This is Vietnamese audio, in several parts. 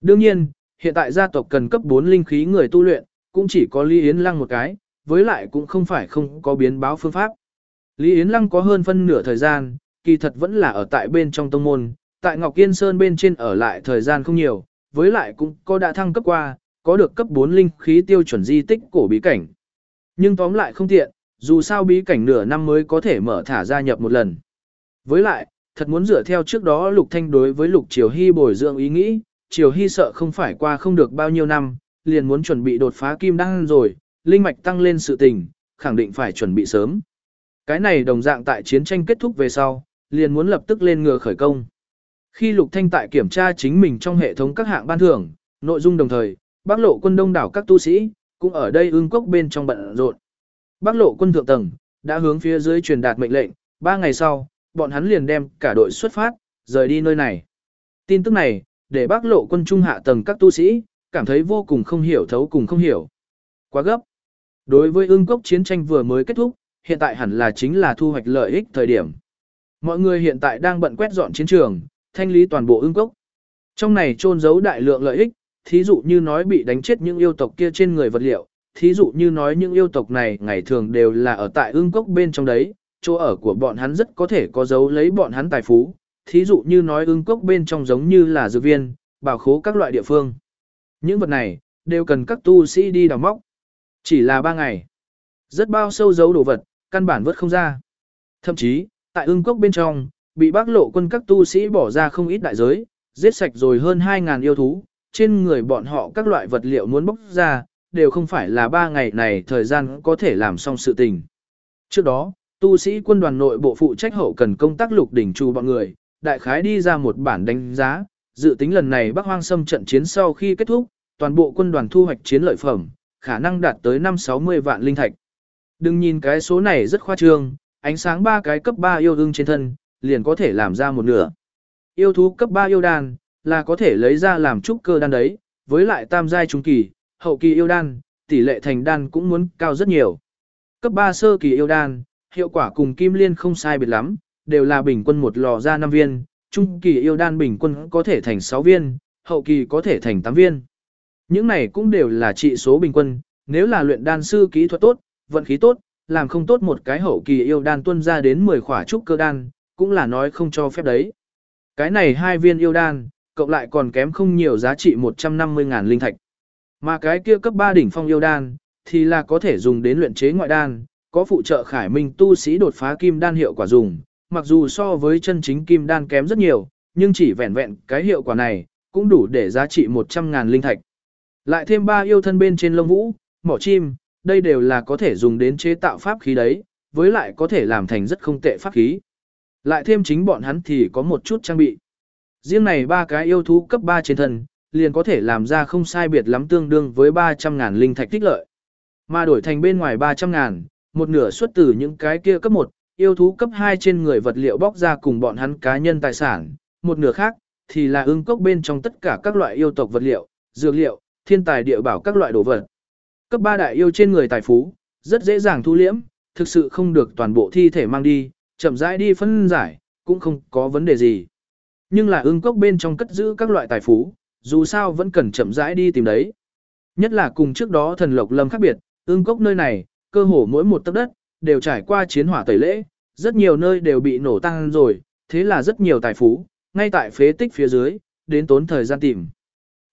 Đương nhiên, hiện tại gia tộc cần cấp 4 linh khí người tu luyện, cũng chỉ có Lý Yến Lăng một cái, với lại cũng không phải không có biến báo phương pháp. Lý Yến Lăng có hơn phân nửa thời gian, kỳ thật vẫn là ở tại bên trong tông môn, tại Ngọc Yên Sơn bên trên ở lại thời gian không nhiều, với lại cũng có đã thăng cấp qua, có được cấp 4 linh khí tiêu chuẩn di tích cổ bí cảnh. Nhưng tóm lại không tiện, dù sao bí cảnh nửa năm mới có thể mở thả gia nhập một lần. Với lại, thật muốn dựa theo trước đó Lục Thanh đối với Lục Triều Hy bồi dưỡng ý nghĩ, Triều Hy sợ không phải qua không được bao nhiêu năm, liền muốn chuẩn bị đột phá kim đăng rồi, linh mạch tăng lên sự tình, khẳng định phải chuẩn bị sớm. Cái này đồng dạng tại chiến tranh kết thúc về sau, liền muốn lập tức lên ngựa khởi công. Khi Lục Thanh tại kiểm tra chính mình trong hệ thống các hạng ban thưởng, nội dung đồng thời, Bắc Lộ quân đông đảo các tu sĩ, cũng ở đây ương cốc bên trong bận rộn. Bắc Lộ quân thượng tầng, đã hướng phía dưới truyền đạt mệnh lệnh, ba ngày sau, bọn hắn liền đem cả đội xuất phát, rời đi nơi này. Tin tức này, để bác Lộ quân trung hạ tầng các tu sĩ, cảm thấy vô cùng không hiểu thấu cùng không hiểu. Quá gấp. Đối với ưng cốc chiến tranh vừa mới kết thúc, hiện tại hẳn là chính là thu hoạch lợi ích thời điểm. Mọi người hiện tại đang bận quét dọn chiến trường, thanh lý toàn bộ ưng cốc. Trong này trôn giấu đại lượng lợi ích, thí dụ như nói bị đánh chết những yêu tộc kia trên người vật liệu, thí dụ như nói những yêu tộc này ngày thường đều là ở tại ưng cốc bên trong đấy, chỗ ở của bọn hắn rất có thể có dấu lấy bọn hắn tài phú, thí dụ như nói ưng cốc bên trong giống như là dược viên, bảo khố các loại địa phương. Những vật này, đều cần các tu sĩ đi đào móc. Chỉ là ba ngày. Rất bao sâu giấu đồ vật, căn bản vớt không ra. Thậm chí, tại ưng cốc bên trong, bị bác lộ quân các tu sĩ bỏ ra không ít đại giới, giết sạch rồi hơn 2.000 yêu thú, trên người bọn họ các loại vật liệu muốn bóc ra, đều không phải là ba ngày này thời gian có thể làm xong sự tình. Trước đó, tu sĩ quân đoàn nội bộ phụ trách hậu cần công tác lục đỉnh trù bọn người, đại khái đi ra một bản đánh giá, dự tính lần này Bắc Hoang Sâm trận chiến sau khi kết thúc, toàn bộ quân đoàn thu hoạch chiến lợi phẩm, khả năng đạt tới 5-60 vạn linh thạch. Đừng nhìn cái số này rất khoa trương, ánh sáng ba cái cấp 3 yêu đương trên thân, liền có thể làm ra một nửa. Yêu thú cấp 3 yêu đan, là có thể lấy ra làm trúc cơ đan đấy, với lại tam giai trung kỳ, hậu kỳ yêu đan, tỷ lệ thành đan cũng muốn cao rất nhiều. Cấp 3 sơ kỳ yêu đan, hiệu quả cùng kim liên không sai biệt lắm, đều là bình quân một lò ra 5 viên, trung kỳ yêu đan bình quân có thể thành 6 viên, hậu kỳ có thể thành 8 viên. Những này cũng đều là trị số bình quân, nếu là luyện đan sư kỹ thuật tốt, vận khí tốt, làm không tốt một cái hậu kỳ yêu đan tuân ra đến 10 khỏa trúc cơ đan, cũng là nói không cho phép đấy. Cái này hai viên yêu đan, cộng lại còn kém không nhiều giá trị 150.000 linh thạch. Mà cái kia cấp 3 đỉnh phong yêu đan, thì là có thể dùng đến luyện chế ngoại đan, có phụ trợ khải minh tu sĩ đột phá kim đan hiệu quả dùng, mặc dù so với chân chính kim đan kém rất nhiều, nhưng chỉ vẹn vẹn cái hiệu quả này, cũng đủ để giá trị 100.000 linh thạch. Lại thêm ba yêu thân bên trên lông vũ, mỏ chim, đây đều là có thể dùng đến chế tạo pháp khí đấy, với lại có thể làm thành rất không tệ pháp khí. Lại thêm chính bọn hắn thì có một chút trang bị. Riêng này ba cái yêu thú cấp 3 trên thân, liền có thể làm ra không sai biệt lắm tương đương với 300.000 linh thạch tích lợi. Mà đổi thành bên ngoài 300.000, một nửa xuất từ những cái kia cấp 1, yêu thú cấp 2 trên người vật liệu bóc ra cùng bọn hắn cá nhân tài sản, một nửa khác thì là ưng cốc bên trong tất cả các loại yêu tộc vật liệu, dược liệu, thiên tài địa bảo các loại đồ vật. Cấp 3 đại yêu trên người tài phú, rất dễ dàng thu liễm, thực sự không được toàn bộ thi thể mang đi, chậm rãi đi phân giải, cũng không có vấn đề gì. Nhưng là ưng cốc bên trong cất giữ các loại tài phú, dù sao vẫn cần chậm rãi đi tìm đấy. Nhất là cùng trước đó thần lộc lâm khác biệt, ưng cốc nơi này, cơ hồ mỗi một tấc đất, đều trải qua chiến hỏa tẩy lễ, rất nhiều nơi đều bị nổ tăng rồi, thế là rất nhiều tài phú, ngay tại phế tích phía dưới, đến tốn thời gian tìm.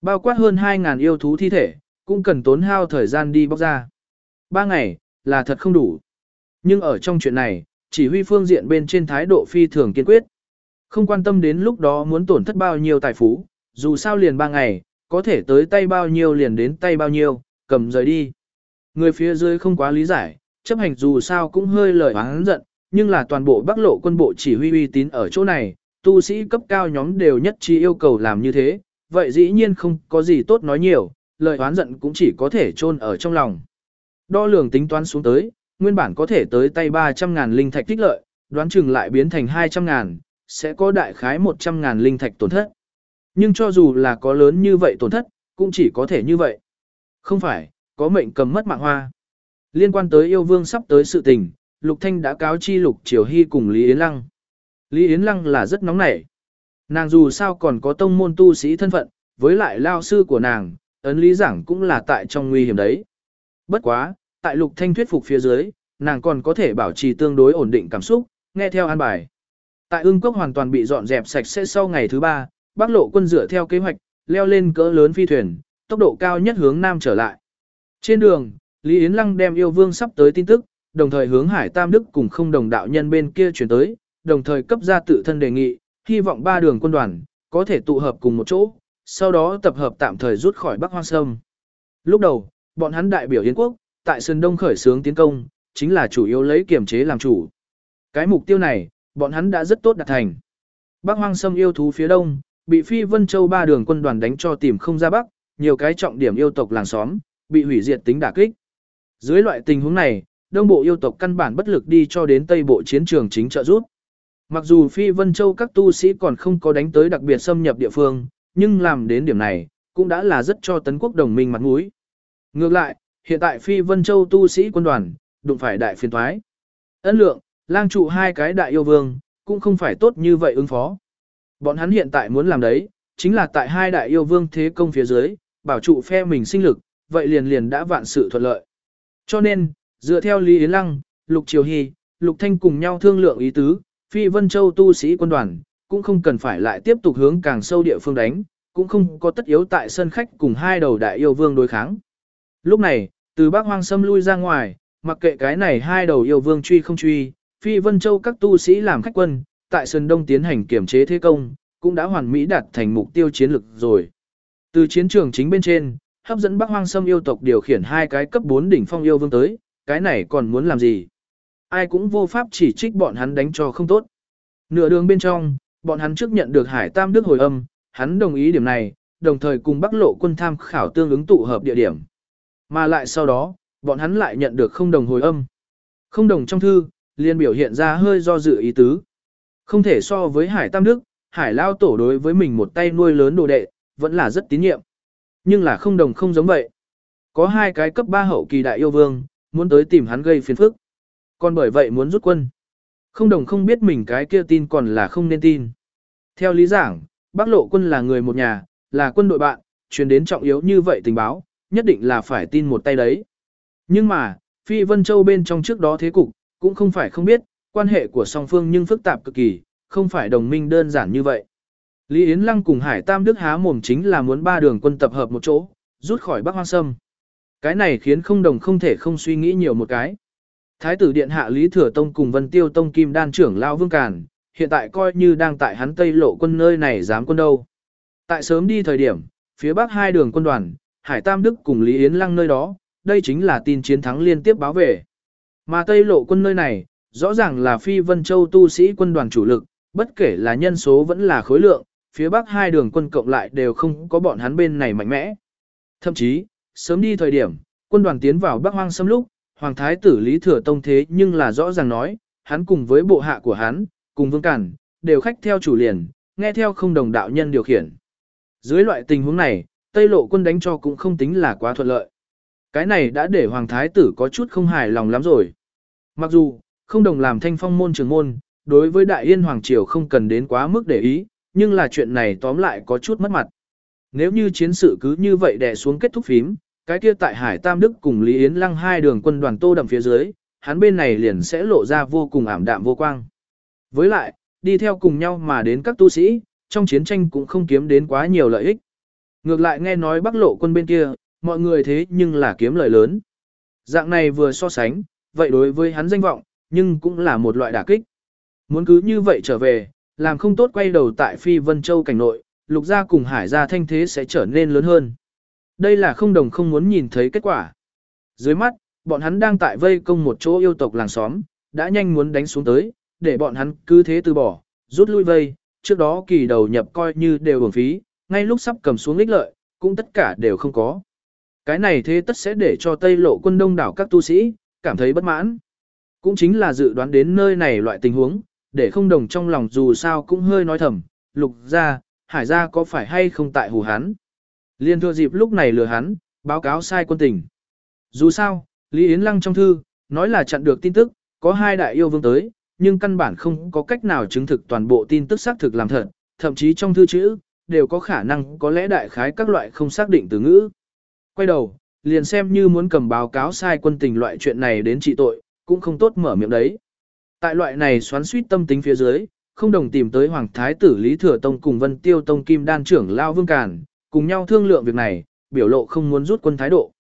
Bao quát hơn 2.000 yêu thú thi thể, cũng cần tốn hao thời gian đi bóc ra. Ba ngày, là thật không đủ. Nhưng ở trong chuyện này, chỉ huy phương diện bên trên thái độ phi thường kiên quyết. Không quan tâm đến lúc đó muốn tổn thất bao nhiêu tài phú, dù sao liền ba ngày, có thể tới tay bao nhiêu liền đến tay bao nhiêu, cầm rời đi. Người phía dưới không quá lý giải, chấp hành dù sao cũng hơi lời oán giận, nhưng là toàn bộ bắc lộ quân bộ chỉ huy uy tín ở chỗ này, tu sĩ cấp cao nhóm đều nhất trí yêu cầu làm như thế, vậy dĩ nhiên không có gì tốt nói nhiều, lời oán giận cũng chỉ có thể chôn ở trong lòng. Đo lường tính toán xuống tới, nguyên bản có thể tới tay 300.000 linh thạch tích lợi, đoán chừng lại biến thành 200.000, sẽ có đại khái 100.000 linh thạch tổn thất. Nhưng cho dù là có lớn như vậy tổn thất, cũng chỉ có thể như vậy. Không phải, có mệnh cầm mất mạng hoa. Liên quan tới yêu vương sắp tới sự tình, Lục Thanh đã cáo chi Lục Triều Hy cùng Lý Yến Lăng. Lý Yến Lăng là rất nóng nảy. Nàng dù sao còn có tông môn tu sĩ thân phận, với lại lao sư của nàng, ấn lý giảng cũng là tại trong nguy hiểm đấy. Bất quá, tại lục thanh thuyết phục phía dưới, nàng còn có thể bảo trì tương đối ổn định cảm xúc, nghe theo an bài. Tại ương cốc hoàn toàn bị dọn dẹp sạch sẽ sau ngày thứ ba, Bắc lộ quân dựa theo kế hoạch, leo lên cỡ lớn phi thuyền, tốc độ cao nhất hướng nam trở lại. Trên đường, Lý Yến Lăng đem yêu vương sắp tới tin tức, đồng thời hướng Hải Tam Đức cùng không đồng đạo nhân bên kia chuyển tới, đồng thời cấp ra tự thân đề nghị, hy vọng ba đường quân đoàn có thể tụ hợp cùng một chỗ, sau đó tập hợp tạm thời rút khỏi Bắc Hoang Sâm. Lúc đầu, bọn hắn đại biểu Yến quốc, tại Sơn Đông khởi xướng tiến công, chính là chủ yếu lấy kiểm chế làm chủ. Cái mục tiêu này, bọn hắn đã rất tốt đạt thành. Bắc Hoang Sâm yêu thú phía đông, bị Phi Vân Châu ba đường quân đoàn đánh cho tìm không ra Bắc, nhiều cái trọng điểm yêu tộc làng xóm, bị hủy diệt tính đả kích. Dưới loại tình huống này, đông bộ yêu tộc căn bản bất lực đi cho đến tây bộ chiến trường chính trợ rút. Mặc dù Phi Vân Châu các tu sĩ còn không có đánh tới đặc biệt xâm nhập địa phương, nhưng làm đến điểm này, cũng đã là rất cho tấn quốc đồng minh mặt mũi. Ngược lại, hiện tại Phi Vân Châu tu sĩ quân đoàn, đụng phải đại phiền thoái. Ấn lượng, lang trụ hai cái đại yêu vương, cũng không phải tốt như vậy ứng phó. Bọn hắn hiện tại muốn làm đấy, chính là tại hai đại yêu vương thế công phía dưới, bảo trụ phe mình sinh lực, vậy liền liền đã vạn sự thuận lợi. Cho nên, dựa theo Lý Yến Lăng, Lục Triều Hy, Lục Thanh cùng nhau thương lượng ý tứ, Phi Vân Châu tu sĩ quân đoàn, cũng không cần phải lại tiếp tục hướng càng sâu địa phương đánh, cũng không có tất yếu tại sân khách cùng hai đầu đại yêu vương đối kháng. Lúc này, từ Bắc Hoang Sâm lui ra ngoài, mặc kệ cái này hai đầu yêu vương truy không truy, Phi Vân Châu các tu sĩ làm khách quân, tại Sơn Đông tiến hành kiểm chế thế công, cũng đã hoàn mỹ đạt thành mục tiêu chiến lược rồi. Từ chiến trường chính bên trên, hấp dẫn Bắc Hoang Sâm yêu tộc điều khiển hai cái cấp 4 đỉnh phong yêu vương tới, cái này còn muốn làm gì? Ai cũng vô pháp chỉ trích bọn hắn đánh cho không tốt. Nửa đường bên trong, bọn hắn trước nhận được Hải Tam Đức hồi âm, hắn đồng ý điểm này, đồng thời cùng Bắc Lộ quân tham khảo tương ứng tụ hợp địa điểm. Mà lại sau đó, bọn hắn lại nhận được không đồng hồi âm. Không đồng trong thư, liền biểu hiện ra hơi do dự ý tứ. Không thể so với Hải Tam Đức, Hải Lao Tổ đối với mình một tay nuôi lớn đồ đệ, vẫn là rất tín nhiệm. Nhưng là không đồng không giống vậy. Có hai cái cấp 3 hậu kỳ đại yêu vương, muốn tới tìm hắn gây phiền phức. Còn bởi vậy muốn rút quân. Không đồng không biết mình cái kia tin còn là không nên tin. Theo lý giảng, Bắc Lộ quân là người một nhà, là quân đội bạn, truyền đến trọng yếu như vậy tình báo, nhất định là phải tin một tay đấy. Nhưng mà, Phi Vân Châu bên trong trước đó thế cục, cũng không phải không biết, quan hệ của song phương nhưng phức tạp cực kỳ, không phải đồng minh đơn giản như vậy. Lý Yến Lăng cùng Hải Tam Đức há mồm chính là muốn ba đường quân tập hợp một chỗ, rút khỏi Bắc Hoang Sâm. Cái này khiến không đồng không thể không suy nghĩ nhiều một cái. Thái tử điện hạ Lý Thừa Tông cùng Vân Tiêu Tông Kim Đan trưởng Lao Vương Càn, hiện tại coi như đang tại hắn Tây lộ quân nơi này dám quân đâu. Tại sớm đi thời điểm, phía bắc hai đường quân đoàn, Hải Tam Đức cùng Lý Yến Lăng nơi đó, đây chính là tin chiến thắng liên tiếp báo về. Mà Tây lộ quân nơi này, rõ ràng là Phi Vân Châu tu sĩ quân đoàn chủ lực, bất kể là nhân số vẫn là khối lượng, phía bắc hai đường quân cộng lại đều không có bọn hắn bên này mạnh mẽ. Thậm chí, sớm đi thời điểm, quân đoàn tiến vào Bắc Hoang xâm lúc, Hoàng Thái tử Lý Thừa Tông thế nhưng là rõ ràng nói, hắn cùng với bộ hạ của hắn, cùng Vương Cản, đều khách theo chủ liền, nghe theo không đồng đạo nhân điều khiển. Dưới loại tình huống này, Tây lộ quân đánh cho cũng không tính là quá thuận lợi. Cái này đã để Hoàng Thái tử có chút không hài lòng lắm rồi. Mặc dù, không đồng làm thanh phong môn trường môn, đối với Đại Yên Hoàng Triều không cần đến quá mức để ý, nhưng là chuyện này tóm lại có chút mất mặt. Nếu như chiến sự cứ như vậy đè xuống kết thúc phím, cái kia tại Hải Tam Đức cùng Lý Yến Lăng hai đường quân đoàn tô đậm phía dưới, hắn bên này liền sẽ lộ ra vô cùng ảm đạm vô quang. Với lại, đi theo cùng nhau mà đến các tu sĩ, trong chiến tranh cũng không kiếm đến quá nhiều lợi ích. Ngược lại nghe nói bắc lộ quân bên kia, mọi người thế nhưng là kiếm lợi lớn. Dạng này vừa so sánh, vậy đối với hắn danh vọng, nhưng cũng là một loại đả kích. Muốn cứ như vậy trở về, làm không tốt quay đầu tại Phi Vân Châu cảnh nội, lục gia cùng hải gia thanh thế sẽ trở nên lớn hơn. Đây là không đồng không muốn nhìn thấy kết quả. Dưới mắt, bọn hắn đang tại vây công một chỗ yêu tộc làng xóm, đã nhanh muốn đánh xuống tới, để bọn hắn cứ thế từ bỏ, rút lui vây, trước đó kỳ đầu nhập coi như đều hưởng phí, ngay lúc sắp cầm xuống lích lợi, cũng tất cả đều không có. Cái này thế tất sẽ để cho Tây lộ quân đông đảo các tu sĩ, cảm thấy bất mãn. Cũng chính là dự đoán đến nơi này loại tình huống, để không đồng trong lòng dù sao cũng hơi nói thầm, lục ra, hải ra có phải hay không tại hù hắn. Liên thừa dịp lúc này lừa hắn, báo cáo sai quân tình. Dù sao, Lý Yến Lăng trong thư, nói là chặn được tin tức, có hai đại yêu vương tới, nhưng căn bản không có cách nào chứng thực toàn bộ tin tức xác thực làm thật, thậm chí trong thư chữ, đều có khả năng có lẽ đại khái các loại không xác định từ ngữ. Quay đầu, liền xem như muốn cầm báo cáo sai quân tình loại chuyện này đến trị tội, cũng không tốt mở miệng đấy. Tại loại này xoắn suýt tâm tính phía dưới, không đồng tìm tới Hoàng Thái tử Lý Thừa Tông cùng Vân Tiêu Tông Kim Đan trưởng Lao Vương Càn, cùng nhau thương lượng việc này, biểu lộ không muốn rút quân thái độ.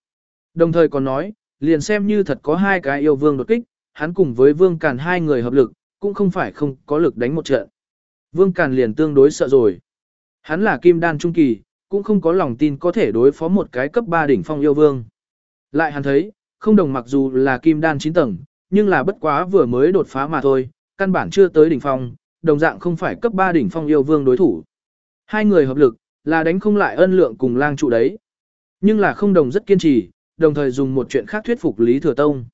Đồng thời còn nói, liền xem như thật có hai cái yêu vương đột kích, hắn cùng với Vương Càn hai người hợp lực, cũng không phải không có lực đánh một trận. Vương Càn liền tương đối sợ rồi. Hắn là Kim Đan Trung Kỳ, cũng không có lòng tin có thể đối phó một cái cấp 3 đỉnh phong yêu vương. Lại hắn thấy, không đồng mặc dù là Kim Đan 9 tầng, nhưng là bất quá vừa mới đột phá mà thôi, căn bản chưa tới đỉnh phong, đồng dạng không phải cấp 3 đỉnh phong yêu vương đối thủ. Hai người hợp lực, là đánh không lại ân lượng cùng lang trụ đấy. Nhưng là không đồng rất kiên trì, đồng thời dùng một chuyện khác thuyết phục Lý Thừa Tông.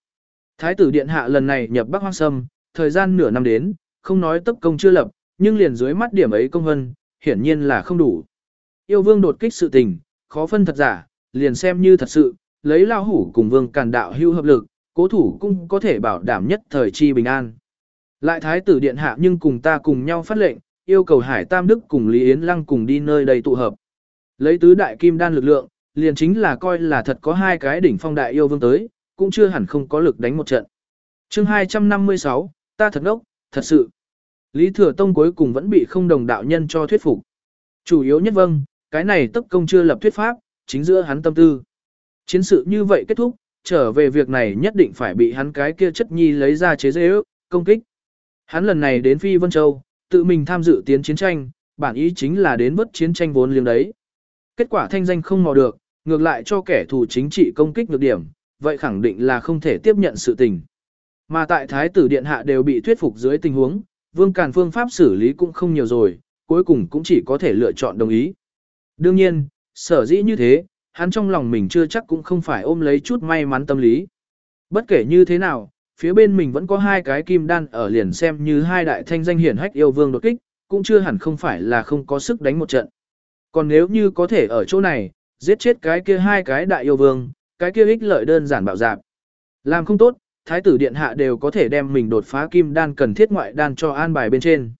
Thái tử Điện Hạ lần này nhập Bắc Hoang Sâm, thời gian nửa năm đến, không nói tấp công chưa lập, nhưng liền dưới mắt điểm ấy công vân, hiển nhiên là không đủ. Yêu vương đột kích sự tình, khó phân thật giả, liền xem như thật sự, lấy lao hủ cùng vương càn đạo hưu hợp lực, cố thủ cũng có thể bảo đảm nhất thời chi bình an. Lại thái tử điện hạ nhưng cùng ta cùng nhau phát lệnh, yêu cầu Hải Tam Đức cùng Lý Yến Lăng cùng đi nơi đây tụ hợp. Lấy tứ đại kim đan lực lượng, liền chính là coi là thật có hai cái đỉnh phong đại yêu vương tới, cũng chưa hẳn không có lực đánh một trận. chương 256, ta thật ngốc, thật sự. Lý Thừa Tông cuối cùng vẫn bị không đồng đạo nhân cho thuyết phục. Chủ yếu nhất vâng, cái này tất công chưa lập thuyết pháp, chính giữa hắn tâm tư. Chiến sự như vậy kết thúc, trở về việc này nhất định phải bị hắn cái kia chất nhi lấy ra chế dễ ước, công kích. Hắn lần này đến Phi Vân Châu, tự mình tham dự tiến chiến tranh, bản ý chính là đến vớt chiến tranh vốn liếng đấy. Kết quả thanh danh không mò được, ngược lại cho kẻ thù chính trị công kích nhược điểm, vậy khẳng định là không thể tiếp nhận sự tình. Mà tại Thái tử Điện Hạ đều bị thuyết phục dưới tình huống, Vương Càn phương pháp xử lý cũng không nhiều rồi, cuối cùng cũng chỉ có thể lựa chọn đồng ý. Đương nhiên, sở dĩ như thế, hắn trong lòng mình chưa chắc cũng không phải ôm lấy chút may mắn tâm lý. Bất kể như thế nào, phía bên mình vẫn có hai cái kim đan ở liền xem như hai đại thanh danh hiển hách yêu vương đột kích, cũng chưa hẳn không phải là không có sức đánh một trận. Còn nếu như có thể ở chỗ này, giết chết cái kia hai cái đại yêu vương, cái kia ích lợi đơn giản bạo dạp. Làm không tốt, thái tử điện hạ đều có thể đem mình đột phá kim đan cần thiết ngoại đan cho an bài bên trên.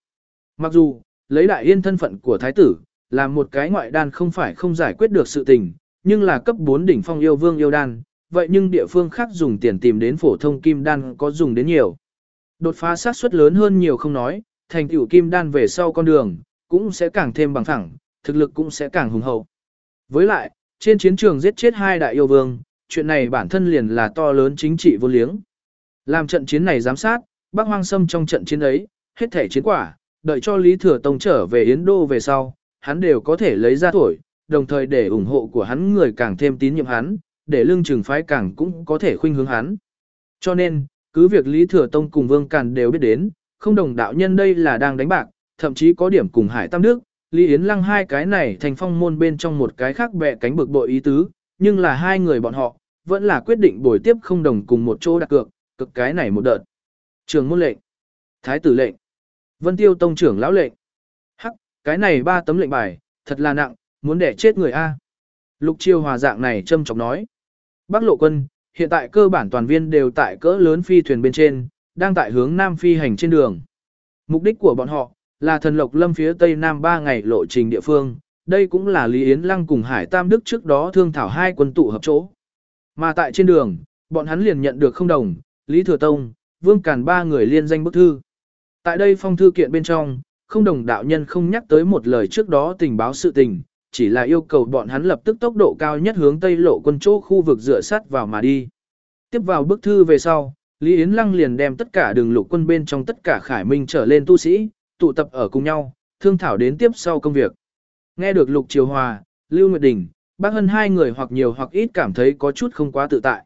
Mặc dù, lấy đại yên thân phận của thái tử, làm một cái ngoại đan không phải không giải quyết được sự tình, nhưng là cấp 4 đỉnh phong yêu vương yêu đan, vậy nhưng địa phương khác dùng tiền tìm đến phổ thông kim đan có dùng đến nhiều. Đột phá sát suất lớn hơn nhiều không nói, thành tựu kim đan về sau con đường, cũng sẽ càng thêm bằng phẳng, thực lực cũng sẽ càng hùng hậu. Với lại, trên chiến trường giết chết hai đại yêu vương, chuyện này bản thân liền là to lớn chính trị vô liếng. Làm trận chiến này giám sát, Bắc Hoang Sâm trong trận chiến ấy, hết thể chiến quả, đợi cho Lý Thừa Tông trở về Yến Đô về sau, hắn đều có thể lấy ra thổi, đồng thời để ủng hộ của hắn người càng thêm tín nhiệm hắn, để lương trừng phái càng cũng có thể khuynh hướng hắn. Cho nên, cứ việc Lý Thừa Tông cùng Vương Càn đều biết đến, không đồng đạo nhân đây là đang đánh bạc, thậm chí có điểm cùng Hải Tam Đức, Lý Yến Lăng hai cái này thành phong môn bên trong một cái khác bẹ cánh bực bội ý tứ, nhưng là hai người bọn họ, vẫn là quyết định bồi tiếp không đồng cùng một chỗ đặt cược, cực cái này một đợt. Trường môn lệnh, Thái tử lệnh, Vân Tiêu Tông trưởng lão lệnh. Hắc, cái này ba tấm lệnh bài, thật là nặng, muốn để chết người A. Lục chiêu hòa dạng này châm chọc nói. Bắc lộ quân, hiện tại cơ bản toàn viên đều tại cỡ lớn phi thuyền bên trên, đang tại hướng Nam phi hành trên đường. Mục đích của bọn họ, là thần lộc lâm phía tây Nam 3 ngày lộ trình địa phương, đây cũng là Lý Yến Lăng cùng Hải Tam Đức trước đó thương thảo hai quân tụ hợp chỗ. Mà tại trên đường, bọn hắn liền nhận được không đồng, Lý Thừa Tông, Vương Càn ba người liên danh bức thư. Tại đây phong thư kiện bên trong, không đồng đạo nhân không nhắc tới một lời trước đó tình báo sự tình, chỉ là yêu cầu bọn hắn lập tức tốc độ cao nhất hướng tây lộ quân chỗ khu vực dựa sát vào mà đi. Tiếp vào bức thư về sau, Lý Yến Lăng liền đem tất cả đường lục quân bên trong tất cả khải minh trở lên tu sĩ, tụ tập ở cùng nhau, thương thảo đến tiếp sau công việc. Nghe được Lục Triều Hòa, Lưu Nguyệt Đình, bác hơn hai người hoặc nhiều hoặc ít cảm thấy có chút không quá tự tại.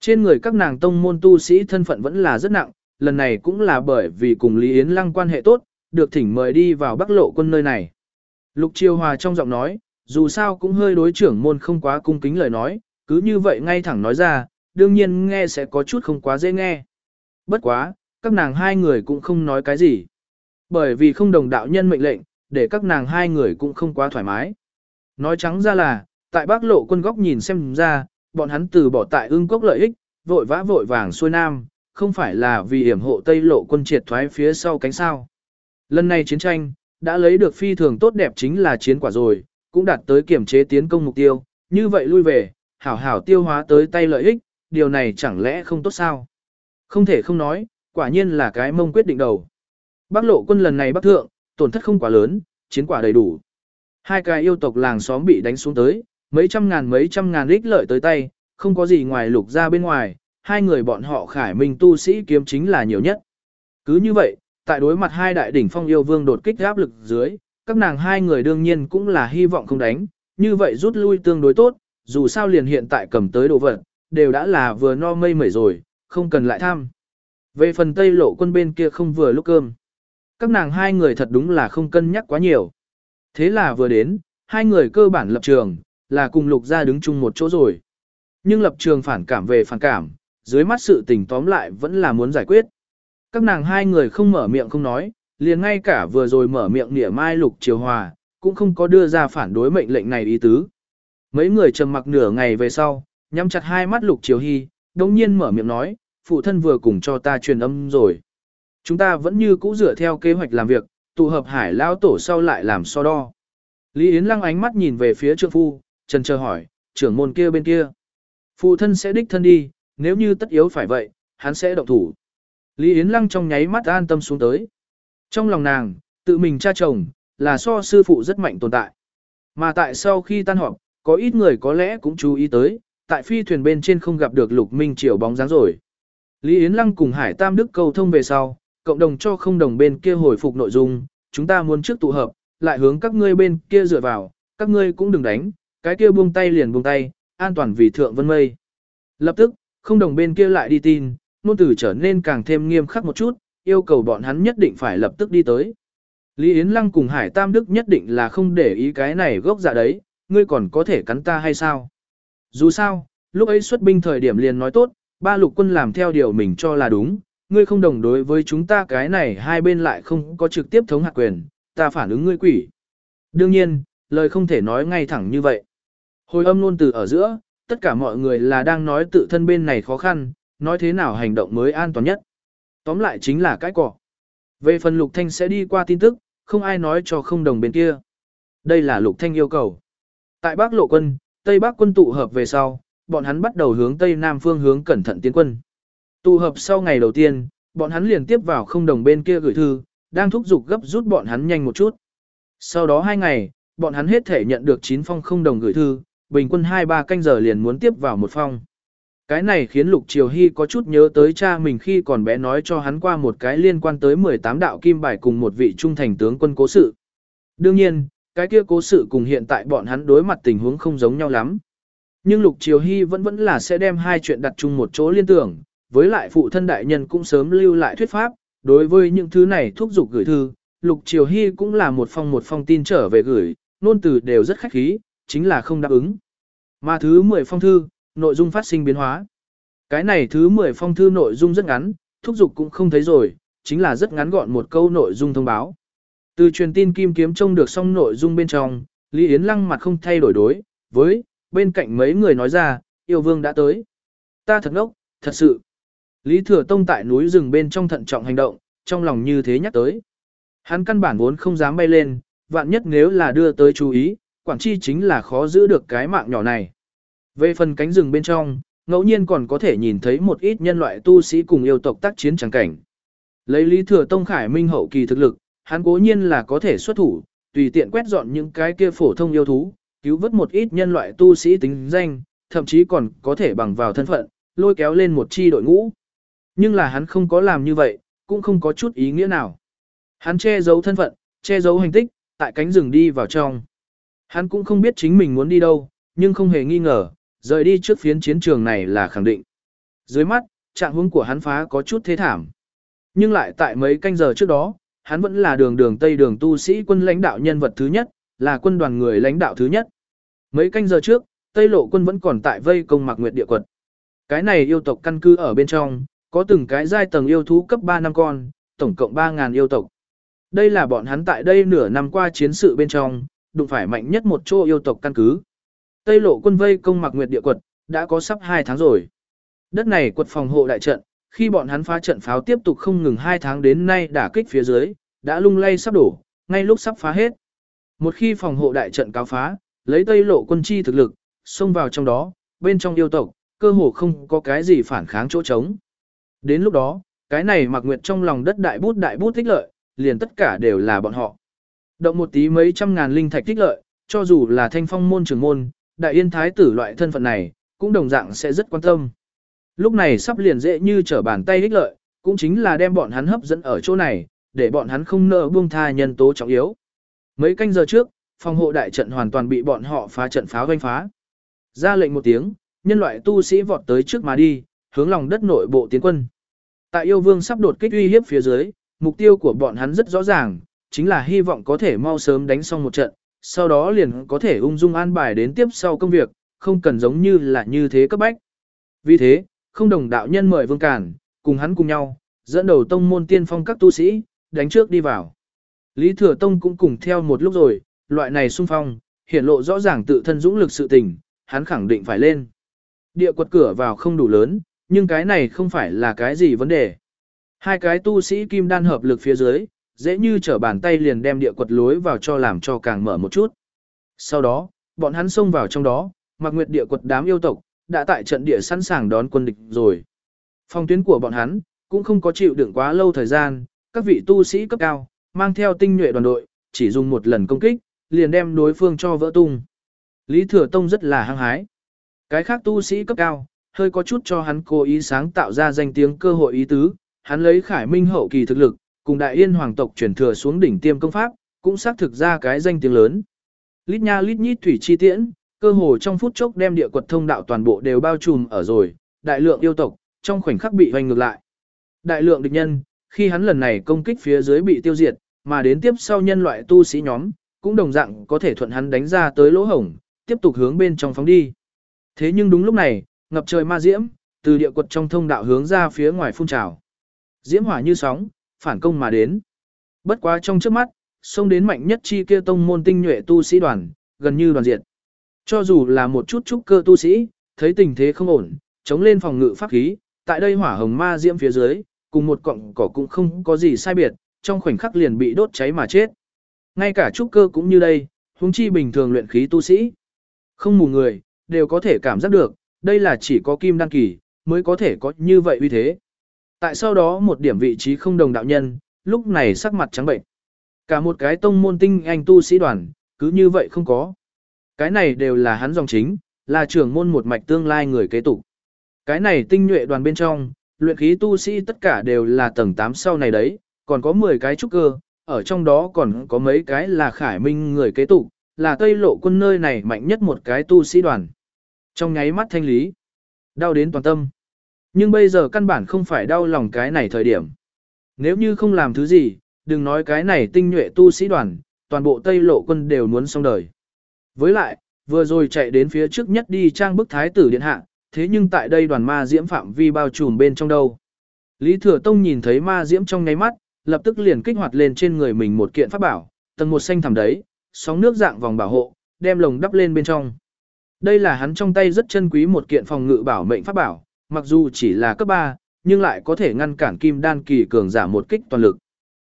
Trên người các nàng tông môn tu sĩ thân phận vẫn là rất nặng, lần này cũng là bởi vì cùng Lý Yến Lăng quan hệ tốt, được thỉnh mời đi vào Bắc Lộ quân nơi này. Lục Triều Hòa trong giọng nói, dù sao cũng hơi đối trưởng môn không quá cung kính lời nói, cứ như vậy ngay thẳng nói ra, đương nhiên nghe sẽ có chút không quá dễ nghe. Bất quá, các nàng hai người cũng không nói cái gì. Bởi vì không đồng đạo nhân mệnh lệnh, để các nàng hai người cũng không quá thoải mái. Nói trắng ra là, tại bác lộ quân góc nhìn xem ra, bọn hắn từ bỏ tại ương quốc lợi ích, vội vã vội vàng xuôi nam, không phải là vì hiểm hộ Tây lộ quân triệt thoái phía sau cánh sao. Lần này chiến tranh, đã lấy được phi thường tốt đẹp chính là chiến quả rồi, cũng đạt tới kiểm chế tiến công mục tiêu, như vậy lui về, hảo hảo tiêu hóa tới tay lợi ích, điều này chẳng lẽ không tốt sao? Không thể không nói, quả nhiên là cái mông quyết định đầu. Bắc lộ quân lần này bắc thượng, tổn thất không quá lớn, chiến quả đầy đủ. Hai cái yêu tộc làng xóm bị đánh xuống tới, mấy trăm ngàn mấy trăm ngàn ích lợi tới tay, không có gì ngoài lục ra bên ngoài, hai người bọn họ khải minh tu sĩ kiếm chính là nhiều nhất. Cứ như vậy, tại đối mặt hai đại đỉnh phong yêu vương đột kích áp lực dưới, các nàng hai người đương nhiên cũng là hy vọng không đánh, như vậy rút lui tương đối tốt, dù sao liền hiện tại cầm tới đồ vật, đều đã là vừa no mây mẩy rồi, không cần lại tham. Về phần Tây lộ quân bên kia không vừa lúc cơm. Các nàng hai người thật đúng là không cân nhắc quá nhiều. Thế là vừa đến, hai người cơ bản lập trường, là cùng lục ra đứng chung một chỗ rồi. Nhưng lập trường phản cảm về phản cảm, dưới mắt sự tình tóm lại vẫn là muốn giải quyết. Các nàng hai người không mở miệng không nói, liền ngay cả vừa rồi mở miệng nỉa mai lục triều hòa, cũng không có đưa ra phản đối mệnh lệnh này ý tứ. Mấy người trầm mặc nửa ngày về sau, nhắm chặt hai mắt lục triều hy, đồng nhiên mở miệng nói, phụ thân vừa cùng cho ta truyền âm rồi. Chúng ta vẫn như cũ dựa theo kế hoạch làm việc, tụ hợp hải lao tổ sau lại làm so đo. Lý Yến lăng ánh mắt nhìn về phía trượng phu, trần chờ hỏi, trưởng môn kia bên kia. Phụ thân sẽ đích thân đi, nếu như tất yếu phải vậy, hắn sẽ động thủ. Lý Yến lăng trong nháy mắt an tâm xuống tới. Trong lòng nàng, tự mình cha chồng, là so sư phụ rất mạnh tồn tại. Mà tại sau khi tan họp, có ít người có lẽ cũng chú ý tới, tại phi thuyền bên trên không gặp được Lục Minh Triều bóng dáng rồi. Lý Yến Lăng cùng Hải Tam Đức cầu thông về sau, cộng đồng cho không đồng bên kia hồi phục nội dung, chúng ta muốn trước tụ hợp, lại hướng các ngươi bên kia dựa vào, các ngươi cũng đừng đánh, cái kia buông tay liền buông tay, an toàn vì thượng vân mây. Lập tức, không đồng bên kia lại đi tin, nôn tử trở nên càng thêm nghiêm khắc một chút, yêu cầu bọn hắn nhất định phải lập tức đi tới. Lý Yến Lăng cùng Hải Tam Đức nhất định là không để ý cái này gốc dạ đấy, ngươi còn có thể cắn ta hay sao? Dù sao, lúc ấy xuất binh thời điểm liền nói tốt, ba lục quân làm theo điều mình cho là đúng, ngươi không đồng đối với chúng ta cái này hai bên lại không có trực tiếp thống hạt quyền, ta phản ứng ngươi quỷ. Đương nhiên, lời không thể nói ngay thẳng như vậy. Hồi âm luôn từ ở giữa, tất cả mọi người là đang nói tự thân bên này khó khăn, nói thế nào hành động mới an toàn nhất. Tóm lại chính là cái cỏ. Về phần Lục Thanh sẽ đi qua tin tức, không ai nói cho không đồng bên kia. Đây là Lục Thanh yêu cầu. Tại Bắc Lộ quân, Tây Bắc quân tụ hợp về sau, bọn hắn bắt đầu hướng Tây Nam phương hướng cẩn thận tiến quân. Tụ hợp sau ngày đầu tiên, bọn hắn liền tiếp vào không đồng bên kia gửi thư, đang thúc giục gấp rút bọn hắn nhanh một chút. Sau đó hai ngày, bọn hắn hết thể nhận được 9 phong không đồng gửi thư, bình quân 2-3 canh giờ liền muốn tiếp vào một phong. Cái này khiến Lục Triều Hy có chút nhớ tới cha mình khi còn bé nói cho hắn qua một cái liên quan tới 18 đạo kim bài cùng một vị trung thành tướng quân cố sự. Đương nhiên, cái kia cố sự cùng hiện tại bọn hắn đối mặt tình huống không giống nhau lắm. Nhưng Lục Triều Hy vẫn vẫn là sẽ đem hai chuyện đặt chung một chỗ liên tưởng, với lại phụ thân đại nhân cũng sớm lưu lại thuyết pháp, đối với những thứ này thúc giục gửi thư, Lục Triều Hy cũng là một phong một phong tin trở về gửi, nôn từ đều rất khách khí, chính là không đáp ứng. Mà thứ 10 phong thư, nội dung phát sinh biến hóa. Cái này thứ 10 phong thư nội dung rất ngắn, thúc giục cũng không thấy rồi, chính là rất ngắn gọn một câu nội dung thông báo. Từ truyền tin kim kiếm trông được xong nội dung bên trong, Lý Yến Lăng mặt không thay đổi đối, với, bên cạnh mấy người nói ra, yêu vương đã tới. Ta thật ngốc, thật sự. Lý Thừa Tông tại núi rừng bên trong thận trọng hành động, trong lòng như thế nhắc tới. Hắn căn bản vốn không dám bay lên, vạn nhất nếu là đưa tới chú ý, quản chi chính là khó giữ được cái mạng nhỏ này. Về phần cánh rừng bên trong, ngẫu nhiên còn có thể nhìn thấy một ít nhân loại tu sĩ cùng yêu tộc tác chiến chẳng cảnh. Lấy Lý Thừa Tông Khải Minh hậu kỳ thực lực, hắn cố nhiên là có thể xuất thủ, tùy tiện quét dọn những cái kia phổ thông yêu thú, cứu vớt một ít nhân loại tu sĩ tính danh, thậm chí còn có thể bằng vào thân phận, lôi kéo lên một chi đội ngũ. Nhưng là hắn không có làm như vậy, cũng không có chút ý nghĩa nào. Hắn che giấu thân phận, che giấu hành tích, tại cánh rừng đi vào trong. Hắn cũng không biết chính mình muốn đi đâu, nhưng không hề nghi ngờ, rời đi trước phiến chiến trường này là khẳng định. Dưới mắt, trạng huống của hắn phá có chút thế thảm. Nhưng lại tại mấy canh giờ trước đó, hắn vẫn là đường đường Tây đường tu sĩ quân lãnh đạo nhân vật thứ nhất, là quân đoàn người lãnh đạo thứ nhất. Mấy canh giờ trước, Tây lộ quân vẫn còn tại vây công Mạc Nguyệt địa quật. Cái này yêu tộc căn cứ ở bên trong, có từng cái giai tầng yêu thú cấp 3 năm con, tổng cộng ba ngàn yêu tộc. Đây là bọn hắn tại đây nửa năm qua chiến sự bên trong, đụng phải mạnh nhất một chỗ yêu tộc căn cứ. Tây lộ quân vây công Mặc Nguyệt địa quật, đã có sắp 2 tháng rồi. Đất này quật phòng hộ đại trận, khi bọn hắn phá trận pháo tiếp tục không ngừng 2 tháng đến nay đả kích phía dưới, đã lung lay sắp đổ, ngay lúc sắp phá hết. Một khi phòng hộ đại trận cáo phá, lấy Tây Lộ quân chi thực lực, xông vào trong đó, bên trong yêu tộc, cơ hồ không có cái gì phản kháng chỗ trống. Đến lúc đó, cái này mặc nguyệt trong lòng đất đại bút đại bút tích lợi, liền tất cả đều là bọn họ. Động một tí mấy trăm ngàn linh thạch tích lợi, cho dù là thanh phong môn trưởng môn, đại yên thái tử loại thân phận này, cũng đồng dạng sẽ rất quan tâm. Lúc này sắp liền dễ như trở bàn tay ích lợi, cũng chính là đem bọn hắn hấp dẫn ở chỗ này, để bọn hắn không nợ buông tha nhân tố trọng yếu. Mấy canh giờ trước, phòng hộ đại trận hoàn toàn bị bọn họ phá trận pháo vanh phá. Ra lệnh một tiếng, nhân loại tu sĩ vọt tới trước mà đi, hướng lòng đất nội bộ tiến quân. Tại yêu vương sắp đột kích uy hiếp phía dưới, mục tiêu của bọn hắn rất rõ ràng, chính là hy vọng có thể mau sớm đánh xong một trận, sau đó liền có thể ung dung an bài đến tiếp sau công việc, không cần giống như là như thế cấp bách. Vì thế, không đồng đạo nhân mời Vương Cản, cùng hắn cùng nhau, dẫn đầu tông môn tiên phong các tu sĩ, đánh trước đi vào. Lý Thừa Tông cũng cùng theo một lúc rồi, loại này xung phong, hiển lộ rõ ràng tự thân dũng lực sự tình, hắn khẳng định phải lên. Địa quật cửa vào không đủ lớn, nhưng cái này không phải là cái gì vấn đề. Hai cái tu sĩ kim đan hợp lực phía dưới, dễ như trở bàn tay liền đem địa quật lối vào cho làm cho càng mở một chút. Sau đó, bọn hắn xông vào trong đó, mặc nguyệt địa quật đám yêu tộc, đã tại trận địa sẵn sàng đón quân địch rồi. Phong tuyến của bọn hắn, cũng không có chịu đựng quá lâu thời gian, các vị tu sĩ cấp cao, mang theo tinh nhuệ đoàn đội, chỉ dùng một lần công kích, liền đem đối phương cho vỡ tung. Lý Thừa Tông rất là hăng hái. Cái khác tu sĩ cấp cao, hơi có chút cho hắn cố ý sáng tạo ra danh tiếng cơ hội ý tứ, hắn lấy khải minh hậu kỳ thực lực, cùng đại yên hoàng tộc chuyển thừa xuống đỉnh tiêm công pháp, cũng xác thực ra cái danh tiếng lớn. Lít nha lít nhít thủy chi tiễn, cơ hồ trong phút chốc đem địa quật thông đạo toàn bộ đều bao trùm ở rồi, đại lượng yêu tộc, trong khoảnh khắc bị hoành ngược lại. Đại lượng địch nhân, khi hắn lần này công kích phía dưới bị tiêu diệt, mà đến tiếp sau nhân loại tu sĩ nhóm, cũng đồng dạng có thể thuận hắn đánh ra tới lỗ hổng, tiếp tục hướng bên trong phóng đi. Thế nhưng đúng lúc này, ngập trời ma diễm, từ địa quật trong thông đạo hướng ra phía ngoài phun trào. Diễm hỏa như sóng, phản công mà đến. Bất quá trong trước mắt, xông đến mạnh nhất chi kia tông môn tinh nhuệ tu sĩ đoàn, gần như đoàn diệt. Cho dù là một chút trúc cơ tu sĩ, thấy tình thế không ổn, chống lên phòng ngự pháp khí, tại đây hỏa hồng ma diễm phía dưới, cùng một cọng cỏ cũng không có gì sai biệt, trong khoảnh khắc liền bị đốt cháy mà chết. Ngay cả trúc cơ cũng như đây, huống chi bình thường luyện khí tu sĩ. Không mù người, đều có thể cảm giác được, đây là chỉ có kim đăng kỳ, mới có thể có như vậy uy thế. Tại sau đó một điểm vị trí không đồng đạo nhân, lúc này sắc mặt trắng bệnh. Cả một cái tông môn tinh anh tu sĩ đoàn, cứ như vậy không có. Cái này đều là hắn dòng chính, là trưởng môn một mạch tương lai người kế tục. Cái này tinh nhuệ đoàn bên trong, luyện khí tu sĩ tất cả đều là tầng 8 sau này đấy, còn có 10 cái trúc cơ, ở trong đó còn có mấy cái là khải minh người kế tục, là tây lộ quân nơi này mạnh nhất một cái tu sĩ đoàn. Trong nháy mắt thanh lý, đau đến toàn tâm. Nhưng bây giờ căn bản không phải đau lòng cái này thời điểm. Nếu như không làm thứ gì, đừng nói cái này tinh nhuệ tu sĩ đoàn, toàn bộ Tây lộ quân đều muốn xong đời. Với lại, vừa rồi chạy đến phía trước nhất đi trang bức thái tử điện hạ, thế nhưng tại đây đoàn ma diễm phạm vi bao trùm bên trong đâu. Lý Thừa Tông nhìn thấy ma diễm trong ngáy mắt, lập tức liền kích hoạt lên trên người mình một kiện pháp bảo, tầng một xanh thẳm đấy, sóng nước dạng vòng bảo hộ, đem lồng đắp lên bên trong. Đây là hắn trong tay rất chân quý một kiện phòng ngự bảo mệnh pháp bảo, mặc dù chỉ là cấp 3, nhưng lại có thể ngăn cản kim đan kỳ cường giả một kích toàn lực.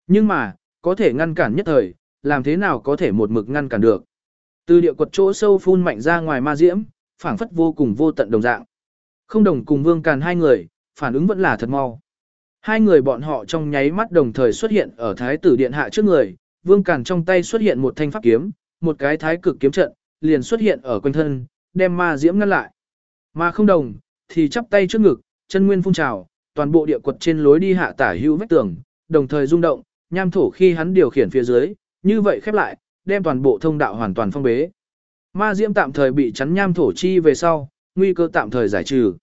Nhưng mà, có thể ngăn cản nhất thời, làm thế nào có thể một mực ngăn cản được. Từ địa quật chỗ sâu phun mạnh ra ngoài ma diễm, phảng phất vô cùng vô tận đồng dạng. Không đồng cùng vương càn hai người, phản ứng vẫn là thật mau. Hai người bọn họ trong nháy mắt đồng thời xuất hiện ở thái tử điện hạ trước người, vương càn trong tay xuất hiện một thanh pháp kiếm, một cái thái cực kiếm trận, liền xuất hiện ở quanh thân, đem ma diễm ngăn lại. Mà không đồng, thì chắp tay trước ngực, chân nguyên phun trào, toàn bộ địa quật trên lối đi hạ tả hữu vách tường, đồng thời rung động, nham thổ khi hắn điều khiển phía dưới, như vậy khép lại, đem toàn bộ thông đạo hoàn toàn phong bế. Ma diễm tạm thời bị chắn nham thổ chi về sau, nguy cơ tạm thời giải trừ.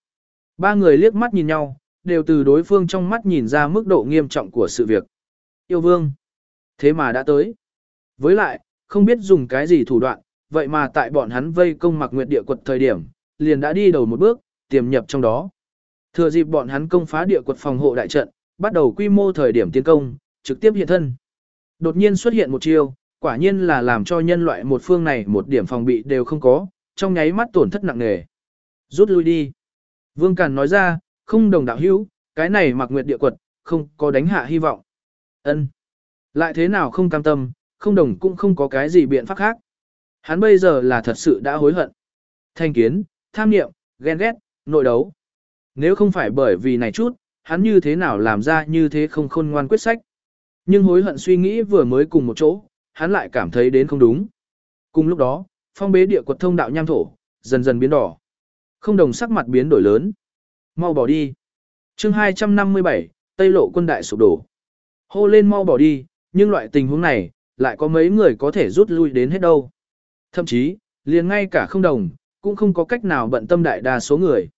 Ba người liếc mắt nhìn nhau, đều từ đối phương trong mắt nhìn ra mức độ nghiêm trọng của sự việc. Yêu vương. Thế mà đã tới. Với lại, không biết dùng cái gì thủ đoạn, vậy mà tại bọn hắn vây công mặc nguyệt địa quật thời điểm, liền đã đi đầu một bước, tiềm nhập trong đó. Thừa dịp bọn hắn công phá địa quật phòng hộ đại trận, bắt đầu quy mô thời điểm tiến công, trực tiếp hiện thân. Đột nhiên xuất hiện một chiêu, quả nhiên là làm cho nhân loại một phương này một điểm phòng bị đều không có, trong nháy mắt tổn thất nặng nề. Rút lui đi. Vương Càn nói ra, không đồng đạo hữu, cái này mặc nguyệt địa quật, không có đánh hạ hy vọng. ân Lại thế nào không cam tâm, không đồng cũng không có cái gì biện pháp khác. Hắn bây giờ là thật sự đã hối hận. Thanh kiến, tham niệm, ghen ghét, nội đấu. Nếu không phải bởi vì này chút, hắn như thế nào làm ra như thế không khôn ngoan quyết sách. Nhưng hối hận suy nghĩ vừa mới cùng một chỗ, hắn lại cảm thấy đến không đúng. Cùng lúc đó, phong bế địa quật thông đạo nham thổ, dần dần biến đỏ. Không đồng sắc mặt biến đổi lớn. Mau bỏ đi. chương 257, Tây lộ quân đại sụp đổ. Hô lên mau bỏ đi, nhưng loại tình huống này, lại có mấy người có thể rút lui đến hết đâu. Thậm chí, liền ngay cả không đồng, cũng không có cách nào bận tâm đại đa số người.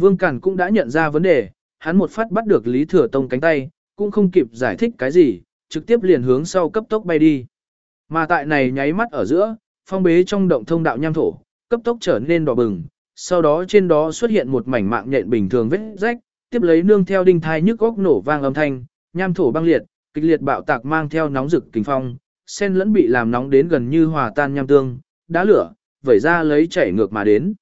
Vương Cản cũng đã nhận ra vấn đề, hắn một phát bắt được Lý Thừa Tông cánh tay, cũng không kịp giải thích cái gì, trực tiếp liền hướng sau cấp tốc bay đi. Mà tại này nháy mắt ở giữa, phong bế trong động thông đạo nham thổ, cấp tốc trở nên đỏ bừng, sau đó trên đó xuất hiện một mảnh mạng nhện bình thường vết rách, tiếp lấy nương theo đinh thai nhức góc nổ vang âm thanh, nham thổ băng liệt, kịch liệt bạo tạc mang theo nóng rực kinh phong, sen lẫn bị làm nóng đến gần như hòa tan nham tương, đá lửa, vẩy ra lấy chảy ngược mà đến.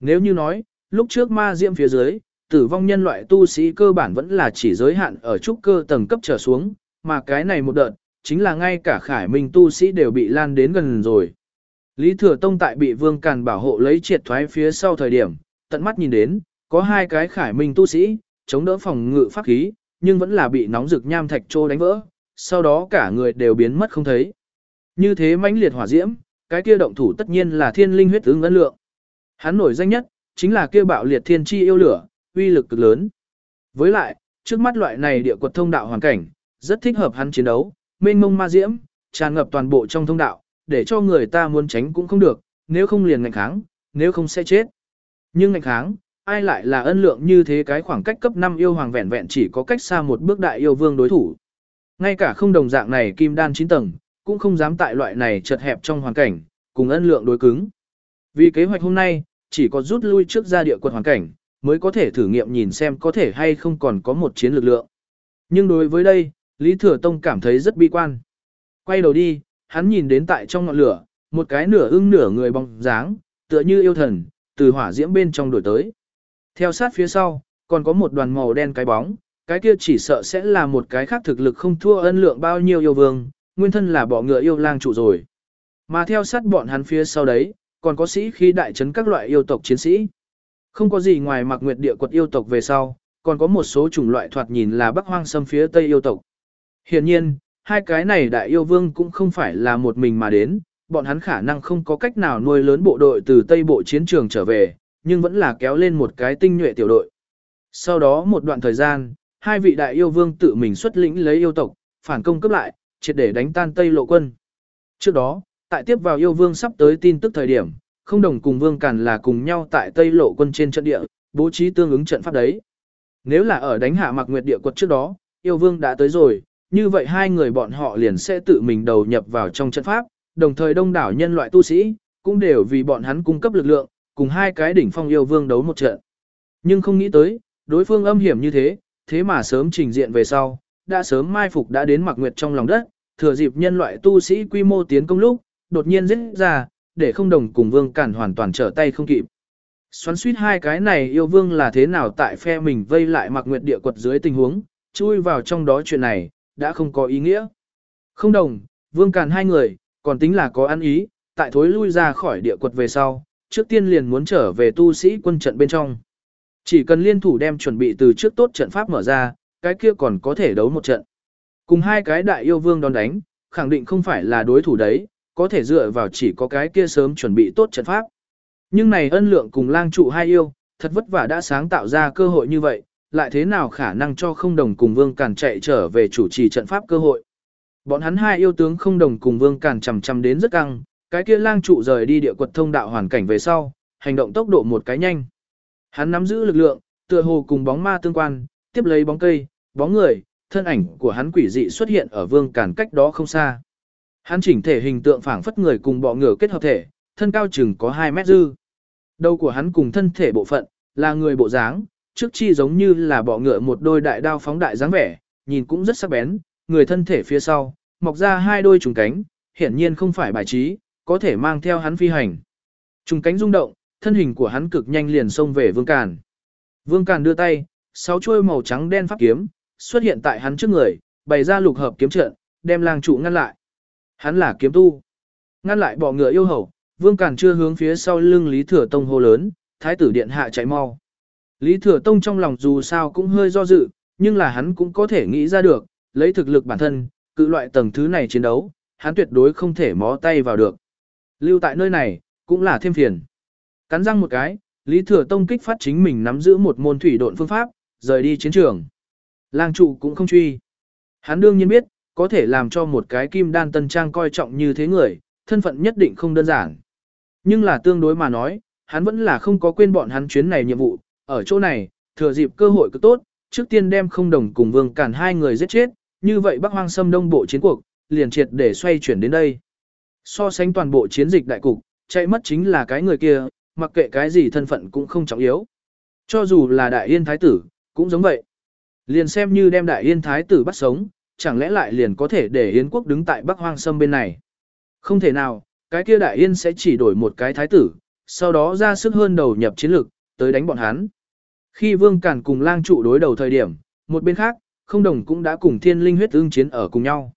Nếu như nói, lúc trước ma diễm phía dưới, tử vong nhân loại tu sĩ cơ bản vẫn là chỉ giới hạn ở trúc cơ tầng cấp trở xuống, mà cái này một đợt, chính là ngay cả khải minh tu sĩ đều bị lan đến gần rồi. Lý Thừa Tông tại bị Vương Càn bảo hộ lấy triệt thoái phía sau thời điểm, tận mắt nhìn đến, có hai cái khải minh tu sĩ, chống đỡ phòng ngự pháp khí, nhưng vẫn là bị nóng rực nham thạch trô đánh vỡ, sau đó cả người đều biến mất không thấy. Như thế mãnh liệt hỏa diễm, cái kia động thủ tất nhiên là thiên linh huyết ứng ấn lượng. Hắn nổi danh nhất, chính là kia bạo liệt thiên chi yêu lửa, uy lực cực lớn. Với lại, trước mắt loại này địa quật thông đạo hoàn cảnh, rất thích hợp hắn chiến đấu, mênh mông ma diễm, tràn ngập toàn bộ trong thông đạo, để cho người ta muốn tránh cũng không được, nếu không liền ngạnh kháng, nếu không sẽ chết. Nhưng ngạnh kháng, ai lại là ân lượng như thế cái khoảng cách cấp 5 yêu hoàng vẹn vẹn chỉ có cách xa một bước đại yêu vương đối thủ. Ngay cả không đồng dạng này kim đan 9 tầng, cũng không dám tại loại này chật hẹp trong hoàn cảnh, cùng ân lượng đối cứng. Vì kế hoạch hôm nay, chỉ có rút lui trước ra địa quật hoàn cảnh, mới có thể thử nghiệm nhìn xem có thể hay không còn có một chiến lực lượng. Nhưng đối với đây, Lý Thừa Tông cảm thấy rất bi quan. Quay đầu đi, hắn nhìn đến tại trong ngọn lửa, một cái nửa ưng nửa người bóng dáng, tựa như yêu thần, từ hỏa diễm bên trong đổi tới. Theo sát phía sau, còn có một đoàn màu đen cái bóng, cái kia chỉ sợ sẽ là một cái khác thực lực không thua ân lượng bao nhiêu yêu vương, nguyên thân là bỏ ngựa yêu lang trụ rồi. Mà theo sát bọn hắn phía sau đấy, còn có sĩ khí đại trấn các loại yêu tộc chiến sĩ. Không có gì ngoài mặc nguyệt địa quật yêu tộc về sau, còn có một số chủng loại thoạt nhìn là bắc hoang xâm phía tây yêu tộc. Hiện nhiên, hai cái này đại yêu vương cũng không phải là một mình mà đến, bọn hắn khả năng không có cách nào nuôi lớn bộ đội từ tây bộ chiến trường trở về, nhưng vẫn là kéo lên một cái tinh nhuệ tiểu đội. Sau đó một đoạn thời gian, hai vị đại yêu vương tự mình xuất lĩnh lấy yêu tộc, phản công cấp lại, triệt để đánh tan Tây lộ quân. Trước đó, tại tiếp vào yêu vương sắp tới tin tức thời điểm, không đồng cùng vương càn là cùng nhau tại Tây lộ quân trên trận địa, bố trí tương ứng trận pháp đấy. Nếu là ở đánh hạ mặc nguyệt địa quật trước đó, yêu vương đã tới rồi, như vậy hai người bọn họ liền sẽ tự mình đầu nhập vào trong trận pháp, đồng thời đông đảo nhân loại tu sĩ, cũng đều vì bọn hắn cung cấp lực lượng, cùng hai cái đỉnh phong yêu vương đấu một trận. Nhưng không nghĩ tới, đối phương âm hiểm như thế, thế mà sớm trình diện về sau, đã sớm mai phục đã đến mặc nguyệt trong lòng đất, thừa dịp nhân loại tu sĩ quy mô tiến công lúc, đột nhiên giết ra, để không đồng cùng vương cản hoàn toàn trở tay không kịp. Xoắn suýt hai cái này yêu vương là thế nào tại phe mình vây lại mặc nguyệt địa quật dưới tình huống, chui vào trong đó chuyện này, đã không có ý nghĩa. Không đồng, vương càn hai người, còn tính là có ăn ý, tại thối lui ra khỏi địa quật về sau, trước tiên liền muốn trở về tu sĩ quân trận bên trong. Chỉ cần liên thủ đem chuẩn bị từ trước tốt trận pháp mở ra, cái kia còn có thể đấu một trận. Cùng hai cái đại yêu vương đón đánh, khẳng định không phải là đối thủ đấy, có thể dựa vào chỉ có cái kia sớm chuẩn bị tốt trận pháp. Nhưng này ân lượng cùng lang trụ hai yêu, thật vất vả đã sáng tạo ra cơ hội như vậy, lại thế nào khả năng cho không đồng cùng vương càn chạy trở về chủ trì trận pháp cơ hội. Bọn hắn hai yêu tướng không đồng cùng vương càn chầm chầm đến rất căng, cái kia lang trụ rời đi địa quật thông đạo hoàn cảnh về sau, hành động tốc độ một cái nhanh. Hắn nắm giữ lực lượng, tựa hồ cùng bóng ma tương quan, tiếp lấy bóng cây, bóng người, thân ảnh của hắn quỷ dị xuất hiện ở vương càn cách đó không xa. Hắn chỉnh thể hình tượng phảng phất người cùng bọ ngựa kết hợp thể, thân cao chừng có 2 mét dư. Đầu của hắn cùng thân thể bộ phận, là người bộ dáng, trước chi giống như là bọ ngựa một đôi đại đao phóng đại dáng vẻ, nhìn cũng rất sắc bén, người thân thể phía sau, mọc ra hai đôi trùng cánh, hiển nhiên không phải bài trí, có thể mang theo hắn phi hành. Trùng cánh rung động, thân hình của hắn cực nhanh liền xông về Vương Càn. Vương Càn đưa tay, sáu chuôi màu trắng đen pháp kiếm xuất hiện tại hắn trước người, bày ra lục hợp kiếm trận, đem lang trụ ngăn lại. Hắn là kiếm tu. Ngăn lại bọ ngựa yêu hầu, Vương Càn chưa hướng phía sau lưng Lý Thừa Tông hô lớn, thái tử điện hạ chạy mau. Lý Thừa Tông trong lòng dù sao cũng hơi do dự, nhưng là hắn cũng có thể nghĩ ra được, lấy thực lực bản thân, cự loại tầng thứ này chiến đấu, hắn tuyệt đối không thể mó tay vào được. Lưu tại nơi này, cũng là thêm phiền. Cắn răng một cái, Lý Thừa Tông kích phát chính mình nắm giữ một môn thủy độn phương pháp, rời đi chiến trường. Lang trụ cũng không truy. Hắn đương nhiên biết, có thể làm cho một cái kim đan tân trang coi trọng như thế người, thân phận nhất định không đơn giản. Nhưng là tương đối mà nói, hắn vẫn là không có quên bọn hắn chuyến này nhiệm vụ, ở chỗ này, thừa dịp cơ hội cứ tốt, trước tiên đem không đồng cùng vương cản hai người giết chết, như vậy Bắc Hoang xâm Đông bộ chiến cuộc, liền triệt để xoay chuyển đến đây. So sánh toàn bộ chiến dịch đại cục, chạy mất chính là cái người kia, mặc kệ cái gì thân phận cũng không trọng yếu. Cho dù là đại yên thái tử, cũng giống vậy. Liền xem như đem đại yên thái tử bắt sống, chẳng lẽ lại liền có thể để Yến quốc đứng tại Bắc Hoang Sâm bên này. Không thể nào, cái kia đại yên sẽ chỉ đổi một cái thái tử, sau đó ra sức hơn đầu nhập chiến lược, tới đánh bọn hắn. Khi Vương Cản cùng lang trụ đối đầu thời điểm, một bên khác, không đồng cũng đã cùng thiên linh huyết ương chiến ở cùng nhau.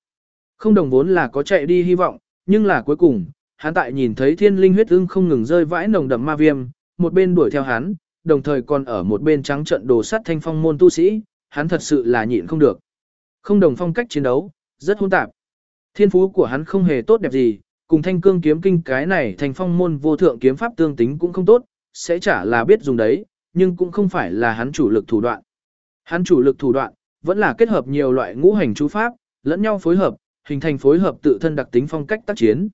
Không đồng vốn là có chạy đi hy vọng, nhưng là cuối cùng, hắn tại nhìn thấy thiên linh huyết ương không ngừng rơi vãi nồng đậm ma viêm, một bên đuổi theo hắn, đồng thời còn ở một bên trắng trận đồ sắt thanh phong môn tu sĩ, hắn thật sự là nhịn không được. Không đồng phong cách chiến đấu, rất hỗn tạp. Thiên phú của hắn không hề tốt đẹp gì, cùng thanh cương kiếm kinh cái này thành phong môn vô thượng kiếm pháp tương tính cũng không tốt, sẽ chả là biết dùng đấy, nhưng cũng không phải là hắn chủ lực thủ đoạn. Hắn chủ lực thủ đoạn, vẫn là kết hợp nhiều loại ngũ hành chú pháp, lẫn nhau phối hợp, hình thành phối hợp tự thân đặc tính phong cách tác chiến.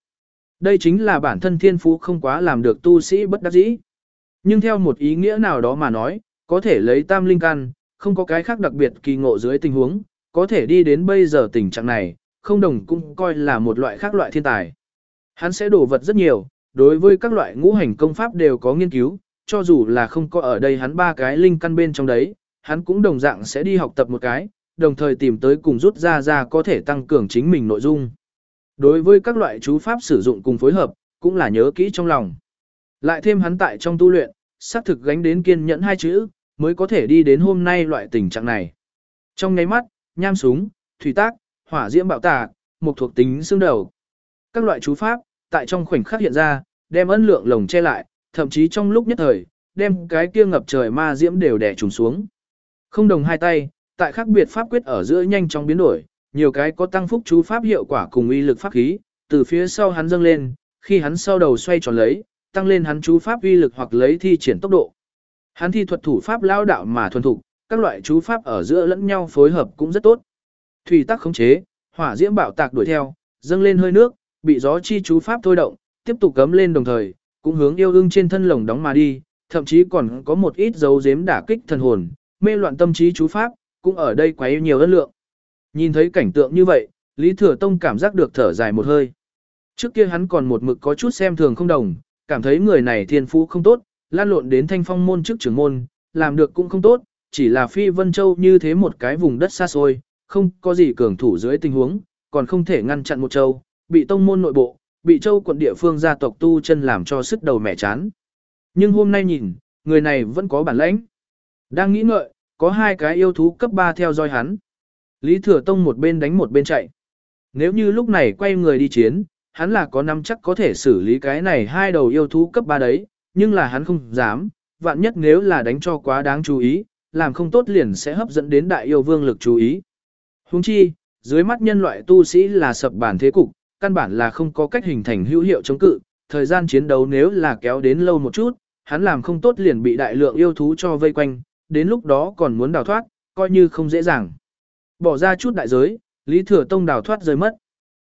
Đây chính là bản thân thiên phú không quá làm được tu sĩ bất đắc dĩ. Nhưng theo một ý nghĩa nào đó mà nói, có thể lấy tam linh căn, không có cái khác đặc biệt kỳ ngộ dưới tình huống, có thể đi đến bây giờ tình trạng này, không đồng cũng coi là một loại khác loại thiên tài. Hắn sẽ đổ vật rất nhiều, đối với các loại ngũ hành công pháp đều có nghiên cứu, cho dù là không có ở đây hắn ba cái linh căn bên trong đấy, hắn cũng đồng dạng sẽ đi học tập một cái, đồng thời tìm tới cùng rút ra ra có thể tăng cường chính mình nội dung. Đối với các loại chú pháp sử dụng cùng phối hợp, cũng là nhớ kỹ trong lòng. Lại thêm hắn tại trong tu luyện, xác thực gánh đến kiên nhẫn hai chữ, mới có thể đi đến hôm nay loại tình trạng này. Trong nháy mắt, nham súng, thủy tác, hỏa diễm bạo tà, một thuộc tính xương đầu. Các loại chú pháp, tại trong khoảnh khắc hiện ra, đem ân lượng lồng che lại, thậm chí trong lúc nhất thời, đem cái kia ngập trời ma diễm đều đè trùng xuống. Không đồng hai tay, tại khác biệt pháp quyết ở giữa nhanh chóng biến đổi, nhiều cái có tăng phúc chú pháp hiệu quả cùng uy lực pháp khí, từ phía sau hắn dâng lên, khi hắn sau đầu xoay tròn lấy, tăng lên hắn chú pháp uy lực hoặc lấy thi triển tốc độ. Hắn thi thuật thủ pháp lao đạo mà thuần thục, các loại chú pháp ở giữa lẫn nhau phối hợp cũng rất tốt. Thủy tắc khống chế, hỏa diễm bạo tạc đuổi theo, dâng lên hơi nước, bị gió chi chú pháp thôi động, tiếp tục cấm lên đồng thời, cũng hướng yêu ưng trên thân lồng đóng mà đi, thậm chí còn có một ít dấu giếm đả kích thần hồn, mê loạn tâm trí chú pháp, cũng ở đây quấy nhiều ân lượng. Nhìn thấy cảnh tượng như vậy, Lý Thừa Tông cảm giác được thở dài một hơi. Trước kia hắn còn một mực có chút xem thường không đồng, cảm thấy người này thiên phú không tốt, lan lộn đến thanh phong môn trước trưởng môn, làm được cũng không tốt, chỉ là phi vân châu như thế một cái vùng đất xa xôi, không có gì cường thủ dưới tình huống, còn không thể ngăn chặn một châu, bị tông môn nội bộ, bị châu quận địa phương gia tộc tu chân làm cho sức đầu mẹ chán. Nhưng hôm nay nhìn, người này vẫn có bản lãnh. Đang nghĩ ngợi, có hai cái yêu thú cấp 3 theo dõi hắn. Lý Thừa Tông một bên đánh một bên chạy. Nếu như lúc này quay người đi chiến, hắn là có nắm chắc có thể xử lý cái này hai đầu yêu thú cấp 3 đấy, nhưng là hắn không dám, vạn nhất nếu là đánh cho quá đáng chú ý, làm không tốt liền sẽ hấp dẫn đến đại yêu vương lực chú ý. Huống chi, dưới mắt nhân loại tu sĩ là sập bản thế cục, căn bản là không có cách hình thành hữu hiệu chống cự, thời gian chiến đấu nếu là kéo đến lâu một chút, hắn làm không tốt liền bị đại lượng yêu thú cho vây quanh, đến lúc đó còn muốn đào thoát, coi như không dễ dàng. Bỏ ra chút đại giới, Lý Thừa Tông đào thoát rơi mất.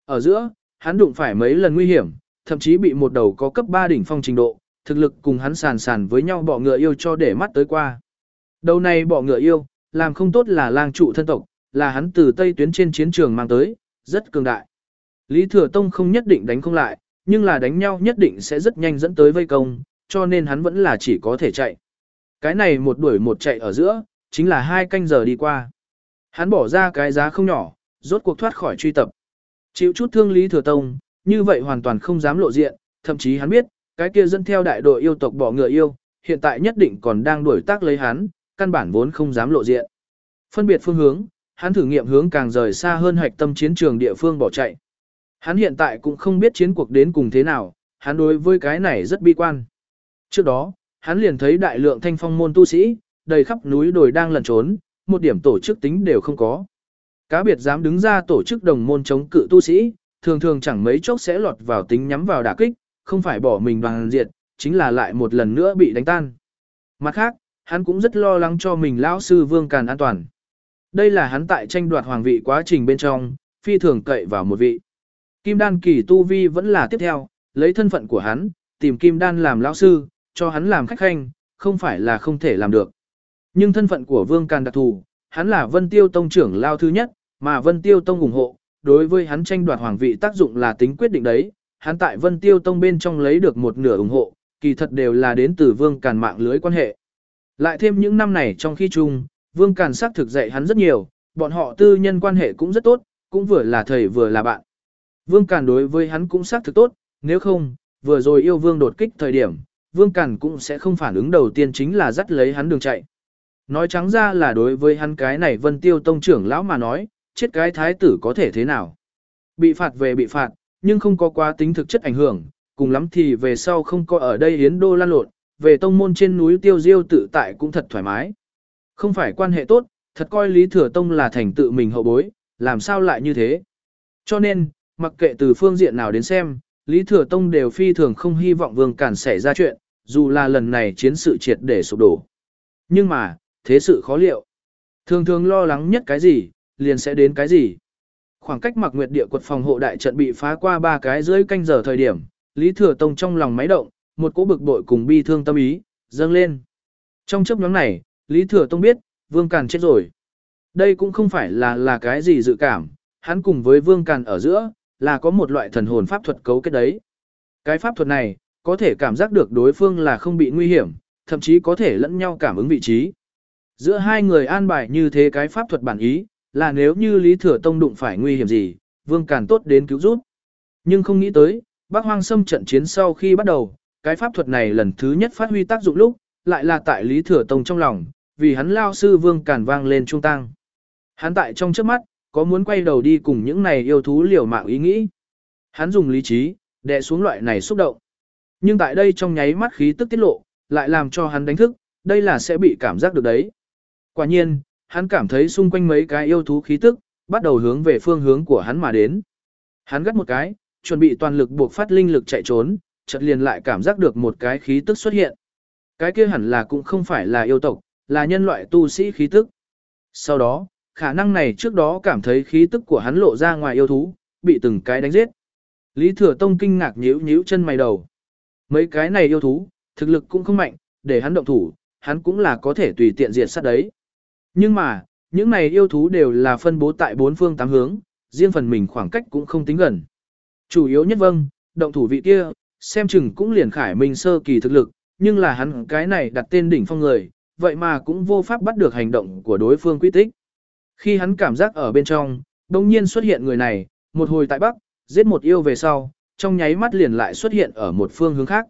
Ở giữa, hắn đụng phải mấy lần nguy hiểm, thậm chí bị một đầu có cấp 3 đỉnh phong trình độ, thực lực cùng hắn sàn sàn với nhau bỏ ngựa yêu cho để mắt tới qua. Đầu này bỏ ngựa yêu, làm không tốt là lang trụ thân tộc, là hắn từ Tây tuyến trên chiến trường mang tới, rất cường đại. Lý Thừa Tông không nhất định đánh không lại, nhưng là đánh nhau nhất định sẽ rất nhanh dẫn tới vây công, cho nên hắn vẫn là chỉ có thể chạy. Cái này một đuổi một chạy ở giữa, chính là hai canh giờ đi qua. Hắn bỏ ra cái giá không nhỏ, rốt cuộc thoát khỏi truy tập. Chịu chút thương Lý Thừa Tông, như vậy hoàn toàn không dám lộ diện, thậm chí hắn biết, cái kia dẫn theo đại đội yêu tộc bỏ ngựa yêu, hiện tại nhất định còn đang đuổi tác lấy hắn, căn bản vốn không dám lộ diện. Phân biệt phương hướng, hắn thử nghiệm hướng càng rời xa hơn hạch tâm chiến trường địa phương bỏ chạy. Hắn hiện tại cũng không biết chiến cuộc đến cùng thế nào, hắn đối với cái này rất bi quan. Trước đó, hắn liền thấy đại lượng thanh phong môn tu sĩ, đầy khắp núi đồi đang lẩn trốn, một điểm tổ chức tính đều không có. Cá biệt dám đứng ra tổ chức đồng môn chống cự tu sĩ, thường thường chẳng mấy chốc sẽ lọt vào tính nhắm vào đả kích, không phải bỏ mình bằng diệt, chính là lại một lần nữa bị đánh tan. Mặt khác, hắn cũng rất lo lắng cho mình lão sư Vương Càn an toàn. Đây là hắn tại tranh đoạt hoàng vị quá trình bên trong, phi thường cậy vào một vị. Kim đan kỳ tu vi vẫn là tiếp theo, lấy thân phận của hắn, tìm Kim đan làm lão sư, cho hắn làm khách khanh, không phải là không thể làm được. Nhưng thân phận của Vương Càn đặc thù, hắn là Vân Tiêu Tông trưởng lao thứ nhất, mà Vân Tiêu Tông ủng hộ, đối với hắn tranh đoạt hoàng vị tác dụng là tính quyết định đấy, hắn tại Vân Tiêu Tông bên trong lấy được một nửa ủng hộ, kỳ thật đều là đến từ Vương Càn mạng lưới quan hệ. Lại thêm những năm này trong khi chung, Vương Càn sắc thực dạy hắn rất nhiều, bọn họ tư nhân quan hệ cũng rất tốt, cũng vừa là thầy vừa là bạn. Vương Càn đối với hắn cũng xác thực tốt, nếu không, vừa rồi yêu Vương đột kích thời điểm, Vương Càn cũng sẽ không phản ứng đầu tiên chính là dắt lấy hắn đường chạy. Nói trắng ra là đối với hắn cái này Vân Tiêu Tông trưởng lão mà nói, chết cái thái tử có thể thế nào. Bị phạt về bị phạt, nhưng không có quá tính thực chất ảnh hưởng, cùng lắm thì về sau không có ở đây hiến đô lan lộn, về tông môn trên núi tiêu diêu tự tại cũng thật thoải mái. Không phải quan hệ tốt, thật coi Lý Thừa Tông là thành tự mình hậu bối, làm sao lại như thế. Cho nên, mặc kệ từ phương diện nào đến xem, Lý Thừa Tông đều phi thường không hy vọng Vương Cản xảy ra chuyện, dù là lần này chiến sự triệt để sụp đổ. Nhưng mà, thế sự khó liệu. Thường thường lo lắng nhất cái gì, liền sẽ đến cái gì. Khoảng cách mặc nguyệt địa quật phòng hộ đại trận bị phá qua ba cái dưới canh giờ thời điểm, Lý Thừa Tông trong lòng máy động, một cỗ bực bội cùng bi thương tâm ý, dâng lên. Trong chấp nhóm này, Lý Thừa Tông biết, Vương Càn chết rồi. Đây cũng không phải là là cái gì dự cảm, hắn cùng với Vương Càn ở giữa, là có một loại thần hồn pháp thuật cấu kết đấy. Cái pháp thuật này, có thể cảm giác được đối phương là không bị nguy hiểm, thậm chí có thể lẫn nhau cảm ứng vị trí. Giữa hai người an bài như thế cái pháp thuật bản ý, là nếu như Lý Thừa Tông đụng phải nguy hiểm gì, Vương Càn tốt đến cứu giúp. Nhưng không nghĩ tới, Bắc Hoang Sâm trận chiến sau khi bắt đầu, cái pháp thuật này lần thứ nhất phát huy tác dụng lúc, lại là tại Lý Thừa Tông trong lòng, vì hắn lao sư Vương Càn vang lên trung tăng. Hắn tại trong trước mắt, có muốn quay đầu đi cùng những này yêu thú liều mạng ý nghĩ. Hắn dùng lý trí, đè xuống loại này xúc động. Nhưng tại đây trong nháy mắt khí tức tiết lộ, lại làm cho hắn đánh thức, đây là sẽ bị cảm giác được đấy. Quả nhiên, hắn cảm thấy xung quanh mấy cái yêu thú khí tức, bắt đầu hướng về phương hướng của hắn mà đến. Hắn gắt một cái, chuẩn bị toàn lực buộc phát linh lực chạy trốn, chợt liền lại cảm giác được một cái khí tức xuất hiện. Cái kia hẳn là cũng không phải là yêu tộc, là nhân loại tu sĩ khí tức. Sau đó, khả năng này trước đó cảm thấy khí tức của hắn lộ ra ngoài yêu thú, bị từng cái đánh giết. Lý Thừa Tông kinh ngạc nhíu nhíu chân mày đầu. Mấy cái này yêu thú, thực lực cũng không mạnh, để hắn động thủ, hắn cũng là có thể tùy tiện diệt sát đấy. Nhưng mà, những này yêu thú đều là phân bố tại bốn phương tám hướng, riêng phần mình khoảng cách cũng không tính gần. Chủ yếu nhất vâng, động thủ vị kia, xem chừng cũng liền khải minh sơ kỳ thực lực, nhưng là hắn cái này đặt tên đỉnh phong người, vậy mà cũng vô pháp bắt được hành động của đối phương quy tích. Khi hắn cảm giác ở bên trong, đồng nhiên xuất hiện người này, một hồi tại Bắc, giết một yêu về sau, trong nháy mắt liền lại xuất hiện ở một phương hướng khác.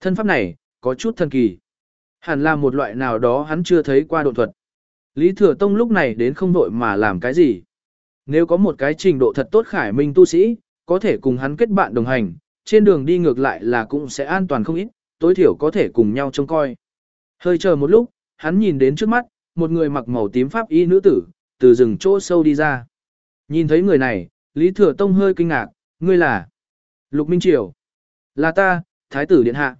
Thân pháp này, có chút thần kỳ. Hẳn là một loại nào đó hắn chưa thấy qua độ thuật. Lý Thừa Tông lúc này đến không đội mà làm cái gì. Nếu có một cái trình độ thật tốt khải minh tu sĩ, có thể cùng hắn kết bạn đồng hành, trên đường đi ngược lại là cũng sẽ an toàn không ít, tối thiểu có thể cùng nhau trông coi. Hơi chờ một lúc, hắn nhìn đến trước mắt, một người mặc màu tím pháp y nữ tử, từ rừng chỗ sâu đi ra. Nhìn thấy người này, Lý Thừa Tông hơi kinh ngạc, ngươi là Lục Minh Triều. Là ta, Thái tử Điện Hạ.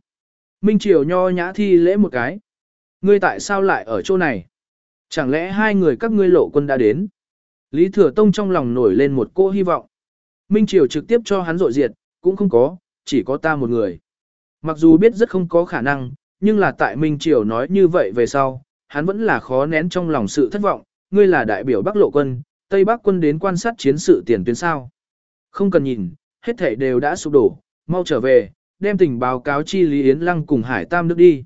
Minh Triều nho nhã thi lễ một cái. Ngươi tại sao lại ở chỗ này? Chẳng lẽ hai người các ngươi lộ quân đã đến? Lý Thừa Tông trong lòng nổi lên một cô hy vọng. Minh Triều trực tiếp cho hắn dội diệt, cũng không có, chỉ có ta một người. Mặc dù biết rất không có khả năng, nhưng là tại Minh Triều nói như vậy về sau, hắn vẫn là khó nén trong lòng sự thất vọng, ngươi là đại biểu Bắc Lộ quân, Tây Bắc quân đến quan sát chiến sự tiền tuyến sao. Không cần nhìn, hết thảy đều đã sụp đổ, mau trở về, đem tình báo cáo chi Lý Yến Lăng cùng Hải Tam nước đi.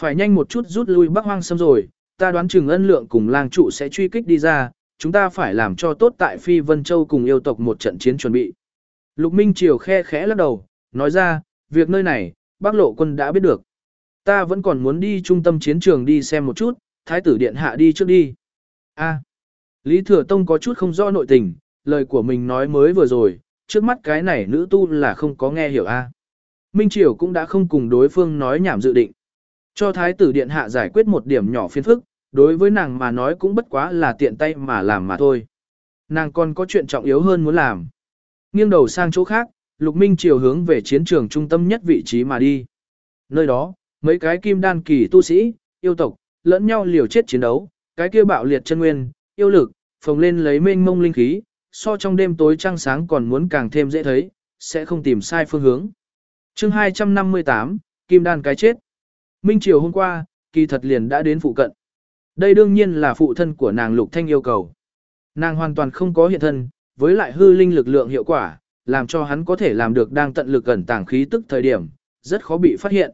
Phải nhanh một chút rút lui Bắc Hoang xong rồi, ta đoán chừng ân lượng cùng lang trụ sẽ truy kích đi ra, chúng ta phải làm cho tốt tại Phi Vân Châu cùng yêu tộc một trận chiến chuẩn bị. Lục Minh Triều khe khẽ lắc đầu, nói ra, việc nơi này, bác lộ quân đã biết được. Ta vẫn còn muốn đi trung tâm chiến trường đi xem một chút, thái tử điện hạ đi trước đi. a Lý Thừa Tông có chút không rõ nội tình, lời của mình nói mới vừa rồi, trước mắt cái này nữ tu là không có nghe hiểu a. Minh Triều cũng đã không cùng đối phương nói nhảm dự định. Cho thái tử điện hạ giải quyết một điểm nhỏ phiền phức, đối với nàng mà nói cũng bất quá là tiện tay mà làm mà thôi. Nàng còn có chuyện trọng yếu hơn muốn làm. Nghiêng đầu sang chỗ khác, Lục Minh Triều hướng về chiến trường trung tâm nhất vị trí mà đi. Nơi đó, mấy cái kim đan kỳ tu sĩ, yêu tộc, lẫn nhau liều chết chiến đấu, cái kia bạo liệt chân nguyên, yêu lực, phồng lên lấy mênh mông linh khí, so trong đêm tối trăng sáng còn muốn càng thêm dễ thấy, sẽ không tìm sai phương hướng. Chương 258, Kim đan cái chết. Minh Triều hôm qua, kỳ thật liền đã đến phụ cận. Đây đương nhiên là phụ thân của nàng Lục Thanh yêu cầu. Nàng hoàn toàn không có hiện thân, với lại hư linh lực lượng hiệu quả, làm cho hắn có thể làm được đang tận lực gần tàng khí tức thời điểm, rất khó bị phát hiện.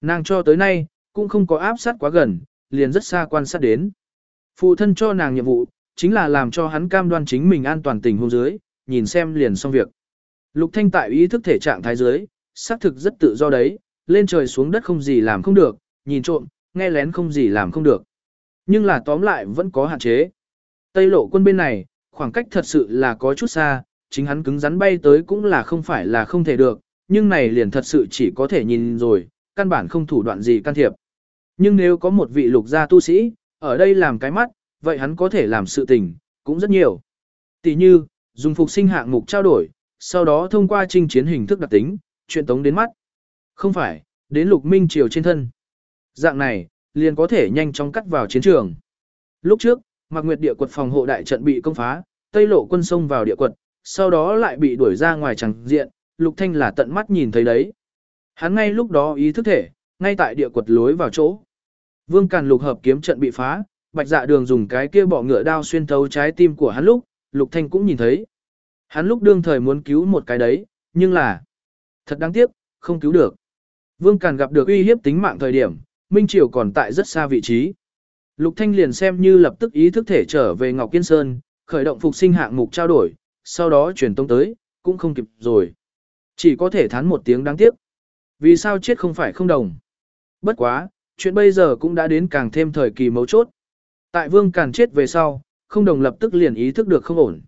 Nàng cho tới nay, cũng không có áp sát quá gần, liền rất xa quan sát đến. Phụ thân cho nàng nhiệm vụ, chính là làm cho hắn cam đoan chính mình an toàn tình huống dưới, nhìn xem liền xong việc. Lục Thanh tại ý thức thể trạng thái dưới, xác thực rất tự do đấy, lên trời xuống đất không gì làm không được, nhìn trộm, nghe lén không gì làm không được. Nhưng là tóm lại vẫn có hạn chế. Tây lộ quân bên này, khoảng cách thật sự là có chút xa, chính hắn cứng rắn bay tới cũng là không phải là không thể được, nhưng này liền thật sự chỉ có thể nhìn rồi, căn bản không thủ đoạn gì can thiệp. Nhưng nếu có một vị lục gia tu sĩ, ở đây làm cái mắt, vậy hắn có thể làm sự tình, cũng rất nhiều. Tỷ như, dùng phục sinh hạng mục trao đổi, sau đó thông qua trinh chiến hình thức đặc tính, chuyện tống đến mắt. Không phải, đến lục minh triều trên thân. Dạng này, liền có thể nhanh chóng cắt vào chiến trường. Lúc trước, Mạc Nguyệt địa quật phòng hộ đại trận bị công phá, Tây Lộ quân xông vào địa quật, sau đó lại bị đuổi ra ngoài chẳng diện, Lục Thanh là tận mắt nhìn thấy đấy. Hắn ngay lúc đó ý thức thể, ngay tại địa quật lối vào chỗ. Vương Càn Lục hợp kiếm trận bị phá, Bạch Dạ Đường dùng cái kia bọ ngựa đao xuyên thấu trái tim của hắn lúc, Lục Thanh cũng nhìn thấy. Hắn lúc đương thời muốn cứu một cái đấy, nhưng là thật đáng tiếc, không cứu được. Vương Càn gặp được uy hiếp tính mạng thời điểm, Minh Triều còn tại rất xa vị trí. Lục Thanh liền xem như lập tức ý thức thể trở về Ngọc Kiên Sơn, khởi động phục sinh hạng mục trao đổi, sau đó truyền tông tới, cũng không kịp rồi. Chỉ có thể thán một tiếng đáng tiếc. Vì sao chết không phải không đồng. Bất quá, chuyện bây giờ cũng đã đến càng thêm thời kỳ mấu chốt. Tại Vương Càn chết về sau, không đồng lập tức liền ý thức được không ổn.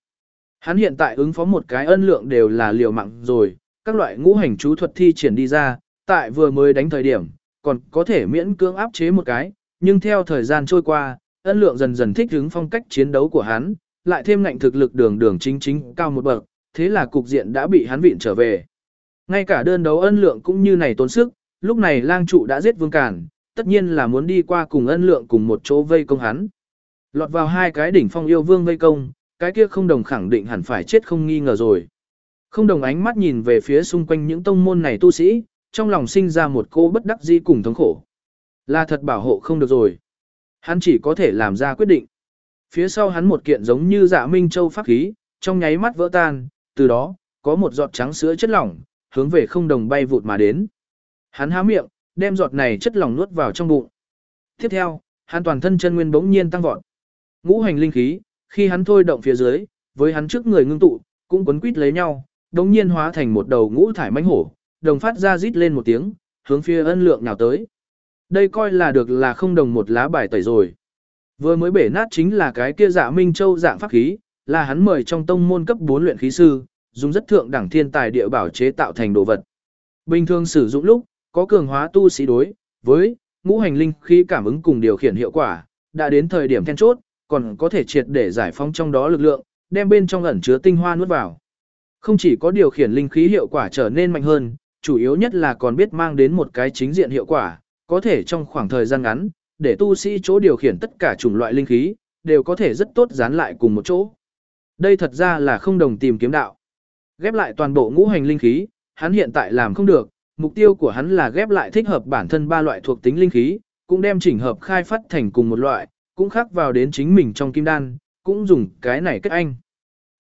Hắn hiện tại ứng phó một cái ân lượng đều là liều mạng rồi, các loại ngũ hành chú thuật thi triển đi ra, tại vừa mới đánh thời điểm, còn có thể miễn cưỡng áp chế một cái, nhưng theo thời gian trôi qua, ân lượng dần dần thích ứng phong cách chiến đấu của hắn, lại thêm ngạnh thực lực đường đường chính chính cao một bậc, thế là cục diện đã bị hắn vịn trở về. Ngay cả đơn đấu ân lượng cũng như này tốn sức, lúc này lang trụ đã giết vương cản, tất nhiên là muốn đi qua cùng ân lượng cùng một chỗ vây công hắn. Lọt vào hai cái đỉnh phong yêu vương vây công, cái kia không đồng khẳng định hẳn phải chết không nghi ngờ rồi. Không đồng ánh mắt nhìn về phía xung quanh những tông môn này tu sĩ, trong lòng sinh ra một cô bất đắc dĩ cùng thống khổ. Là thật bảo hộ không được rồi. Hắn chỉ có thể làm ra quyết định. Phía sau hắn một kiện giống như dạ minh châu pháp khí, trong nháy mắt vỡ tan, từ đó, có một giọt trắng sữa chất lỏng, hướng về không đồng bay vụt mà đến. Hắn há miệng, đem giọt này chất lỏng nuốt vào trong bụng. Tiếp theo, hắn toàn thân chân nguyên bỗng nhiên tăng vọt. Ngũ hành linh khí, khi hắn thôi động phía dưới, với hắn trước người ngưng tụ, cũng quấn quýt lấy nhau, đống nhiên hóa thành một đầu ngũ thải mãnh hổ, đồng phát ra rít lên một tiếng, hướng phía ân lượng nào tới. Đây coi là được là không đồng một lá bài tẩy rồi. Vừa mới bể nát chính là cái kia dạ minh châu dạng pháp khí, là hắn mời trong tông môn cấp 4 luyện khí sư, dùng rất thượng đẳng thiên tài địa bảo chế tạo thành đồ vật. Bình thường sử dụng lúc, có cường hóa tu sĩ đối, với ngũ hành linh khí cảm ứng cùng điều khiển hiệu quả, đã đến thời điểm then chốt, còn có thể triệt để giải phóng trong đó lực lượng, đem bên trong ẩn chứa tinh hoa nuốt vào. Không chỉ có điều khiển linh khí hiệu quả trở nên mạnh hơn, chủ yếu nhất là còn biết mang đến một cái chính diện hiệu quả, có thể trong khoảng thời gian ngắn, để tu sĩ chỗ điều khiển tất cả chủng loại linh khí, đều có thể rất tốt dán lại cùng một chỗ. Đây thật ra là không đồng tìm kiếm đạo. Ghép lại toàn bộ ngũ hành linh khí, hắn hiện tại làm không được, mục tiêu của hắn là ghép lại thích hợp bản thân ba loại thuộc tính linh khí, cũng đem chỉnh hợp khai phát thành cùng một loại, cũng khắc vào đến chính mình trong kim đan, cũng dùng cái này kết anh.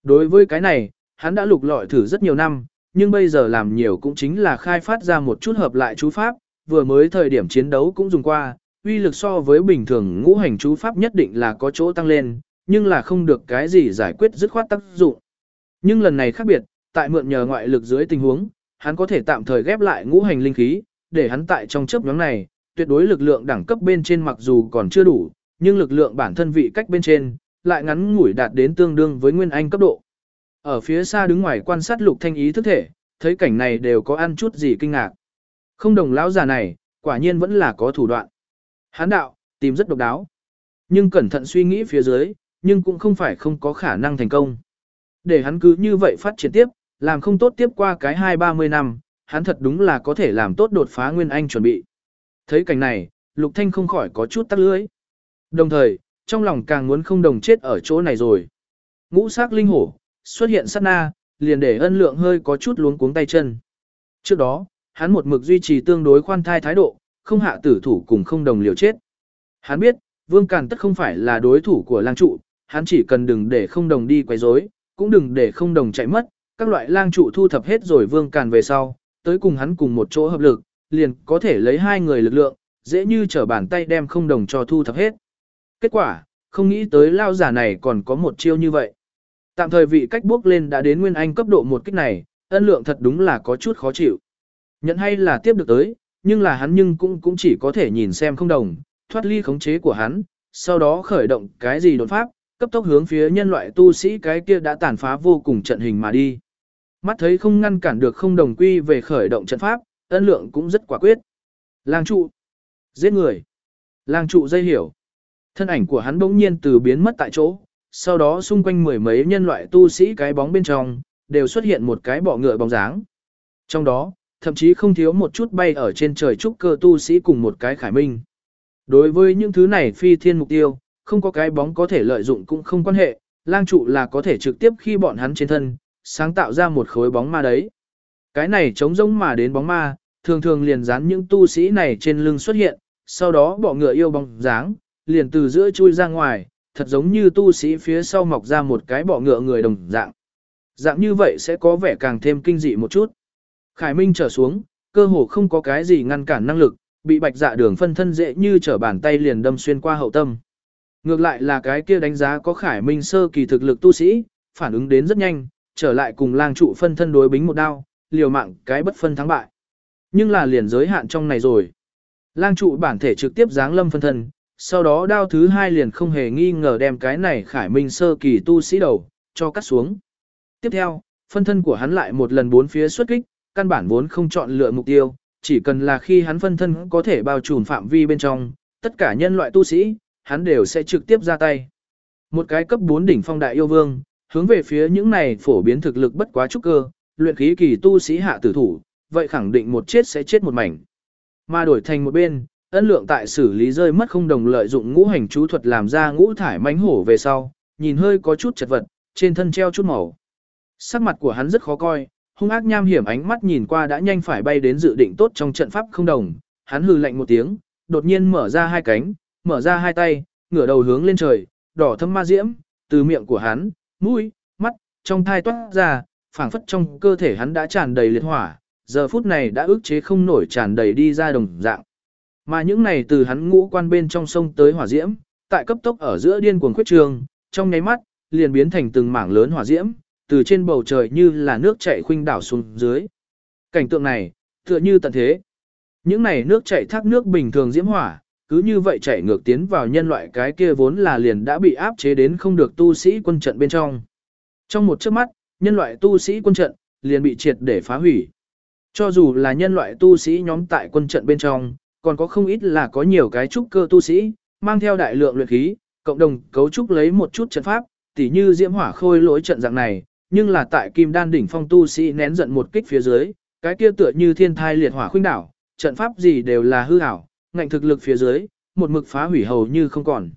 Đối với cái này, hắn đã lục lọi thử rất nhiều năm, nhưng bây giờ làm nhiều cũng chính là khai phát ra một chút hợp lại chú pháp, vừa mới thời điểm chiến đấu cũng dùng qua, uy lực so với bình thường ngũ hành chú pháp nhất định là có chỗ tăng lên, nhưng là không được cái gì giải quyết dứt khoát tác dụng. Nhưng lần này khác biệt, tại mượn nhờ ngoại lực dưới tình huống, hắn có thể tạm thời ghép lại ngũ hành linh khí, để hắn tại trong chớp nhoáng này, tuyệt đối lực lượng đẳng cấp bên trên mặc dù còn chưa đủ, nhưng lực lượng bản thân vị cách bên trên lại ngắn ngủi đạt đến tương đương với nguyên anh cấp độ. Ở phía xa đứng ngoài quan sát lục thanh ý thức thể, thấy cảnh này đều có ăn chút gì kinh ngạc. Không đồng lão già này, quả nhiên vẫn là có thủ đoạn. Hán đạo, tìm rất độc đáo. Nhưng cẩn thận suy nghĩ phía dưới, nhưng cũng không phải không có khả năng thành công. Để hắn cứ như vậy phát triển tiếp, làm không tốt tiếp qua cái hai ba mươi năm, hắn thật đúng là có thể làm tốt đột phá Nguyên Anh chuẩn bị. Thấy cảnh này, Lục Thanh không khỏi có chút tắc lưỡi. Đồng thời, trong lòng càng muốn không đồng chết ở chỗ này rồi. Ngũ sắc linh hổ, xuất hiện sát na, liền để ân lượng hơi có chút luống cuống tay chân. Trước đó, hắn một mực duy trì tương đối khoan thai thái độ, không hạ tử thủ cùng không đồng liều chết. Hắn biết, Vương Càn tất không phải là đối thủ của lang trụ, hắn chỉ cần đừng để không đồng đi quấy rối, cũng đừng để không đồng chạy mất, các loại lang trụ thu thập hết rồi Vương Càn về sau, tới cùng hắn cùng một chỗ hợp lực, liền có thể lấy hai người lực lượng, dễ như trở bàn tay đem không đồng cho thu thập hết. Kết quả, không nghĩ tới lao giả này còn có một chiêu như vậy. Tạm thời vị cách bước lên đã đến nguyên anh cấp độ một kích này, ân lượng thật đúng là có chút khó chịu. Nhận hay là tiếp được tới, nhưng là hắn nhưng cũng cũng chỉ có thể nhìn xem không đồng, thoát ly khống chế của hắn, sau đó khởi động cái gì đột pháp, cấp tốc hướng phía nhân loại tu sĩ cái kia đã tàn phá vô cùng trận hình mà đi. Mắt thấy không ngăn cản được không đồng quy về khởi động trận pháp, ân lượng cũng rất quả quyết. Lang trụ. Giết người. Lang trụ dây hiểu. Thân ảnh của hắn bỗng nhiên từ biến mất tại chỗ, sau đó xung quanh mười mấy nhân loại tu sĩ cái bóng bên trong, đều xuất hiện một cái bọ ngựa bóng dáng. Trong đó, thậm chí không thiếu một chút bay ở trên trời trúc cơ tu sĩ cùng một cái khải minh. Đối với những thứ này phi thiên mục tiêu, không có cái bóng có thể lợi dụng cũng không quan hệ, lang trụ là có thể trực tiếp khi bọn hắn trên thân, sáng tạo ra một khối bóng ma đấy. Cái này chống rỗng mà đến bóng ma, thường thường liền dán những tu sĩ này trên lưng xuất hiện, sau đó bỏ ngựa yêu bóng dáng, liền từ giữa chui ra ngoài, thật giống như tu sĩ phía sau mọc ra một cái bỏ ngựa người đồng dạng. Dạng như vậy sẽ có vẻ càng thêm kinh dị một chút. Khải Minh trở xuống, cơ hồ không có cái gì ngăn cản năng lực, bị bạch dạ đường phân thân dễ như trở bàn tay liền đâm xuyên qua hậu tâm. Ngược lại là cái kia đánh giá có Khải Minh sơ kỳ thực lực tu sĩ, phản ứng đến rất nhanh, trở lại cùng lang trụ phân thân đối bính một đao, liều mạng cái bất phân thắng bại. Nhưng là liền giới hạn trong này rồi. Lang trụ bản thể trực tiếp giáng lâm phân thân, sau đó đao thứ hai liền không hề nghi ngờ đem cái này khải minh sơ kỳ tu sĩ đầu, cho cắt xuống. Tiếp theo, phân thân của hắn lại một lần bốn phía xuất kích, căn bản vốn không chọn lựa mục tiêu, chỉ cần là khi hắn phân thân có thể bao trùm phạm vi bên trong, tất cả nhân loại tu sĩ, hắn đều sẽ trực tiếp ra tay. Một cái cấp 4 đỉnh phong đại yêu vương, hướng về phía những này phổ biến thực lực bất quá trúc cơ, luyện khí kỳ tu sĩ hạ tử thủ, vậy khẳng định một chết sẽ chết một mảnh. Mà đổi thành một bên, ấn lượng tại xử lý rơi mất không đồng lợi dụng ngũ hành chú thuật làm ra ngũ thải mánh hổ về sau, nhìn hơi có chút chật vật, trên thân treo chút màu. Sắc mặt của hắn rất khó coi, hung ác nham hiểm ánh mắt nhìn qua đã nhanh phải bay đến dự định tốt trong trận pháp không đồng, hắn hừ lạnh một tiếng, đột nhiên mở ra hai cánh, mở ra hai tay, ngửa đầu hướng lên trời, đỏ thâm ma diễm, từ miệng của hắn, mũi, mắt, trong thai toát ra, phảng phất trong cơ thể hắn đã tràn đầy liệt hỏa, giờ phút này đã ức chế không nổi tràn đầy đi ra đồng dạng. Mà những này từ hắn ngũ quan bên trong sông tới hỏa diễm, tại cấp tốc ở giữa điên cuồng khuyết trường, trong nháy mắt, liền biến thành từng mảng lớn hỏa diễm, từ trên bầu trời như là nước chảy khuynh đảo xuống dưới. Cảnh tượng này, tựa như tận thế. Những này nước chảy thác nước bình thường diễm hỏa, cứ như vậy chảy ngược tiến vào nhân loại cái kia vốn là liền đã bị áp chế đến không được tu sĩ quân trận bên trong. Trong một chớp mắt, nhân loại tu sĩ quân trận liền bị triệt để phá hủy. Cho dù là nhân loại tu sĩ nhóm tại quân trận bên trong, còn có không ít là có nhiều cái trúc cơ tu sĩ, mang theo đại lượng luyện khí, cộng đồng cấu trúc lấy một chút trận pháp, tỉ như diễm hỏa khôi lỗi trận dạng này, nhưng là tại kim đan đỉnh phong tu sĩ nén giận một kích phía dưới, cái kia tựa như thiên thai liệt hỏa khuynh đảo, trận pháp gì đều là hư ảo, ngạnh thực lực phía dưới, một mực phá hủy hầu như không còn.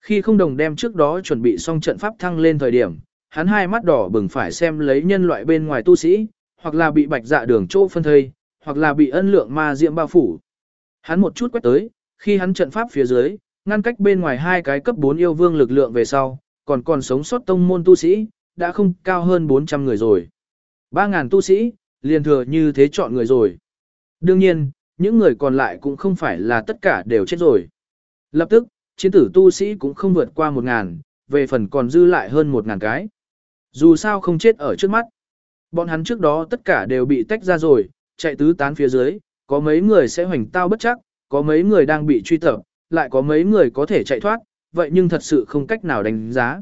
Khi không đồng đem trước đó chuẩn bị xong trận pháp thăng lên thời điểm, hắn hai mắt đỏ bừng phải xem lấy nhân loại bên ngoài tu sĩ, hoặc là bị bạch dạ đường chỗ phân thây, hoặc là bị ân lượng ma diễm bao phủ. Hắn một chút quét tới, khi hắn trận pháp phía dưới, ngăn cách bên ngoài hai cái cấp 4 yêu vương lực lượng về sau, còn còn sống sót tông môn tu sĩ, đã không cao hơn 400 người rồi. 3.000 tu sĩ, liền thừa như thế chọn người rồi. Đương nhiên, những người còn lại cũng không phải là tất cả đều chết rồi. Lập tức, chiến tử tu sĩ cũng không vượt qua 1.000, về phần còn dư lại hơn 1.000 cái. Dù sao không chết ở trước mắt. Bọn hắn trước đó tất cả đều bị tách ra rồi, chạy tứ tán phía dưới, có mấy người sẽ hoành tao bất chắc, có mấy người đang bị truy tập, lại có mấy người có thể chạy thoát, vậy nhưng thật sự không cách nào đánh giá.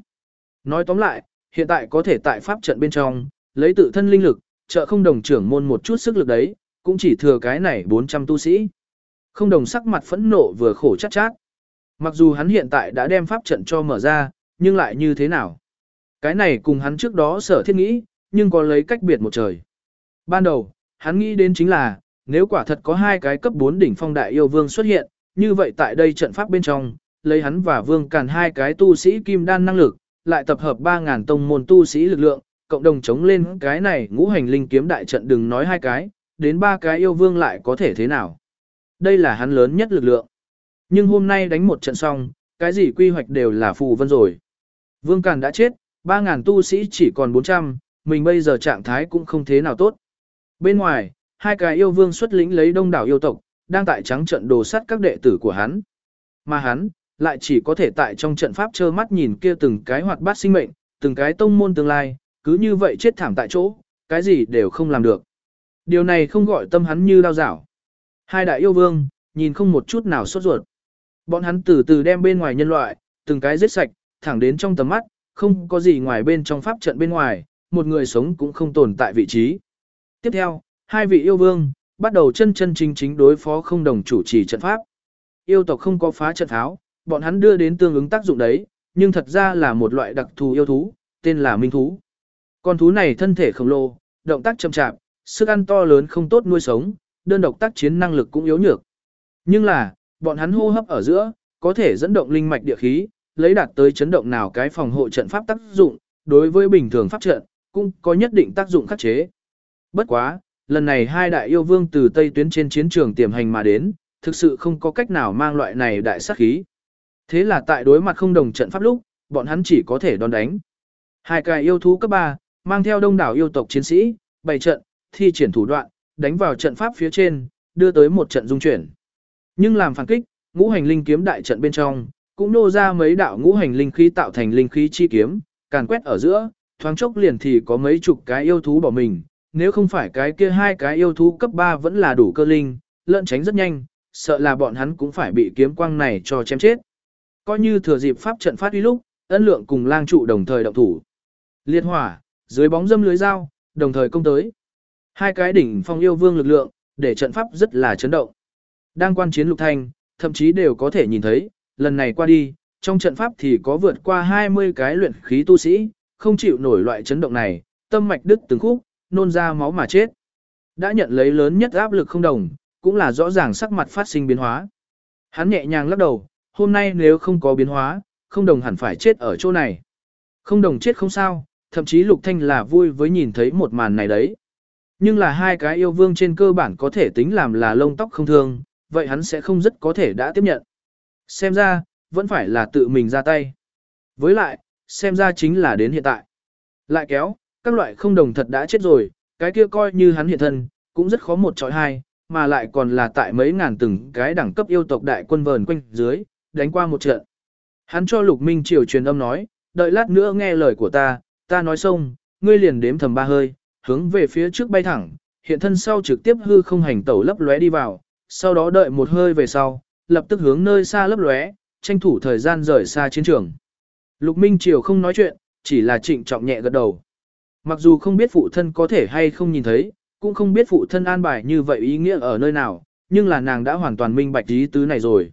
Nói tóm lại, hiện tại có thể tại pháp trận bên trong, lấy tự thân linh lực, trợ không đồng trưởng môn một chút sức lực đấy, cũng chỉ thừa cái này 400 tu sĩ. Không đồng sắc mặt phẫn nộ vừa khổ chát chát. Mặc dù hắn hiện tại đã đem pháp trận cho mở ra, nhưng lại như thế nào? Cái này cùng hắn trước đó sở thiết nghĩ, nhưng có lấy cách biệt một trời. Ban đầu, hắn nghĩ đến chính là, nếu quả thật có hai cái cấp 4 đỉnh phong đại yêu vương xuất hiện, như vậy tại đây trận pháp bên trong, lấy hắn và vương càn hai cái tu sĩ kim đan năng lực, lại tập hợp 3.000 tông môn tu sĩ lực lượng, cộng đồng chống lên cái này ngũ hành linh kiếm đại trận đừng nói hai cái, đến ba cái yêu vương lại có thể thế nào. Đây là hắn lớn nhất lực lượng. Nhưng hôm nay đánh một trận xong, cái gì quy hoạch đều là phù vân rồi. Vương Càn đã chết, 3.000 tu sĩ chỉ còn 400, mình bây giờ trạng thái cũng không thế nào tốt. Bên ngoài, hai cái yêu vương xuất lĩnh lấy đông đảo yêu tộc, đang tại trắng trận đồ sắt các đệ tử của hắn. Mà hắn, lại chỉ có thể tại trong trận pháp trơ mắt nhìn kia từng cái hoạt bát sinh mệnh, từng cái tông môn tương lai, cứ như vậy chết thảm tại chỗ, cái gì đều không làm được. Điều này không gọi tâm hắn như đau dảo. Hai đại yêu vương, nhìn không một chút nào sốt ruột. Bọn hắn từ từ đem bên ngoài nhân loại, từng cái giết sạch, thẳng đến trong tầm mắt, không có gì ngoài bên trong pháp trận bên ngoài, một người sống cũng không tồn tại vị trí. Tiếp theo, hai vị yêu vương, bắt đầu chân chân chính chính đối phó không đồng chủ trì trận pháp. Yêu tộc không có phá trận tháo, bọn hắn đưa đến tương ứng tác dụng đấy, nhưng thật ra là một loại đặc thù yêu thú, tên là minh thú. Con thú này thân thể khổng lồ, động tác chậm chạp, sức ăn to lớn không tốt nuôi sống, đơn độc tác chiến năng lực cũng yếu nhược. Nhưng là, bọn hắn hô hấp ở giữa, có thể dẫn động linh mạch địa khí, lấy đạt tới chấn động nào cái phòng hộ trận pháp tác dụng, đối với bình thường pháp trận, cũng có nhất định tác dụng khắc chế. Bất quá, lần này hai đại yêu vương từ Tây tuyến trên chiến trường tiềm hành mà đến, thực sự không có cách nào mang loại này đại sát khí. Thế là tại đối mặt không đồng trận pháp lúc, bọn hắn chỉ có thể đón đánh. Hai cái yêu thú cấp 3, mang theo đông đảo yêu tộc chiến sĩ, bày trận, thi triển thủ đoạn, đánh vào trận pháp phía trên, đưa tới một trận dung chuyển. Nhưng làm phản kích, ngũ hành linh kiếm đại trận bên trong, cũng nô ra mấy đạo ngũ hành linh khí tạo thành linh khí chi kiếm, càn quét ở giữa, thoáng chốc liền thì có mấy chục cái yêu thú bỏ mình, nếu không phải cái kia hai cái yêu thú cấp 3 vẫn là đủ cơ linh, lợn tránh rất nhanh, sợ là bọn hắn cũng phải bị kiếm quang này cho chém chết. Coi như thừa dịp pháp trận phát uy lúc, ân lượng cùng lang trụ đồng thời động thủ. Liệt hỏa, dưới bóng dâm lưới dao, đồng thời công tới. Hai cái đỉnh phong yêu vương lực lượng, để trận pháp rất là chấn động. Đang quan chiến lục thanh, thậm chí đều có thể nhìn thấy, lần này qua đi, trong trận pháp thì có vượt qua 20 cái luyện khí tu sĩ, không chịu nổi loại chấn động này, tâm mạch đứt từng khúc, nôn ra máu mà chết. Đã nhận lấy lớn nhất áp lực không đồng, cũng là rõ ràng sắc mặt phát sinh biến hóa. Hắn nhẹ nhàng lắc đầu, hôm nay nếu không có biến hóa, không đồng hẳn phải chết ở chỗ này. Không đồng chết không sao, thậm chí Lục Thanh là vui với nhìn thấy một màn này đấy. Nhưng là hai cái yêu vương trên cơ bản có thể tính làm là lông tóc không thương, vậy hắn sẽ không rất có thể đã tiếp nhận. Xem ra, vẫn phải là tự mình ra tay. Với lại, xem ra chính là đến hiện tại. Lại kéo, các loại không đồng thật đã chết rồi, cái kia coi như hắn hiện thân, cũng rất khó một chọi hai, mà lại còn là tại mấy ngàn từng cái đẳng cấp yêu tộc đại quân vờn quanh dưới, đánh qua một trận. Hắn cho Lục Minh Triều truyền âm nói, đợi lát nữa nghe lời của ta, ta nói xong, ngươi liền đếm thầm ba hơi, hướng về phía trước bay thẳng, hiện thân sau trực tiếp hư không hành tẩu lấp lóe đi vào, sau đó đợi một hơi về sau, lập tức hướng nơi xa lấp lóe, tranh thủ thời gian rời xa chiến trường. Lục Minh Triều không nói chuyện, chỉ là trịnh trọng nhẹ gật đầu. Mặc dù không biết phụ thân có thể hay không nhìn thấy, cũng không biết phụ thân an bài như vậy ý nghĩa ở nơi nào, nhưng là nàng đã hoàn toàn minh bạch ý tứ này rồi.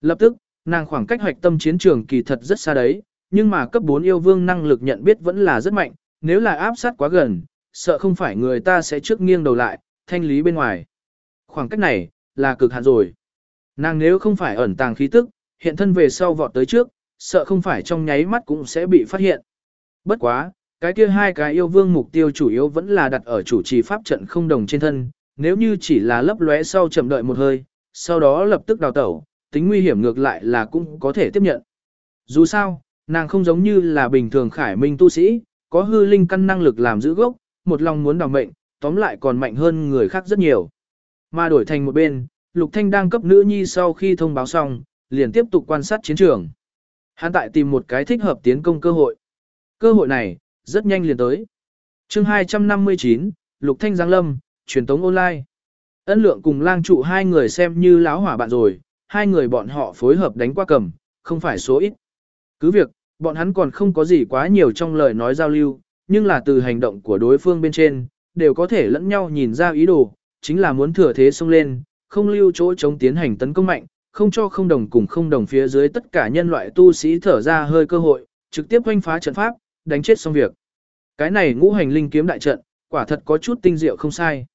Lập tức, nàng khoảng cách hoạch tâm chiến trường kỳ thật rất xa đấy, nhưng mà cấp 4 yêu vương năng lực nhận biết vẫn là rất mạnh, nếu là áp sát quá gần, sợ không phải người ta sẽ trước nghiêng đầu lại, thanh lý bên ngoài. Khoảng cách này, là cực hạn rồi. Nàng nếu không phải ẩn tàng khí tức, hiện thân về sau vọt tới trước, sợ không phải trong nháy mắt cũng sẽ bị phát hiện. Bất quá, cái kia hai cái yêu vương mục tiêu chủ yếu vẫn là đặt ở chủ trì pháp trận không đồng trên thân, nếu như chỉ là lấp lóe sau chậm đợi một hơi, sau đó lập tức đào tẩu, tính nguy hiểm ngược lại là cũng có thể tiếp nhận. Dù sao, nàng không giống như là bình thường khải minh tu sĩ, có hư linh căn năng lực làm giữ gốc, một lòng muốn đảm mệnh, tóm lại còn mạnh hơn người khác rất nhiều. Mà đổi thành một bên, Lục Thanh đang cấp nữ nhi sau khi thông báo xong, liền tiếp tục quan sát chiến trường. Hắn tại tìm một cái thích hợp tiến công cơ hội. Cơ hội này, rất nhanh liền tới. chương 259, Lục Thanh Giang Lâm, truyền tống online. Ân lượng cùng lang trụ hai người xem như láo hỏa bạn rồi, hai người bọn họ phối hợp đánh qua cầm, không phải số ít. Cứ việc, bọn hắn còn không có gì quá nhiều trong lời nói giao lưu, nhưng là từ hành động của đối phương bên trên, đều có thể lẫn nhau nhìn ra ý đồ, chính là muốn thừa thế xông lên, không lưu chỗ chống tiến hành tấn công mạnh, không cho không đồng cùng không đồng phía dưới tất cả nhân loại tu sĩ thở ra hơi cơ hội, trực tiếp hoanh phá trận pháp, đánh chết xong việc. Cái này ngũ hành linh kiếm đại trận, quả thật có chút tinh diệu không sai.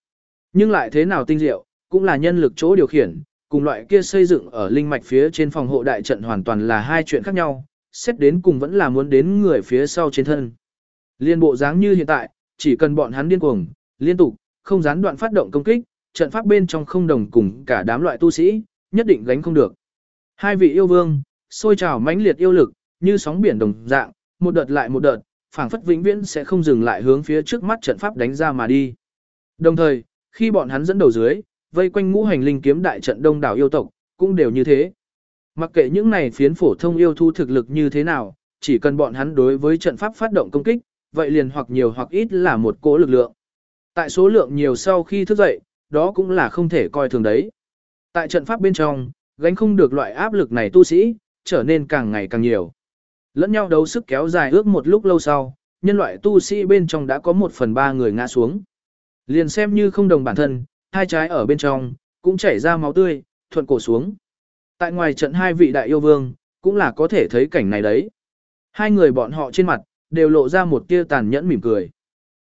Nhưng lại thế nào tinh diệu, cũng là nhân lực chỗ điều khiển, cùng loại kia xây dựng ở linh mạch phía trên phòng hộ đại trận hoàn toàn là hai chuyện khác nhau, xét đến cùng vẫn là muốn đến người phía sau trên thân. Liên bộ dáng như hiện tại, chỉ cần bọn hắn điên cuồng, liên tục, không gián đoạn phát động công kích, trận pháp bên trong không đồng cùng cả đám loại tu sĩ, nhất định gánh không được. Hai vị yêu vương, sôi trào mãnh liệt yêu lực, như sóng biển đồng dạng, một đợt lại một đợt, phảng phất vĩnh viễn sẽ không dừng lại hướng phía trước mắt trận pháp đánh ra mà đi. Đồng thời, khi bọn hắn dẫn đầu dưới, vây quanh ngũ hành linh kiếm đại trận đông đảo yêu tộc, cũng đều như thế. Mặc kệ những này phiến phổ thông yêu thu thực lực như thế nào, chỉ cần bọn hắn đối với trận pháp phát động công kích, vậy liền hoặc nhiều hoặc ít là một cỗ lực lượng. Tại số lượng nhiều sau khi thức dậy, đó cũng là không thể coi thường đấy. Tại trận pháp bên trong, gánh không được loại áp lực này tu sĩ, trở nên càng ngày càng nhiều. Lẫn nhau đấu sức kéo dài ước một lúc lâu sau, nhân loại tu sĩ bên trong đã có một phần ba người ngã xuống. Liền xem như không đồng bản thân, hai trái ở bên trong, cũng chảy ra máu tươi, thuận cổ xuống. Tại ngoài trận hai vị đại yêu vương, cũng là có thể thấy cảnh này đấy. Hai người bọn họ trên mặt, đều lộ ra một tia tàn nhẫn mỉm cười.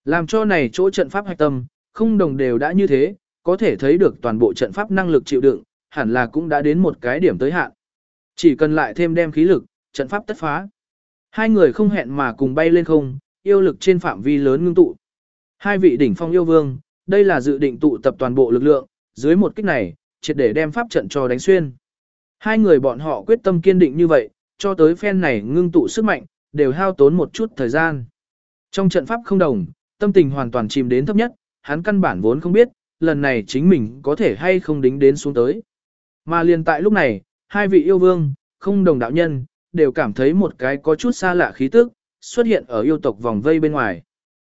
Làm cho này chỗ trận pháp hạch tâm, không đồng đều đã như thế, có thể thấy được toàn bộ trận pháp năng lực chịu đựng, hẳn là cũng đã đến một cái điểm tới hạn. Chỉ cần lại thêm đem khí lực, trận pháp tất phá. Hai người không hẹn mà cùng bay lên không, yêu lực trên phạm vi lớn ngưng tụ. Hai vị đỉnh phong yêu vương, đây là dự định tụ tập toàn bộ lực lượng, dưới một kích này, triệt để đem pháp trận cho đánh xuyên. Hai người bọn họ quyết tâm kiên định như vậy, cho tới phen này ngưng tụ sức mạnh, đều hao tốn một chút thời gian. Trong trận pháp không đồng, tâm tình hoàn toàn chìm đến thấp nhất, hắn căn bản vốn không biết, lần này chính mình có thể hay không đính đến xuống tới. Mà liền tại lúc này, hai vị yêu vương, không đồng đạo nhân, đều cảm thấy một cái có chút xa lạ khí tức, xuất hiện ở yêu tộc vòng vây bên ngoài.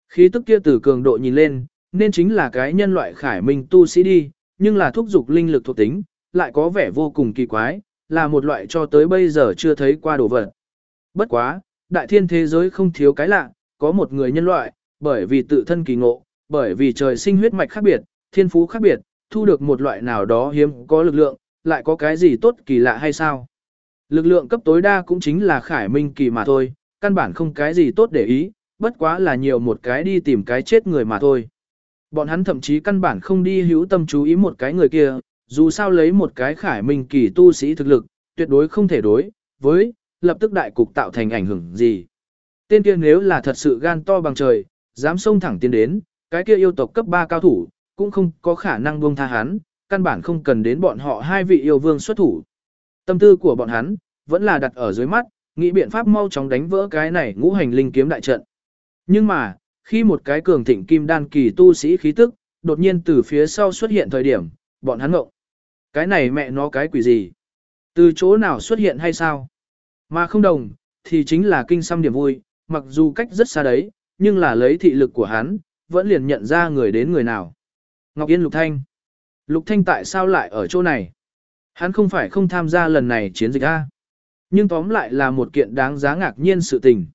Khí tức kia từ cường độ nhìn lên, nên chính là cái nhân loại khải minh tu sĩ đi, nhưng là thúc dục linh lực thuộc tính, lại có vẻ vô cùng kỳ quái, là một loại cho tới bây giờ chưa thấy qua đồ vật. Bất quá, đại thiên thế giới không thiếu cái lạ, có một người nhân loại, bởi vì tự thân kỳ ngộ, bởi vì trời sinh huyết mạch khác biệt, thiên phú khác biệt, thu được một loại nào đó hiếm có lực lượng, lại có cái gì tốt kỳ lạ hay sao? Lực lượng cấp tối đa cũng chính là khải minh kỳ mà thôi, căn bản không cái gì tốt để ý, bất quá là nhiều một cái đi tìm cái chết người mà thôi. Bọn hắn thậm chí căn bản không đi hữu tâm chú ý một cái người kia, dù sao lấy một cái khải minh kỳ tu sĩ thực lực, tuyệt đối không thể đối, với, lập tức đại cục tạo thành ảnh hưởng gì. Tên kia nếu là thật sự gan to bằng trời, dám xông thẳng tiến đến, cái kia yêu tộc cấp 3 cao thủ, cũng không có khả năng buông tha hắn, căn bản không cần đến bọn họ hai vị yêu vương xuất thủ. Tâm tư của bọn hắn, vẫn là đặt ở dưới mắt, nghĩ biện pháp mau chóng đánh vỡ cái này ngũ hành linh kiếm đại trận. Nhưng mà, khi một cái cường thịnh kim đan kỳ tu sĩ khí tức, đột nhiên từ phía sau xuất hiện thời điểm, bọn hắn ngộng. Cái này mẹ nó cái quỷ gì? Từ chỗ nào xuất hiện hay sao? Mà không đồng, thì chính là kinh xăm điểm vui, mặc dù cách rất xa đấy, nhưng là lấy thị lực của hắn, vẫn liền nhận ra người đến người nào. Ngọc Yên Lục Thanh. Lục Thanh tại sao lại ở chỗ này? Hắn không phải không tham gia lần này chiến dịch A. Nhưng tóm lại là một kiện đáng giá ngạc nhiên sự tình.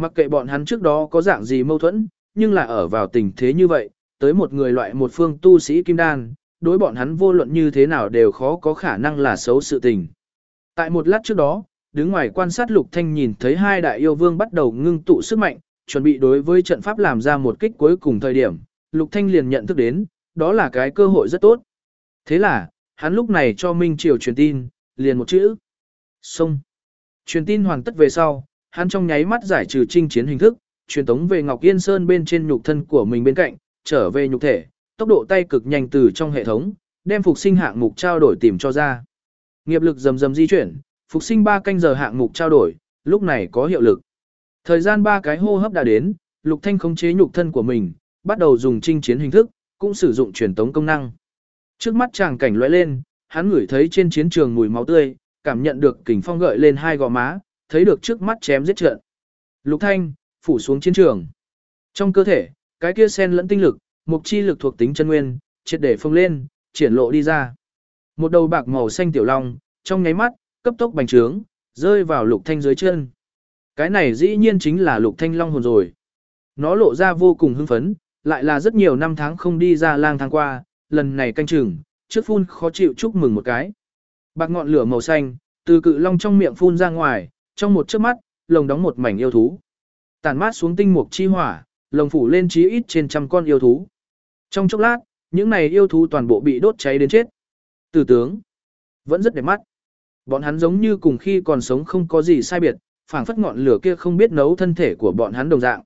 Mặc kệ bọn hắn trước đó có dạng gì mâu thuẫn, nhưng là ở vào tình thế như vậy, tới một người loại một phương tu sĩ kim đan, đối bọn hắn vô luận như thế nào đều khó có khả năng là xấu sự tình. Tại một lát trước đó, đứng ngoài quan sát Lục Thanh nhìn thấy hai đại yêu vương bắt đầu ngưng tụ sức mạnh, chuẩn bị đối với trận pháp làm ra một kích cuối cùng thời điểm, Lục Thanh liền nhận thức đến, đó là cái cơ hội rất tốt. Thế là, hắn lúc này cho Minh Triều truyền tin, liền một chữ. xong Truyền tin hoàn tất về sau, hắn trong nháy mắt giải trừ trinh chiến hình thức, truyền tống về Ngọc Yên Sơn bên trên nhục thân của mình bên cạnh, trở về nhục thể, tốc độ tay cực nhanh từ trong hệ thống, đem phục sinh hạng mục trao đổi tìm cho ra. Nghiệp lực rầm rầm di chuyển, phục sinh 3 canh giờ hạng mục trao đổi, lúc này có hiệu lực. Thời gian ba cái hô hấp đã đến, Lục Thanh khống chế nhục thân của mình, bắt đầu dùng trinh chiến hình thức, cũng sử dụng truyền tống công năng. Trước mắt chàng cảnh lóe lên, hắn ngửi thấy trên chiến trường mùi máu tươi, cảm nhận được kình phong gợi lên hai gò má, thấy được trước mắt chém giết trận. Lục Thanh, phủ xuống chiến trường. Trong cơ thể, cái kia sen lẫn tinh lực, mục chi lực thuộc tính chân nguyên, triệt để phồng lên, triển lộ đi ra. Một đầu bạc màu xanh tiểu long, trong nháy mắt, cấp tốc bành trướng, rơi vào Lục Thanh dưới chân. Cái này dĩ nhiên chính là lục thanh long hồn rồi. Nó lộ ra vô cùng hưng phấn, lại là rất nhiều năm tháng không đi ra lang thang qua, lần này canh chừng, trước phun khó chịu chúc mừng một cái. Bạc ngọn lửa màu xanh, từ cự long trong miệng phun ra ngoài, trong một chớp mắt, lồng đóng một mảnh yêu thú. Tản mát xuống tinh mục chi hỏa, lồng phủ lên chí ít trên trăm con yêu thú. Trong chốc lát, những này yêu thú toàn bộ bị đốt cháy đến chết. Tử tướng, vẫn rất đẹp mắt. Bọn hắn giống như cùng khi còn sống không có gì sai biệt, phảng phất ngọn lửa kia không biết nấu thân thể của bọn hắn đồng dạng.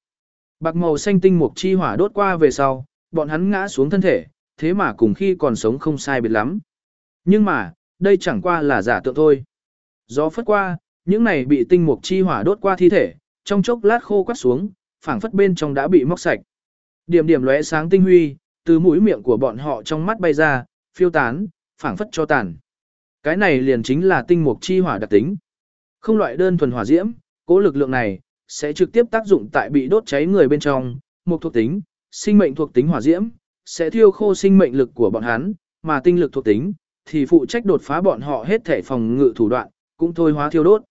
Bạc màu xanh tinh mục chi hỏa đốt qua về sau, bọn hắn ngã xuống thân thể, thế mà cùng khi còn sống không sai biệt lắm. Nhưng mà, đây chẳng qua là giả tượng thôi. Gió phất qua, những này bị tinh mục chi hỏa đốt qua thi thể, trong chốc lát khô quắt xuống, phảng phất bên trong đã bị móc sạch. Điểm điểm lóe sáng tinh huy, từ mũi miệng của bọn họ trong mắt bay ra, phiêu tán, phảng phất cho tàn. Cái này liền chính là tinh mục chi hỏa đặc tính. Không loại đơn thuần hỏa diễm, cố lực lượng này sẽ trực tiếp tác dụng tại bị đốt cháy người bên trong, một thuộc tính, sinh mệnh thuộc tính hỏa diễm sẽ thiêu khô sinh mệnh lực của bọn hắn, mà tinh lực thuộc tính thì phụ trách đột phá bọn họ hết thể phòng ngự thủ đoạn, cũng thôi hóa thiêu đốt.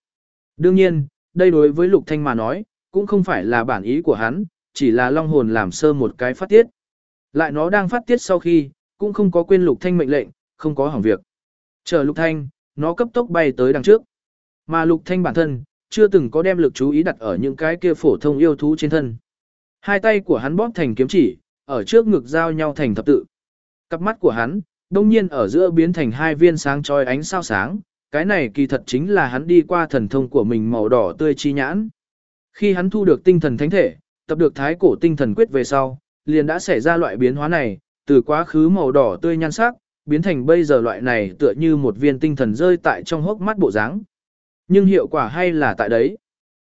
Đương nhiên, đây đối với Lục Thanh mà nói, cũng không phải là bản ý của hắn, chỉ là long hồn làm sơ một cái phát tiết. Lại nó đang phát tiết sau khi, cũng không có quên Lục Thanh mệnh lệnh, không có hỏng việc. Chờ Lục Thanh, nó cấp tốc bay tới đằng trước. Mà Lục Thanh bản thân, chưa từng có đem lực chú ý đặt ở những cái kia phổ thông yêu thú trên thân. Hai tay của hắn bóp thành kiếm chỉ, ở trước ngực giao nhau thành thập tự. Cặp mắt của hắn, đông nhiên ở giữa biến thành hai viên sáng chói ánh sao sáng, cái này kỳ thật chính là hắn đi qua thần thông của mình màu đỏ tươi chi nhãn. Khi hắn thu được tinh thần thánh thể, tập được thái cổ tinh thần quyết về sau, liền đã xảy ra loại biến hóa này, từ quá khứ màu đỏ tươi nhan sắc, biến thành bây giờ loại này tựa như một viên tinh thần rơi tại trong hốc mắt bộ dáng. Nhưng hiệu quả hay là tại đấy.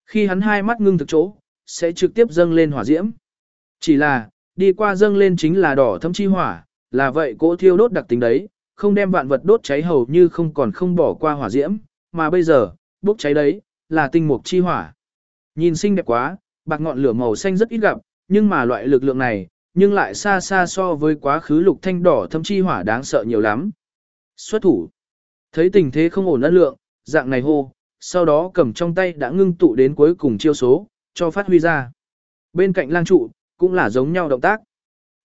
Khi hắn hai mắt ngưng thực chỗ, sẽ trực tiếp dâng lên hỏa diễm. Chỉ là, đi qua dâng lên chính là đỏ thâm chi hỏa, là vậy cỗ thiêu đốt đặc tính đấy, không đem vạn vật đốt cháy hầu như không còn không bỏ qua hỏa diễm, mà bây giờ, bốc cháy đấy, là tinh mục chi hỏa. Nhìn xinh đẹp quá, bạc ngọn lửa màu xanh rất ít gặp, nhưng mà loại lực lượng này, nhưng lại xa xa so với quá khứ lục thanh đỏ thâm chi hỏa đáng sợ nhiều lắm. Xuất thủ. Thấy tình thế không ổn ân lượng, dạng này hô, sau đó cầm trong tay đã ngưng tụ đến cuối cùng chiêu số, cho phát huy ra. Bên cạnh lang trụ, cũng là giống nhau động tác.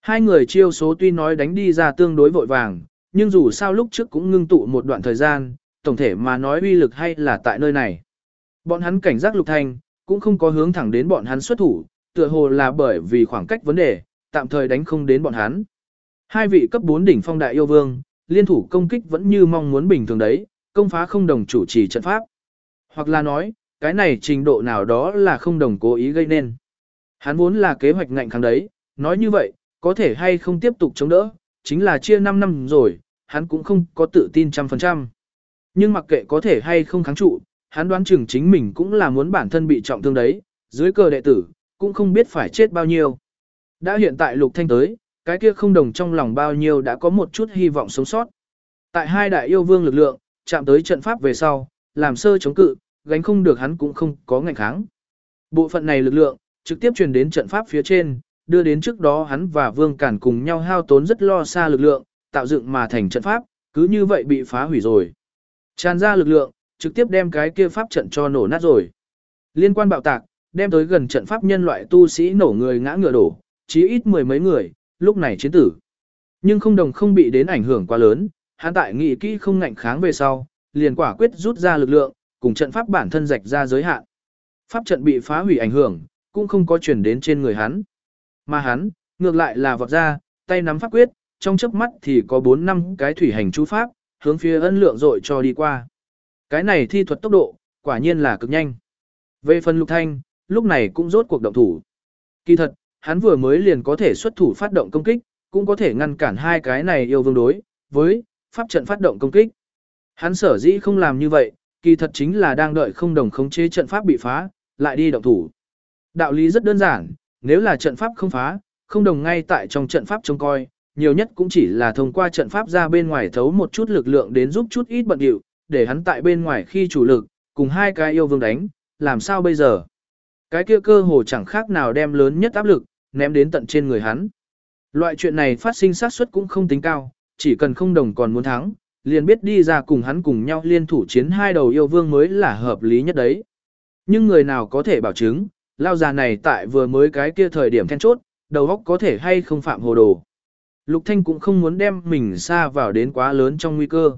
Hai người chiêu số tuy nói đánh đi ra tương đối vội vàng, nhưng dù sao lúc trước cũng ngưng tụ một đoạn thời gian, tổng thể mà nói uy lực hay là tại nơi này. Bọn hắn cảnh giác lục thanh, cũng không có hướng thẳng đến bọn hắn xuất thủ, tựa hồ là bởi vì khoảng cách vấn đề, tạm thời đánh không đến bọn hắn. Hai vị cấp 4 đỉnh phong đại yêu vương, liên thủ công kích vẫn như mong muốn bình thường đấy, công phá không đồng chủ trì trận pháp. Hoặc là nói, cái này trình độ nào đó là không đồng cố ý gây nên. Hắn vốn là kế hoạch ngạnh kháng đấy, nói như vậy, có thể hay không tiếp tục chống đỡ, chính là chia 5 năm rồi, hắn cũng không có tự tin trăm phần trăm. Nhưng mặc kệ có thể hay không kháng trụ, hắn đoán chừng chính mình cũng là muốn bản thân bị trọng thương đấy, dưới cờ đệ tử, cũng không biết phải chết bao nhiêu. Đã hiện tại lục thanh tới, cái kia không đồng trong lòng bao nhiêu đã có một chút hy vọng sống sót. Tại hai đại yêu vương lực lượng, chạm tới trận pháp về sau, làm sơ chống cự, gánh không được hắn cũng không có ngành kháng. Bộ phận này lực lượng, trực tiếp truyền đến trận pháp phía trên, đưa đến trước đó hắn và Vương Cản cùng nhau hao tốn rất lo xa lực lượng, tạo dựng mà thành trận pháp, cứ như vậy bị phá hủy rồi. Tràn ra lực lượng, trực tiếp đem cái kia pháp trận cho nổ nát rồi. Liên quan bạo tạc, đem tới gần trận pháp nhân loại tu sĩ nổ người ngã ngựa đổ, chí ít mười mấy người, lúc này chiến tử. Nhưng không đồng không bị đến ảnh hưởng quá lớn, hắn tại nghị kỹ không ngạnh kháng về sau, liền quả quyết rút ra lực lượng, cùng trận pháp bản thân rạch ra giới hạn. Pháp trận bị phá hủy ảnh hưởng, cũng không có chuyển đến trên người hắn. Mà hắn, ngược lại là vọt ra, tay nắm pháp quyết, trong chớp mắt thì có 4 năm cái thủy hành chú pháp, hướng phía ân lượng dội cho đi qua. Cái này thi thuật tốc độ, quả nhiên là cực nhanh. Về phần lục thanh, lúc này cũng rốt cuộc động thủ. Kỳ thật, hắn vừa mới liền có thể xuất thủ phát động công kích, cũng có thể ngăn cản hai cái này yêu vương đối, với, pháp trận phát động công kích. Hắn sở dĩ không làm như vậy, kỳ thật chính là đang đợi không đồng khống chế trận pháp bị phá, lại đi động thủ. Đạo lý rất đơn giản, nếu là trận pháp không phá, không đồng ngay tại trong trận pháp trông coi, nhiều nhất cũng chỉ là thông qua trận pháp ra bên ngoài thấu một chút lực lượng đến giúp chút ít bận điệu, để hắn tại bên ngoài khi chủ lực, cùng hai cái yêu vương đánh, làm sao bây giờ? Cái kia cơ hồ chẳng khác nào đem lớn nhất áp lực, ném đến tận trên người hắn. Loại chuyện này phát sinh xác suất cũng không tính cao, chỉ cần không đồng còn muốn thắng, liền biết đi ra cùng hắn cùng nhau liên thủ chiến hai đầu yêu vương mới là hợp lý nhất đấy. Nhưng người nào có thể bảo chứng, lao già này tại vừa mới cái kia thời điểm then chốt, đầu óc có thể hay không phạm hồ đồ. Lục Thanh cũng không muốn đem mình xa vào đến quá lớn trong nguy cơ.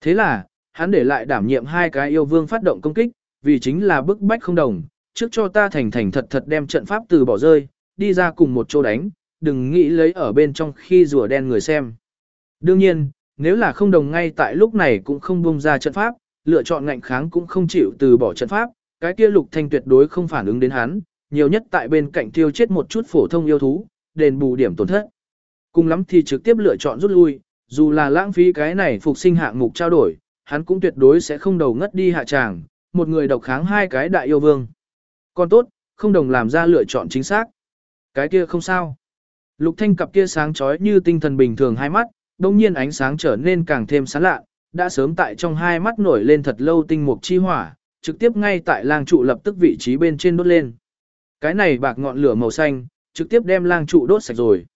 Thế là, hắn để lại đảm nhiệm hai cái yêu vương phát động công kích, vì chính là bức bách không đồng, trước cho ta thành thành thật thật đem trận pháp từ bỏ rơi, đi ra cùng một chỗ đánh, đừng nghĩ lấy ở bên trong khi rùa đen người xem. Đương nhiên, nếu là không đồng ngay tại lúc này cũng không bung ra trận pháp, lựa chọn ngạnh kháng cũng không chịu từ bỏ trận pháp, cái kia lục thanh tuyệt đối không phản ứng đến hắn, nhiều nhất tại bên cạnh tiêu chết một chút phổ thông yêu thú, đền bù điểm tổn thất. Cùng lắm thì trực tiếp lựa chọn rút lui, dù là lãng phí cái này phục sinh hạng mục trao đổi, hắn cũng tuyệt đối sẽ không đầu ngất đi hạ tràng, một người độc kháng hai cái đại yêu vương. Còn tốt, không đồng làm ra lựa chọn chính xác. Cái kia không sao. Lục thanh cặp kia sáng chói như tinh thần bình thường hai mắt, đồng nhiên ánh sáng trở nên càng thêm sáng lạ, đã sớm tại trong hai mắt nổi lên thật lâu tinh mục chi hỏa, trực tiếp ngay tại lang trụ lập tức vị trí bên trên đốt lên. Cái này bạc ngọn lửa màu xanh, trực tiếp đem lang trụ đốt sạch rồi.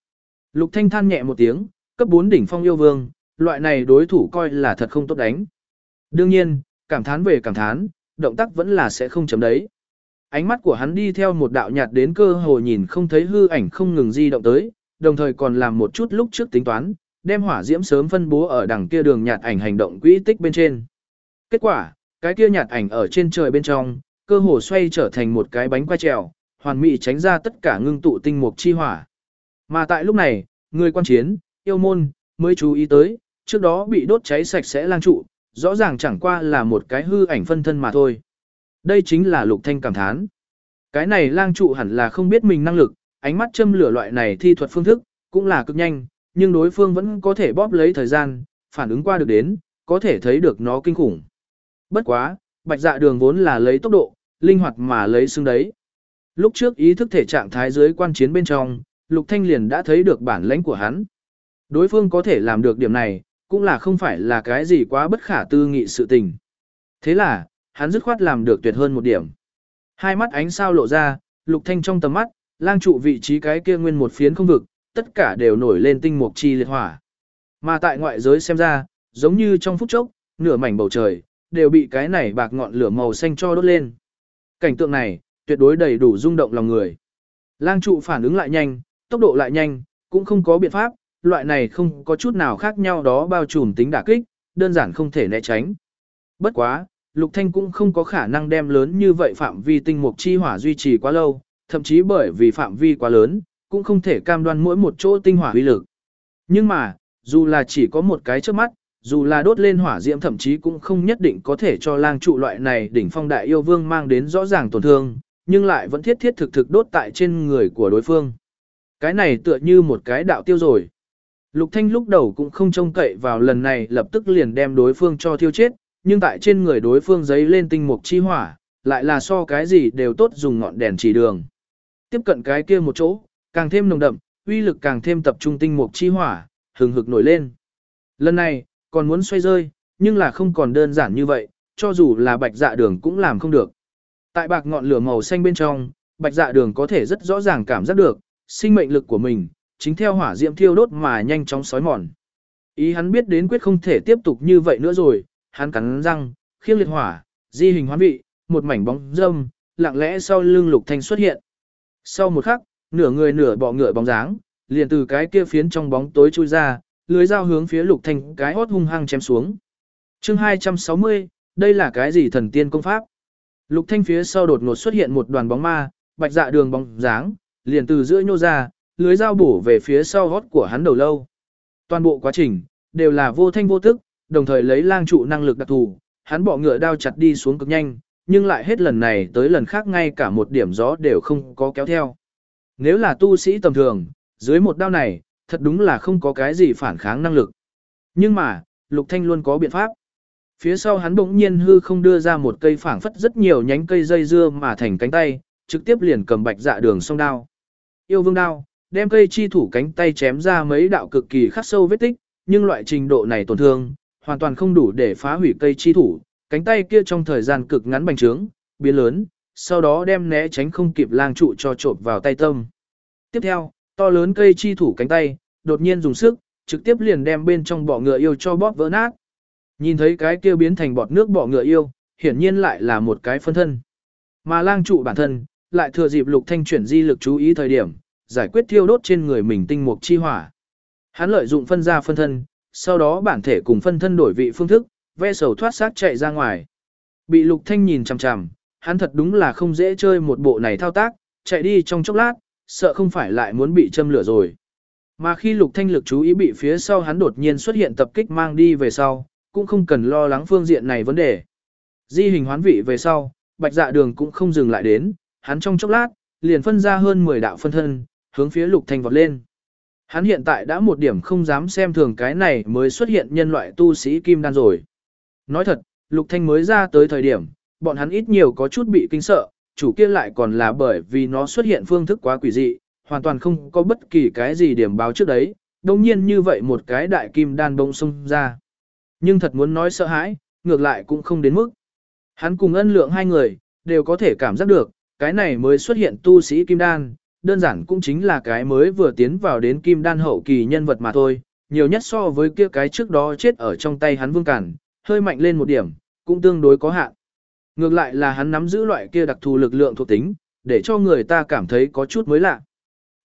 Lục Thanh than nhẹ một tiếng, cấp 4 đỉnh phong yêu vương, loại này đối thủ coi là thật không tốt đánh. Đương nhiên, cảm thán về cảm thán, động tác vẫn là sẽ không chấm đấy. Ánh mắt của hắn đi theo một đạo nhạt đến cơ hồ nhìn không thấy hư ảnh không ngừng di động tới, đồng thời còn làm một chút lúc trước tính toán, đem hỏa diễm sớm phân bố ở đằng kia đường nhạt ảnh hành động quỹ tích bên trên. Kết quả, cái kia nhạt ảnh ở trên trời bên trong, cơ hồ xoay trở thành một cái bánh quay trèo, hoàn mỹ tránh ra tất cả ngưng tụ tinh mục chi hỏa. Mà tại lúc này, người quan chiến, yêu môn, mới chú ý tới, trước đó bị đốt cháy sạch sẽ lang trụ, rõ ràng chẳng qua là một cái hư ảnh phân thân mà thôi. Đây chính là lục thanh cảm thán. Cái này lang trụ hẳn là không biết mình năng lực, ánh mắt châm lửa loại này thi thuật phương thức, cũng là cực nhanh, nhưng đối phương vẫn có thể bóp lấy thời gian, phản ứng qua được đến, có thể thấy được nó kinh khủng. Bất quá, bạch dạ đường vốn là lấy tốc độ, linh hoạt mà lấy xương đấy. Lúc trước ý thức thể trạng thái dưới quan chiến bên trong, Lục Thanh liền đã thấy được bản lãnh của hắn. Đối phương có thể làm được điểm này, cũng là không phải là cái gì quá bất khả tư nghị sự tình. Thế là, hắn dứt khoát làm được tuyệt hơn một điểm. Hai mắt ánh sao lộ ra, Lục Thanh trong tầm mắt, lang trụ vị trí cái kia nguyên một phiến không vực, tất cả đều nổi lên tinh mục chi liệt hỏa. Mà tại ngoại giới xem ra, giống như trong phút chốc, nửa mảnh bầu trời, đều bị cái này bạc ngọn lửa màu xanh cho đốt lên. Cảnh tượng này, tuyệt đối đầy đủ rung động lòng người. Lang trụ phản ứng lại nhanh, tốc độ lại nhanh, cũng không có biện pháp, loại này không có chút nào khác nhau đó bao trùm tính đả kích, đơn giản không thể né tránh. Bất quá, Lục Thanh cũng không có khả năng đem lớn như vậy phạm vi tinh mục chi hỏa duy trì quá lâu, thậm chí bởi vì phạm vi quá lớn, cũng không thể cam đoan mỗi một chỗ tinh hỏa uy lực. Nhưng mà, dù là chỉ có một cái trước mắt, dù là đốt lên hỏa diễm thậm chí cũng không nhất định có thể cho lang trụ loại này đỉnh phong đại yêu vương mang đến rõ ràng tổn thương, nhưng lại vẫn thiết thiết thực thực đốt tại trên người của đối phương. Cái này tựa như một cái đạo tiêu rồi. Lục Thanh lúc đầu cũng không trông cậy vào lần này lập tức liền đem đối phương cho thiêu chết, nhưng tại trên người đối phương giấy lên tinh mục chi hỏa, lại là so cái gì đều tốt dùng ngọn đèn chỉ đường. Tiếp cận cái kia một chỗ, càng thêm nồng đậm, uy lực càng thêm tập trung tinh mục chi hỏa, hừng hực nổi lên. Lần này, còn muốn xoay rơi, nhưng là không còn đơn giản như vậy, cho dù là bạch dạ đường cũng làm không được. Tại bạc ngọn lửa màu xanh bên trong, bạch dạ đường có thể rất rõ ràng cảm giác được, sinh mệnh lực của mình, chính theo hỏa diễm thiêu đốt mà nhanh chóng sói mòn. Ý hắn biết đến quyết không thể tiếp tục như vậy nữa rồi, hắn cắn răng, khiêng liệt hỏa, di hình hoán vị, một mảnh bóng dâm, lặng lẽ sau lưng lục thanh xuất hiện. Sau một khắc, nửa người nửa bọ ngựa bóng dáng, liền từ cái kia phiến trong bóng tối chui ra, lưới dao hướng phía lục thanh cái hót hung hăng chém xuống. Chương 260, đây là cái gì thần tiên công pháp? Lục thanh phía sau đột ngột xuất hiện một đoàn bóng ma, bạch dạ đường bóng dáng, liền từ giữa nhô ra, lưới dao bổ về phía sau hót của hắn đầu lâu. Toàn bộ quá trình, đều là vô thanh vô tức, đồng thời lấy lang trụ năng lực đặc thù, hắn bỏ ngựa đao chặt đi xuống cực nhanh, nhưng lại hết lần này tới lần khác ngay cả một điểm gió đều không có kéo theo. Nếu là tu sĩ tầm thường, dưới một đao này, thật đúng là không có cái gì phản kháng năng lực. Nhưng mà, Lục Thanh luôn có biện pháp. Phía sau hắn bỗng nhiên hư không đưa ra một cây phảng phất rất nhiều nhánh cây dây dưa mà thành cánh tay, trực tiếp liền cầm bạch dạ đường song đao. Yêu vương đao, đem cây chi thủ cánh tay chém ra mấy đạo cực kỳ khắc sâu vết tích, nhưng loại trình độ này tổn thương, hoàn toàn không đủ để phá hủy cây chi thủ, cánh tay kia trong thời gian cực ngắn bành trướng, biến lớn, sau đó đem né tránh không kịp lang trụ cho trộn vào tay tâm. Tiếp theo, to lớn cây chi thủ cánh tay, đột nhiên dùng sức, trực tiếp liền đem bên trong bọ ngựa yêu cho bóp vỡ nát. Nhìn thấy cái kia biến thành bọt nước bọ ngựa yêu, hiển nhiên lại là một cái phân thân. Mà lang trụ bản thân, lại thừa dịp lục thanh chuyển di lực chú ý thời điểm, giải quyết thiêu đốt trên người mình tinh mục chi hỏa. Hắn lợi dụng phân ra phân thân, sau đó bản thể cùng phân thân đổi vị phương thức, ve sầu thoát xác chạy ra ngoài. Bị lục thanh nhìn chằm chằm, hắn thật đúng là không dễ chơi một bộ này thao tác, chạy đi trong chốc lát, sợ không phải lại muốn bị châm lửa rồi. Mà khi lục thanh lực chú ý bị phía sau hắn đột nhiên xuất hiện tập kích mang đi về sau, cũng không cần lo lắng phương diện này vấn đề. Di hình hoán vị về sau, bạch dạ đường cũng không dừng lại đến, hắn trong chốc lát, liền phân ra hơn 10 đạo phân thân, hướng phía lục thanh vọt lên. Hắn hiện tại đã một điểm không dám xem thường cái này mới xuất hiện nhân loại tu sĩ kim đan rồi. Nói thật, lục thanh mới ra tới thời điểm, bọn hắn ít nhiều có chút bị kinh sợ, chủ kia lại còn là bởi vì nó xuất hiện phương thức quá quỷ dị, hoàn toàn không có bất kỳ cái gì điểm báo trước đấy, đồng nhiên như vậy một cái đại kim đan bông xông ra. Nhưng thật muốn nói sợ hãi, ngược lại cũng không đến mức. Hắn cùng ân lượng hai người, đều có thể cảm giác được, cái này mới xuất hiện tu sĩ kim đan, đơn giản cũng chính là cái mới vừa tiến vào đến kim đan hậu kỳ nhân vật mà thôi, nhiều nhất so với kia cái trước đó chết ở trong tay hắn vương cản, hơi mạnh lên một điểm, cũng tương đối có hạn. Ngược lại là hắn nắm giữ loại kia đặc thù lực lượng thuộc tính, để cho người ta cảm thấy có chút mới lạ.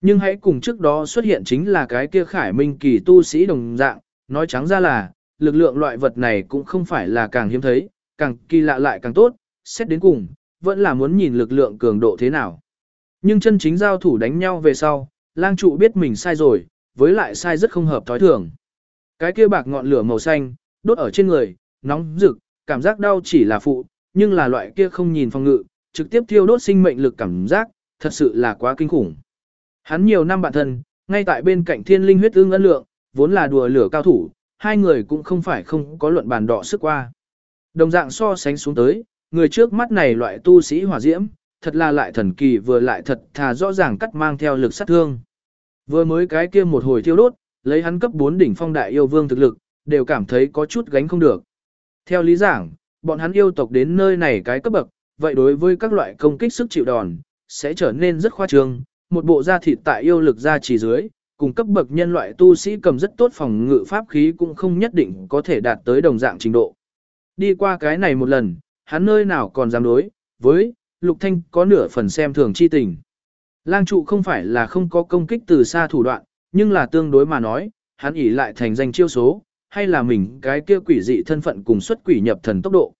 Nhưng hãy cùng trước đó xuất hiện chính là cái kia khải minh kỳ tu sĩ đồng dạng, nói trắng ra là, lực lượng loại vật này cũng không phải là càng hiếm thấy, càng kỳ lạ lại càng tốt, xét đến cùng, vẫn là muốn nhìn lực lượng cường độ thế nào. Nhưng chân chính giao thủ đánh nhau về sau, lang trụ biết mình sai rồi, với lại sai rất không hợp thói thường. Cái kia bạc ngọn lửa màu xanh, đốt ở trên người, nóng rực, cảm giác đau chỉ là phụ, nhưng là loại kia không nhìn phòng ngự, trực tiếp thiêu đốt sinh mệnh lực cảm giác, thật sự là quá kinh khủng. Hắn nhiều năm bạn thân, ngay tại bên cạnh thiên linh huyết ương ân lượng, vốn là đùa lửa cao thủ, hai người cũng không phải không có luận bàn đọ sức qua. Đồng dạng so sánh xuống tới, người trước mắt này loại tu sĩ hỏa diễm, thật là lại thần kỳ vừa lại thật thà rõ ràng cắt mang theo lực sát thương. Vừa mới cái kia một hồi thiêu đốt, lấy hắn cấp 4 đỉnh phong đại yêu vương thực lực, đều cảm thấy có chút gánh không được. Theo lý giảng, bọn hắn yêu tộc đến nơi này cái cấp bậc, vậy đối với các loại công kích sức chịu đòn, sẽ trở nên rất khoa trương, một bộ da thịt tại yêu lực ra chỉ dưới, cùng cấp bậc nhân loại tu sĩ cầm rất tốt phòng ngự pháp khí cũng không nhất định có thể đạt tới đồng dạng trình độ. Đi qua cái này một lần, hắn nơi nào còn dám đối, với, Lục Thanh có nửa phần xem thường chi tình. Lang trụ không phải là không có công kích từ xa thủ đoạn, nhưng là tương đối mà nói, hắn ỉ lại thành danh chiêu số, hay là mình cái kia quỷ dị thân phận cùng xuất quỷ nhập thần tốc độ.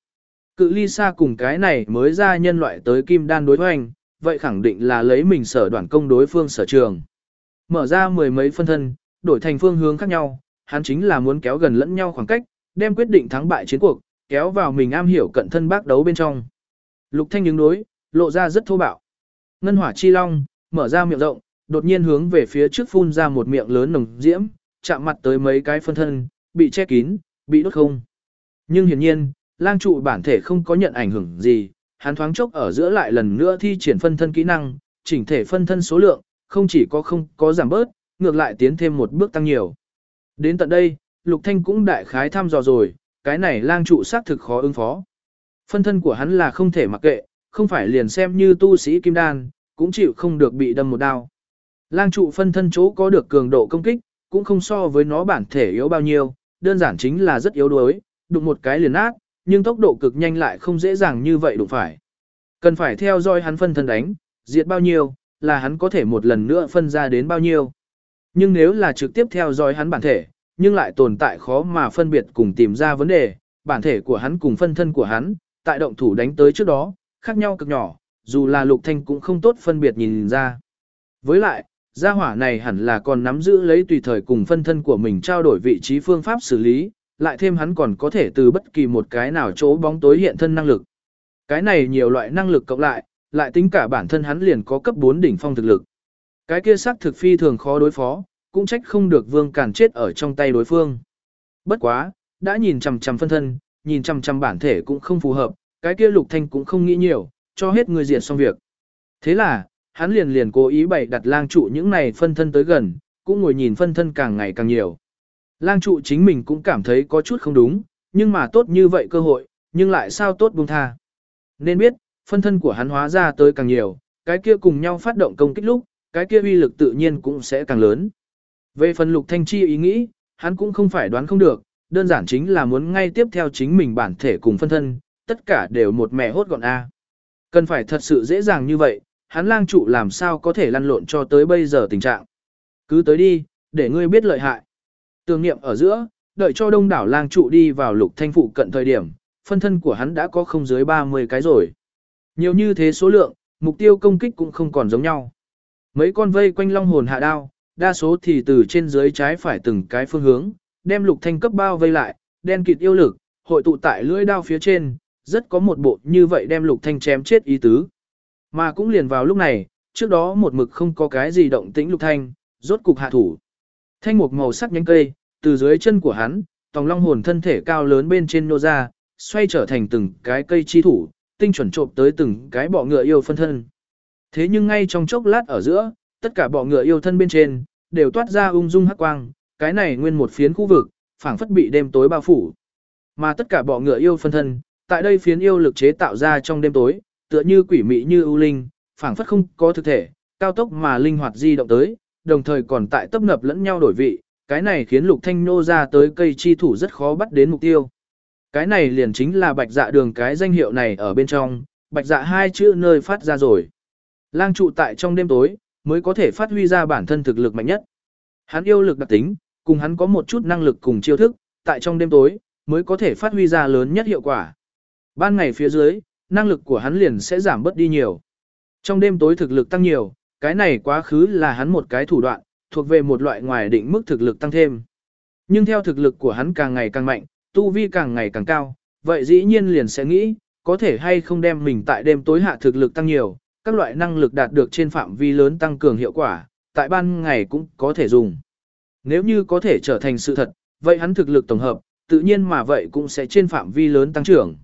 Cự ly xa cùng cái này mới ra nhân loại tới kim đan đối hoành, vậy khẳng định là lấy mình sở đoàn công đối phương sở trường. Mở ra mười mấy phân thân, đổi thành phương hướng khác nhau, hắn chính là muốn kéo gần lẫn nhau khoảng cách, đem quyết định thắng bại chiến cuộc, kéo vào mình am hiểu cận thân bác đấu bên trong. Lục Thanh những đối, lộ ra rất thô bạo. Ngân hỏa chi long, mở ra miệng rộng, đột nhiên hướng về phía trước phun ra một miệng lớn nồng diễm, chạm mặt tới mấy cái phân thân, bị che kín, bị đốt không. Nhưng hiển nhiên, lang trụ bản thể không có nhận ảnh hưởng gì, hắn thoáng chốc ở giữa lại lần nữa thi triển phân thân kỹ năng, chỉnh thể phân thân số lượng, không chỉ có không có giảm bớt, ngược lại tiến thêm một bước tăng nhiều. Đến tận đây, Lục Thanh cũng đại khái thăm dò rồi, cái này lang trụ xác thực khó ứng phó. Phân thân của hắn là không thể mặc kệ, không phải liền xem như tu sĩ kim đan, cũng chịu không được bị đâm một đao. Lang trụ phân thân chỗ có được cường độ công kích, cũng không so với nó bản thể yếu bao nhiêu, đơn giản chính là rất yếu đuối, đụng một cái liền nát, nhưng tốc độ cực nhanh lại không dễ dàng như vậy đụng phải. Cần phải theo dõi hắn phân thân đánh, diệt bao nhiêu, là hắn có thể một lần nữa phân ra đến bao nhiêu. Nhưng nếu là trực tiếp theo dõi hắn bản thể, nhưng lại tồn tại khó mà phân biệt cùng tìm ra vấn đề, bản thể của hắn cùng phân thân của hắn, tại động thủ đánh tới trước đó, khác nhau cực nhỏ, dù là lục thanh cũng không tốt phân biệt nhìn ra. Với lại, gia hỏa này hẳn là còn nắm giữ lấy tùy thời cùng phân thân của mình trao đổi vị trí phương pháp xử lý, lại thêm hắn còn có thể từ bất kỳ một cái nào chỗ bóng tối hiện thân năng lực. Cái này nhiều loại năng lực cộng lại, lại tính cả bản thân hắn liền có cấp 4 đỉnh phong thực lực. Cái kia sắc thực phi thường khó đối phó, cũng trách không được vương càn chết ở trong tay đối phương. Bất quá, đã nhìn chằm chằm phân thân, nhìn chằm chằm bản thể cũng không phù hợp, cái kia lục thanh cũng không nghĩ nhiều, cho hết người diệt xong việc. Thế là, hắn liền liền cố ý bày đặt lang trụ những này phân thân tới gần, cũng ngồi nhìn phân thân càng ngày càng nhiều. Lang trụ chính mình cũng cảm thấy có chút không đúng, nhưng mà tốt như vậy cơ hội, nhưng lại sao tốt buông tha. Nên biết, phân thân của hắn hóa ra tới càng nhiều, cái kia cùng nhau phát động công kích lúc, cái kia uy lực tự nhiên cũng sẽ càng lớn. Về phần lục thanh chi ý nghĩ, hắn cũng không phải đoán không được, đơn giản chính là muốn ngay tiếp theo chính mình bản thể cùng phân thân, tất cả đều một mẹ hốt gọn A. Cần phải thật sự dễ dàng như vậy, hắn lang trụ làm sao có thể lăn lộn cho tới bây giờ tình trạng. Cứ tới đi, để ngươi biết lợi hại. Tưởng niệm ở giữa, đợi cho đông đảo lang trụ đi vào lục thanh phụ cận thời điểm, phân thân của hắn đã có không dưới 30 cái rồi. Nhiều như thế số lượng, mục tiêu công kích cũng không còn giống nhau. Mấy con vây quanh long hồn hạ đao, đa số thì từ trên dưới trái phải từng cái phương hướng, đem lục thanh cấp bao vây lại, đen kịt yêu lực, hội tụ tại lưỡi đao phía trên, rất có một bộ như vậy đem lục thanh chém chết ý tứ. Mà cũng liền vào lúc này, trước đó một mực không có cái gì động tĩnh lục thanh, rốt cục hạ thủ. Thanh một màu sắc nhánh cây, từ dưới chân của hắn, tòng long hồn thân thể cao lớn bên trên nô ra, xoay trở thành từng cái cây chi thủ, tinh chuẩn trộm tới từng cái bọ ngựa yêu phân thân. Thế nhưng ngay trong chốc lát ở giữa, tất cả bọ ngựa yêu thân bên trên, đều toát ra ung dung hắc quang, cái này nguyên một phiến khu vực, phảng phất bị đêm tối bao phủ. Mà tất cả bọ ngựa yêu phân thân, tại đây phiến yêu lực chế tạo ra trong đêm tối, tựa như quỷ mị như ưu linh, phảng phất không có thực thể, cao tốc mà linh hoạt di động tới, đồng thời còn tại tấp nập lẫn nhau đổi vị, cái này khiến Lục Thanh nô ra tới cây chi thủ rất khó bắt đến mục tiêu. Cái này liền chính là bạch dạ đường cái danh hiệu này ở bên trong, bạch dạ hai chữ nơi phát ra rồi. Lang trụ tại trong đêm tối, mới có thể phát huy ra bản thân thực lực mạnh nhất. Hắn yêu lực đặc tính, cùng hắn có một chút năng lực cùng chiêu thức, tại trong đêm tối, mới có thể phát huy ra lớn nhất hiệu quả. Ban ngày phía dưới, năng lực của hắn liền sẽ giảm bớt đi nhiều. Trong đêm tối thực lực tăng nhiều, cái này quá khứ là hắn một cái thủ đoạn, thuộc về một loại ngoài định mức thực lực tăng thêm. Nhưng theo thực lực của hắn càng ngày càng mạnh, tu vi càng ngày càng cao, vậy dĩ nhiên liền sẽ nghĩ, có thể hay không đem mình tại đêm tối hạ thực lực tăng nhiều, các loại năng lực đạt được trên phạm vi lớn tăng cường hiệu quả, tại ban ngày cũng có thể dùng. Nếu như có thể trở thành sự thật, vậy hắn thực lực tổng hợp, tự nhiên mà vậy cũng sẽ trên phạm vi lớn tăng trưởng.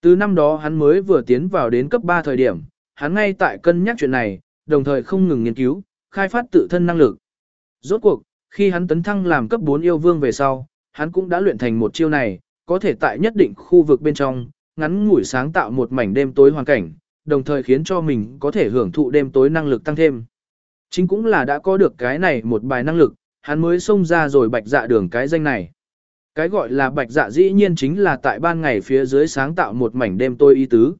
Từ năm đó hắn mới vừa tiến vào đến cấp 3 thời điểm, hắn ngay tại cân nhắc chuyện này, đồng thời không ngừng nghiên cứu, khai phát tự thân năng lực. Rốt cuộc, khi hắn tấn thăng làm cấp 4 yêu vương về sau, hắn cũng đã luyện thành một chiêu này, có thể tại nhất định khu vực bên trong, ngắn ngủi sáng tạo một mảnh đêm tối hoàn cảnh, đồng thời khiến cho mình có thể hưởng thụ đêm tối năng lực tăng thêm. Chính cũng là đã có được cái này một bài năng lực, hắn mới xông ra rồi bạch dạ đường cái danh này. Cái gọi là bạch dạ dĩ nhiên chính là tại ban ngày phía dưới sáng tạo một mảnh đêm tối y tứ.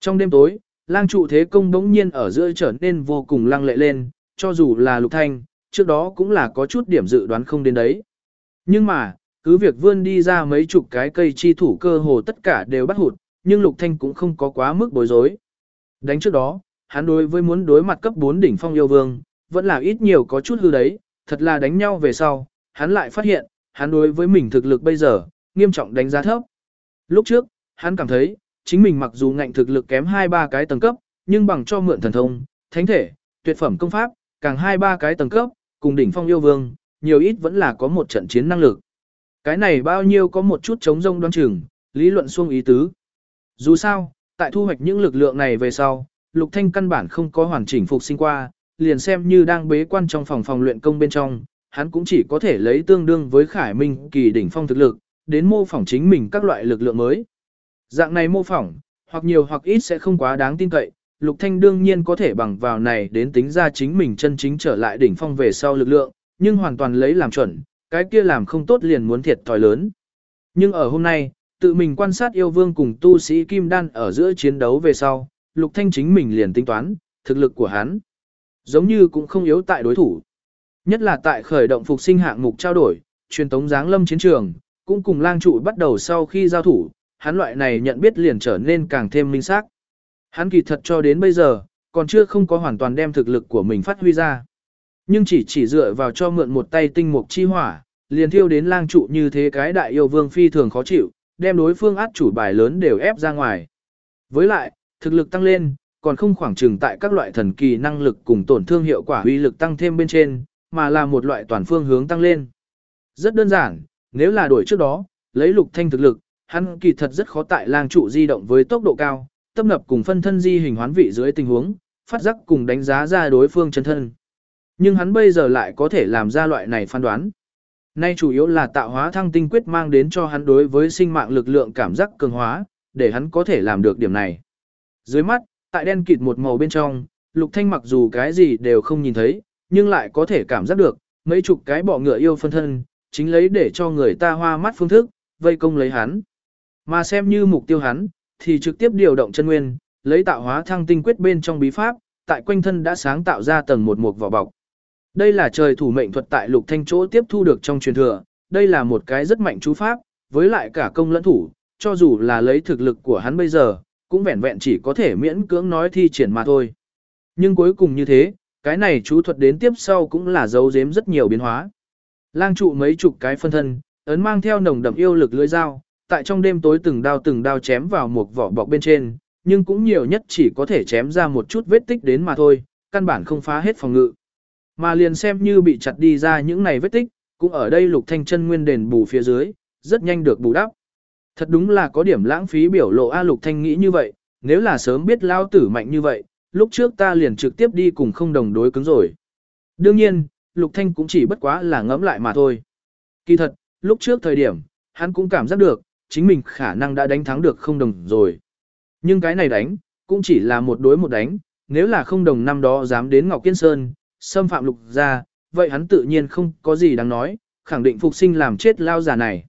Trong đêm tối, lang trụ thế công bỗng nhiên ở giữa trở nên vô cùng lăng lệ lên, cho dù là lục thanh, trước đó cũng là có chút điểm dự đoán không đến đấy. Nhưng mà, cứ việc vươn đi ra mấy chục cái cây chi thủ cơ hồ tất cả đều bắt hụt, nhưng lục thanh cũng không có quá mức bối rối. Đánh trước đó, hắn đối với muốn đối mặt cấp 4 đỉnh phong yêu vương, vẫn là ít nhiều có chút hư đấy, thật là đánh nhau về sau, hắn lại phát hiện, hắn đối với mình thực lực bây giờ, nghiêm trọng đánh giá thấp. Lúc trước, hắn cảm thấy, chính mình mặc dù ngạnh thực lực kém 2-3 cái tầng cấp, nhưng bằng cho mượn thần thông, thánh thể, tuyệt phẩm công pháp, càng 2-3 cái tầng cấp, cùng đỉnh phong yêu vương, nhiều ít vẫn là có một trận chiến năng lực. Cái này bao nhiêu có một chút chống rông đoan chừng, lý luận xuông ý tứ. Dù sao, tại thu hoạch những lực lượng này về sau, Lục Thanh căn bản không có hoàn chỉnh phục sinh qua, liền xem như đang bế quan trong phòng phòng luyện công bên trong, hắn cũng chỉ có thể lấy tương đương với Khải Minh kỳ đỉnh phong thực lực, đến mô phỏng chính mình các loại lực lượng mới. Dạng này mô phỏng, hoặc nhiều hoặc ít sẽ không quá đáng tin cậy, Lục Thanh đương nhiên có thể bằng vào này đến tính ra chính mình chân chính trở lại đỉnh phong về sau lực lượng, nhưng hoàn toàn lấy làm chuẩn, cái kia làm không tốt liền muốn thiệt thòi lớn. Nhưng ở hôm nay, tự mình quan sát yêu vương cùng tu sĩ Kim Đan ở giữa chiến đấu về sau, Lục Thanh chính mình liền tính toán, thực lực của hắn giống như cũng không yếu tại đối thủ. Nhất là tại khởi động phục sinh hạng mục trao đổi, truyền tống giáng lâm chiến trường, cũng cùng lang trụ bắt đầu sau khi giao thủ, hắn loại này nhận biết liền trở nên càng thêm minh xác. Hắn kỳ thật cho đến bây giờ, còn chưa không có hoàn toàn đem thực lực của mình phát huy ra. Nhưng chỉ chỉ dựa vào cho mượn một tay tinh mục chi hỏa, liền thiêu đến lang trụ như thế cái đại yêu vương phi thường khó chịu, đem đối phương át chủ bài lớn đều ép ra ngoài. Với lại, thực lực tăng lên, còn không khoảng chừng tại các loại thần kỳ năng lực cùng tổn thương hiệu quả uy lực tăng thêm bên trên, mà là một loại toàn phương hướng tăng lên. Rất đơn giản, nếu là đổi trước đó, lấy lục thanh thực lực, hắn kỳ thật rất khó tại lang trụ di động với tốc độ cao, tập lập cùng phân thân di hình hoán vị dưới tình huống, phát giác cùng đánh giá ra đối phương chân thân. Nhưng hắn bây giờ lại có thể làm ra loại này phán đoán. Nay chủ yếu là tạo hóa thăng tinh quyết mang đến cho hắn đối với sinh mạng lực lượng cảm giác cường hóa, để hắn có thể làm được điểm này. Dưới mắt, tại đen kịt một màu bên trong, Lục Thanh mặc dù cái gì đều không nhìn thấy, nhưng lại có thể cảm giác được, mấy chục cái bọ ngựa yêu phân thân, chính lấy để cho người ta hoa mắt phương thức, vây công lấy hắn. Mà xem như mục tiêu hắn, thì trực tiếp điều động chân nguyên, lấy tạo hóa thăng tinh quyết bên trong bí pháp, tại quanh thân đã sáng tạo ra tầng một mục vỏ bọc. Đây là trời thủ mệnh thuật tại Lục Thanh chỗ tiếp thu được trong truyền thừa, đây là một cái rất mạnh chú pháp, với lại cả công lẫn thủ, cho dù là lấy thực lực của hắn bây giờ, cũng vẹn vẹn chỉ có thể miễn cưỡng nói thi triển mà thôi. Nhưng cuối cùng như thế, cái này chú thuật đến tiếp sau cũng là dấu giếm rất nhiều biến hóa. Lang trụ mấy chục cái phân thân, ấn mang theo nồng đậm yêu lực lưỡi dao, tại trong đêm tối từng đao từng đao chém vào một vỏ bọc bên trên, nhưng cũng nhiều nhất chỉ có thể chém ra một chút vết tích đến mà thôi, căn bản không phá hết phòng ngự. Mà liền xem như bị chặt đi ra những này vết tích, cũng ở đây lục thanh chân nguyên đền bù phía dưới, rất nhanh được bù đắp. Thật đúng là có điểm lãng phí biểu lộ A lục thanh nghĩ như vậy, nếu là sớm biết lao tử mạnh như vậy, lúc trước ta liền trực tiếp đi cùng không đồng đối cứng rồi. Đương nhiên, lục thanh cũng chỉ bất quá là ngẫm lại mà thôi. Kỳ thật, lúc trước thời điểm, hắn cũng cảm giác được, chính mình khả năng đã đánh thắng được không đồng rồi. Nhưng cái này đánh, cũng chỉ là một đối một đánh, nếu là không đồng năm đó dám đến Ngọc Kiên Sơn, xâm phạm lục gia vậy hắn tự nhiên không có gì đáng nói, khẳng định phục sinh làm chết lao giả này.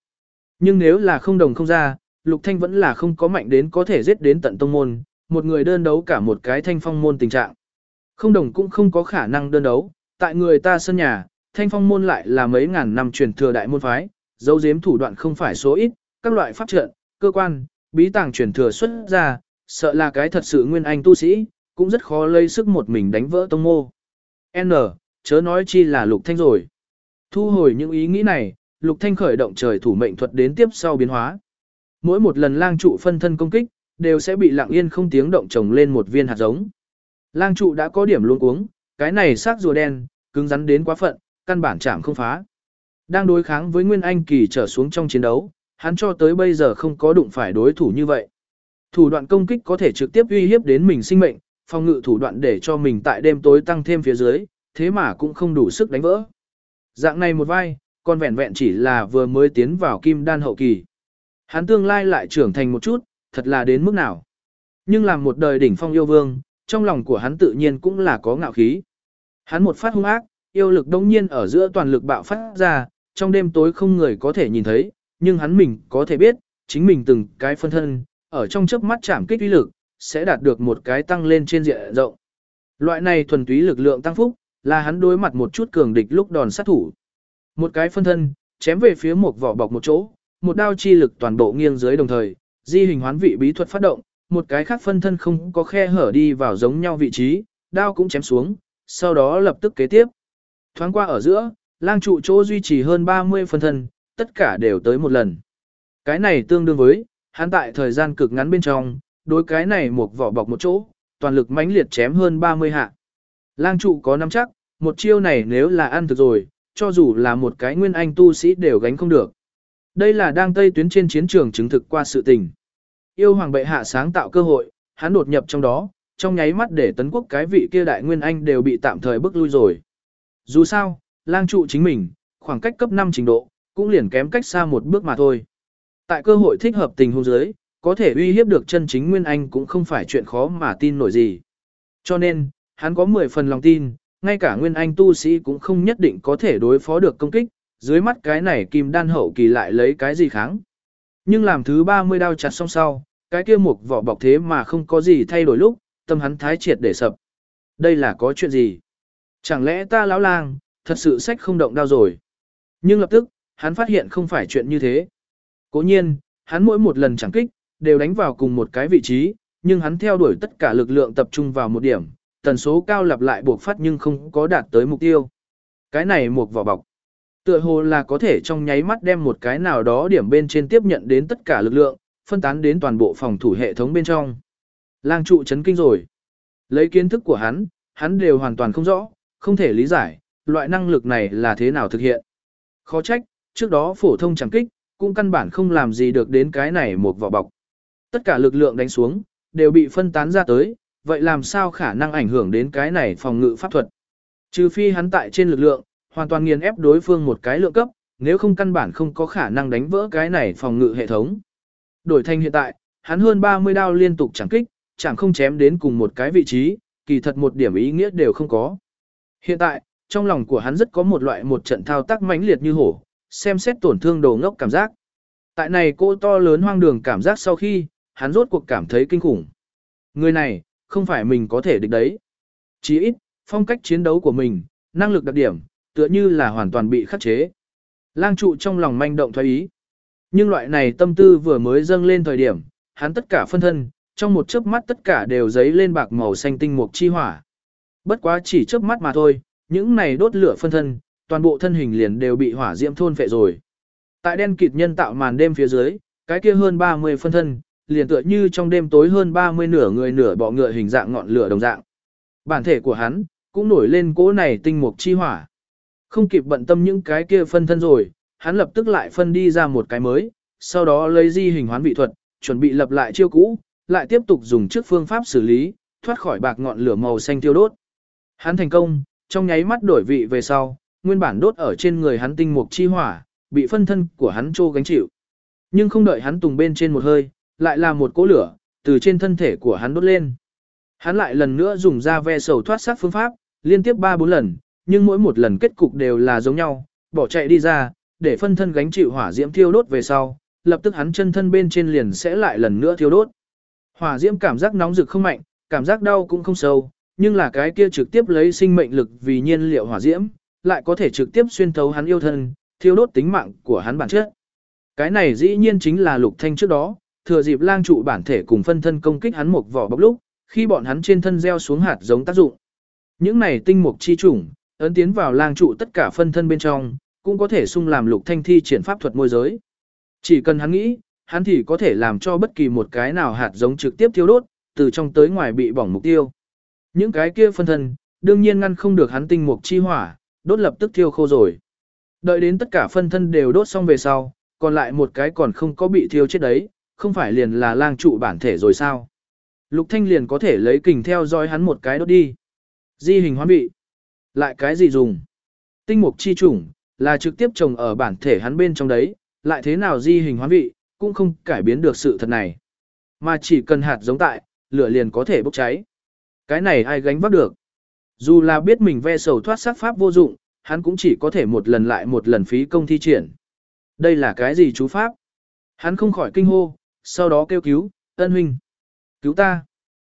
Nhưng nếu là không đồng không ra, lục thanh vẫn là không có mạnh đến có thể giết đến tận tông môn, một người đơn đấu cả một cái thanh phong môn tình trạng. Không đồng cũng không có khả năng đơn đấu, tại người ta sân nhà, thanh phong môn lại là mấy ngàn năm truyền thừa đại môn phái, dấu giếm thủ đoạn không phải số ít, các loại pháp trận, cơ quan, bí tàng truyền thừa xuất ra, sợ là cái thật sự nguyên anh tu sĩ, cũng rất khó lấy sức một mình đánh vỡ tông mô. N, chớ nói chi là lục thanh rồi. Thu hồi những ý nghĩ này, lục thanh khởi động trời thủ mệnh thuật đến tiếp sau biến hóa. Mỗi một lần lang trụ phân thân công kích, đều sẽ bị lặng yên không tiếng động trồng lên một viên hạt giống. Lang trụ đã có điểm luôn uống, cái này xác rùa đen, cứng rắn đến quá phận, căn bản chạm không phá. Đang đối kháng với Nguyên Anh kỳ trở xuống trong chiến đấu, hắn cho tới bây giờ không có đụng phải đối thủ như vậy. Thủ đoạn công kích có thể trực tiếp uy hiếp đến mình sinh mệnh, phòng ngự thủ đoạn để cho mình tại đêm tối tăng thêm phía dưới, thế mà cũng không đủ sức đánh vỡ. Dạng này một vai, còn vẹn vẹn chỉ là vừa mới tiến vào kim đan hậu kỳ. Hắn tương lai lại trưởng thành một chút, thật là đến mức nào. Nhưng làm một đời đỉnh phong yêu vương, trong lòng của hắn tự nhiên cũng là có ngạo khí. Hắn một phát hung ác, yêu lực đông nhiên ở giữa toàn lực bạo phát ra, trong đêm tối không người có thể nhìn thấy, nhưng hắn mình có thể biết, chính mình từng cái phân thân, ở trong chớp mắt chạm kích uy lực, sẽ đạt được một cái tăng lên trên diện rộng. Loại này thuần túy lực lượng tăng phúc, là hắn đối mặt một chút cường địch lúc đòn sát thủ. Một cái phân thân, chém về phía một vỏ bọc một chỗ, một đao chi lực toàn bộ nghiêng dưới đồng thời, di hình hoán vị bí thuật phát động, một cái khác phân thân không có khe hở đi vào giống nhau vị trí, đao cũng chém xuống, sau đó lập tức kế tiếp. Thoáng qua ở giữa, lang trụ chỗ duy trì hơn 30 phân thân, tất cả đều tới một lần. Cái này tương đương với, hắn tại thời gian cực ngắn bên trong, đối cái này một vỏ bọc một chỗ, toàn lực mãnh liệt chém hơn 30 hạ. Lang trụ có nắm chắc, một chiêu này nếu là ăn thực rồi, cho dù là một cái nguyên anh tu sĩ đều gánh không được. Đây là đang tây tuyến trên chiến trường chứng thực qua sự tình. Yêu hoàng bệ hạ sáng tạo cơ hội, hắn đột nhập trong đó, trong nháy mắt để tấn quốc cái vị kia đại nguyên anh đều bị tạm thời bức lui rồi. Dù sao, lang trụ chính mình, khoảng cách cấp 5 trình độ, cũng liền kém cách xa một bước mà thôi. Tại cơ hội thích hợp tình huống dưới, có thể uy hiếp được chân chính Nguyên Anh cũng không phải chuyện khó mà tin nổi gì. Cho nên, hắn có 10 phần lòng tin, ngay cả Nguyên Anh tu sĩ cũng không nhất định có thể đối phó được công kích, dưới mắt cái này kim đan hậu kỳ lại lấy cái gì kháng. Nhưng làm thứ 30 đao chặt xong sau, cái kia một vỏ bọc thế mà không có gì thay đổi lúc, tâm hắn thái triệt để sập. Đây là có chuyện gì? Chẳng lẽ ta lão lang, thật sự sách không động đao rồi? Nhưng lập tức, hắn phát hiện không phải chuyện như thế. Cố nhiên, hắn mỗi một lần chẳng kích, đều đánh vào cùng một cái vị trí, nhưng hắn theo đuổi tất cả lực lượng tập trung vào một điểm, tần số cao lặp lại buộc phát nhưng không có đạt tới mục tiêu. Cái này một vỏ bọc. Tựa hồ là có thể trong nháy mắt đem một cái nào đó điểm bên trên tiếp nhận đến tất cả lực lượng, phân tán đến toàn bộ phòng thủ hệ thống bên trong. Lang trụ chấn kinh rồi. Lấy kiến thức của hắn, hắn đều hoàn toàn không rõ, không thể lý giải, loại năng lực này là thế nào thực hiện. Khó trách, trước đó phổ thông chẳng kích, cũng căn bản không làm gì được đến cái này một vỏ bọc. Tất cả lực lượng đánh xuống, đều bị phân tán ra tới, vậy làm sao khả năng ảnh hưởng đến cái này phòng ngự pháp thuật. Trừ phi hắn tại trên lực lượng, hoàn toàn nghiền ép đối phương một cái lượng cấp, nếu không căn bản không có khả năng đánh vỡ cái này phòng ngự hệ thống. Đổi thành hiện tại, hắn hơn 30 đao liên tục chẳng kích, chẳng không chém đến cùng một cái vị trí, kỳ thật một điểm ý nghĩa đều không có. Hiện tại, trong lòng của hắn rất có một loại một trận thao tác mãnh liệt như hổ, xem xét tổn thương đồ ngốc cảm giác. Tại này cô to lớn hoang đường cảm giác sau khi, hắn rốt cuộc cảm thấy kinh khủng. Người này, không phải mình có thể địch đấy. Chỉ ít, phong cách chiến đấu của mình, năng lực đặc điểm, tựa như là hoàn toàn bị khắc chế. Lang trụ trong lòng manh động thoái ý. Nhưng loại này tâm tư vừa mới dâng lên thời điểm, hắn tất cả phân thân, trong một chớp mắt tất cả đều giấy lên bạc màu xanh tinh mục chi hỏa. Bất quá chỉ chớp mắt mà thôi, những này đốt lửa phân thân, toàn bộ thân hình liền đều bị hỏa diễm thôn phệ rồi. Tại đen kịt nhân tạo màn đêm phía dưới, cái kia hơn 30 phân thân, liền tựa như trong đêm tối hơn 30 nửa người nửa bọ ngựa hình dạng ngọn lửa đồng dạng. Bản thể của hắn, cũng nổi lên cỗ này tinh mục chi hỏa. Không kịp bận tâm những cái kia phân thân rồi, hắn lập tức lại phân đi ra một cái mới, sau đó lấy di hình hoán vị thuật, chuẩn bị lập lại chiêu cũ, lại tiếp tục dùng trước phương pháp xử lý, thoát khỏi bạc ngọn lửa màu xanh tiêu đốt. Hắn thành công, trong nháy mắt đổi vị về sau, nguyên bản đốt ở trên người hắn tinh mục chi hỏa, bị phân thân của hắn trô gánh chịu. Nhưng không đợi hắn tùng bên trên một hơi, lại là một cỗ lửa, từ trên thân thể của hắn đốt lên. Hắn lại lần nữa dùng ra ve sầu thoát sát phương pháp, liên tiếp 3-4 lần, nhưng mỗi một lần kết cục đều là giống nhau, bỏ chạy đi ra, để phân thân gánh chịu hỏa diễm thiêu đốt về sau, lập tức hắn chân thân bên trên liền sẽ lại lần nữa thiêu đốt. Hỏa diễm cảm giác nóng rực không mạnh, cảm giác đau cũng không sâu, nhưng là cái kia trực tiếp lấy sinh mệnh lực vì nhiên liệu hỏa diễm, lại có thể trực tiếp xuyên thấu hắn yêu thân, thiêu đốt tính mạng của hắn bản chất. Cái này dĩ nhiên chính là Lục Thanh trước đó, thừa dịp lang trụ bản thể cùng phân thân công kích hắn một vỏ bọc lúc, khi bọn hắn trên thân gieo xuống hạt giống tác dụng. Những này tinh mục chi chủng, ấn tiến vào lang trụ tất cả phân thân bên trong, cũng có thể sung làm Lục Thanh thi triển pháp thuật môi giới. Chỉ cần hắn nghĩ, hắn thì có thể làm cho bất kỳ một cái nào hạt giống trực tiếp thiêu đốt, từ trong tới ngoài bị bỏng mục tiêu. Những cái kia phân thân, đương nhiên ngăn không được hắn tinh mục chi hỏa, đốt lập tức thiêu khô rồi. Đợi đến tất cả phân thân đều đốt xong về sau, còn lại một cái còn không có bị thiêu chết đấy, không phải liền là lang trụ bản thể rồi sao? Lục Thanh liền có thể lấy kình theo dõi hắn một cái đốt đi. Di hình hoán bị. Lại cái gì dùng? Tinh mục chi chủng, là trực tiếp trồng ở bản thể hắn bên trong đấy, lại thế nào di hình hoán vị, cũng không cải biến được sự thật này. Mà chỉ cần hạt giống tại, lửa liền có thể bốc cháy. Cái này ai gánh vác được? Dù là biết mình ve sầu thoát sát pháp vô dụng, hắn cũng chỉ có thể một lần lại một lần phí công thi triển. Đây là cái gì chú pháp? Hắn không khỏi kinh hô, sau đó kêu cứu, ân huynh. Cứu ta.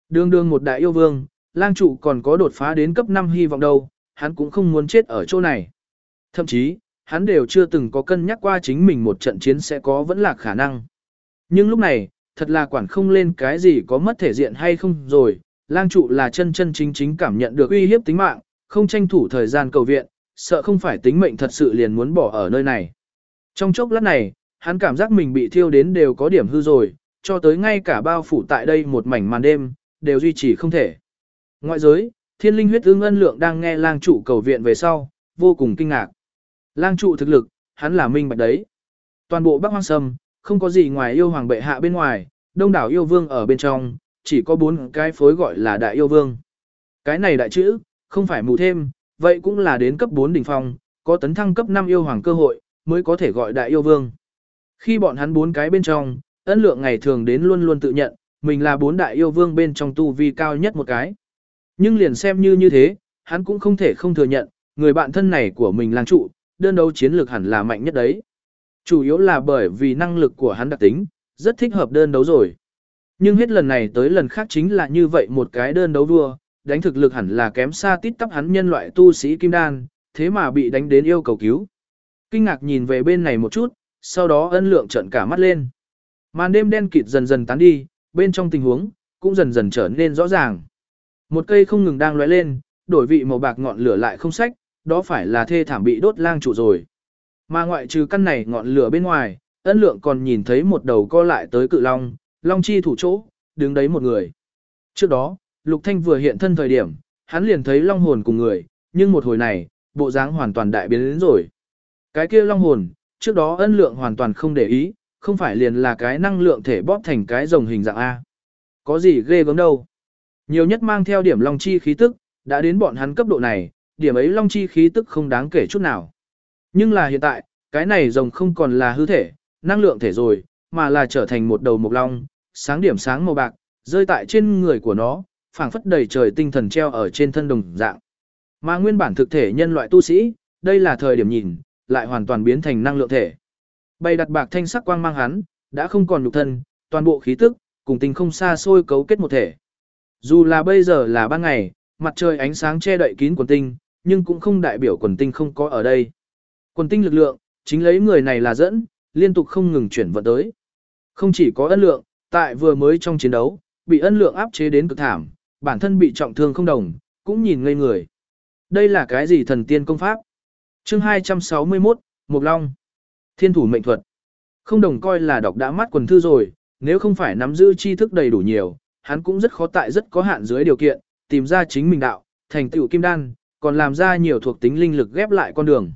Đường đường một đại yêu vương, lang trụ còn có đột phá đến cấp 5 hy vọng đâu, hắn cũng không muốn chết ở chỗ này. Thậm chí, hắn đều chưa từng có cân nhắc qua chính mình một trận chiến sẽ có vẫn là khả năng. Nhưng lúc này, thật là quản không lên cái gì có mất thể diện hay không rồi, lang trụ là chân chân chính chính cảm nhận được uy hiếp tính mạng, không tranh thủ thời gian cầu viện, sợ không phải tính mệnh thật sự liền muốn bỏ ở nơi này. Trong chốc lát này, hắn cảm giác mình bị thiêu đến đều có điểm hư rồi, cho tới ngay cả bao phủ tại đây một mảnh màn đêm, đều duy trì không thể. Ngoại giới, thiên linh huyết ương ân lượng đang nghe lang trụ cầu viện về sau, vô cùng kinh ngạc. Lang trụ thực lực, hắn là minh bạch đấy. Toàn bộ Bắc Hoang Sâm, không có gì ngoài yêu hoàng bệ hạ bên ngoài, đông đảo yêu vương ở bên trong, chỉ có bốn cái phối gọi là đại yêu vương. Cái này đại chữ, không phải mù thêm, vậy cũng là đến cấp 4 đỉnh phong, có tấn thăng cấp 5 yêu hoàng cơ hội, mới có thể gọi đại yêu vương. Khi bọn hắn bốn cái bên trong, ân lượng ngày thường đến luôn luôn tự nhận, mình là bốn đại yêu vương bên trong tu vi cao nhất một cái. Nhưng liền xem như như thế, hắn cũng không thể không thừa nhận, người bạn thân này của mình lang trụ, đơn đấu chiến lược hẳn là mạnh nhất đấy. Chủ yếu là bởi vì năng lực của hắn đặc tính, rất thích hợp đơn đấu rồi. Nhưng hết lần này tới lần khác chính là như vậy một cái đơn đấu vua, đánh thực lực hẳn là kém xa tít tắp hắn nhân loại tu sĩ kim đan, thế mà bị đánh đến yêu cầu cứu. Kinh ngạc nhìn về bên này một chút, sau đó ân lượng trợn cả mắt lên. Màn đêm đen kịt dần dần tán đi, bên trong tình huống, cũng dần dần trở nên rõ ràng. Một cây không ngừng đang lóe lên, đổi vị màu bạc ngọn lửa lại không sách, đó phải là thê thảm bị đốt lang trụ rồi. Mà ngoại trừ căn này ngọn lửa bên ngoài, ân lượng còn nhìn thấy một đầu co lại tới cự long, long chi thủ chỗ, đứng đấy một người. Trước đó, Lục Thanh vừa hiện thân thời điểm, hắn liền thấy long hồn cùng người, nhưng một hồi này, bộ dáng hoàn toàn đại biến đến rồi. Cái kia long hồn, trước đó ân lượng hoàn toàn không để ý, không phải liền là cái năng lượng thể bóp thành cái rồng hình dạng A. Có gì ghê gớm đâu. Nhiều nhất mang theo điểm long chi khí tức, đã đến bọn hắn cấp độ này, điểm ấy long chi khí tức không đáng kể chút nào. Nhưng là hiện tại, cái này rồng không còn là hư thể, năng lượng thể rồi, mà là trở thành một đầu mộc long, sáng điểm sáng màu bạc, rơi tại trên người của nó, phảng phất đầy trời tinh thần treo ở trên thân đồng dạng. Mà nguyên bản thực thể nhân loại tu sĩ, đây là thời điểm nhìn, lại hoàn toàn biến thành năng lượng thể. Bày đặt bạc thanh sắc quang mang hắn, đã không còn nhục thân, toàn bộ khí tức, cùng tinh không xa xôi cấu kết một thể. Dù là bây giờ là ban ngày, mặt trời ánh sáng che đậy kín quần tinh, nhưng cũng không đại biểu quần tinh không có ở đây. Quần tinh lực lượng, chính lấy người này là dẫn, liên tục không ngừng chuyển vận tới. Không chỉ có ân lượng, tại vừa mới trong chiến đấu, bị ân lượng áp chế đến cực thảm, bản thân bị trọng thương không đồng, cũng nhìn ngây người. Đây là cái gì thần tiên công pháp? Chương 261, Mục Long. Thiên thủ mệnh thuật. Không đồng coi là đọc đã mắt quần thư rồi, nếu không phải nắm giữ tri thức đầy đủ nhiều, hắn cũng rất khó tại rất có hạn dưới điều kiện, tìm ra chính mình đạo, thành tựu kim đan, còn làm ra nhiều thuộc tính linh lực ghép lại con đường.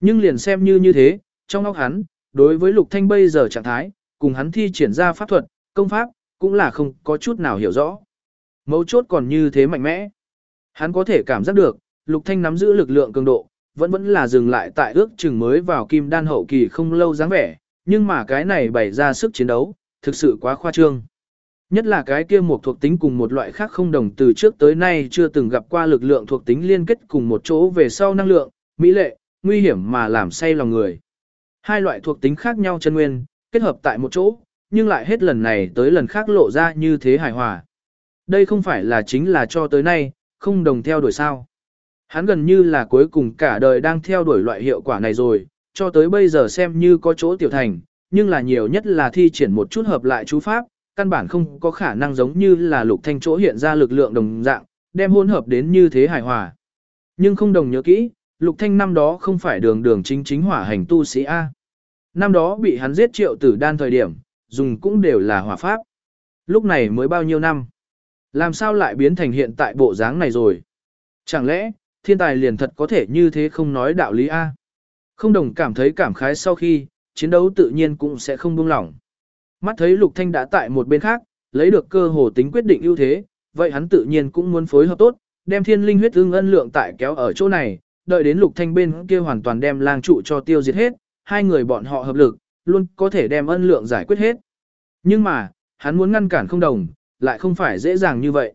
Nhưng liền xem như như thế, trong óc hắn, đối với Lục Thanh bây giờ trạng thái, cùng hắn thi triển ra pháp thuật, công pháp, cũng là không có chút nào hiểu rõ. Mấu chốt còn như thế mạnh mẽ. Hắn có thể cảm giác được, Lục Thanh nắm giữ lực lượng cường độ, vẫn vẫn là dừng lại tại ước chừng mới vào kim đan hậu kỳ không lâu dáng vẻ, nhưng mà cái này bày ra sức chiến đấu, thực sự quá khoa trương. Nhất là cái kia một thuộc tính cùng một loại khác không đồng từ trước tới nay chưa từng gặp qua lực lượng thuộc tính liên kết cùng một chỗ về sau năng lượng, mỹ lệ, nguy hiểm mà làm say lòng người. Hai loại thuộc tính khác nhau chân nguyên, kết hợp tại một chỗ, nhưng lại hết lần này tới lần khác lộ ra như thế hài hòa. Đây không phải là chính là cho tới nay, không đồng theo đuổi sao. Hắn gần như là cuối cùng cả đời đang theo đuổi loại hiệu quả này rồi, cho tới bây giờ xem như có chỗ tiểu thành, nhưng là nhiều nhất là thi triển một chút hợp lại chú pháp, căn bản không có khả năng giống như là lục thanh chỗ hiện ra lực lượng đồng dạng, đem hỗn hợp đến như thế hài hòa. Nhưng không đồng nhớ kỹ, lục thanh năm đó không phải đường đường chính chính hỏa hành tu sĩ A. Năm đó bị hắn giết triệu tử đan thời điểm, dùng cũng đều là hỏa pháp. Lúc này mới bao nhiêu năm? Làm sao lại biến thành hiện tại bộ dáng này rồi? Chẳng lẽ, thiên tài liền thật có thể như thế không nói đạo lý A? Không đồng cảm thấy cảm khái sau khi, chiến đấu tự nhiên cũng sẽ không buông lỏng. Mắt thấy Lục Thanh đã tại một bên khác, lấy được cơ hồ tính quyết định ưu thế, vậy hắn tự nhiên cũng muốn phối hợp tốt, đem thiên linh huyết ương ân lượng tại kéo ở chỗ này, đợi đến Lục Thanh bên kia hoàn toàn đem lang trụ cho tiêu diệt hết, hai người bọn họ hợp lực, luôn có thể đem ân lượng giải quyết hết. Nhưng mà, hắn muốn ngăn cản không đồng, lại không phải dễ dàng như vậy.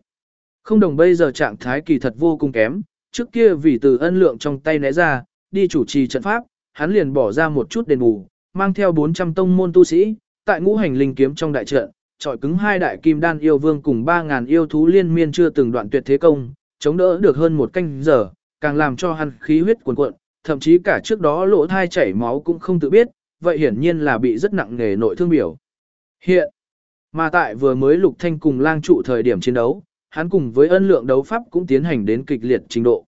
Không đồng bây giờ trạng thái kỳ thật vô cùng kém, trước kia vì từ ân lượng trong tay né ra, đi chủ trì trận pháp, hắn liền bỏ ra một chút đền bù, mang theo 400 tông môn tu sĩ, tại ngũ hành linh kiếm trong đại trận, trọi cứng hai đại kim đan yêu vương cùng 3000 yêu thú liên miên chưa từng đoạn tuyệt thế công, chống đỡ được hơn một canh giờ, càng làm cho hắn khí huyết cuồn cuộn, thậm chí cả trước đó lỗ thai chảy máu cũng không tự biết, vậy hiển nhiên là bị rất nặng nề nội thương biểu. Hiện, mà tại vừa mới lục thanh cùng lang trụ thời điểm chiến đấu, hắn cùng với ân lượng đấu pháp cũng tiến hành đến kịch liệt trình độ.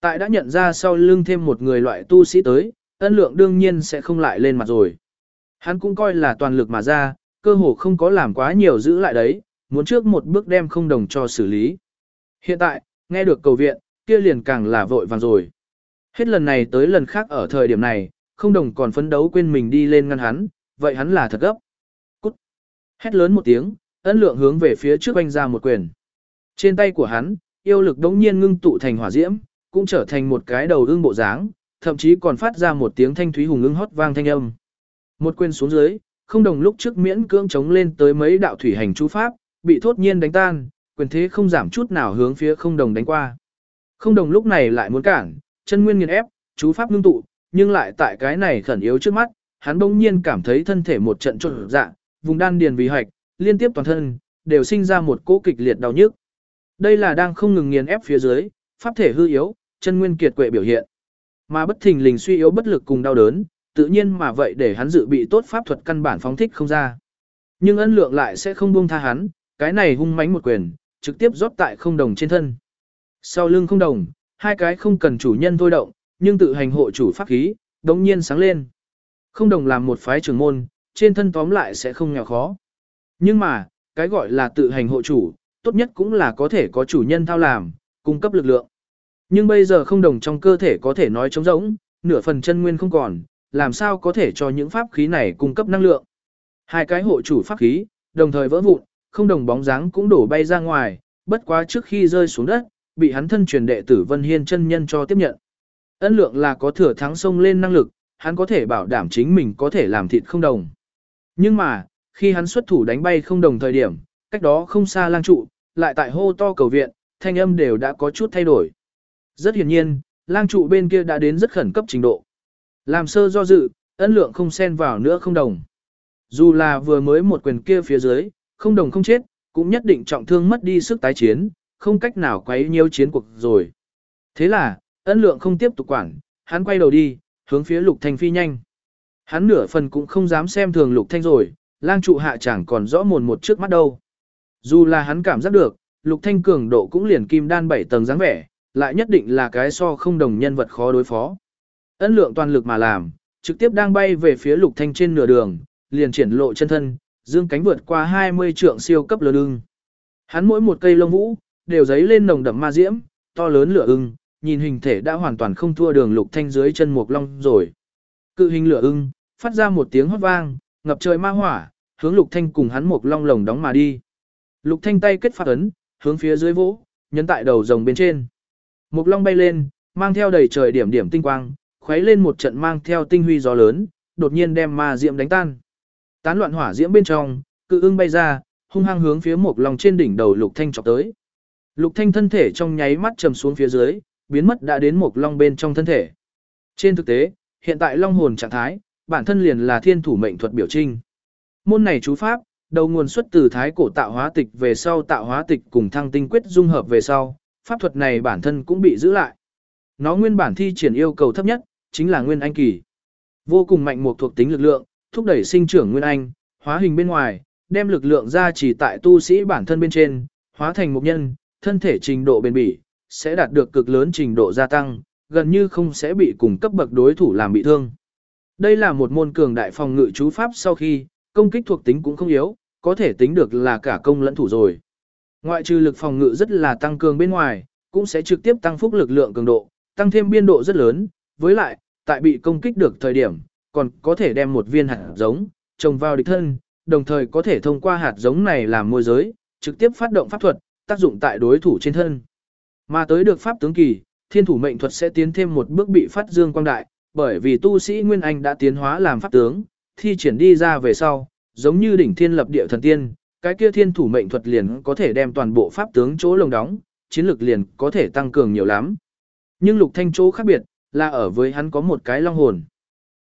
Tại đã nhận ra sau lưng thêm một người loại tu sĩ tới, ân lượng đương nhiên sẽ không lại lên mặt rồi. Hắn cũng coi là toàn lực mà ra, cơ hồ không có làm quá nhiều giữ lại đấy, muốn trước một bước đem không đồng cho xử lý. Hiện tại, nghe được cầu viện, kia liền càng là vội vàng rồi. Hết lần này tới lần khác ở thời điểm này, không đồng còn phấn đấu quên mình đi lên ngăn hắn, vậy hắn là thật gấp. Cút. Hét lớn một tiếng, ân lượng hướng về phía trước banh ra một quyền. Trên tay của hắn, yêu lực đống nhiên ngưng tụ thành hỏa diễm, cũng trở thành một cái đầu ưng bộ dáng, thậm chí còn phát ra một tiếng thanh thúy hùng ưng hót vang thanh âm. Một quyền xuống dưới, không đồng lúc trước miễn cưỡng chống lên tới mấy đạo thủy hành chú pháp, bị thốt nhiên đánh tan, quyền thế không giảm chút nào hướng phía không đồng đánh qua. Không đồng lúc này lại muốn cản, chân nguyên nghiền ép, chú pháp ngưng tụ, nhưng lại tại cái này khẩn yếu trước mắt, hắn bỗng nhiên cảm thấy thân thể một trận trột dạ, vùng đan điền vì hạch, liên tiếp toàn thân, đều sinh ra một cỗ kịch liệt đau nhức. Đây là đang không ngừng nghiền ép phía dưới, pháp thể hư yếu, chân nguyên kiệt quệ biểu hiện. Mà bất thình lình suy yếu bất lực cùng đau đớn, tự nhiên mà vậy để hắn dự bị tốt pháp thuật căn bản phóng thích không ra. Nhưng ân lượng lại sẽ không buông tha hắn, cái này hung mãnh một quyền, trực tiếp rót tại không đồng trên thân. Sau lưng không đồng, hai cái không cần chủ nhân thôi động, nhưng tự hành hộ chủ pháp khí, đống nhiên sáng lên. Không đồng làm một phái trưởng môn, trên thân tóm lại sẽ không nghèo khó. Nhưng mà, cái gọi là tự hành hộ chủ, tốt nhất cũng là có thể có chủ nhân thao làm, cung cấp lực lượng. Nhưng bây giờ không đồng trong cơ thể có thể nói trống rỗng, nửa phần chân nguyên không còn, làm sao có thể cho những pháp khí này cung cấp năng lượng. Hai cái hộ chủ pháp khí, đồng thời vỡ vụn, không đồng bóng dáng cũng đổ bay ra ngoài, bất quá trước khi rơi xuống đất, bị hắn thân truyền đệ tử Vân Hiên chân nhân cho tiếp nhận. Ân lượng là có thừa thắng sông lên năng lực, hắn có thể bảo đảm chính mình có thể làm thịt không đồng. Nhưng mà, khi hắn xuất thủ đánh bay không đồng thời điểm, cách đó không xa lang trụ, lại tại hô to cầu viện, thanh âm đều đã có chút thay đổi. Rất hiển nhiên, lang trụ bên kia đã đến rất khẩn cấp trình độ. Làm sơ do dự, ân lượng không xen vào nữa không đồng. Dù là vừa mới một quyền kia phía dưới, không đồng không chết, cũng nhất định trọng thương mất đi sức tái chiến, không cách nào quấy nhiều chiến cuộc rồi. Thế là, ân lượng không tiếp tục quản, hắn quay đầu đi, hướng phía lục thanh phi nhanh. Hắn nửa phần cũng không dám xem thường lục thanh rồi, lang trụ hạ chẳng còn rõ mồn một trước mắt đâu. Dù là hắn cảm giác được, lục thanh cường độ cũng liền kim đan bảy tầng dáng vẻ, lại nhất định là cái so không đồng nhân vật khó đối phó. Ân lượng toàn lực mà làm, trực tiếp đang bay về phía lục thanh trên nửa đường, liền triển lộ chân thân, dương cánh vượt qua 20 trượng siêu cấp lớn ưng. Hắn mỗi một cây lông vũ, đều giấy lên nồng đậm ma diễm, to lớn lửa ưng, nhìn hình thể đã hoàn toàn không thua đường lục thanh dưới chân mục long rồi. Cự hình lửa ưng, phát ra một tiếng hót vang, ngập trời ma hỏa, hướng lục thanh cùng hắn mục long lồng đóng mà đi. Lục thanh tay kết phát ấn, hướng phía dưới vỗ, nhấn tại đầu rồng bên trên. Mục long bay lên, mang theo đầy trời điểm điểm tinh quang, khuấy lên một trận mang theo tinh huy gió lớn, đột nhiên đem ma diễm đánh tan. Tán loạn hỏa diễm bên trong, cự ưng bay ra, hung hăng hướng phía một long trên đỉnh đầu Lục Thanh chọc tới. Lục Thanh thân thể trong nháy mắt trầm xuống phía dưới, biến mất đã đến một long bên trong thân thể. Trên thực tế, hiện tại long hồn trạng thái, bản thân liền là thiên thủ mệnh thuật biểu trinh. Môn này chú pháp, đầu nguồn xuất từ thái cổ tạo hóa tịch về sau tạo hóa tịch cùng thăng tinh quyết dung hợp về sau, pháp thuật này bản thân cũng bị giữ lại. Nó nguyên bản thi triển yêu cầu thấp nhất, chính là nguyên anh kỳ. Vô cùng mạnh một thuộc tính lực lượng, thúc đẩy sinh trưởng nguyên anh, hóa hình bên ngoài, đem lực lượng ra chỉ tại tu sĩ bản thân bên trên, hóa thành một nhân, thân thể trình độ bền bỉ, sẽ đạt được cực lớn trình độ gia tăng, gần như không sẽ bị cùng cấp bậc đối thủ làm bị thương. Đây là một môn cường đại phòng ngự chú pháp sau khi, công kích thuộc tính cũng không yếu, có thể tính được là cả công lẫn thủ rồi. Ngoại trừ lực phòng ngự rất là tăng cường bên ngoài, cũng sẽ trực tiếp tăng phúc lực lượng cường độ, tăng thêm biên độ rất lớn, với lại, tại bị công kích được thời điểm, còn có thể đem một viên hạt giống, trồng vào địch thân, đồng thời có thể thông qua hạt giống này làm môi giới, trực tiếp phát động pháp thuật, tác dụng tại đối thủ trên thân. Mà tới được pháp tướng kỳ, thiên thủ mệnh thuật sẽ tiến thêm một bước bị phát dương quang đại, bởi vì tu sĩ Nguyên Anh đã tiến hóa làm pháp tướng, thi triển đi ra về sau, giống như đỉnh thiên lập địa thần tiên, cái kia thiên thủ mệnh thuật liền có thể đem toàn bộ pháp tướng chỗ lồng đóng, chiến lược liền có thể tăng cường nhiều lắm. Nhưng lục thanh chỗ khác biệt, là ở với hắn có một cái long hồn.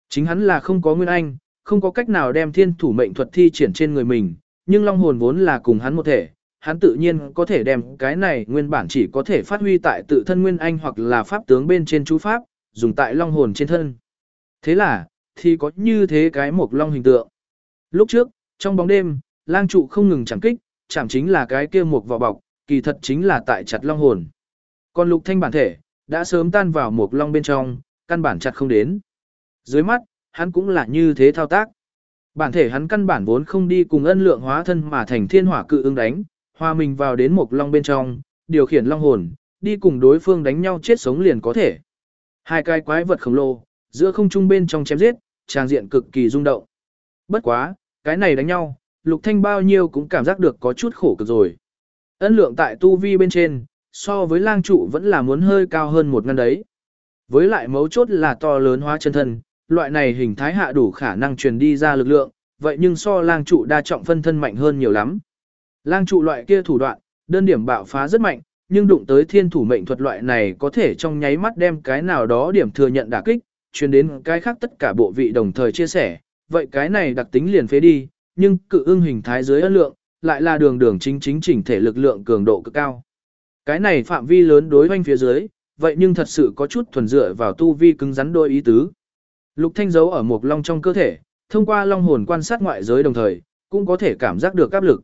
Chính hắn là không có nguyên anh, không có cách nào đem thiên thủ mệnh thuật thi triển trên người mình, nhưng long hồn vốn là cùng hắn một thể, hắn tự nhiên có thể đem cái này nguyên bản chỉ có thể phát huy tại tự thân nguyên anh hoặc là pháp tướng bên trên chú pháp, dùng tại long hồn trên thân. Thế là, thì có như thế cái một long hình tượng. Lúc trước, trong bóng đêm, lang trụ không ngừng chẳng kích, chẳng chính là cái kia một vỏ bọc, kỳ thật chính là tại chặt long hồn. Còn lục thanh bản thể, đã sớm tan vào một long bên trong, căn bản chặt không đến. Dưới mắt, hắn cũng là như thế thao tác. Bản thể hắn căn bản vốn không đi cùng ân lượng hóa thân mà thành thiên hỏa cự ứng đánh, hòa mình vào đến một long bên trong, điều khiển long hồn, đi cùng đối phương đánh nhau chết sống liền có thể. Hai cái quái vật khổng lồ, giữa không trung bên trong chém giết, trang diện cực kỳ rung động. Bất quá, cái này đánh nhau, lục thanh bao nhiêu cũng cảm giác được có chút khổ cực rồi. ấn lượng tại tu vi bên trên, so với lang trụ vẫn là muốn hơi cao hơn một ngăn đấy. Với lại mấu chốt là to lớn hóa chân thân, loại này hình thái hạ đủ khả năng truyền đi ra lực lượng, vậy nhưng so lang trụ đa trọng phân thân mạnh hơn nhiều lắm. Lang trụ loại kia thủ đoạn, đơn điểm bạo phá rất mạnh, nhưng đụng tới thiên thủ mệnh thuật loại này có thể trong nháy mắt đem cái nào đó điểm thừa nhận đả kích, truyền đến cái khác tất cả bộ vị đồng thời chia sẻ, vậy cái này đặc tính liền phế đi, nhưng cự ưng hình thái dưới ân lượng, lại là đường đường chính chính chỉnh thể lực lượng cường độ cực cao. Cái này phạm vi lớn đối hoanh phía dưới, vậy nhưng thật sự có chút thuần dựa vào tu vi cứng rắn đôi ý tứ. Lục Thanh giấu ở một long trong cơ thể, thông qua long hồn quan sát ngoại giới đồng thời, cũng có thể cảm giác được áp lực.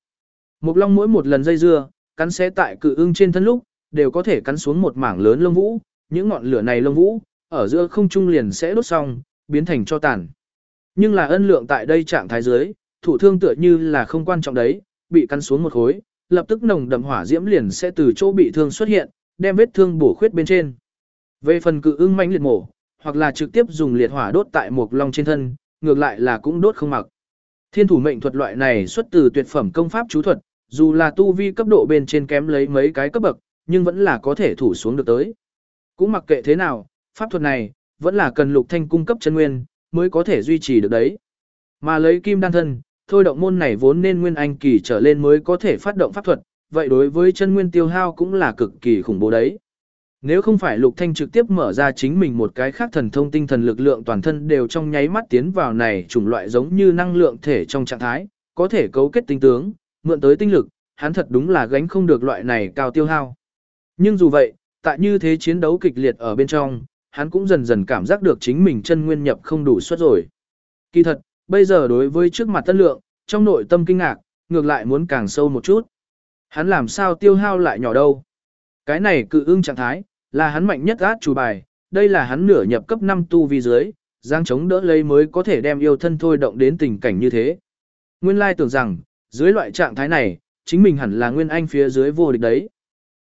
Một long mỗi một lần dây dưa, cắn xé tại cự ưng trên thân lúc, đều có thể cắn xuống một mảng lớn lông vũ, những ngọn lửa này lông vũ, ở giữa không trung liền sẽ đốt xong, biến thành cho tàn. Nhưng là ân lượng tại đây trạng thái dưới, thủ thương tựa như là không quan trọng đấy, bị cắn xuống một khối, lập tức nồng đậm hỏa diễm liền sẽ từ chỗ bị thương xuất hiện, đem vết thương bổ khuyết bên trên. Về phần cự ưng mãnh liệt mổ, hoặc là trực tiếp dùng liệt hỏa đốt tại một long trên thân, ngược lại là cũng đốt không mặc. Thiên thủ mệnh thuật loại này xuất từ tuyệt phẩm công pháp chú thuật, dù là tu vi cấp độ bên trên kém lấy mấy cái cấp bậc, nhưng vẫn là có thể thủ xuống được tới. Cũng mặc kệ thế nào, pháp thuật này vẫn là cần lục thanh cung cấp chân nguyên mới có thể duy trì được đấy. Mà lấy kim đan thân, thôi động môn này vốn nên nguyên anh kỳ trở lên mới có thể phát động pháp thuật, vậy đối với chân nguyên tiêu hao cũng là cực kỳ khủng bố đấy. Nếu không phải Lục Thanh trực tiếp mở ra chính mình một cái khác thần thông tinh thần lực lượng toàn thân đều trong nháy mắt tiến vào này chủng loại giống như năng lượng thể trong trạng thái, có thể cấu kết tinh tướng, mượn tới tinh lực, hắn thật đúng là gánh không được loại này cao tiêu hao. Nhưng dù vậy, tại như thế chiến đấu kịch liệt ở bên trong, hắn cũng dần dần cảm giác được chính mình chân nguyên nhập không đủ suất rồi. Kỳ thật, bây giờ đối với trước mặt tân lượng, trong nội tâm kinh ngạc, ngược lại muốn càng sâu một chút. Hắn làm sao tiêu hao lại nhỏ đâu. Cái này cự ưng trạng thái, là hắn mạnh nhất át chủ bài, đây là hắn nửa nhập cấp 5 tu vi dưới, giang chống đỡ lấy mới có thể đem yêu thân thôi động đến tình cảnh như thế. Nguyên lai tưởng rằng, dưới loại trạng thái này, chính mình hẳn là nguyên anh phía dưới vô địch đấy.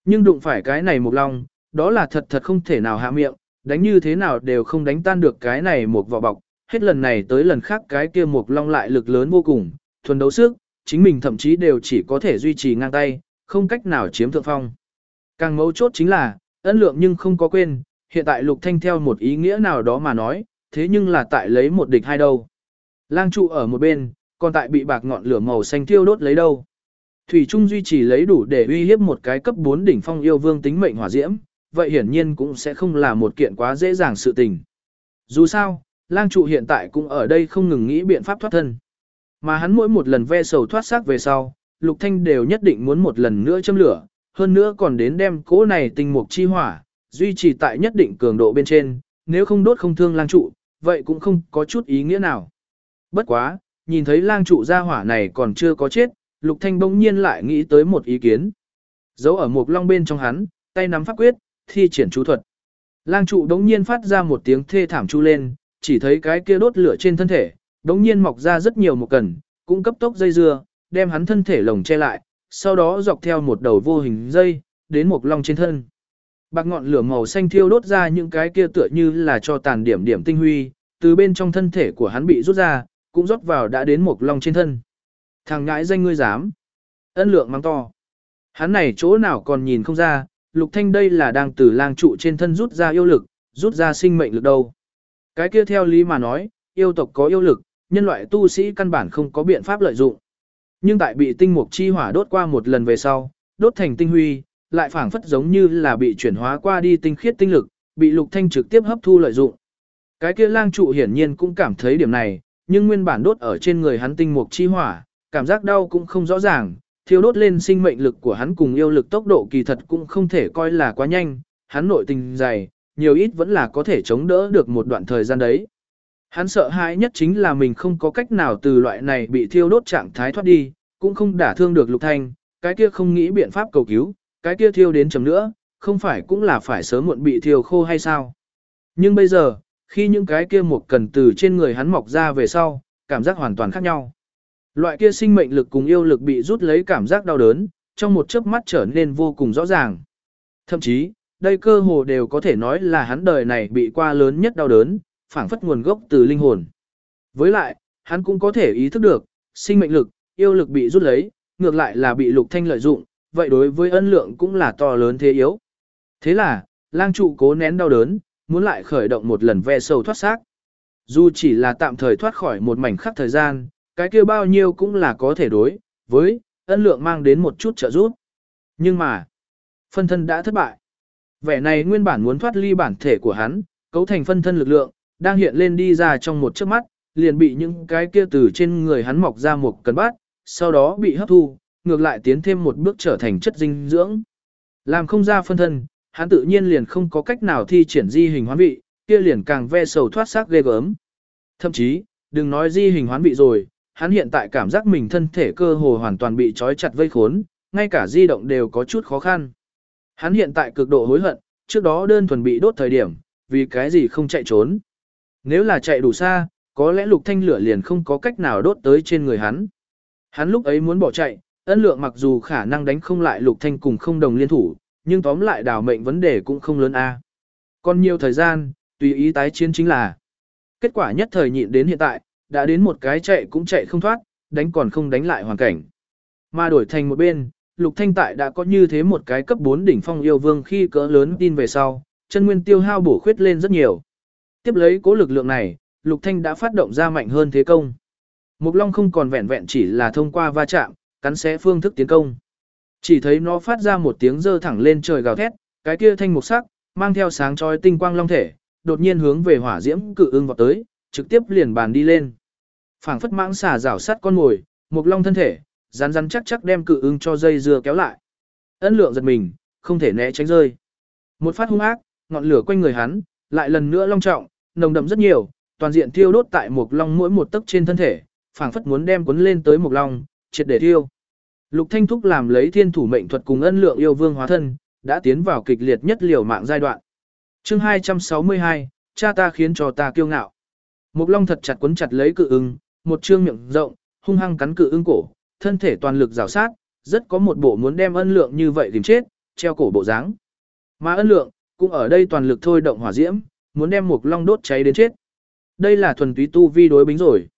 Nhưng đụng phải cái này một long, đó là thật thật không thể nào hạ miệng, đánh như thế nào đều không đánh tan được cái này một vỏ bọc, hết lần này tới lần khác cái kia một long lại lực lớn vô cùng, thuần đấu sức, chính mình thậm chí đều chỉ có thể duy trì ngang tay, không cách nào chiếm thượng phong. Càng mấu chốt chính là, ân lượng nhưng không có quên, hiện tại lục thanh theo một ý nghĩa nào đó mà nói, thế nhưng là tại lấy một địch hai đâu. Lang trụ ở một bên, còn tại bị bạc ngọn lửa màu xanh thiêu đốt lấy đâu. Thủy Trung duy trì lấy đủ để uy hiếp một cái cấp 4 đỉnh phong yêu vương tính mệnh hỏa diễm, vậy hiển nhiên cũng sẽ không là một kiện quá dễ dàng sự tình. Dù sao, lang trụ hiện tại cũng ở đây không ngừng nghĩ biện pháp thoát thân. Mà hắn mỗi một lần ve sầu thoát xác về sau, Lục Thanh đều nhất định muốn một lần nữa châm lửa, hơn nữa còn đến đem cỗ này tinh mục chi hỏa, duy trì tại nhất định cường độ bên trên, nếu không đốt không thương lang trụ, vậy cũng không có chút ý nghĩa nào. Bất quá, nhìn thấy lang trụ gia hỏa này còn chưa có chết, Lục Thanh bỗng nhiên lại nghĩ tới một ý kiến. Giấu ở một long bên trong hắn, tay nắm pháp quyết, thi triển chú thuật. Lang trụ đống nhiên phát ra một tiếng thê thảm chu lên, chỉ thấy cái kia đốt lửa trên thân thể, đống nhiên mọc ra rất nhiều một cần, cũng cấp tốc dây dưa, đem hắn thân thể lồng che lại, sau đó dọc theo một đầu vô hình dây, đến một long trên thân. Bạc ngọn lửa màu xanh thiêu đốt ra những cái kia tựa như là cho tàn điểm điểm tinh huy, từ bên trong thân thể của hắn bị rút ra, cũng rót vào đã đến một long trên thân. Thằng ngãi danh ngươi dám. Ân lượng mang to. Hắn này chỗ nào còn nhìn không ra, lục thanh đây là đang từ lang trụ trên thân rút ra yêu lực, rút ra sinh mệnh lực đâu. Cái kia theo lý mà nói, yêu tộc có yêu lực, nhân loại tu sĩ căn bản không có biện pháp lợi dụng. Nhưng tại bị tinh mục chi hỏa đốt qua một lần về sau, đốt thành tinh huy, lại phảng phất giống như là bị chuyển hóa qua đi tinh khiết tinh lực, bị lục thanh trực tiếp hấp thu lợi dụng. Cái kia lang trụ hiển nhiên cũng cảm thấy điểm này, nhưng nguyên bản đốt ở trên người hắn tinh mục chi hỏa, cảm giác đau cũng không rõ ràng, thiêu đốt lên sinh mệnh lực của hắn cùng yêu lực tốc độ kỳ thật cũng không thể coi là quá nhanh, hắn nội tình dày, nhiều ít vẫn là có thể chống đỡ được một đoạn thời gian đấy. Hắn sợ hãi nhất chính là mình không có cách nào từ loại này bị thiêu đốt trạng thái thoát đi, cũng không đả thương được lục thanh, cái kia không nghĩ biện pháp cầu cứu, cái kia thiêu đến chấm nữa, không phải cũng là phải sớm muộn bị thiêu khô hay sao. Nhưng bây giờ, khi những cái kia một cần từ trên người hắn mọc ra về sau, cảm giác hoàn toàn khác nhau. Loại kia sinh mệnh lực cùng yêu lực bị rút lấy cảm giác đau đớn, trong một chớp mắt trở nên vô cùng rõ ràng. Thậm chí, đây cơ hồ đều có thể nói là hắn đời này bị qua lớn nhất đau đớn, phảng phất nguồn gốc từ linh hồn. Với lại, hắn cũng có thể ý thức được, sinh mệnh lực, yêu lực bị rút lấy, ngược lại là bị lục thanh lợi dụng, vậy đối với ân lượng cũng là to lớn thế yếu. Thế là, lang trụ cố nén đau đớn, muốn lại khởi động một lần ve sâu thoát xác. Dù chỉ là tạm thời thoát khỏi một mảnh khắc thời gian, cái kia bao nhiêu cũng là có thể đối, với, ân lượng mang đến một chút trợ giúp. Nhưng mà, phân thân đã thất bại. Vẻ này nguyên bản muốn thoát ly bản thể của hắn, cấu thành phân thân lực lượng, đang hiện lên đi ra trong một chớp mắt, liền bị những cái kia từ trên người hắn mọc ra một cân bát, sau đó bị hấp thu, ngược lại tiến thêm một bước trở thành chất dinh dưỡng. Làm không ra phân thân, hắn tự nhiên liền không có cách nào thi triển di hình hoán vị, kia liền càng ve sầu thoát xác ghê gớm. Thậm chí, đừng nói di hình hoán vị rồi, hắn hiện tại cảm giác mình thân thể cơ hồ hoàn toàn bị trói chặt vây khốn, ngay cả di động đều có chút khó khăn. Hắn hiện tại cực độ hối hận, trước đó đơn thuần bị đốt thời điểm, vì cái gì không chạy trốn. Nếu là chạy đủ xa, có lẽ lục thanh lửa liền không có cách nào đốt tới trên người hắn. Hắn lúc ấy muốn bỏ chạy, ân lượng mặc dù khả năng đánh không lại lục thanh cùng không đồng liên thủ, nhưng tóm lại đảo mệnh vấn đề cũng không lớn a. Còn nhiều thời gian, tùy ý tái chiến chính là. Kết quả nhất thời nhịn đến hiện tại, đã đến một cái chạy cũng chạy không thoát, đánh còn không đánh lại hoàn cảnh. Mà đổi thành một bên, Lục Thanh Tại đã có như thế một cái cấp 4 đỉnh phong yêu vương khi cỡ lớn tin về sau, chân nguyên tiêu hao bổ khuyết lên rất nhiều. Tiếp lấy cố lực lượng này, Lục Thanh đã phát động ra mạnh hơn thế công. Mục Long không còn vẹn vẹn chỉ là thông qua va chạm, cắn xé phương thức tiến công. Chỉ thấy nó phát ra một tiếng dơ thẳng lên trời gào thét, cái kia thanh mục sắc, mang theo sáng chói tinh quang long thể, đột nhiên hướng về hỏa diễm cự ưng vọt tới, trực tiếp liền bàn đi lên. Phảng phất mãng xà rảo sát con mồi, mục long thân thể, rắn rắn chắc chắc đem cự ưng cho dây dưa kéo lại. Ân lượng giật mình, không thể né tránh rơi. Một phát hung ác, ngọn lửa quanh người hắn, lại lần nữa long trọng, nồng đậm rất nhiều, toàn diện thiêu đốt tại một long mỗi một tấc trên thân thể, phảng phất muốn đem cuốn lên tới một long, triệt để thiêu. Lục Thanh Thúc làm lấy thiên thủ mệnh thuật cùng ân lượng yêu vương hóa thân, đã tiến vào kịch liệt nhất liều mạng giai đoạn. Chương 262, cha ta khiến cho ta kiêu ngạo. Mục long thật chặt quấn chặt lấy cự ưng, một trương miệng rộng, hung hăng cắn cự ưng cổ, thân thể toàn lực rào sát, rất có một bộ muốn đem ân lượng như vậy tìm chết, treo cổ bộ dáng. Mà ân lượng, cũng ở đây toàn lực thôi động hỏa diễm, muốn đem một long đốt cháy đến chết. Đây là thuần túy tu vi đối bính rồi.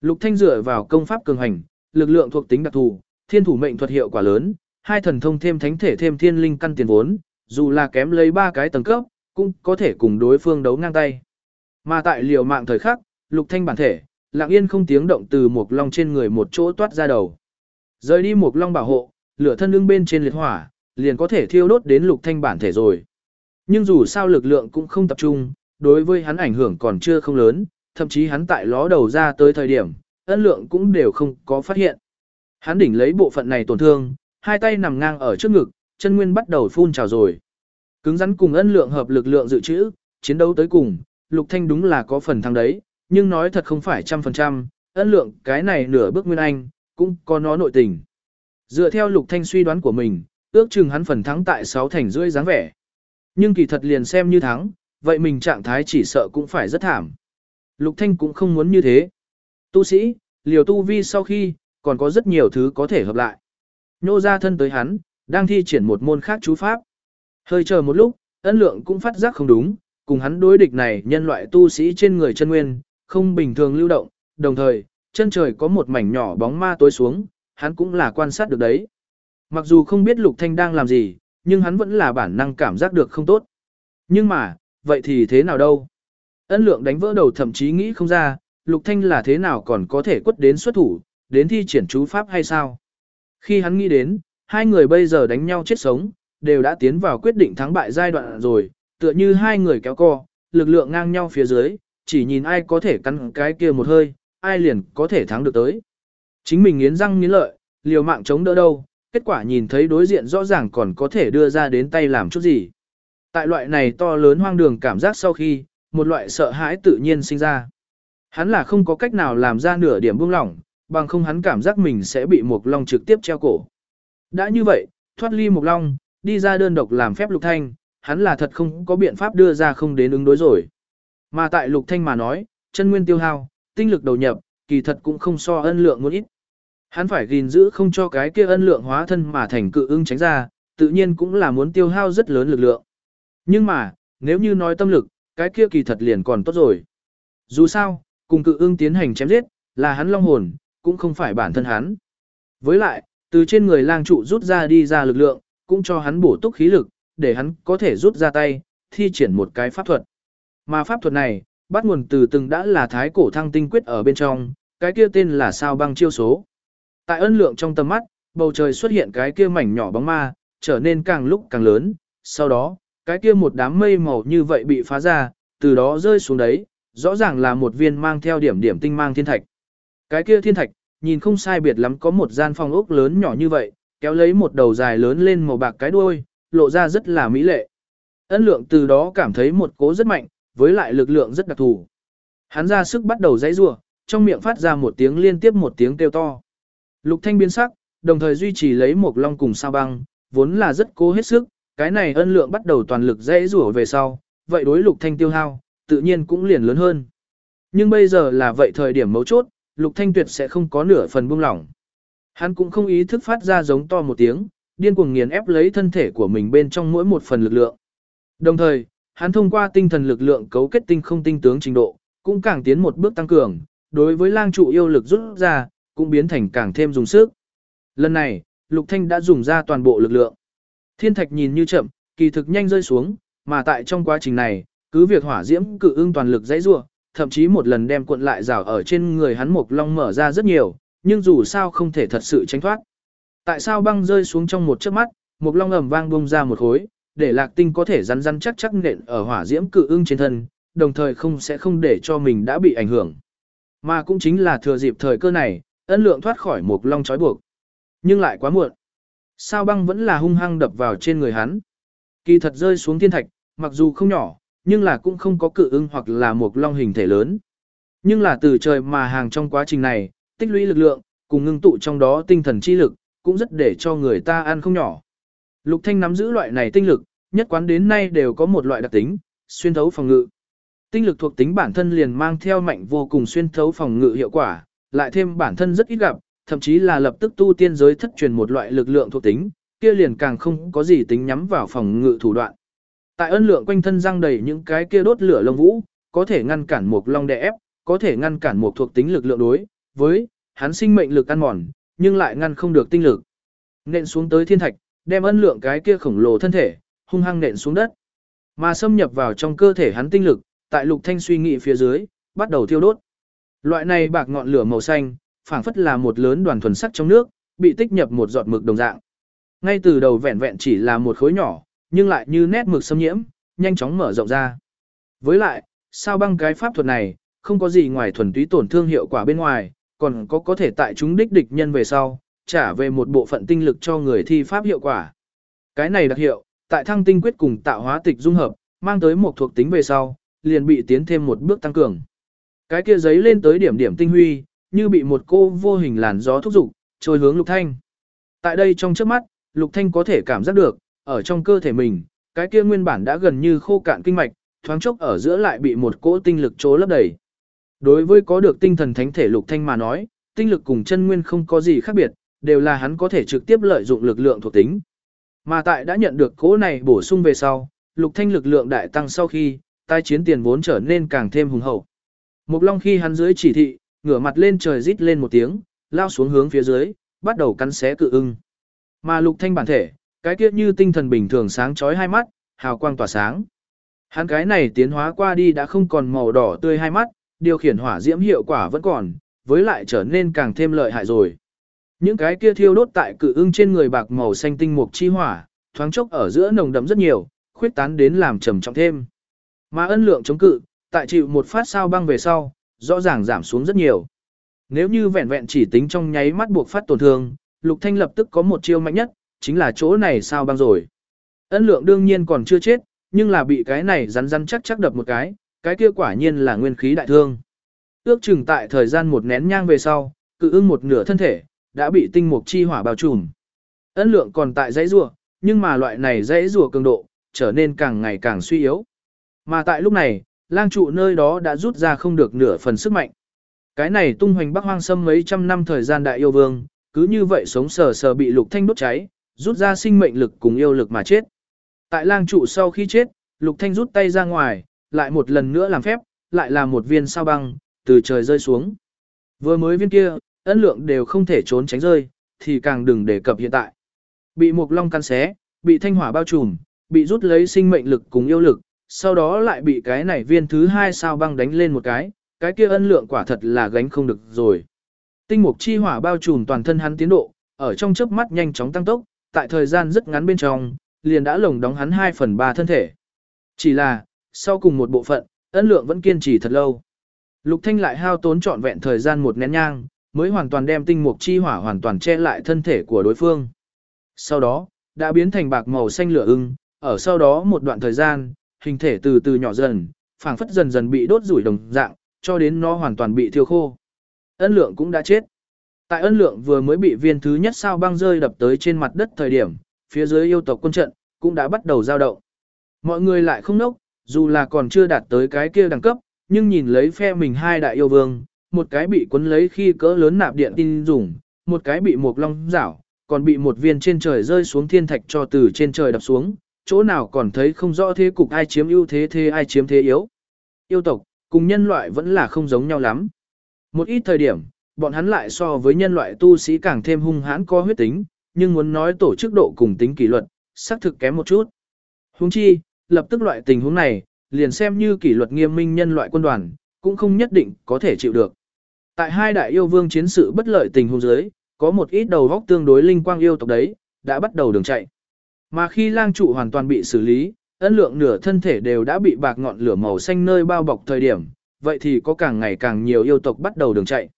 Lục Thanh dựa vào công pháp cường hành, lực lượng thuộc tính đặc thù, thiên thủ mệnh thuật hiệu quả lớn, hai thần thông thêm thánh thể thêm thiên linh căn tiền vốn, dù là kém lấy ba cái tầng cấp, cũng có thể cùng đối phương đấu ngang tay. Mà tại liều mạng thời khắc, Lục Thanh bản thể, lặng yên không tiếng động từ một long trên người một chỗ toát ra đầu. Rời đi một long bảo hộ, lửa thân lưng bên trên liệt hỏa, liền có thể thiêu đốt đến Lục Thanh bản thể rồi. Nhưng dù sao lực lượng cũng không tập trung, đối với hắn ảnh hưởng còn chưa không lớn, thậm chí hắn tại ló đầu ra tới thời điểm, ân lượng cũng đều không có phát hiện. Hắn đỉnh lấy bộ phận này tổn thương, hai tay nằm ngang ở trước ngực, chân nguyên bắt đầu phun trào rồi. Cứng rắn cùng ân lượng hợp lực lượng dự trữ, chiến đấu tới cùng, Lục Thanh đúng là có phần thắng đấy, nhưng nói thật không phải trăm phần trăm, ân lượng cái này nửa bước nguyên anh, cũng có nó nội tình. Dựa theo Lục Thanh suy đoán của mình, ước chừng hắn phần thắng tại 6 thành rưỡi dáng vẻ. Nhưng kỳ thật liền xem như thắng, vậy mình trạng thái chỉ sợ cũng phải rất thảm. Lục Thanh cũng không muốn như thế. Tu sĩ, liều tu vi sau khi, còn có rất nhiều thứ có thể hợp lại. nô ra thân tới hắn, đang thi triển một môn khác chú pháp. Hơi chờ một lúc, ân lượng cũng phát giác không đúng, cùng hắn đối địch này nhân loại tu sĩ trên người chân nguyên, không bình thường lưu động, đồng thời, chân trời có một mảnh nhỏ bóng ma tối xuống, hắn cũng là quan sát được đấy. Mặc dù không biết Lục Thanh đang làm gì, nhưng hắn vẫn là bản năng cảm giác được không tốt. Nhưng mà, vậy thì thế nào đâu? Ân lượng đánh vỡ đầu thậm chí nghĩ không ra, Lục Thanh là thế nào còn có thể quất đến xuất thủ, đến thi triển chú pháp hay sao? Khi hắn nghĩ đến, hai người bây giờ đánh nhau chết sống, đều đã tiến vào quyết định thắng bại giai đoạn rồi, tựa như hai người kéo co, lực lượng ngang nhau phía dưới, chỉ nhìn ai có thể cắn cái kia một hơi, ai liền có thể thắng được tới. Chính mình nghiến răng nghiến lợi, liều mạng chống đỡ đâu, kết quả nhìn thấy đối diện rõ ràng còn có thể đưa ra đến tay làm chút gì. Tại loại này to lớn hoang đường cảm giác sau khi, một loại sợ hãi tự nhiên sinh ra. Hắn là không có cách nào làm ra nửa điểm buông lỏng, bằng không hắn cảm giác mình sẽ bị Mộc Long trực tiếp treo cổ. Đã như vậy, thoát ly Mộc Long, đi ra đơn độc làm phép Lục Thanh, hắn là thật không có biện pháp đưa ra không đến ứng đối rồi. Mà tại Lục Thanh mà nói, chân nguyên tiêu hao, tinh lực đầu nhập, kỳ thật cũng không so ân lượng muốn ít. Hắn phải gìn giữ không cho cái kia ân lượng hóa thân mà thành cự ưng tránh ra, tự nhiên cũng là muốn tiêu hao rất lớn lực lượng. Nhưng mà, nếu như nói tâm lực, cái kia kỳ thật liền còn tốt rồi. Dù sao, cùng cự ưng tiến hành chém giết, là hắn long hồn, cũng không phải bản thân hắn. Với lại, từ trên người lang trụ rút ra đi ra lực lượng, cũng cho hắn bổ túc khí lực, để hắn có thể rút ra tay, thi triển một cái pháp thuật. Mà pháp thuật này, bắt nguồn từ từng đã là thái cổ thăng tinh quyết ở bên trong, cái kia tên là sao băng chiêu số. Tại ân lượng trong tầm mắt, bầu trời xuất hiện cái kia mảnh nhỏ bóng ma, trở nên càng lúc càng lớn, sau đó, cái kia một đám mây màu như vậy bị phá ra, từ đó rơi xuống đấy, rõ ràng là một viên mang theo điểm điểm tinh mang thiên thạch. Cái kia thiên thạch, nhìn không sai biệt lắm có một gian phòng ốc lớn nhỏ như vậy, kéo lấy một đầu dài lớn lên màu bạc cái đuôi, lộ ra rất là mỹ lệ. Ân lượng từ đó cảm thấy một cố rất mạnh, với lại lực lượng rất đặc thù. Hắn ra sức bắt đầu dãy rủa, trong miệng phát ra một tiếng liên tiếp một tiếng kêu to. Lục Thanh biến sắc, đồng thời duy trì lấy một long cùng sao băng, vốn là rất cố hết sức, cái này ân lượng bắt đầu toàn lực dãy rủa về sau, vậy đối Lục Thanh tiêu hao, tự nhiên cũng liền lớn hơn. Nhưng bây giờ là vậy thời điểm mấu chốt, Lục Thanh tuyệt sẽ không có nửa phần buông lỏng. Hắn cũng không ý thức phát ra giống to một tiếng, điên cuồng nghiền ép lấy thân thể của mình bên trong mỗi một phần lực lượng. Đồng thời, hắn thông qua tinh thần lực lượng cấu kết tinh không tinh tướng trình độ, cũng càng tiến một bước tăng cường, đối với lang trụ yêu lực rút ra, cũng biến thành càng thêm dùng sức. Lần này, Lục Thanh đã dùng ra toàn bộ lực lượng. Thiên thạch nhìn như chậm, kỳ thực nhanh rơi xuống, mà tại trong quá trình này, cứ việc hỏa diễm cự ưng toàn lực dãy rủa, thậm chí một lần đem cuộn lại rào ở trên người hắn mộc long mở ra rất nhiều, nhưng dù sao không thể thật sự tránh thoát. Tại sao băng rơi xuống trong một chớp mắt, mộc long ầm vang bung ra một khối, để lạc tinh có thể rắn rắn chắc chắc nện ở hỏa diễm cự ưng trên thân, đồng thời không sẽ không để cho mình đã bị ảnh hưởng. Mà cũng chính là thừa dịp thời cơ này, ân lượng thoát khỏi mộc long trói buộc. Nhưng lại quá muộn. Sao băng vẫn là hung hăng đập vào trên người hắn. Kỳ thật rơi xuống thiên thạch, mặc dù không nhỏ, nhưng là cũng không có cự ưng hoặc là một long hình thể lớn. Nhưng là từ trời mà hàng trong quá trình này, tích lũy lực lượng, cùng ngưng tụ trong đó tinh thần chi lực, cũng rất để cho người ta ăn không nhỏ. Lục Thanh nắm giữ loại này tinh lực, nhất quán đến nay đều có một loại đặc tính, xuyên thấu phòng ngự. Tinh lực thuộc tính bản thân liền mang theo mạnh vô cùng xuyên thấu phòng ngự hiệu quả, lại thêm bản thân rất ít gặp, thậm chí là lập tức tu tiên giới thất truyền một loại lực lượng thuộc tính, kia liền càng không có gì tính nhắm vào phòng ngự thủ đoạn. Tại ân lượng quanh thân răng đầy những cái kia đốt lửa lông vũ, có thể ngăn cản một long đè ép, có thể ngăn cản một thuộc tính lực lượng đối với hắn sinh mệnh lực ăn mòn, nhưng lại ngăn không được tinh lực. Nện xuống tới thiên thạch, đem ân lượng cái kia khổng lồ thân thể, hung hăng nện xuống đất. Mà xâm nhập vào trong cơ thể hắn tinh lực, tại lục thanh suy nghĩ phía dưới, bắt đầu thiêu đốt. Loại này bạc ngọn lửa màu xanh, phảng phất là một lớn đoàn thuần sắc trong nước, bị tích nhập một giọt mực đồng dạng. Ngay từ đầu vẹn vẹn chỉ là một khối nhỏ, nhưng lại như nét mực xâm nhiễm, nhanh chóng mở rộng ra. Với lại, sao băng cái pháp thuật này, không có gì ngoài thuần túy tổn thương hiệu quả bên ngoài, còn có có thể tại chúng đích địch nhân về sau, trả về một bộ phận tinh lực cho người thi pháp hiệu quả. Cái này đặc hiệu, tại thăng tinh quyết cùng tạo hóa tịch dung hợp, mang tới một thuộc tính về sau, liền bị tiến thêm một bước tăng cường. Cái kia giấy lên tới điểm điểm tinh huy, như bị một cô vô hình làn gió thúc dục, trôi hướng Lục Thanh. Tại đây trong trước mắt, Lục Thanh có thể cảm giác được, ở trong cơ thể mình, cái kia nguyên bản đã gần như khô cạn kinh mạch, thoáng chốc ở giữa lại bị một cỗ tinh lực trố lấp đầy. Đối với có được tinh thần thánh thể Lục Thanh mà nói, tinh lực cùng chân nguyên không có gì khác biệt, đều là hắn có thể trực tiếp lợi dụng lực lượng thuộc tính. Mà tại đã nhận được cố này bổ sung về sau, Lục Thanh lực lượng đại tăng sau khi, tai chiến tiền vốn trở nên càng thêm hùng hậu. Mục Long khi hắn dưới chỉ thị, ngửa mặt lên trời rít lên một tiếng, lao xuống hướng phía dưới, bắt đầu cắn xé cự ưng. Mà Lục Thanh bản thể, cái kia như tinh thần bình thường sáng chói hai mắt, hào quang tỏa sáng. Hắn cái này tiến hóa qua đi đã không còn màu đỏ tươi hai mắt, điều khiển hỏa diễm hiệu quả vẫn còn, với lại trở nên càng thêm lợi hại rồi. Những cái kia thiêu đốt tại cự ưng trên người bạc màu xanh tinh mục chi hỏa, thoáng chốc ở giữa nồng đậm rất nhiều, khuyết tán đến làm trầm trọng thêm. Mà ân lượng chống cự, tại chịu một phát sao băng về sau, rõ ràng giảm xuống rất nhiều. Nếu như vẹn vẹn chỉ tính trong nháy mắt buộc phát tổn thương, Lục Thanh lập tức có một chiêu mạnh nhất, chính là chỗ này sao băng rồi. Ân lượng đương nhiên còn chưa chết, nhưng là bị cái này rắn rắn chắc chắc đập một cái, cái kia quả nhiên là nguyên khí đại thương. Ước chừng tại thời gian một nén nhang về sau, cự ưng một nửa thân thể, đã bị tinh mục chi hỏa bao trùm. ấn lượng còn tại dãy rùa, nhưng mà loại này dãy rùa cường độ, trở nên càng ngày càng suy yếu. Mà tại lúc này, lang trụ nơi đó đã rút ra không được nửa phần sức mạnh. Cái này tung hoành bắc hoang sâm mấy trăm năm thời gian đại yêu vương, cứ như vậy sống sờ sờ bị lục thanh đốt cháy, rút ra sinh mệnh lực cùng yêu lực mà chết. Tại lang trụ sau khi chết, lục thanh rút tay ra ngoài, lại một lần nữa làm phép, lại là một viên sao băng, từ trời rơi xuống. Vừa mới viên kia, ân lượng đều không thể trốn tránh rơi, thì càng đừng đề cập hiện tại. Bị mục long căn xé, bị thanh hỏa bao trùm, bị rút lấy sinh mệnh lực cùng yêu lực, sau đó lại bị cái này viên thứ hai sao băng đánh lên một cái, cái kia ân lượng quả thật là gánh không được rồi. Tinh mục chi hỏa bao trùm toàn thân hắn tiến độ, ở trong chớp mắt nhanh chóng tăng tốc, tại thời gian rất ngắn bên trong, liền đã lồng đóng hắn 2 phần 3 thân thể. Chỉ là, sau cùng một bộ phận, ân lượng vẫn kiên trì thật lâu. Lục Thanh lại hao tốn trọn vẹn thời gian một nén nhang, mới hoàn toàn đem tinh mục chi hỏa hoàn toàn che lại thân thể của đối phương. Sau đó, đã biến thành bạc màu xanh lửa ưng, ở sau đó một đoạn thời gian, hình thể từ từ nhỏ dần, phảng phất dần dần bị đốt rủi đồng dạng, cho đến nó hoàn toàn bị thiêu khô. Ân lượng cũng đã chết. Tại ân lượng vừa mới bị viên thứ nhất sao băng rơi đập tới trên mặt đất thời điểm, phía dưới yêu tộc quân trận, cũng đã bắt đầu giao động. Mọi người lại không nốc, dù là còn chưa đạt tới cái kia đẳng cấp, nhưng nhìn lấy phe mình hai đại yêu vương, một cái bị cuốn lấy khi cỡ lớn nạp điện tin dùng, một cái bị một long rảo, còn bị một viên trên trời rơi xuống thiên thạch cho từ trên trời đập xuống, chỗ nào còn thấy không rõ thế cục ai chiếm ưu thế thế ai chiếm thế yếu. Yêu tộc, cùng nhân loại vẫn là không giống nhau lắm. Một ít thời điểm, bọn hắn lại so với nhân loại tu sĩ càng thêm hung hãn có huyết tính, nhưng muốn nói tổ chức độ cùng tính kỷ luật, xác thực kém một chút. Huống chi, lập tức loại tình huống này, liền xem như kỷ luật nghiêm minh nhân loại quân đoàn, cũng không nhất định có thể chịu được. Tại hai đại yêu vương chiến sự bất lợi tình huống dưới, có một ít đầu góc tương đối linh quang yêu tộc đấy, đã bắt đầu đường chạy. Mà khi lang trụ hoàn toàn bị xử lý, ân lượng nửa thân thể đều đã bị bạc ngọn lửa màu xanh nơi bao bọc thời điểm, vậy thì có càng ngày càng nhiều yêu tộc bắt đầu đường chạy.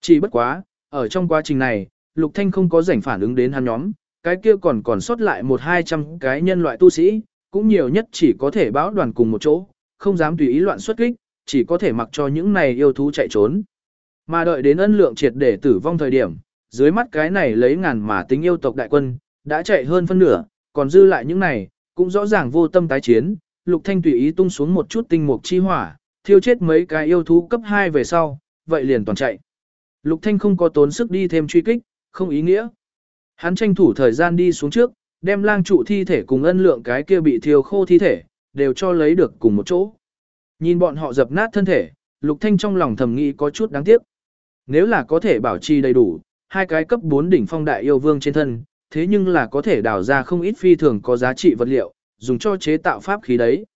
Chỉ bất quá, ở trong quá trình này, Lục Thanh không có rảnh phản ứng đến hắn nhóm, cái kia còn còn sót lại một hai trăm cái nhân loại tu sĩ, cũng nhiều nhất chỉ có thể báo đoàn cùng một chỗ, không dám tùy ý loạn xuất kích, chỉ có thể mặc cho những này yêu thú chạy trốn. Mà đợi đến ân lượng triệt để tử vong thời điểm, dưới mắt cái này lấy ngàn mà tính yêu tộc đại quân, đã chạy hơn phân nửa, còn dư lại những này, cũng rõ ràng vô tâm tái chiến, Lục Thanh tùy ý tung xuống một chút tinh mục chi hỏa, thiêu chết mấy cái yêu thú cấp 2 về sau, vậy liền toàn chạy. Lục Thanh không có tốn sức đi thêm truy kích, không ý nghĩa. Hắn tranh thủ thời gian đi xuống trước, đem lang trụ thi thể cùng ân lượng cái kia bị thiêu khô thi thể, đều cho lấy được cùng một chỗ. Nhìn bọn họ dập nát thân thể, Lục Thanh trong lòng thầm nghĩ có chút đáng tiếc. Nếu là có thể bảo trì đầy đủ, hai cái cấp 4 đỉnh phong đại yêu vương trên thân, thế nhưng là có thể đào ra không ít phi thường có giá trị vật liệu, dùng cho chế tạo pháp khí đấy.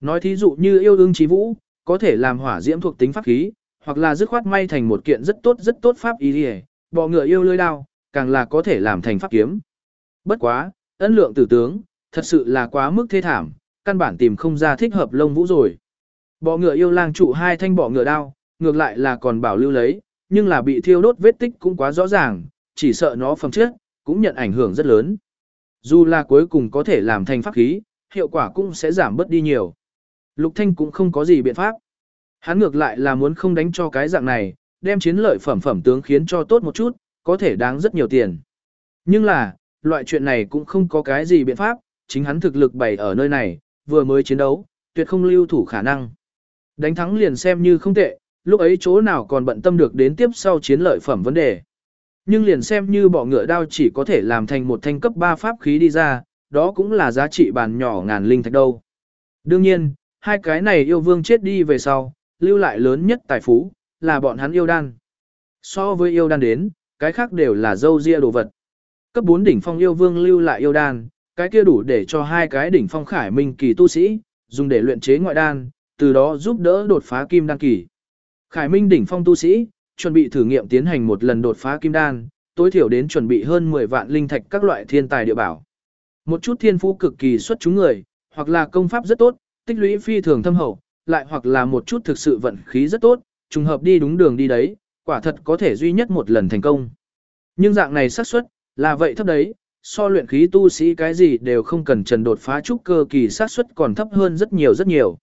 Nói thí dụ như yêu ương trí vũ, có thể làm hỏa diễm thuộc tính pháp khí, hoặc là dứt khoát may thành một kiện rất tốt rất tốt pháp ý liề, bọ ngựa yêu lưỡi đao, càng là có thể làm thành pháp kiếm. Bất quá, ấn lượng tử tướng, thật sự là quá mức thê thảm, căn bản tìm không ra thích hợp lông vũ rồi. Bọ ngựa yêu lang trụ hai thanh bọ ngựa đao, ngược lại là còn bảo lưu lấy, nhưng là bị thiêu đốt vết tích cũng quá rõ ràng, chỉ sợ nó phẩm chất, cũng nhận ảnh hưởng rất lớn. Dù là cuối cùng có thể làm thành pháp khí, hiệu quả cũng sẽ giảm bớt đi nhiều. Lục Thanh cũng không có gì biện pháp. Hắn ngược lại là muốn không đánh cho cái dạng này, đem chiến lợi phẩm phẩm tướng khiến cho tốt một chút, có thể đáng rất nhiều tiền. Nhưng là, loại chuyện này cũng không có cái gì biện pháp, chính hắn thực lực bày ở nơi này, vừa mới chiến đấu, tuyệt không lưu thủ khả năng. Đánh thắng liền xem như không tệ, lúc ấy chỗ nào còn bận tâm được đến tiếp sau chiến lợi phẩm vấn đề. Nhưng liền xem như bỏ ngựa đao chỉ có thể làm thành một thanh cấp 3 pháp khí đi ra, đó cũng là giá trị bàn nhỏ ngàn linh thạch đâu. Đương nhiên, hai cái này yêu vương chết đi về sau, lưu lại lớn nhất tài phú, là bọn hắn yêu đan. So với yêu đan đến, cái khác đều là dâu ria đồ vật. Cấp 4 đỉnh phong yêu vương lưu lại yêu đan, cái kia đủ để cho hai cái đỉnh phong khải minh kỳ tu sĩ, dùng để luyện chế ngoại đan, từ đó giúp đỡ đột phá kim đan kỳ. Khải minh đỉnh phong tu sĩ, chuẩn bị thử nghiệm tiến hành một lần đột phá kim đan, tối thiểu đến chuẩn bị hơn 10 vạn linh thạch các loại thiên tài địa bảo. Một chút thiên phú cực kỳ xuất chúng người, hoặc là công pháp rất tốt, tích lũy phi thường thâm hậu, lại hoặc là một chút thực sự vận khí rất tốt, trùng hợp đi đúng đường đi đấy, quả thật có thể duy nhất một lần thành công. Nhưng dạng này xác suất là vậy thấp đấy, so luyện khí tu sĩ cái gì đều không cần trần đột phá trúc cơ kỳ xác suất còn thấp hơn rất nhiều rất nhiều.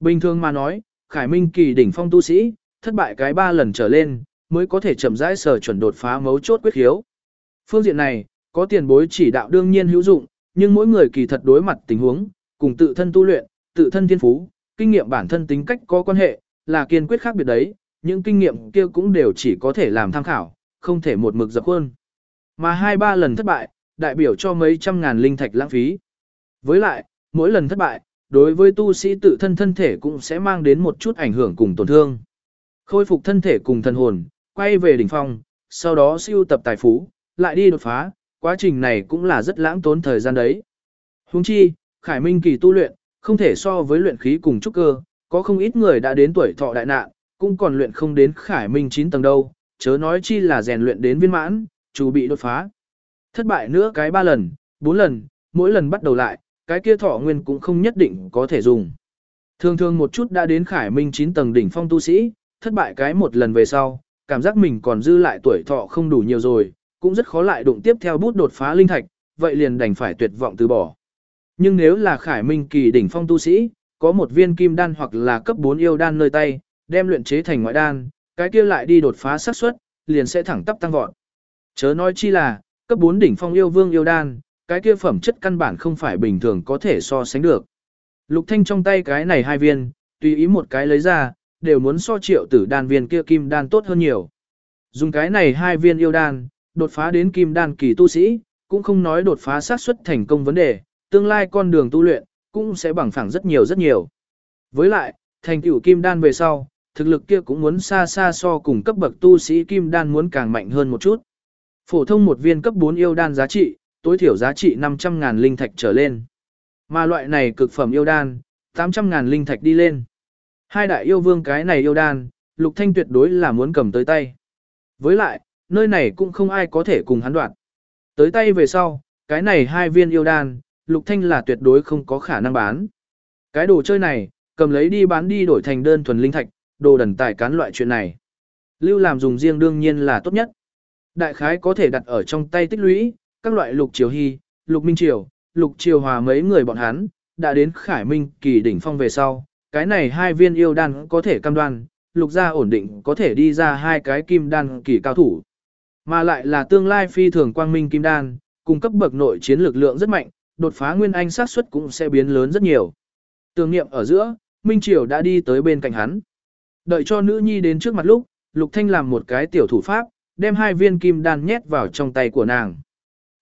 Bình thường mà nói, Khải Minh kỳ đỉnh phong tu sĩ, thất bại cái ba lần trở lên, mới có thể chậm rãi sở chuẩn đột phá mấu chốt quyết khiếu. Phương diện này, có tiền bối chỉ đạo đương nhiên hữu dụng, nhưng mỗi người kỳ thật đối mặt tình huống, cùng tự thân tu luyện, tự thân thiên phú, kinh nghiệm bản thân tính cách có quan hệ, là kiên quyết khác biệt đấy, những kinh nghiệm kia cũng đều chỉ có thể làm tham khảo, không thể một mực dập khuôn. Mà hai ba lần thất bại, đại biểu cho mấy trăm ngàn linh thạch lãng phí. Với lại, mỗi lần thất bại, đối với tu sĩ tự thân thân thể cũng sẽ mang đến một chút ảnh hưởng cùng tổn thương. Khôi phục thân thể cùng thần hồn, quay về đỉnh phong, sau đó siêu tập tài phú, lại đi đột phá, quá trình này cũng là rất lãng tốn thời gian đấy. Huống chi, Khải Minh kỳ tu luyện, không thể so với luyện khí cùng trúc cơ, có không ít người đã đến tuổi thọ đại nạn, cũng còn luyện không đến Khải Minh 9 tầng đâu, chớ nói chi là rèn luyện đến viên mãn, chủ bị đột phá. Thất bại nữa cái ba lần, bốn lần, mỗi lần bắt đầu lại, cái kia thọ nguyên cũng không nhất định có thể dùng. Thường thường một chút đã đến Khải Minh 9 tầng đỉnh phong tu sĩ, thất bại cái một lần về sau, cảm giác mình còn dư lại tuổi thọ không đủ nhiều rồi, cũng rất khó lại đụng tiếp theo bút đột phá linh thạch, vậy liền đành phải tuyệt vọng từ bỏ. Nhưng nếu là Khải Minh kỳ đỉnh phong tu sĩ, có một viên kim đan hoặc là cấp 4 yêu đan nơi tay, đem luyện chế thành ngoại đan, cái kia lại đi đột phá xác suất, liền sẽ thẳng tắp tăng vọt. Chớ nói chi là, cấp 4 đỉnh phong yêu vương yêu đan, cái kia phẩm chất căn bản không phải bình thường có thể so sánh được. Lục Thanh trong tay cái này hai viên, tùy ý một cái lấy ra, đều muốn so triệu tử đan viên kia kim đan tốt hơn nhiều. Dùng cái này hai viên yêu đan, đột phá đến kim đan kỳ tu sĩ, cũng không nói đột phá xác suất thành công vấn đề, tương lai con đường tu luyện, cũng sẽ bằng phẳng rất nhiều rất nhiều. Với lại, thành tựu kim đan về sau, thực lực kia cũng muốn xa xa so cùng cấp bậc tu sĩ kim đan muốn càng mạnh hơn một chút. Phổ thông một viên cấp 4 yêu đan giá trị, tối thiểu giá trị 500.000 linh thạch trở lên. Mà loại này cực phẩm yêu đan, 800.000 linh thạch đi lên. Hai đại yêu vương cái này yêu đan, Lục Thanh tuyệt đối là muốn cầm tới tay. Với lại, nơi này cũng không ai có thể cùng hắn đoạt. Tới tay về sau, cái này hai viên yêu đan, Lục Thanh là tuyệt đối không có khả năng bán. Cái đồ chơi này, cầm lấy đi bán đi đổi thành đơn thuần linh thạch, đồ đần tài cán loại chuyện này. Lưu làm dùng riêng đương nhiên là tốt nhất. Đại khái có thể đặt ở trong tay tích lũy, các loại lục triều hy, lục minh triều, lục triều hòa mấy người bọn hắn, đã đến khải minh kỳ đỉnh phong về sau. Cái này hai viên yêu đan có thể cam đoan, lục gia ổn định có thể đi ra hai cái kim đan kỳ cao thủ. Mà lại là tương lai phi thường quang minh kim đan, cung cấp bậc nội chiến lực lượng rất mạnh, đột phá nguyên anh sát suất cũng sẽ biến lớn rất nhiều. Tưởng niệm ở giữa, Minh Triều đã đi tới bên cạnh hắn. Đợi cho nữ nhi đến trước mặt lúc, Lục Thanh làm một cái tiểu thủ pháp, đem hai viên kim đan nhét vào trong tay của nàng.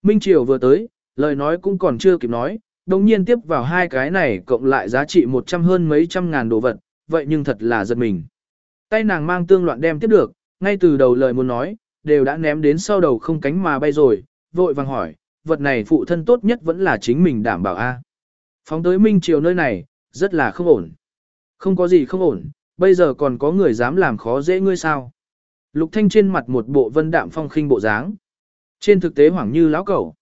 Minh Triều vừa tới, lời nói cũng còn chưa kịp nói, đồng nhiên tiếp vào hai cái này cộng lại giá trị một trăm hơn mấy trăm ngàn đồ vật, vậy nhưng thật là giật mình. Tay nàng mang tương loạn đem tiếp được, ngay từ đầu lời muốn nói, đều đã ném đến sau đầu không cánh mà bay rồi, vội vàng hỏi, vật này phụ thân tốt nhất vẫn là chính mình đảm bảo a. Phóng tới Minh Triều nơi này, rất là không ổn. Không có gì không ổn, bây giờ còn có người dám làm khó dễ ngươi sao. Lục Thanh trên mặt một bộ vân đạm phong khinh bộ dáng. Trên thực tế hoảng như lão cẩu.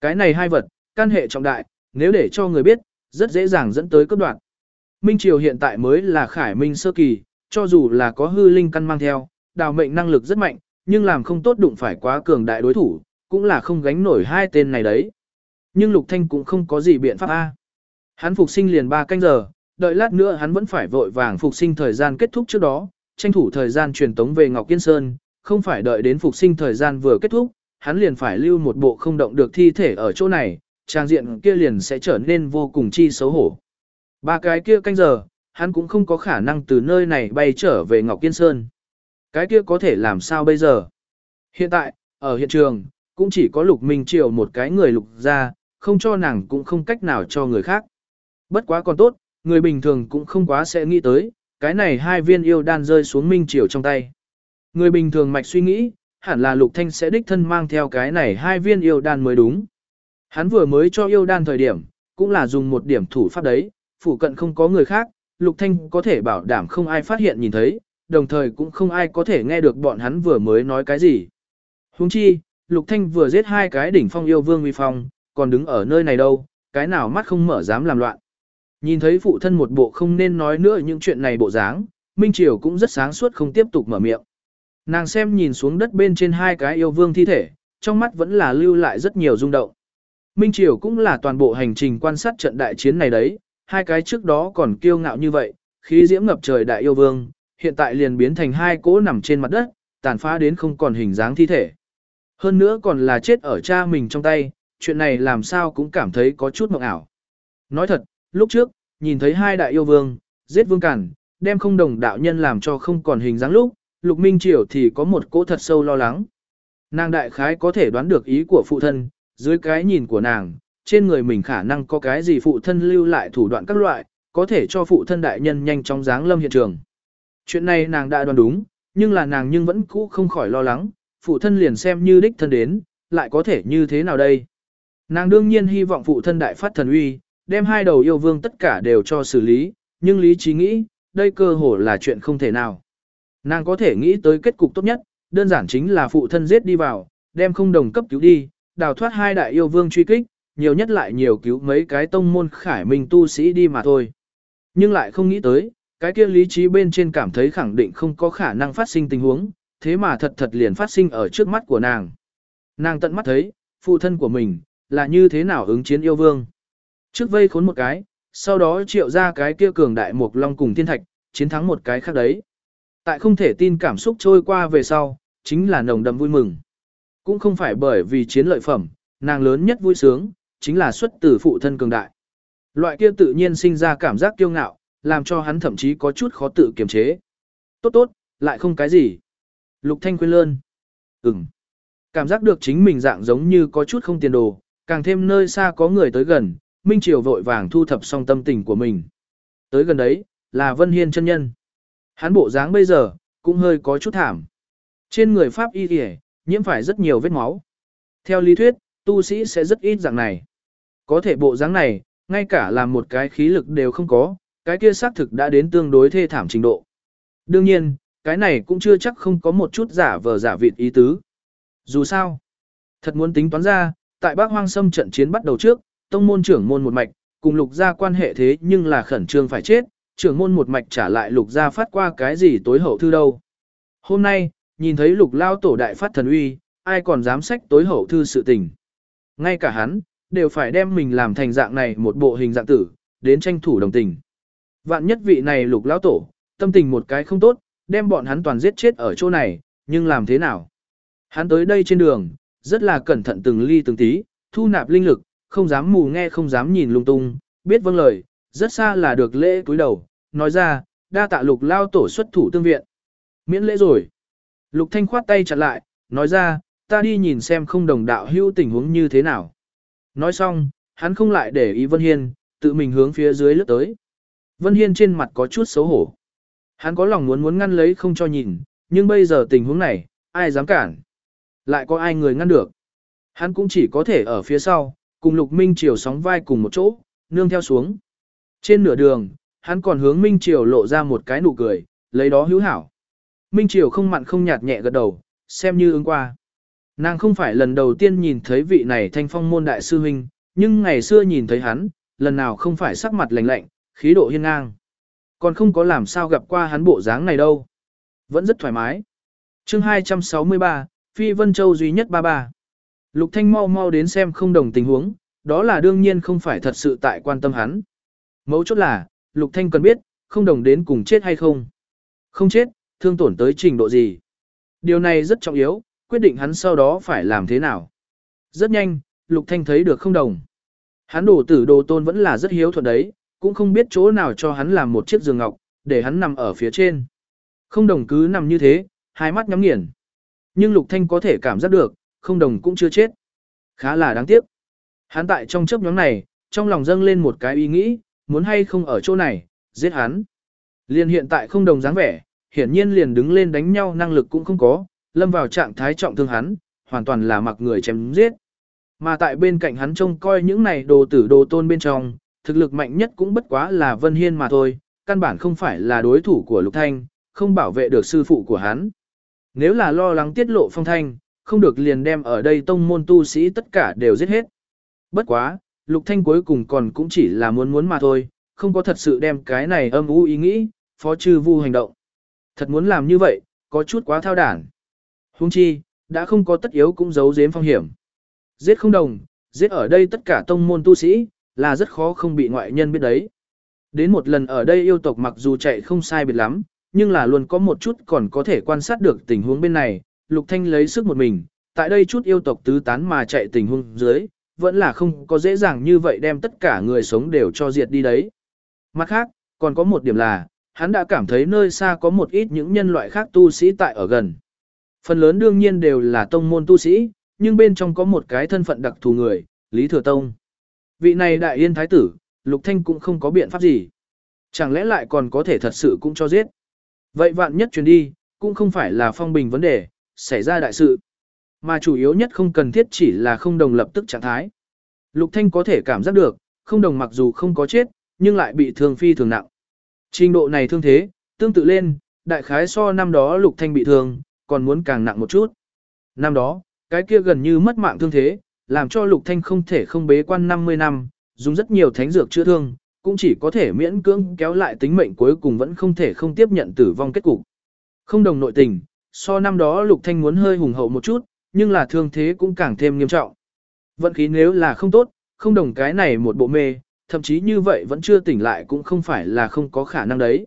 Cái này hai vật, căn hệ trọng đại, nếu để cho người biết, rất dễ dàng dẫn tới cấp đoạn. Minh Triều hiện tại mới là khải minh sơ kỳ, cho dù là có hư linh căn mang theo, đào mệnh năng lực rất mạnh, nhưng làm không tốt đụng phải quá cường đại đối thủ, cũng là không gánh nổi hai tên này đấy. Nhưng Lục Thanh cũng không có gì biện pháp A. Hắn phục sinh liền 3 canh giờ, đợi lát nữa hắn vẫn phải vội vàng phục sinh thời gian kết thúc trước đó, tranh thủ thời gian truyền tống về Ngọc Kiên Sơn, không phải đợi đến phục sinh thời gian vừa kết thúc, hắn liền phải lưu một bộ không động được thi thể ở chỗ này, trang diện kia liền sẽ trở nên vô cùng chi xấu hổ. Ba cái kia canh giờ, hắn cũng không có khả năng từ nơi này bay trở về Ngọc Kiên Sơn. Cái kia có thể làm sao bây giờ? Hiện tại, ở hiện trường, cũng chỉ có Lục Minh Triều một cái người lục ra, không cho nàng cũng không cách nào cho người khác. Bất quá còn tốt, người bình thường cũng không quá sẽ nghĩ tới, cái này hai viên yêu đan rơi xuống Minh Triều trong tay. Người bình thường mạch suy nghĩ, hẳn là Lục Thanh sẽ đích thân mang theo cái này hai viên yêu đan mới đúng. Hắn vừa mới cho yêu đan thời điểm, cũng là dùng một điểm thủ pháp đấy, phủ cận không có người khác, Lục Thanh có thể bảo đảm không ai phát hiện nhìn thấy, đồng thời cũng không ai có thể nghe được bọn hắn vừa mới nói cái gì. Huống chi, Lục Thanh vừa giết hai cái đỉnh phong yêu vương uy phong, còn đứng ở nơi này đâu, cái nào mắt không mở dám làm loạn. Nhìn thấy phụ thân một bộ không nên nói nữa những chuyện này bộ dáng, Minh Triều cũng rất sáng suốt không tiếp tục mở miệng. Nàng xem nhìn xuống đất bên trên hai cái yêu vương thi thể, trong mắt vẫn là lưu lại rất nhiều rung động. Minh Triều cũng là toàn bộ hành trình quan sát trận đại chiến này đấy, hai cái trước đó còn kiêu ngạo như vậy, khí diễm ngập trời đại yêu vương, hiện tại liền biến thành hai cỗ nằm trên mặt đất, tàn phá đến không còn hình dáng thi thể. Hơn nữa còn là chết ở cha mình trong tay, chuyện này làm sao cũng cảm thấy có chút mộng ảo. Nói thật, lúc trước, nhìn thấy hai đại yêu vương, giết vương cản, đem không đồng đạo nhân làm cho không còn hình dáng lúc, Lục Minh Triều thì có một cỗ thật sâu lo lắng. Nàng đại khái có thể đoán được ý của phụ thân, dưới cái nhìn của nàng, trên người mình khả năng có cái gì phụ thân lưu lại thủ đoạn các loại, có thể cho phụ thân đại nhân nhanh chóng giáng lâm hiện trường. Chuyện này nàng đã đoán đúng, nhưng là nàng nhưng vẫn cũ không khỏi lo lắng, phụ thân liền xem như đích thân đến, lại có thể như thế nào đây. Nàng đương nhiên hy vọng phụ thân đại phát thần uy, đem hai đầu yêu vương tất cả đều cho xử lý, nhưng lý trí nghĩ, đây cơ hồ là chuyện không thể nào. Nàng có thể nghĩ tới kết cục tốt nhất, đơn giản chính là phụ thân giết đi vào, đem không đồng cấp cứu đi, đào thoát hai đại yêu vương truy kích, nhiều nhất lại nhiều cứu mấy cái tông môn khải minh tu sĩ đi mà thôi. Nhưng lại không nghĩ tới, cái kia lý trí bên trên cảm thấy khẳng định không có khả năng phát sinh tình huống, thế mà thật thật liền phát sinh ở trước mắt của nàng. Nàng tận mắt thấy, phụ thân của mình, là như thế nào ứng chiến yêu vương. Trước vây khốn một cái, sau đó triệu ra cái kia cường đại mục long cùng thiên thạch, chiến thắng một cái khác đấy. Tại không thể tin cảm xúc trôi qua về sau, chính là nồng đậm vui mừng. Cũng không phải bởi vì chiến lợi phẩm, nàng lớn nhất vui sướng, chính là xuất từ phụ thân cường đại. Loại kia tự nhiên sinh ra cảm giác kiêu ngạo, làm cho hắn thậm chí có chút khó tự kiềm chế. Tốt tốt, lại không cái gì. Lục Thanh quên lơn. Ừm. Cảm giác được chính mình dạng giống như có chút không tiền đồ, càng thêm nơi xa có người tới gần, Minh Triều vội vàng thu thập xong tâm tình của mình. Tới gần đấy, là Vân Hiên chân nhân. Hắn bộ dáng bây giờ, cũng hơi có chút thảm. Trên người Pháp y kìa, nhiễm phải rất nhiều vết máu. Theo lý thuyết, tu sĩ sẽ rất ít dạng này. Có thể bộ dáng này, ngay cả làm một cái khí lực đều không có, cái kia xác thực đã đến tương đối thê thảm trình độ. Đương nhiên, cái này cũng chưa chắc không có một chút giả vờ giả vịt ý tứ. Dù sao, thật muốn tính toán ra, tại Bắc Hoang Sâm trận chiến bắt đầu trước, tông môn trưởng môn một mạch, cùng lục gia quan hệ thế nhưng là khẩn trương phải chết, trưởng môn một mạch trả lại lục gia phát qua cái gì tối hậu thư đâu. Hôm nay, nhìn thấy lục lao tổ đại phát thần uy, ai còn dám sách tối hậu thư sự tình. Ngay cả hắn, đều phải đem mình làm thành dạng này một bộ hình dạng tử, đến tranh thủ đồng tình. Vạn nhất vị này lục lão tổ, tâm tình một cái không tốt, đem bọn hắn toàn giết chết ở chỗ này, nhưng làm thế nào? Hắn tới đây trên đường, rất là cẩn thận từng ly từng tí, thu nạp linh lực, không dám mù nghe không dám nhìn lung tung, biết vâng lời, rất xa là được lễ cúi đầu, nói ra, đa tạ lục lao tổ xuất thủ tương viện. Miễn lễ rồi. Lục thanh khoát tay chặn lại, nói ra, ta đi nhìn xem không đồng đạo hữu tình huống như thế nào. Nói xong, hắn không lại để ý Vân Hiên, tự mình hướng phía dưới lướt tới. Vân Hiên trên mặt có chút xấu hổ. Hắn có lòng muốn muốn ngăn lấy không cho nhìn, nhưng bây giờ tình huống này, ai dám cản. Lại có ai người ngăn được. Hắn cũng chỉ có thể ở phía sau, cùng Lục Minh Triều sóng vai cùng một chỗ, nương theo xuống. Trên nửa đường, hắn còn hướng Minh Triều lộ ra một cái nụ cười, lấy đó hữu hảo. Minh Triều không mặn không nhạt nhẹ gật đầu, xem như ứng qua. Nàng không phải lần đầu tiên nhìn thấy vị này thanh phong môn đại sư huynh, nhưng ngày xưa nhìn thấy hắn, lần nào không phải sắc mặt lạnh lạnh, khí độ hiên ngang. Còn không có làm sao gặp qua hắn bộ dáng này đâu. Vẫn rất thoải mái. chương 263, Phi Vân Châu duy nhất ba ba. Lục Thanh mau mau đến xem không đồng tình huống, đó là đương nhiên không phải thật sự tại quan tâm hắn. Mấu chốt là, Lục Thanh cần biết, không đồng đến cùng chết hay không. Không chết, thương tổn tới trình độ gì. Điều này rất trọng yếu, quyết định hắn sau đó phải làm thế nào. Rất nhanh, Lục Thanh thấy được không đồng. Hắn đổ tử đồ tôn vẫn là rất hiếu thuận đấy, cũng không biết chỗ nào cho hắn làm một chiếc giường ngọc, để hắn nằm ở phía trên. Không đồng cứ nằm như thế, hai mắt nhắm nghiền. Nhưng Lục Thanh có thể cảm giác được, không đồng cũng chưa chết. Khá là đáng tiếc. Hắn tại trong chớp nhóm này, trong lòng dâng lên một cái ý nghĩ, muốn hay không ở chỗ này, giết hắn. Liên hiện tại không đồng dáng vẻ, hiển nhiên liền đứng lên đánh nhau năng lực cũng không có, lâm vào trạng thái trọng thương hắn, hoàn toàn là mặc người chém giết. Mà tại bên cạnh hắn trông coi những này đồ tử đồ tôn bên trong, thực lực mạnh nhất cũng bất quá là Vân Hiên mà thôi, căn bản không phải là đối thủ của Lục Thanh, không bảo vệ được sư phụ của hắn. Nếu là lo lắng tiết lộ phong thanh, không được liền đem ở đây tông môn tu sĩ tất cả đều giết hết. Bất quá, Lục Thanh cuối cùng còn cũng chỉ là muốn muốn mà thôi, không có thật sự đem cái này âm u ý nghĩ, phó trừ vu hành động. Thật muốn làm như vậy, có chút quá thao đản. Huống chi, đã không có tất yếu cũng giấu giếm phong hiểm. Giết không đồng, giết ở đây tất cả tông môn tu sĩ, là rất khó không bị ngoại nhân biết đấy. Đến một lần ở đây yêu tộc mặc dù chạy không sai biệt lắm, nhưng là luôn có một chút còn có thể quan sát được tình huống bên này, Lục Thanh lấy sức một mình, tại đây chút yêu tộc tứ tán mà chạy tình huống dưới, vẫn là không có dễ dàng như vậy đem tất cả người sống đều cho diệt đi đấy. Mặt khác, còn có một điểm là, hắn đã cảm thấy nơi xa có một ít những nhân loại khác tu sĩ tại ở gần. Phần lớn đương nhiên đều là tông môn tu sĩ, nhưng bên trong có một cái thân phận đặc thù người, Lý Thừa Tông. Vị này đại yên thái tử, Lục Thanh cũng không có biện pháp gì. Chẳng lẽ lại còn có thể thật sự cũng cho giết. Vậy vạn nhất truyền đi, cũng không phải là phong bình vấn đề, xảy ra đại sự. Mà chủ yếu nhất không cần thiết chỉ là không đồng lập tức trạng thái. Lục Thanh có thể cảm giác được, không đồng mặc dù không có chết, nhưng lại bị thương phi thường nặng. Trình độ này thương thế, tương tự lên, đại khái so năm đó Lục Thanh bị thương, còn muốn càng nặng một chút. Năm đó, cái kia gần như mất mạng thương thế, làm cho Lục Thanh không thể không bế quan 50 năm, dùng rất nhiều thánh dược chữa thương, cũng chỉ có thể miễn cưỡng kéo lại tính mệnh cuối cùng vẫn không thể không tiếp nhận tử vong kết cục. Không đồng nội tình, so năm đó Lục Thanh muốn hơi hùng hậu một chút, nhưng là thương thế cũng càng thêm nghiêm trọng. Vận khí nếu là không tốt, không đồng cái này một bộ mê, thậm chí như vậy vẫn chưa tỉnh lại cũng không phải là không có khả năng đấy.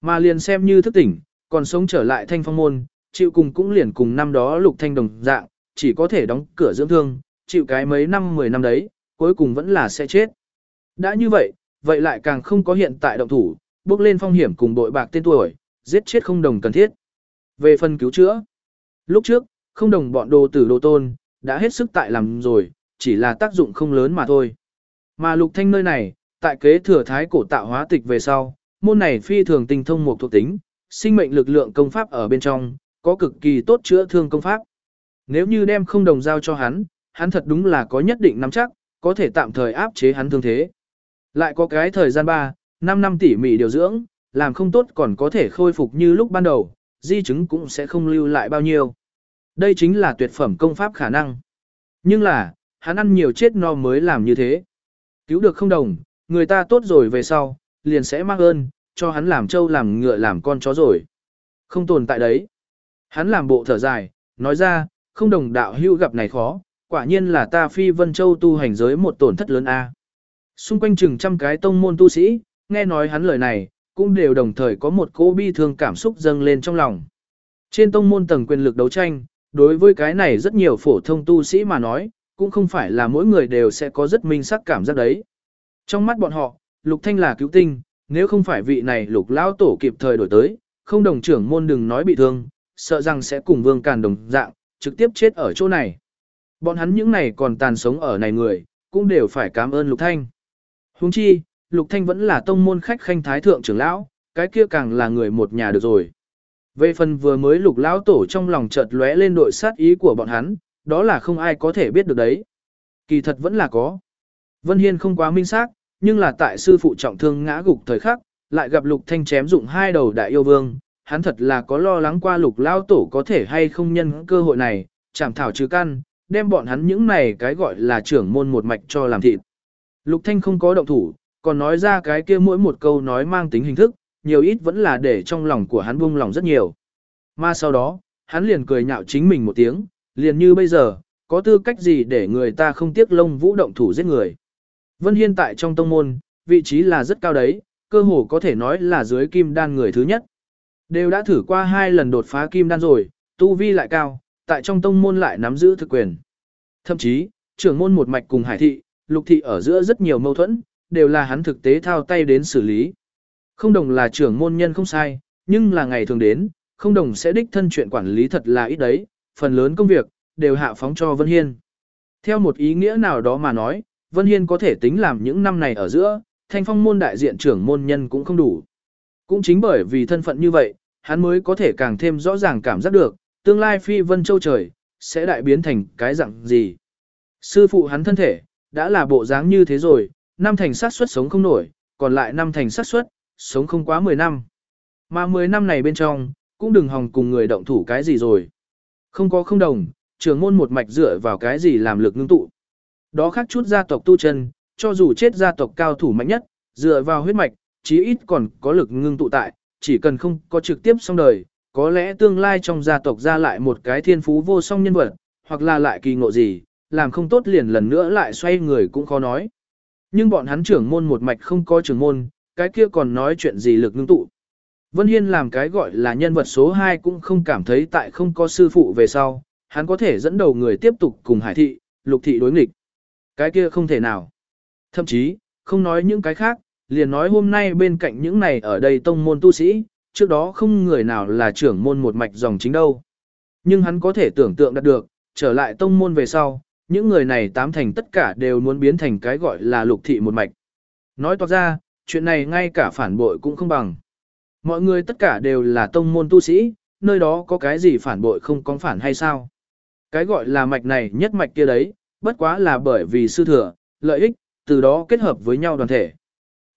Mà liền xem như thức tỉnh, còn sống trở lại thanh phong môn, chịu cùng cũng liền cùng năm đó lục thanh đồng dạng, chỉ có thể đóng cửa dưỡng thương, chịu cái mấy năm 10 năm đấy, cuối cùng vẫn là sẽ chết. Đã như vậy, vậy lại càng không có hiện tại động thủ, bước lên phong hiểm cùng đội bạc tên tuổi, giết chết không đồng cần thiết. Về phần cứu chữa, lúc trước, không đồng bọn đồ tử đồ tôn, đã hết sức tại làm rồi, chỉ là tác dụng không lớn mà thôi. Mà lục thanh nơi này, tại kế thừa thái cổ tạo hóa tịch về sau, môn này phi thường tinh thông một thuộc tính, sinh mệnh lực lượng công pháp ở bên trong, có cực kỳ tốt chữa thương công pháp. Nếu như đem không đồng giao cho hắn, hắn thật đúng là có nhất định nắm chắc, có thể tạm thời áp chế hắn thương thế. Lại có cái thời gian 3, 5 năm tỉ mỉ điều dưỡng, làm không tốt còn có thể khôi phục như lúc ban đầu, di chứng cũng sẽ không lưu lại bao nhiêu. Đây chính là tuyệt phẩm công pháp khả năng. Nhưng là, hắn ăn nhiều chết no mới làm như thế. Cứu được không đồng, người ta tốt rồi về sau, liền sẽ mang ơn, cho hắn làm trâu làm ngựa làm con chó rồi. Không tồn tại đấy. Hắn làm bộ thở dài, nói ra, không đồng đạo hưu gặp này khó, quả nhiên là ta phi vân châu tu hành giới một tổn thất lớn a. Xung quanh chừng trăm cái tông môn tu sĩ, nghe nói hắn lời này, cũng đều đồng thời có một cô bi thương cảm xúc dâng lên trong lòng. Trên tông môn tầng quyền lực đấu tranh, đối với cái này rất nhiều phổ thông tu sĩ mà nói, cũng không phải là mỗi người đều sẽ có rất minh sắc cảm giác đấy. Trong mắt bọn họ, Lục Thanh là cứu tinh, nếu không phải vị này Lục Lão Tổ kịp thời đổi tới, không đồng trưởng môn đừng nói bị thương, sợ rằng sẽ cùng Vương Càn đồng dạng, trực tiếp chết ở chỗ này. Bọn hắn những này còn tàn sống ở này người, cũng đều phải cảm ơn Lục Thanh. Huống chi, Lục Thanh vẫn là tông môn khách khanh thái thượng trưởng lão, cái kia càng là người một nhà được rồi. Về phần vừa mới Lục lão tổ trong lòng chợt lóe lên đội sát ý của bọn hắn, đó là không ai có thể biết được đấy. Kỳ thật vẫn là có. Vân Hiên không quá minh xác, nhưng là tại sư phụ trọng thương ngã gục thời khắc, lại gặp Lục Thanh chém dụng hai đầu đại yêu vương, hắn thật là có lo lắng qua Lục lão tổ có thể hay không nhân cơ hội này, chảm thảo trừ căn, đem bọn hắn những này cái gọi là trưởng môn một mạch cho làm thịt. Lục Thanh không có động thủ, còn nói ra cái kia mỗi một câu nói mang tính hình thức, nhiều ít vẫn là để trong lòng của hắn buông lòng rất nhiều. Mà sau đó, hắn liền cười nhạo chính mình một tiếng, liền như bây giờ, có tư cách gì để người ta không tiếc lông vũ động thủ giết người. Vân Hiên tại trong tông môn, vị trí là rất cao đấy, cơ hồ có thể nói là dưới kim đan người thứ nhất. Đều đã thử qua hai lần đột phá kim đan rồi, tu vi lại cao, tại trong tông môn lại nắm giữ thực quyền. Thậm chí, trưởng môn một mạch cùng hải thị, lục thị ở giữa rất nhiều mâu thuẫn, đều là hắn thực tế thao tay đến xử lý. Không đồng là trưởng môn nhân không sai, nhưng là ngày thường đến, không đồng sẽ đích thân chuyện quản lý thật là ít đấy, phần lớn công việc, đều hạ phóng cho Vân Hiên. Theo một ý nghĩa nào đó mà nói, Vân Hiên có thể tính làm những năm này ở giữa, thanh phong môn đại diện trưởng môn nhân cũng không đủ. Cũng chính bởi vì thân phận như vậy, hắn mới có thể càng thêm rõ ràng cảm giác được, tương lai phi vân châu trời, sẽ đại biến thành cái dạng gì. Sư phụ hắn thân thể, đã là bộ dáng như thế rồi, năm thành sát suất sống không nổi, còn lại năm thành sát suất sống không quá 10 năm. Mà 10 năm này bên trong, cũng đừng hòng cùng người động thủ cái gì rồi. Không có không đồng, trường môn một mạch dựa vào cái gì làm lực ngưng tụ. Đó khác chút gia tộc tu chân, cho dù chết gia tộc cao thủ mạnh nhất, dựa vào huyết mạch, chí ít còn có lực ngưng tụ tại, chỉ cần không có trực tiếp xong đời, có lẽ tương lai trong gia tộc ra lại một cái thiên phú vô song nhân vật, hoặc là lại kỳ ngộ gì, làm không tốt liền lần nữa lại xoay người cũng khó nói. Nhưng bọn hắn trưởng môn một mạch không có trưởng môn, cái kia còn nói chuyện gì lực ngưng tụ. Vân Hiên làm cái gọi là nhân vật số 2 cũng không cảm thấy tại không có sư phụ về sau, hắn có thể dẫn đầu người tiếp tục cùng hải thị, lục thị đối nghịch. Cái kia không thể nào. Thậm chí, không nói những cái khác, liền nói hôm nay bên cạnh những này ở đây tông môn tu sĩ, trước đó không người nào là trưởng môn một mạch dòng chính đâu. Nhưng hắn có thể tưởng tượng đạt được, trở lại tông môn về sau, những người này tám thành tất cả đều muốn biến thành cái gọi là lục thị một mạch. Nói toạc ra, chuyện này ngay cả phản bội cũng không bằng. Mọi người tất cả đều là tông môn tu sĩ, nơi đó có cái gì phản bội không có phản hay sao? Cái gọi là mạch này nhất mạch kia đấy, bất quá là bởi vì sư thừa, lợi ích, từ đó kết hợp với nhau đoàn thể.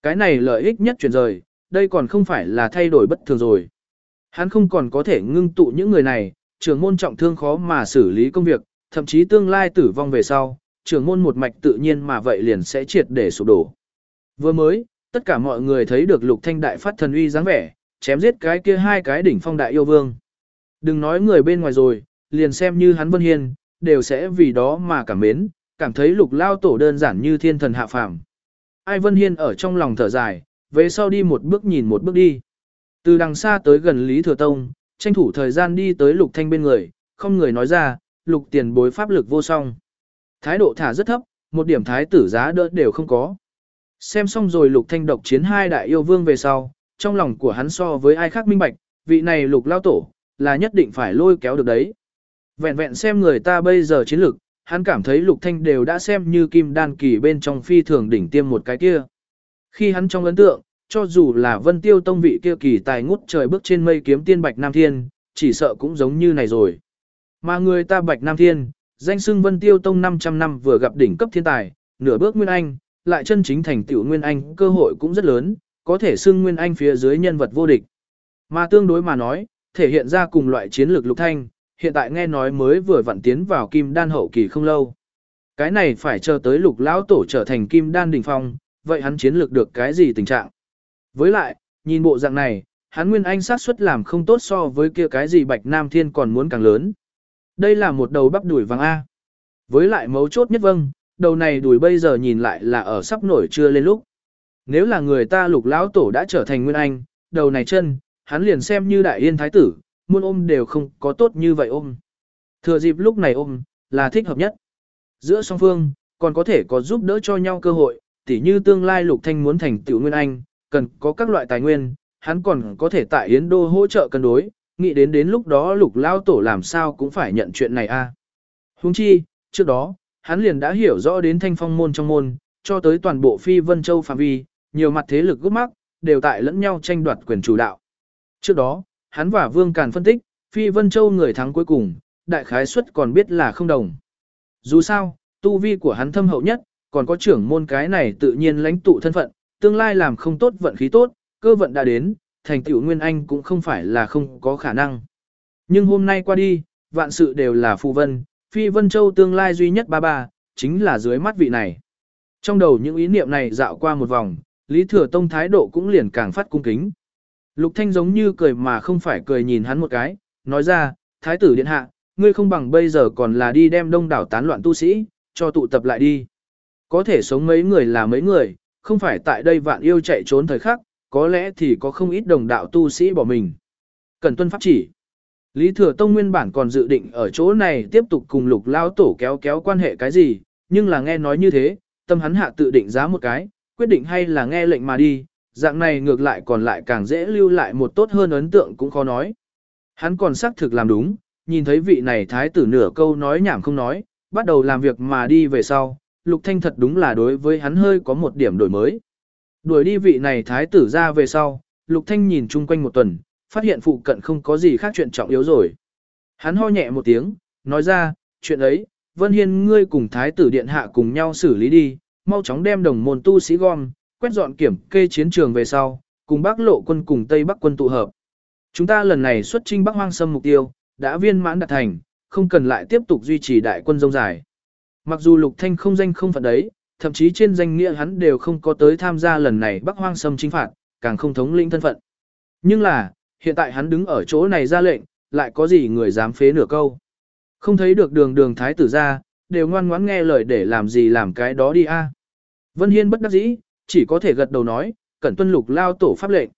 Cái này lợi ích nhất chuyển rời, đây còn không phải là thay đổi bất thường rồi. Hắn không còn có thể ngưng tụ những người này, trưởng môn trọng thương khó mà xử lý công việc, thậm chí tương lai tử vong về sau, trưởng môn một mạch tự nhiên mà vậy liền sẽ triệt để sụp đổ. Vừa mới, tất cả mọi người thấy được lục thanh đại phát thần uy dáng vẻ, chém giết cái kia hai cái đỉnh phong đại yêu vương. Đừng nói người bên ngoài rồi, liền xem như hắn Vân Hiên, đều sẽ vì đó mà cảm mến, cảm thấy lục lao tổ đơn giản như thiên thần hạ phàm. Ai Vân Hiên ở trong lòng thở dài, về sau đi một bước nhìn một bước đi. Từ đằng xa tới gần Lý Thừa Tông, tranh thủ thời gian đi tới lục thanh bên người, không người nói ra, lục tiền bối pháp lực vô song. Thái độ thả rất thấp, một điểm thái tử giá đỡ đều không có. Xem xong rồi lục thanh độc chiến hai đại yêu vương về sau, trong lòng của hắn so với ai khác minh bạch, vị này lục lao tổ, là nhất định phải lôi kéo được đấy. Vẹn vẹn xem người ta bây giờ chiến lực, hắn cảm thấy lục thanh đều đã xem như kim đan kỳ bên trong phi thường đỉnh tiêm một cái kia. Khi hắn trong ấn tượng, cho dù là vân tiêu tông vị kia kỳ tài ngút trời bước trên mây kiếm tiên bạch nam thiên, chỉ sợ cũng giống như này rồi. Mà người ta bạch nam thiên, danh xưng vân tiêu tông 500 năm vừa gặp đỉnh cấp thiên tài, nửa bước nguyên anh, lại chân chính thành tiểu nguyên anh cơ hội cũng rất lớn, có thể xưng nguyên anh phía dưới nhân vật vô địch. Mà tương đối mà nói, thể hiện ra cùng loại chiến lược lục thanh, hiện tại nghe nói mới vừa vặn tiến vào kim đan hậu kỳ không lâu. Cái này phải chờ tới lục lão tổ trở thành kim đan đỉnh phong, vậy hắn chiến lược được cái gì tình trạng? Với lại, nhìn bộ dạng này, hắn nguyên anh sát suất làm không tốt so với kia cái gì bạch nam thiên còn muốn càng lớn. Đây là một đầu bắp đuổi vàng A. Với lại mấu chốt nhất vâng, đầu này đuổi bây giờ nhìn lại là ở sắp nổi chưa lên lúc. Nếu là người ta lục lão tổ đã trở thành nguyên anh, đầu này chân, hắn liền xem như đại yên thái tử, muôn ôm đều không có tốt như vậy ôm. Thừa dịp lúc này ôm, là thích hợp nhất. Giữa song phương, còn có thể có giúp đỡ cho nhau cơ hội, tỉ như tương lai lục thanh muốn thành tiểu nguyên anh, cần có các loại tài nguyên, hắn còn có thể tại Yến Đô hỗ trợ cân đối, nghĩ đến đến lúc đó lục lao tổ làm sao cũng phải nhận chuyện này a. À. Huống chi, trước đó, hắn liền đã hiểu rõ đến thanh phong môn trong môn, cho tới toàn bộ phi vân châu phạm vi, nhiều mặt thế lực gốc mắc, đều tại lẫn nhau tranh đoạt quyền chủ đạo. Trước đó, hắn và Vương Càn phân tích, phi vân châu người thắng cuối cùng, đại khái suất còn biết là không đồng. Dù sao, tu vi của hắn thâm hậu nhất, còn có trưởng môn cái này tự nhiên lãnh tụ thân phận, tương lai làm không tốt vận khí tốt, cơ vận đã đến, thành tựu nguyên anh cũng không phải là không có khả năng. Nhưng hôm nay qua đi, vạn sự đều là phù vân, phi vân châu tương lai duy nhất ba ba, chính là dưới mắt vị này. Trong đầu những ý niệm này dạo qua một vòng, Lý Thừa Tông thái độ cũng liền càng phát cung kính. Lục Thanh giống như cười mà không phải cười nhìn hắn một cái, nói ra, thái tử điện hạ, ngươi không bằng bây giờ còn là đi đem đông đảo tán loạn tu sĩ, cho tụ tập lại đi. Có thể sống mấy người là mấy người, không phải tại đây vạn yêu chạy trốn thời khắc, có lẽ thì có không ít đồng đạo tu sĩ bỏ mình. Cần tuân pháp chỉ. Lý Thừa Tông nguyên bản còn dự định ở chỗ này tiếp tục cùng lục lao tổ kéo kéo quan hệ cái gì, nhưng là nghe nói như thế, tâm hắn hạ tự định giá một cái, quyết định hay là nghe lệnh mà đi, dạng này ngược lại còn lại càng dễ lưu lại một tốt hơn ấn tượng cũng khó nói. Hắn còn xác thực làm đúng, nhìn thấy vị này thái tử nửa câu nói nhảm không nói, bắt đầu làm việc mà đi về sau, Lục Thanh thật đúng là đối với hắn hơi có một điểm đổi mới. Đuổi đi vị này thái tử ra về sau, Lục Thanh nhìn chung quanh một tuần, phát hiện phụ cận không có gì khác chuyện trọng yếu rồi. Hắn ho nhẹ một tiếng, nói ra, chuyện ấy, Vân Hiên ngươi cùng thái tử điện hạ cùng nhau xử lý đi, mau chóng đem đồng môn tu sĩ gom, quét dọn kiểm kê chiến trường về sau, cùng Bắc Lộ quân cùng Tây Bắc quân tụ hợp. Chúng ta lần này xuất chinh Bắc Hoang Sâm mục tiêu, đã viên mãn đạt thành, không cần lại tiếp tục duy trì đại quân rông dài. Mặc dù Lục Thanh không danh không phận đấy, thậm chí trên danh nghĩa hắn đều không có tới tham gia lần này Bắc Hoang Sâm chính phạt, càng không thống lĩnh thân phận. Nhưng là, hiện tại hắn đứng ở chỗ này ra lệnh, lại có gì người dám phế nửa câu. Không thấy được đường đường thái tử ra, đều ngoan ngoãn nghe lời để làm gì làm cái đó đi a. Vân Hiên bất đắc dĩ, chỉ có thể gật đầu nói, cẩn tuân lục lao tổ pháp lệnh.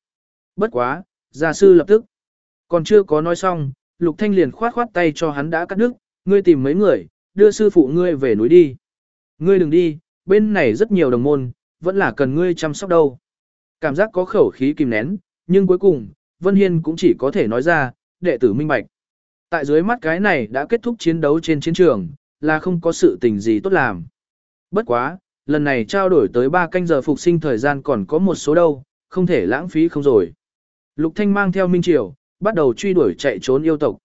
Bất quá, gia sư lập tức. Còn chưa có nói xong, lục thanh liền khoát khoát tay cho hắn đã cắt đứt, ngươi tìm mấy người, đưa sư phụ ngươi về núi đi. Ngươi đừng đi, bên này rất nhiều đồng môn, vẫn là cần ngươi chăm sóc đâu. Cảm giác có khẩu khí kìm nén, nhưng cuối cùng, Vân Hiên cũng chỉ có thể nói ra, đệ tử minh bạch. Tại dưới mắt cái này đã kết thúc chiến đấu trên chiến trường, là không có sự tình gì tốt làm. Bất quá, lần này trao đổi tới 3 canh giờ phục sinh thời gian còn có một số đâu, không thể lãng phí không rồi. Lục Thanh mang theo Minh Triều, bắt đầu truy đuổi chạy trốn yêu tộc.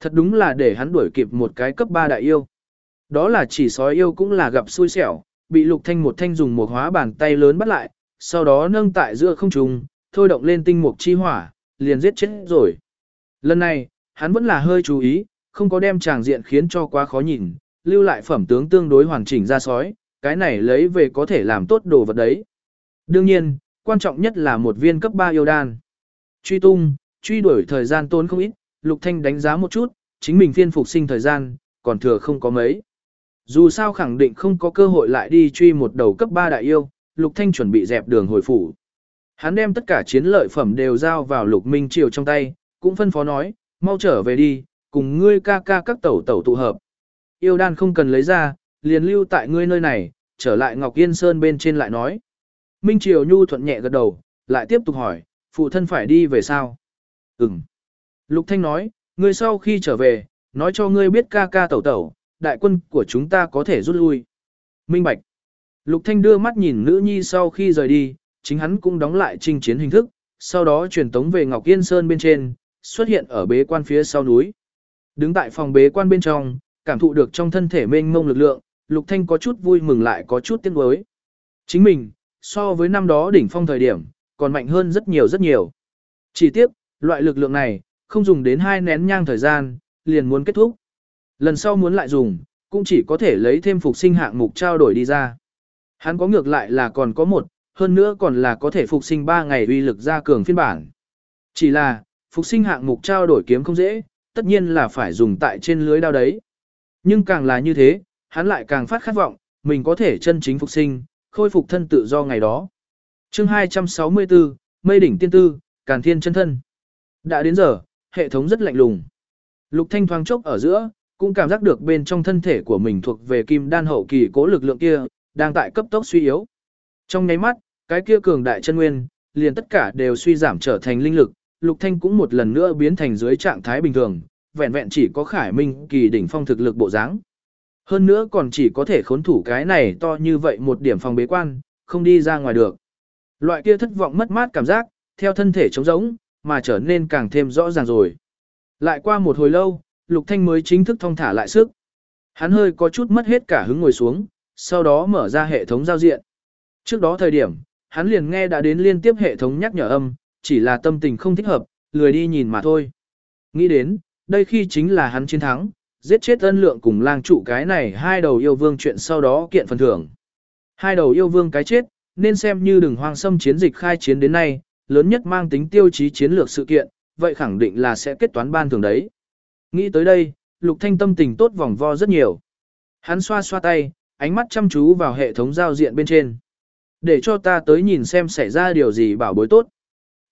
Thật đúng là để hắn đuổi kịp một cái cấp 3 đại yêu. Đó là chỉ sói yêu cũng là gặp xui xẻo, bị Lục Thanh một thanh dùng một hóa bàn tay lớn bắt lại, sau đó nâng tại giữa không trung, thôi động lên tinh mục chi hỏa, liền giết chết rồi. Lần này, hắn vẫn là hơi chú ý, không có đem tràng diện khiến cho quá khó nhìn, lưu lại phẩm tướng tương đối hoàn chỉnh ra sói, cái này lấy về có thể làm tốt đồ vật đấy. Đương nhiên, quan trọng nhất là một viên cấp 3 yêu đan. Truy tung, truy đuổi thời gian tốn không ít, Lục Thanh đánh giá một chút, chính mình phiên phục sinh thời gian, còn thừa không có mấy. Dù sao khẳng định không có cơ hội lại đi truy một đầu cấp 3 đại yêu, Lục Thanh chuẩn bị dẹp đường hồi phủ. Hắn đem tất cả chiến lợi phẩm đều giao vào Lục Minh Triều trong tay, cũng phân phó nói, mau trở về đi, cùng ngươi ca ca các tẩu tẩu tụ hợp. Yêu đan không cần lấy ra, liền lưu tại ngươi nơi này, trở lại Ngọc Yên Sơn bên trên lại nói. Minh Triều Nhu thuận nhẹ gật đầu, lại tiếp tục hỏi, phụ thân phải đi về sao? Ừm. Lục Thanh nói, ngươi sau khi trở về, nói cho ngươi biết ca ca tẩu tẩu, đại quân của chúng ta có thể rút lui. Minh Bạch. Lục Thanh đưa mắt nhìn nữ nhi sau khi rời đi, chính hắn cũng đóng lại trinh chiến hình thức, sau đó truyền tống về Ngọc Yên Sơn bên trên, xuất hiện ở bế quan phía sau núi. Đứng tại phòng bế quan bên trong, cảm thụ được trong thân thể mênh mông lực lượng, Lục Thanh có chút vui mừng lại có chút tiếc nuối. Chính mình, so với năm đó đỉnh phong thời điểm, còn mạnh hơn rất nhiều rất nhiều. Chỉ tiếc, loại lực lượng này, không dùng đến hai nén nhang thời gian, liền muốn kết thúc. Lần sau muốn lại dùng, cũng chỉ có thể lấy thêm phục sinh hạng mục trao đổi đi ra. Hắn có ngược lại là còn có một, hơn nữa còn là có thể phục sinh 3 ngày uy lực ra cường phiên bản. Chỉ là, phục sinh hạng mục trao đổi kiếm không dễ, tất nhiên là phải dùng tại trên lưới đao đấy. Nhưng càng là như thế, hắn lại càng phát khát vọng, mình có thể chân chính phục sinh, khôi phục thân tự do ngày đó. chương 264, Mây đỉnh tiên tư, Càn Thiên chân thân. Đã đến giờ, hệ thống rất lạnh lùng. Lục Thanh thoáng chốc ở giữa, cũng cảm giác được bên trong thân thể của mình thuộc về kim đan hậu kỳ cố lực lượng kia, đang tại cấp tốc suy yếu. Trong nháy mắt, cái kia cường đại chân nguyên, liền tất cả đều suy giảm trở thành linh lực, Lục Thanh cũng một lần nữa biến thành dưới trạng thái bình thường, vẹn vẹn chỉ có Khải Minh kỳ đỉnh phong thực lực bộ dáng. Hơn nữa còn chỉ có thể khốn thủ cái này to như vậy một điểm phòng bế quan, không đi ra ngoài được. Loại kia thất vọng mất mát cảm giác, theo thân thể trống rỗng, mà trở nên càng thêm rõ ràng rồi. Lại qua một hồi lâu, Lục Thanh mới chính thức thông thả lại sức. Hắn hơi có chút mất hết cả hứng ngồi xuống, sau đó mở ra hệ thống giao diện. Trước đó thời điểm, hắn liền nghe đã đến liên tiếp hệ thống nhắc nhở âm, chỉ là tâm tình không thích hợp, lười đi nhìn mà thôi. Nghĩ đến, đây khi chính là hắn chiến thắng, giết chết ân lượng cùng lang trụ cái này hai đầu yêu vương chuyện sau đó kiện phần thưởng. Hai đầu yêu vương cái chết, nên xem như đừng hoang xâm chiến dịch khai chiến đến nay, lớn nhất mang tính tiêu chí chiến lược sự kiện, vậy khẳng định là sẽ kết toán ban thường đấy. Nghĩ tới đây, Lục Thanh tâm tình tốt vòng vo rất nhiều. Hắn xoa xoa tay, ánh mắt chăm chú vào hệ thống giao diện bên trên. Để cho ta tới nhìn xem xảy ra điều gì bảo bối tốt.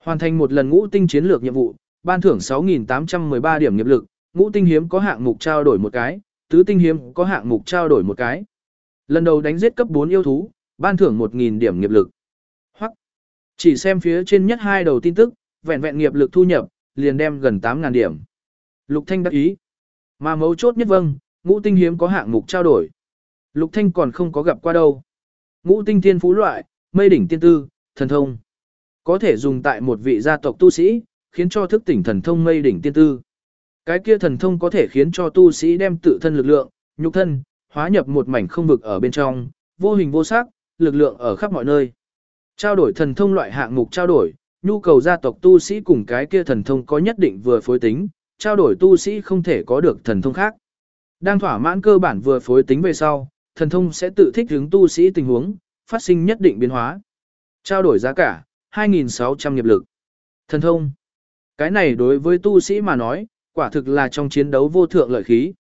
Hoàn thành một lần ngũ tinh chiến lược nhiệm vụ, ban thưởng 6.813 điểm nghiệp lực, ngũ tinh hiếm có hạng mục trao đổi một cái, tứ tinh hiếm có hạng mục trao đổi một cái. Lần đầu đánh giết cấp 4 yêu thú, ban thưởng 1.000 điểm nghiệp lực. Hoặc, chỉ xem phía trên nhất hai đầu tin tức, vẹn vẹn nghiệp lực thu nhập, liền đem gần 8000 điểm. Lục Thanh đắc ý. Mà mấu chốt nhất vâng, ngũ tinh hiếm có hạng mục trao đổi. Lục Thanh còn không có gặp qua đâu. Ngũ tinh thiên phú loại, mây đỉnh tiên tư, thần thông. Có thể dùng tại một vị gia tộc tu sĩ, khiến cho thức tỉnh thần thông mây đỉnh tiên tư. Cái kia thần thông có thể khiến cho tu sĩ đem tự thân lực lượng, nhục thân, hóa nhập một mảnh không vực ở bên trong, vô hình vô sắc, lực lượng ở khắp mọi nơi. Trao đổi thần thông loại hạng mục trao đổi, nhu cầu gia tộc tu sĩ cùng cái kia thần thông có nhất định vừa phối tính, trao đổi tu sĩ không thể có được thần thông khác. Đang thỏa mãn cơ bản vừa phối tính về sau, thần thông sẽ tự thích ứng tu sĩ tình huống, phát sinh nhất định biến hóa. Trao đổi giá cả, 2.600 nghiệp lực. Thần thông. Cái này đối với tu sĩ mà nói, quả thực là trong chiến đấu vô thượng lợi khí.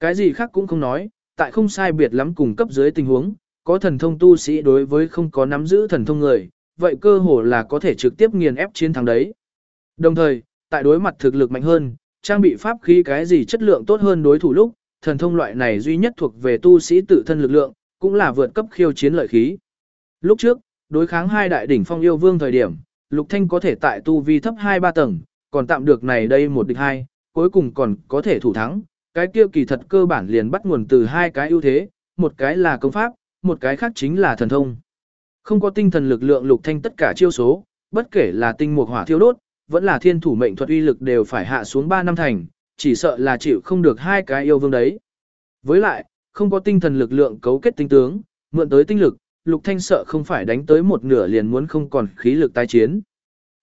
Cái gì khác cũng không nói, tại không sai biệt lắm cùng cấp dưới tình huống, có thần thông tu sĩ đối với không có nắm giữ thần thông người, vậy cơ hồ là có thể trực tiếp nghiền ép chiến thắng đấy. Đồng thời, tại đối mặt thực lực mạnh hơn, trang bị pháp khí cái gì chất lượng tốt hơn đối thủ lúc, thần thông loại này duy nhất thuộc về tu sĩ tự thân lực lượng, cũng là vượt cấp khiêu chiến lợi khí. Lúc trước, đối kháng hai đại đỉnh phong yêu vương thời điểm, Lục Thanh có thể tại tu vi thấp 2-3 tầng, còn tạm được này đây một địch hai, cuối cùng còn có thể thủ thắng. Cái kia kỳ thật cơ bản liền bắt nguồn từ hai cái ưu thế, một cái là công pháp, một cái khác chính là thần thông. Không có tinh thần lực lượng Lục Thanh tất cả chiêu số, bất kể là tinh mục hỏa thiêu đốt, vẫn là thiên thủ mệnh thuật uy lực đều phải hạ xuống 3 năm thành, chỉ sợ là chịu không được hai cái yêu vương đấy. Với lại, không có tinh thần lực lượng cấu kết tinh tướng, mượn tới tinh lực, Lục Thanh sợ không phải đánh tới một nửa liền muốn không còn khí lực tái chiến.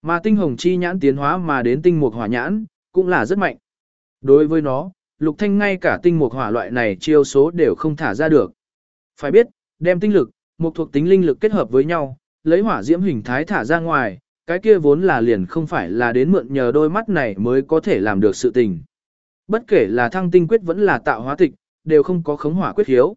Mà tinh hồng chi nhãn tiến hóa mà đến tinh mục hỏa nhãn, cũng là rất mạnh. Đối với nó, Lục Thanh ngay cả tinh mục hỏa loại này chiêu số đều không thả ra được. Phải biết, đem tinh lực, một thuộc tính linh lực kết hợp với nhau, lấy hỏa diễm hình thái thả ra ngoài, cái kia vốn là liền không phải là đến mượn nhờ đôi mắt này mới có thể làm được sự tình. Bất kể là thăng tinh quyết vẫn là tạo hóa tịch, đều không có khống hỏa quyết hiếu.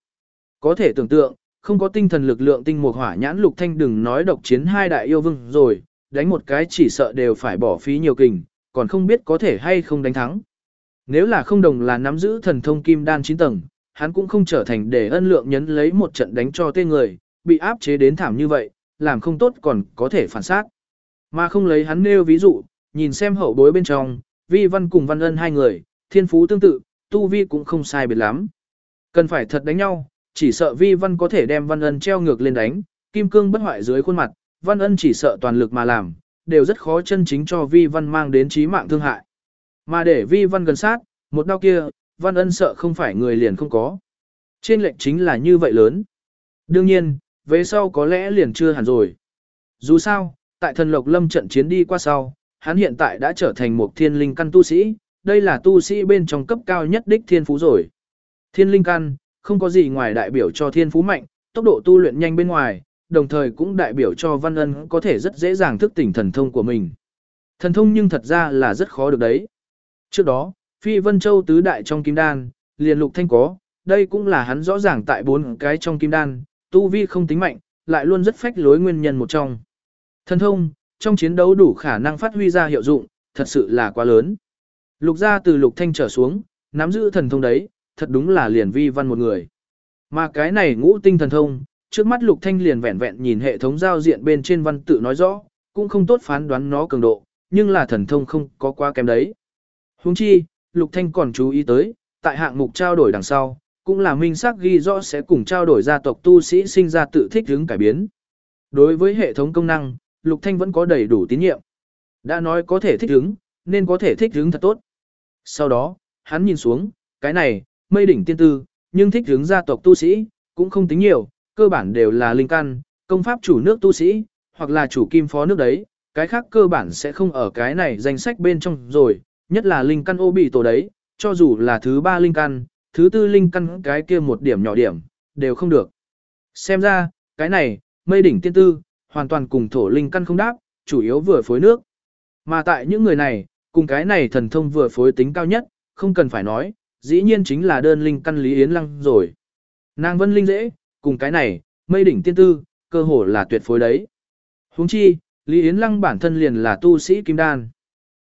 Có thể tưởng tượng, không có tinh thần lực lượng tinh mục hỏa nhãn lục thanh đừng nói độc chiến hai đại yêu vương rồi, đánh một cái chỉ sợ đều phải bỏ phí nhiều kình, còn không biết có thể hay không đánh thắng. Nếu là không đồng là nắm giữ thần thông kim đan 9 tầng, hắn cũng không trở thành để ân lượng nhấn lấy một trận đánh cho tên người, bị áp chế đến thảm như vậy, làm không tốt còn có thể phản sát. Mà không lấy hắn nêu ví dụ, nhìn xem hậu bối bên trong, vi văn cùng văn ân hai người, thiên phú tương tự, tu vi cũng không sai biệt lắm. Cần phải thật đánh nhau, chỉ sợ vi văn có thể đem văn ân treo ngược lên đánh, kim cương bất hoại dưới khuôn mặt, văn ân chỉ sợ toàn lực mà làm, đều rất khó chân chính cho vi văn mang đến trí mạng thương hại. Mà để vi văn gần sát, một đau kia, văn ân sợ không phải người liền không có. Trên lệnh chính là như vậy lớn. Đương nhiên, về sau có lẽ liền chưa hẳn rồi. Dù sao, tại thần lộc lâm trận chiến đi qua sau, hắn hiện tại đã trở thành một thiên linh căn tu sĩ, đây là tu sĩ bên trong cấp cao nhất đích thiên phú rồi. Thiên linh căn, không có gì ngoài đại biểu cho thiên phú mạnh, tốc độ tu luyện nhanh bên ngoài, đồng thời cũng đại biểu cho văn ân có thể rất dễ dàng thức tỉnh thần thông của mình. Thần thông nhưng thật ra là rất khó được đấy. Trước đó, Phi Vân Châu tứ đại trong kim đan, liền lục thanh có, đây cũng là hắn rõ ràng tại bốn cái trong kim đan, tu vi không tính mạnh, lại luôn rất phách lối nguyên nhân một trong. Thần thông, trong chiến đấu đủ khả năng phát huy ra hiệu dụng, thật sự là quá lớn. Lục gia từ lục thanh trở xuống, nắm giữ thần thông đấy, thật đúng là liền vi văn một người. Mà cái này ngũ tinh thần thông, trước mắt lục thanh liền vẹn vẹn nhìn hệ thống giao diện bên trên văn tự nói rõ, cũng không tốt phán đoán nó cường độ, nhưng là thần thông không có quá kém đấy. Huống chi, lục thanh còn chú ý tới, tại hạng mục trao đổi đằng sau, cũng là minh xác ghi rõ sẽ cùng trao đổi gia tộc tu sĩ sinh ra tự thích hướng cải biến. Đối với hệ thống công năng, Lục Thanh vẫn có đầy đủ tín nhiệm. Đã nói có thể thích ứng, nên có thể thích ứng thật tốt. Sau đó, hắn nhìn xuống, cái này, mây đỉnh tiên tư, nhưng thích ứng gia tộc tu sĩ, cũng không tính nhiều, cơ bản đều là linh căn, công pháp chủ nước tu sĩ, hoặc là chủ kim phó nước đấy, cái khác cơ bản sẽ không ở cái này danh sách bên trong rồi, nhất là linh căn ô bị tổ đấy, cho dù là thứ ba linh căn, thứ tư linh căn cái kia một điểm nhỏ điểm, đều không được. Xem ra, cái này, mây đỉnh tiên tư, hoàn toàn cùng thổ linh căn không đáp, chủ yếu vừa phối nước. Mà tại những người này, cùng cái này thần thông vừa phối tính cao nhất, không cần phải nói, dĩ nhiên chính là đơn linh căn Lý Yến Lăng rồi. Nàng vân linh dễ, cùng cái này, mây đỉnh tiên tư, cơ hồ là tuyệt phối đấy. huống chi, Lý Yến Lăng bản thân liền là tu sĩ kim đan.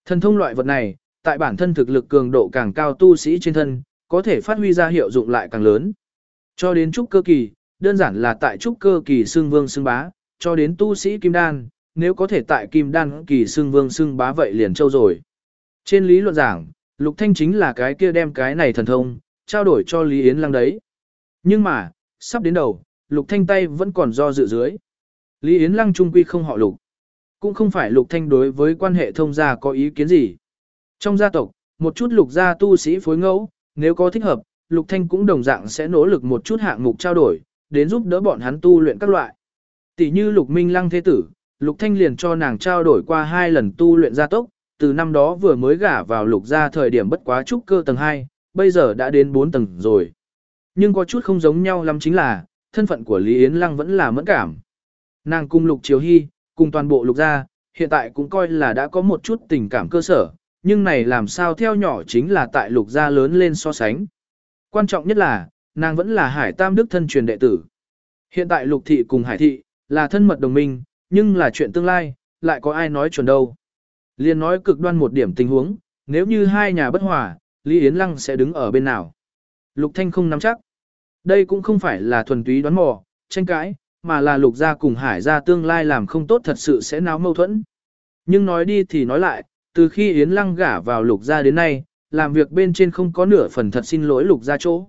Thần thông loại vật này, tại bản thân thực lực cường độ càng cao tu sĩ trên thân, có thể phát huy ra hiệu dụng lại càng lớn. Cho đến trúc cơ kỳ, đơn giản là tại trúc cơ kỳ xương vương xương bá, cho đến tu sĩ kim đan, nếu có thể tại kim đan kỳ xương vương xương bá vậy liền châu rồi. Trên lý luận giảng, Lục Thanh chính là cái kia đem cái này thần thông, trao đổi cho Lý Yến Lăng đấy. Nhưng mà, sắp đến đầu, Lục Thanh tay vẫn còn do dự dưới. Lý Yến Lăng trung quy không họ Lục. Cũng không phải Lục Thanh đối với quan hệ thông gia có ý kiến gì. Trong gia tộc, một chút lục gia tu sĩ phối ngẫu, nếu có thích hợp, Lục Thanh cũng đồng dạng sẽ nỗ lực một chút hạng mục trao đổi, đến giúp đỡ bọn hắn tu luyện các loại. Tỷ như Lục Minh Lăng thế tử, Lục Thanh liền cho nàng trao đổi qua hai lần tu luyện gia tốc, từ năm đó vừa mới gả vào Lục gia thời điểm bất quá trúc cơ tầng 2, bây giờ đã đến 4 tầng rồi. Nhưng có chút không giống nhau lắm chính là, thân phận của Lý Yến Lăng vẫn là mẫn cảm. Nàng cùng Lục Triều Hy, cùng toàn bộ Lục gia, hiện tại cũng coi là đã có một chút tình cảm cơ sở, nhưng này làm sao theo nhỏ chính là tại Lục gia lớn lên so sánh. Quan trọng nhất là, nàng vẫn là Hải Tam Đức thân truyền đệ tử. Hiện tại Lục Thị cùng Hải Thị, là thân mật đồng minh, nhưng là chuyện tương lai, lại có ai nói chuẩn đâu. Liên nói cực đoan một điểm tình huống, nếu như hai nhà bất hòa, Lý Yến Lăng sẽ đứng ở bên nào. Lục Thanh không nắm chắc. Đây cũng không phải là thuần túy đoán mò, tranh cãi, mà là Lục gia cùng Hải gia tương lai làm không tốt thật sự sẽ náo mâu thuẫn. Nhưng nói đi thì nói lại, từ khi Yến Lăng gả vào Lục gia đến nay, làm việc bên trên không có nửa phần thật xin lỗi Lục gia chỗ.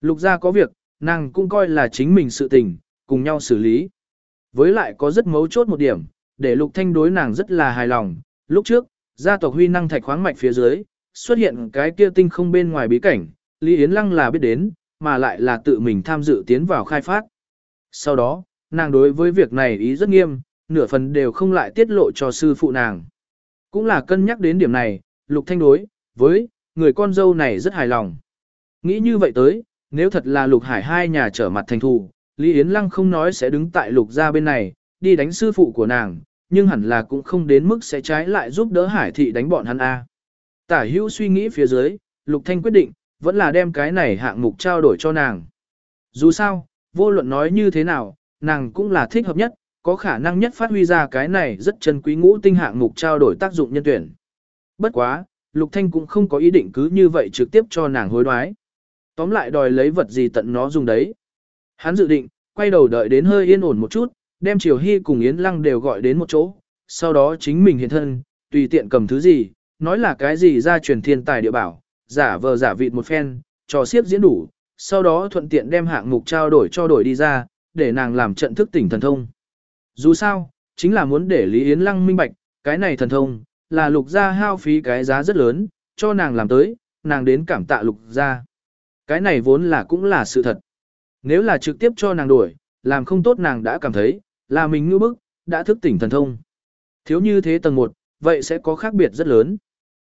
Lục gia có việc, nàng cũng coi là chính mình sự tình, cùng nhau xử lý. Với lại có rất mấu chốt một điểm, để Lục Thanh đối nàng rất là hài lòng, lúc trước, gia tộc huy năng thạch khoáng mạch phía dưới, xuất hiện cái kia tinh không bên ngoài bí cảnh, Lý Yến Lăng là biết đến, mà lại là tự mình tham dự tiến vào khai phát. Sau đó, nàng đối với việc này ý rất nghiêm, nửa phần đều không lại tiết lộ cho sư phụ nàng. Cũng là cân nhắc đến điểm này, Lục Thanh đối với người con dâu này rất hài lòng. Nghĩ như vậy tới, nếu thật là Lục Hải hai nhà trở mặt thành thù, Lý Yến Lăng không nói sẽ đứng tại Lục gia bên này, đi đánh sư phụ của nàng, nhưng hẳn là cũng không đến mức sẽ trái lại giúp đỡ Hải thị đánh bọn hắn a. Tả Hữu suy nghĩ phía dưới, Lục Thanh quyết định, vẫn là đem cái này hạng mục trao đổi cho nàng. Dù sao, vô luận nói như thế nào, nàng cũng là thích hợp nhất, có khả năng nhất phát huy ra cái này rất chân quý ngũ tinh hạng mục trao đổi tác dụng nhân tuyển. Bất quá, Lục Thanh cũng không có ý định cứ như vậy trực tiếp cho nàng hối đoái. Tóm lại đòi lấy vật gì tận nó dùng đấy. Hắn dự định, quay đầu đợi đến hơi yên ổn một chút, đem Triều Hy cùng Yến Lăng đều gọi đến một chỗ, sau đó chính mình hiện thân, tùy tiện cầm thứ gì, nói là cái gì ra truyền thiên tài địa bảo, giả vờ giả vịt một phen, trò xiếc diễn đủ, sau đó thuận tiện đem hạng mục trao đổi cho đổi đi ra, để nàng làm trận thức tỉnh thần thông. Dù sao, chính là muốn để Lý Yến Lăng minh bạch, cái này thần thông, là lục gia hao phí cái giá rất lớn, cho nàng làm tới, nàng đến cảm tạ lục gia. Cái này vốn là cũng là sự thật. Nếu là trực tiếp cho nàng đổi, làm không tốt nàng đã cảm thấy, là mình ngư bức, đã thức tỉnh thần thông. Thiếu như thế tầng 1, vậy sẽ có khác biệt rất lớn.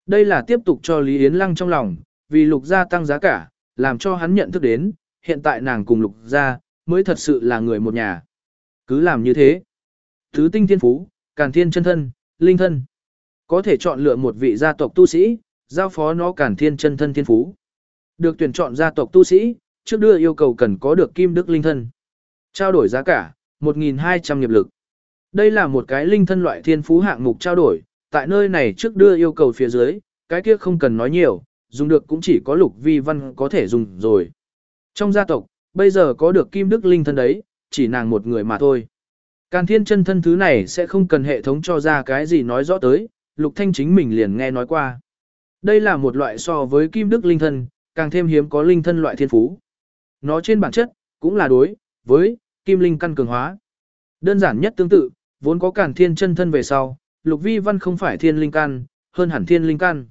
Đây là tiếp tục cho Lý Yến Lăng trong lòng, vì lục gia tăng giá cả, làm cho hắn nhận thức đến, hiện tại nàng cùng lục gia, mới thật sự là người một nhà. Cứ làm như thế. Thứ tinh thiên phú, càn thiên chân thân, linh thân. Có thể chọn lựa một vị gia tộc tu sĩ, giao phó nó cản thiên chân thân thiên phú. Được tuyển chọn gia tộc tu sĩ, trước đưa yêu cầu cần có được kim đức linh thân. Trao đổi giá cả, 1.200 nghiệp lực. Đây là một cái linh thân loại thiên phú hạng mục trao đổi, tại nơi này trước đưa yêu cầu phía dưới, cái kia không cần nói nhiều, dùng được cũng chỉ có lục vi văn có thể dùng rồi. Trong gia tộc, bây giờ có được kim đức linh thân đấy, chỉ nàng một người mà thôi. Càn thiên chân thân thứ này sẽ không cần hệ thống cho ra cái gì nói rõ tới, lục thanh chính mình liền nghe nói qua. Đây là một loại so với kim đức linh thân, càng thêm hiếm có linh thân loại thiên phú. Nó trên bản chất, cũng là đối, với, kim linh căn cường hóa. Đơn giản nhất tương tự, vốn có càn thiên chân thân về sau, lục vi văn không phải thiên linh căn, hơn hẳn thiên linh căn.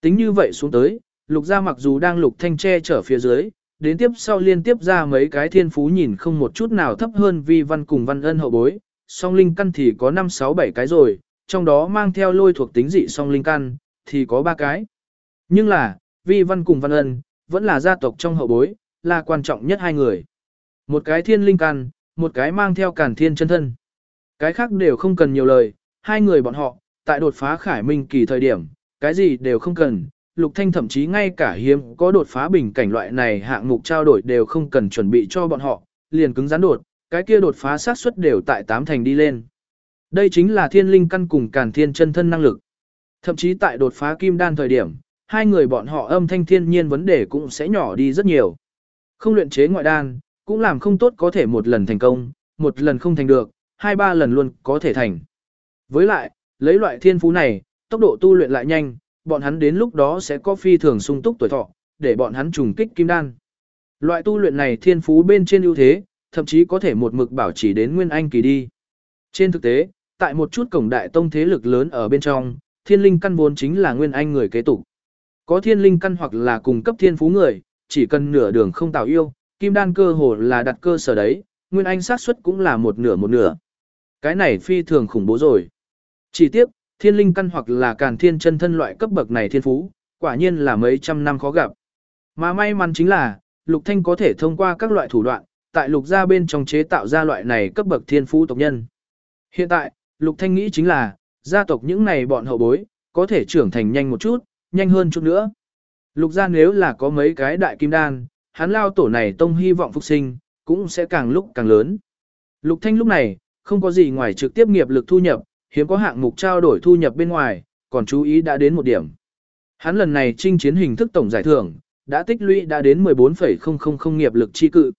Tính như vậy xuống tới, lục gia mặc dù đang lục thanh che chở phía dưới, đến tiếp sau liên tiếp ra mấy cái thiên phú nhìn không một chút nào thấp hơn vi văn cùng văn ân hậu bối, song linh căn thì có 5 6 7 cái rồi, trong đó mang theo lôi thuộc tính dị song linh căn thì có 3 cái. Nhưng là, vi văn cùng văn ân, vẫn là gia tộc trong hậu bối, là quan trọng nhất hai người. Một cái thiên linh căn, một cái mang theo cản thiên chân thân. Cái khác đều không cần nhiều lời, hai người bọn họ, tại đột phá khải minh kỳ thời điểm, cái gì đều không cần, Lục Thanh thậm chí ngay cả hiếm có đột phá bình cảnh loại này hạng mục trao đổi đều không cần chuẩn bị cho bọn họ, liền cứng rắn đột, cái kia đột phá xác suất đều tại tám thành đi lên. Đây chính là thiên linh căn cùng càn thiên chân thân năng lực. Thậm chí tại đột phá kim đan thời điểm, hai người bọn họ âm thanh thiên nhiên vấn đề cũng sẽ nhỏ đi rất nhiều. Không luyện chế ngoại đan, cũng làm không tốt có thể một lần thành công, một lần không thành được, hai ba lần luôn có thể thành. Với lại, lấy loại thiên phú này, tốc độ tu luyện lại nhanh, bọn hắn đến lúc đó sẽ có phi thường sung túc tuổi thọ, để bọn hắn trùng kích kim đan. Loại tu luyện này thiên phú bên trên ưu thế, thậm chí có thể một mực bảo trì đến nguyên anh kỳ đi. Trên thực tế, tại một chút cổng đại tông thế lực lớn ở bên trong, thiên linh căn vốn chính là nguyên anh người kế tục. Có thiên linh căn hoặc là cùng cấp thiên phú người, chỉ cần nửa đường không tạo yêu, kim đan cơ hồ là đặt cơ sở đấy, nguyên anh xác suất cũng là một nửa một nửa. Cái này phi thường khủng bố rồi. Chỉ tiếc, thiên linh căn hoặc là càn thiên chân thân loại cấp bậc này thiên phú, quả nhiên là mấy trăm năm khó gặp. Mà may mắn chính là, Lục Thanh có thể thông qua các loại thủ đoạn, tại lục gia bên trong chế tạo ra loại này cấp bậc thiên phú tộc nhân. Hiện tại, Lục Thanh nghĩ chính là, gia tộc những này bọn hậu bối, có thể trưởng thành nhanh một chút, nhanh hơn chút nữa. Lục gia nếu là có mấy cái đại kim đan, hắn lao tổ này tông hy vọng phục sinh, cũng sẽ càng lúc càng lớn. Lục Thanh lúc này, không có gì ngoài trực tiếp nghiệp lực thu nhập, hiếm có hạng mục trao đổi thu nhập bên ngoài, còn chú ý đã đến một điểm. Hắn lần này chinh chiến hình thức tổng giải thưởng, đã tích lũy đã đến 14,000 nghiệp lực chi cự.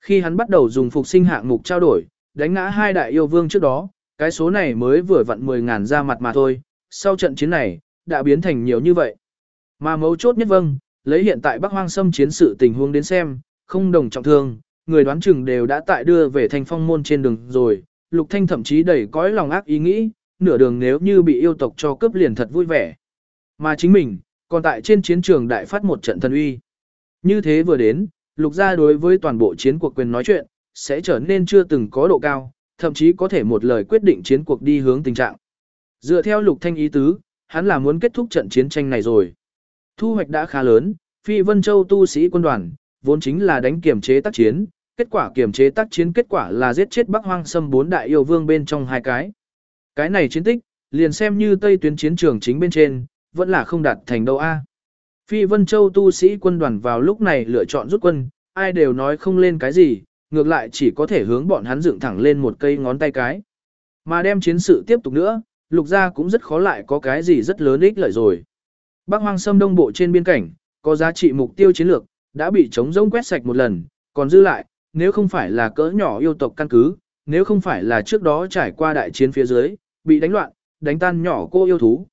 Khi hắn bắt đầu dùng phục sinh hạng mục trao đổi, đánh ngã hai đại yêu vương trước đó, cái số này mới vừa vặn 10.000 ra mặt mà thôi, sau trận chiến này, đã biến thành nhiều như vậy. Mà mấu chốt nhất vâng, lấy hiện tại Bắc Hoang xâm chiến sự tình huống đến xem, không đồng trọng thương, người đoán chừng đều đã tại đưa về thành phong môn trên đường rồi, Lục Thanh thậm chí đầy cõi lòng ác ý nghĩ, nửa đường nếu như bị yêu tộc cho cướp liền thật vui vẻ. Mà chính mình, còn tại trên chiến trường đại phát một trận thần uy. Như thế vừa đến, Lục gia đối với toàn bộ chiến cuộc quyền nói chuyện, sẽ trở nên chưa từng có độ cao, thậm chí có thể một lời quyết định chiến cuộc đi hướng tình trạng. Dựa theo Lục Thanh ý tứ, hắn là muốn kết thúc trận chiến tranh này rồi. Thu hoạch đã khá lớn, Phi Vân Châu tu sĩ quân đoàn, vốn chính là đánh kiểm chế tác chiến, kết quả kiểm chế tác chiến kết quả là giết chết Bắc Hoang Sâm bốn đại yêu vương bên trong hai cái. Cái này chiến tích, liền xem như Tây tuyến chiến trường chính bên trên, vẫn là không đạt thành đâu a. Phi Vân Châu tu sĩ quân đoàn vào lúc này lựa chọn rút quân, ai đều nói không lên cái gì, ngược lại chỉ có thể hướng bọn hắn dựng thẳng lên một cây ngón tay cái. Mà đem chiến sự tiếp tục nữa, lục gia cũng rất khó lại có cái gì rất lớn ích lợi rồi. Bắc Hoang Sâm Đông Bộ trên biên cảnh, có giá trị mục tiêu chiến lược, đã bị chống rông quét sạch một lần, còn dư lại, nếu không phải là cỡ nhỏ yêu tộc căn cứ, nếu không phải là trước đó trải qua đại chiến phía dưới, bị đánh loạn, đánh tan nhỏ cô yêu thú.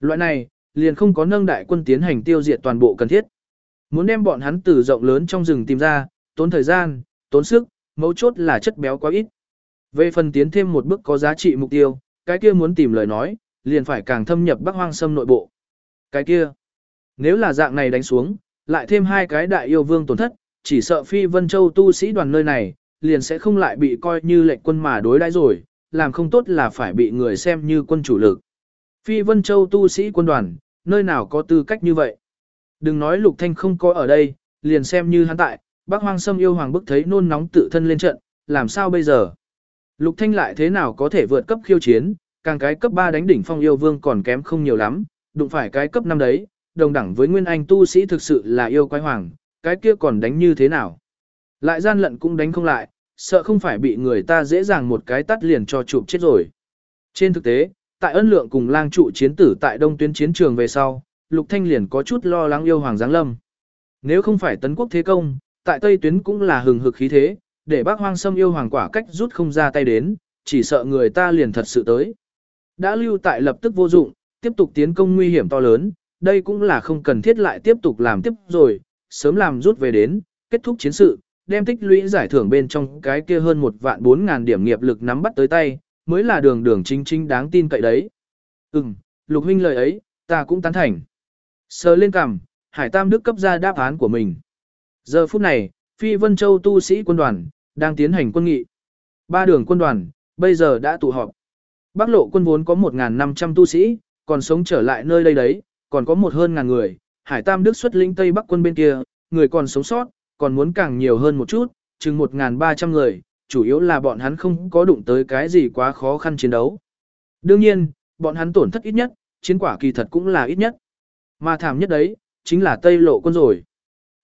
Loại này, liền không có nâng đại quân tiến hành tiêu diệt toàn bộ cần thiết. Muốn đem bọn hắn từ rộng lớn trong rừng tìm ra, tốn thời gian, tốn sức, mấu chốt là chất béo quá ít. Về phần tiến thêm một bước có giá trị mục tiêu, cái kia muốn tìm lời nói, liền phải càng thâm nhập Bắc Hoang Sâm nội bộ. Cái kia, nếu là dạng này đánh xuống, lại thêm hai cái đại yêu vương tổn thất, chỉ sợ Phi Vân Châu tu sĩ đoàn nơi này, liền sẽ không lại bị coi như lệnh quân mà đối đãi rồi, làm không tốt là phải bị người xem như quân chủ lực. Phi Vân Châu tu sĩ quân đoàn, nơi nào có tư cách như vậy? Đừng nói Lục Thanh không có ở đây, liền xem như hắn tại, Bác Hoang Sâm yêu hoàng bức thấy nôn nóng tự thân lên trận, làm sao bây giờ? Lục Thanh lại thế nào có thể vượt cấp khiêu chiến, càng cái cấp 3 đánh đỉnh phong yêu vương còn kém không nhiều lắm, đụng phải cái cấp 5 đấy, đồng đẳng với nguyên anh tu sĩ thực sự là yêu quái hoàng, cái kia còn đánh như thế nào. Lại gian lận cũng đánh không lại, sợ không phải bị người ta dễ dàng một cái tắt liền cho chụp chết rồi. Trên thực tế, tại ân lượng cùng lang trụ chiến tử tại đông tuyến chiến trường về sau, Lục Thanh liền có chút lo lắng yêu hoàng giáng lâm. Nếu không phải tấn quốc thế công, tại tây tuyến cũng là hừng hực khí thế, để bác hoang xâm yêu hoàng quả cách rút không ra tay đến, chỉ sợ người ta liền thật sự tới. Đã lưu tại lập tức vô dụng, tiếp tục tiến công nguy hiểm to lớn, đây cũng là không cần thiết lại tiếp tục làm tiếp rồi, sớm làm rút về đến, kết thúc chiến sự, đem tích lũy giải thưởng bên trong cái kia hơn một vạn bốn ngàn điểm nghiệp lực nắm bắt tới tay, mới là đường đường chính chính đáng tin cậy đấy. Ừm, lục huynh lời ấy, ta cũng tán thành. Sờ lên cằm, Hải Tam Đức cấp ra đáp án của mình. Giờ phút này, Phi Vân Châu tu sĩ quân đoàn, đang tiến hành quân nghị. Ba đường quân đoàn, bây giờ đã tụ họp. Bắc lộ quân vốn có 1.500 tu sĩ, còn sống trở lại nơi đây đấy, còn có một hơn ngàn người. Hải Tam Đức xuất lĩnh Tây Bắc quân bên kia, người còn sống sót, còn muốn càng nhiều hơn một chút, chừng 1.300 người, chủ yếu là bọn hắn không có đụng tới cái gì quá khó khăn chiến đấu. Đương nhiên, bọn hắn tổn thất ít nhất, chiến quả kỳ thật cũng là ít nhất. Mà thảm nhất đấy, chính là Tây lộ quân rồi.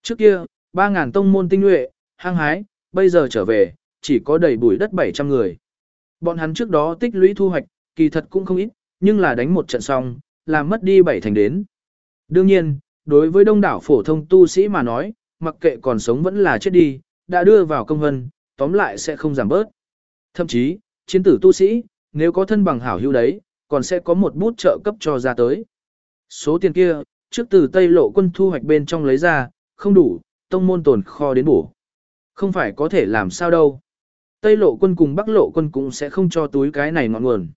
Trước kia, 3.000 tông môn tinh nhuệ, hang hái, bây giờ trở về, chỉ có đầy bụi đất 700 người. Bọn hắn trước đó tích lũy thu hoạch, kỳ thật cũng không ít, nhưng là đánh một trận xong, làm mất đi bảy thành đến. Đương nhiên, đối với đông đảo phổ thông tu sĩ mà nói, mặc kệ còn sống vẫn là chết đi, đã đưa vào công vân, tóm lại sẽ không giảm bớt. Thậm chí, chiến tử tu sĩ, nếu có thân bằng hảo hữu đấy, còn sẽ có một bút trợ cấp cho ra tới. Số tiền kia, trước từ Tây lộ quân thu hoạch bên trong lấy ra, không đủ, tông môn tồn kho đến bổ. Không phải có thể làm sao đâu. Tây lộ quân cùng Bắc lộ quân cũng sẽ không cho túi cái này ngọn nguồn.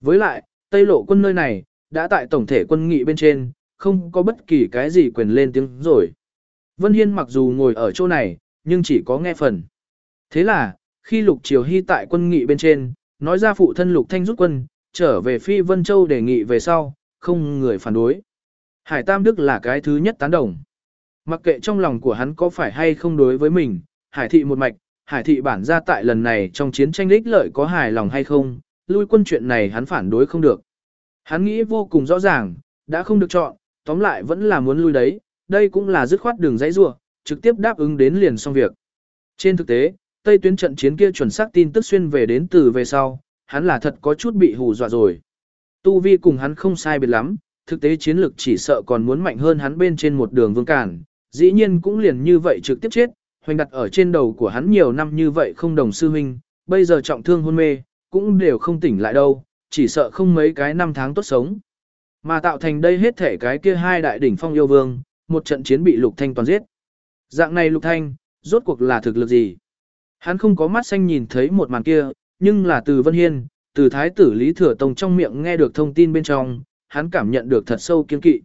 Với lại, Tây lộ quân nơi này, đã tại tổng thể quân nghị bên trên, không có bất kỳ cái gì quyền lên tiếng rồi. Vân Hiên mặc dù ngồi ở chỗ này, nhưng chỉ có nghe phần. Thế là, khi Lục Triều Hy tại quân nghị bên trên, nói ra phụ thân Lục Thanh rút quân, trở về Phi Vân Châu đề nghị về sau, không người phản đối. Hải Tam Đức là cái thứ nhất tán đồng. Mặc kệ trong lòng của hắn có phải hay không đối với mình, Hải Thị một mạch, Hải Thị bản ra tại lần này trong chiến tranh lích lợi có hài lòng hay không, lui quân chuyện này hắn phản đối không được. Hắn nghĩ vô cùng rõ ràng, đã không được chọn, tóm lại vẫn là muốn lui đấy, đây cũng là dứt khoát đường dãy rua, trực tiếp đáp ứng đến liền xong việc. Trên thực tế, Tây tuyến trận chiến kia chuẩn xác tin tức xuyên về đến từ về sau, hắn là thật có chút bị hù dọa rồi. Tu vi cùng hắn không sai biệt lắm, thực tế chiến lực chỉ sợ còn muốn mạnh hơn hắn bên trên một đường vương cản, dĩ nhiên cũng liền như vậy trực tiếp chết, hoành đặt ở trên đầu của hắn nhiều năm như vậy không đồng sư huynh, bây giờ trọng thương hôn mê, cũng đều không tỉnh lại đâu, chỉ sợ không mấy cái năm tháng tốt sống. Mà tạo thành đây hết thể cái kia hai đại đỉnh phong yêu vương, một trận chiến bị Lục Thanh toàn giết. Dạng này Lục Thanh, rốt cuộc là thực lực gì? Hắn không có mắt xanh nhìn thấy một màn kia, nhưng là từ Vân Hiên, từ Thái tử Lý Thừa Tông trong miệng nghe được thông tin bên trong, hắn cảm nhận được thật sâu kiên kỵ.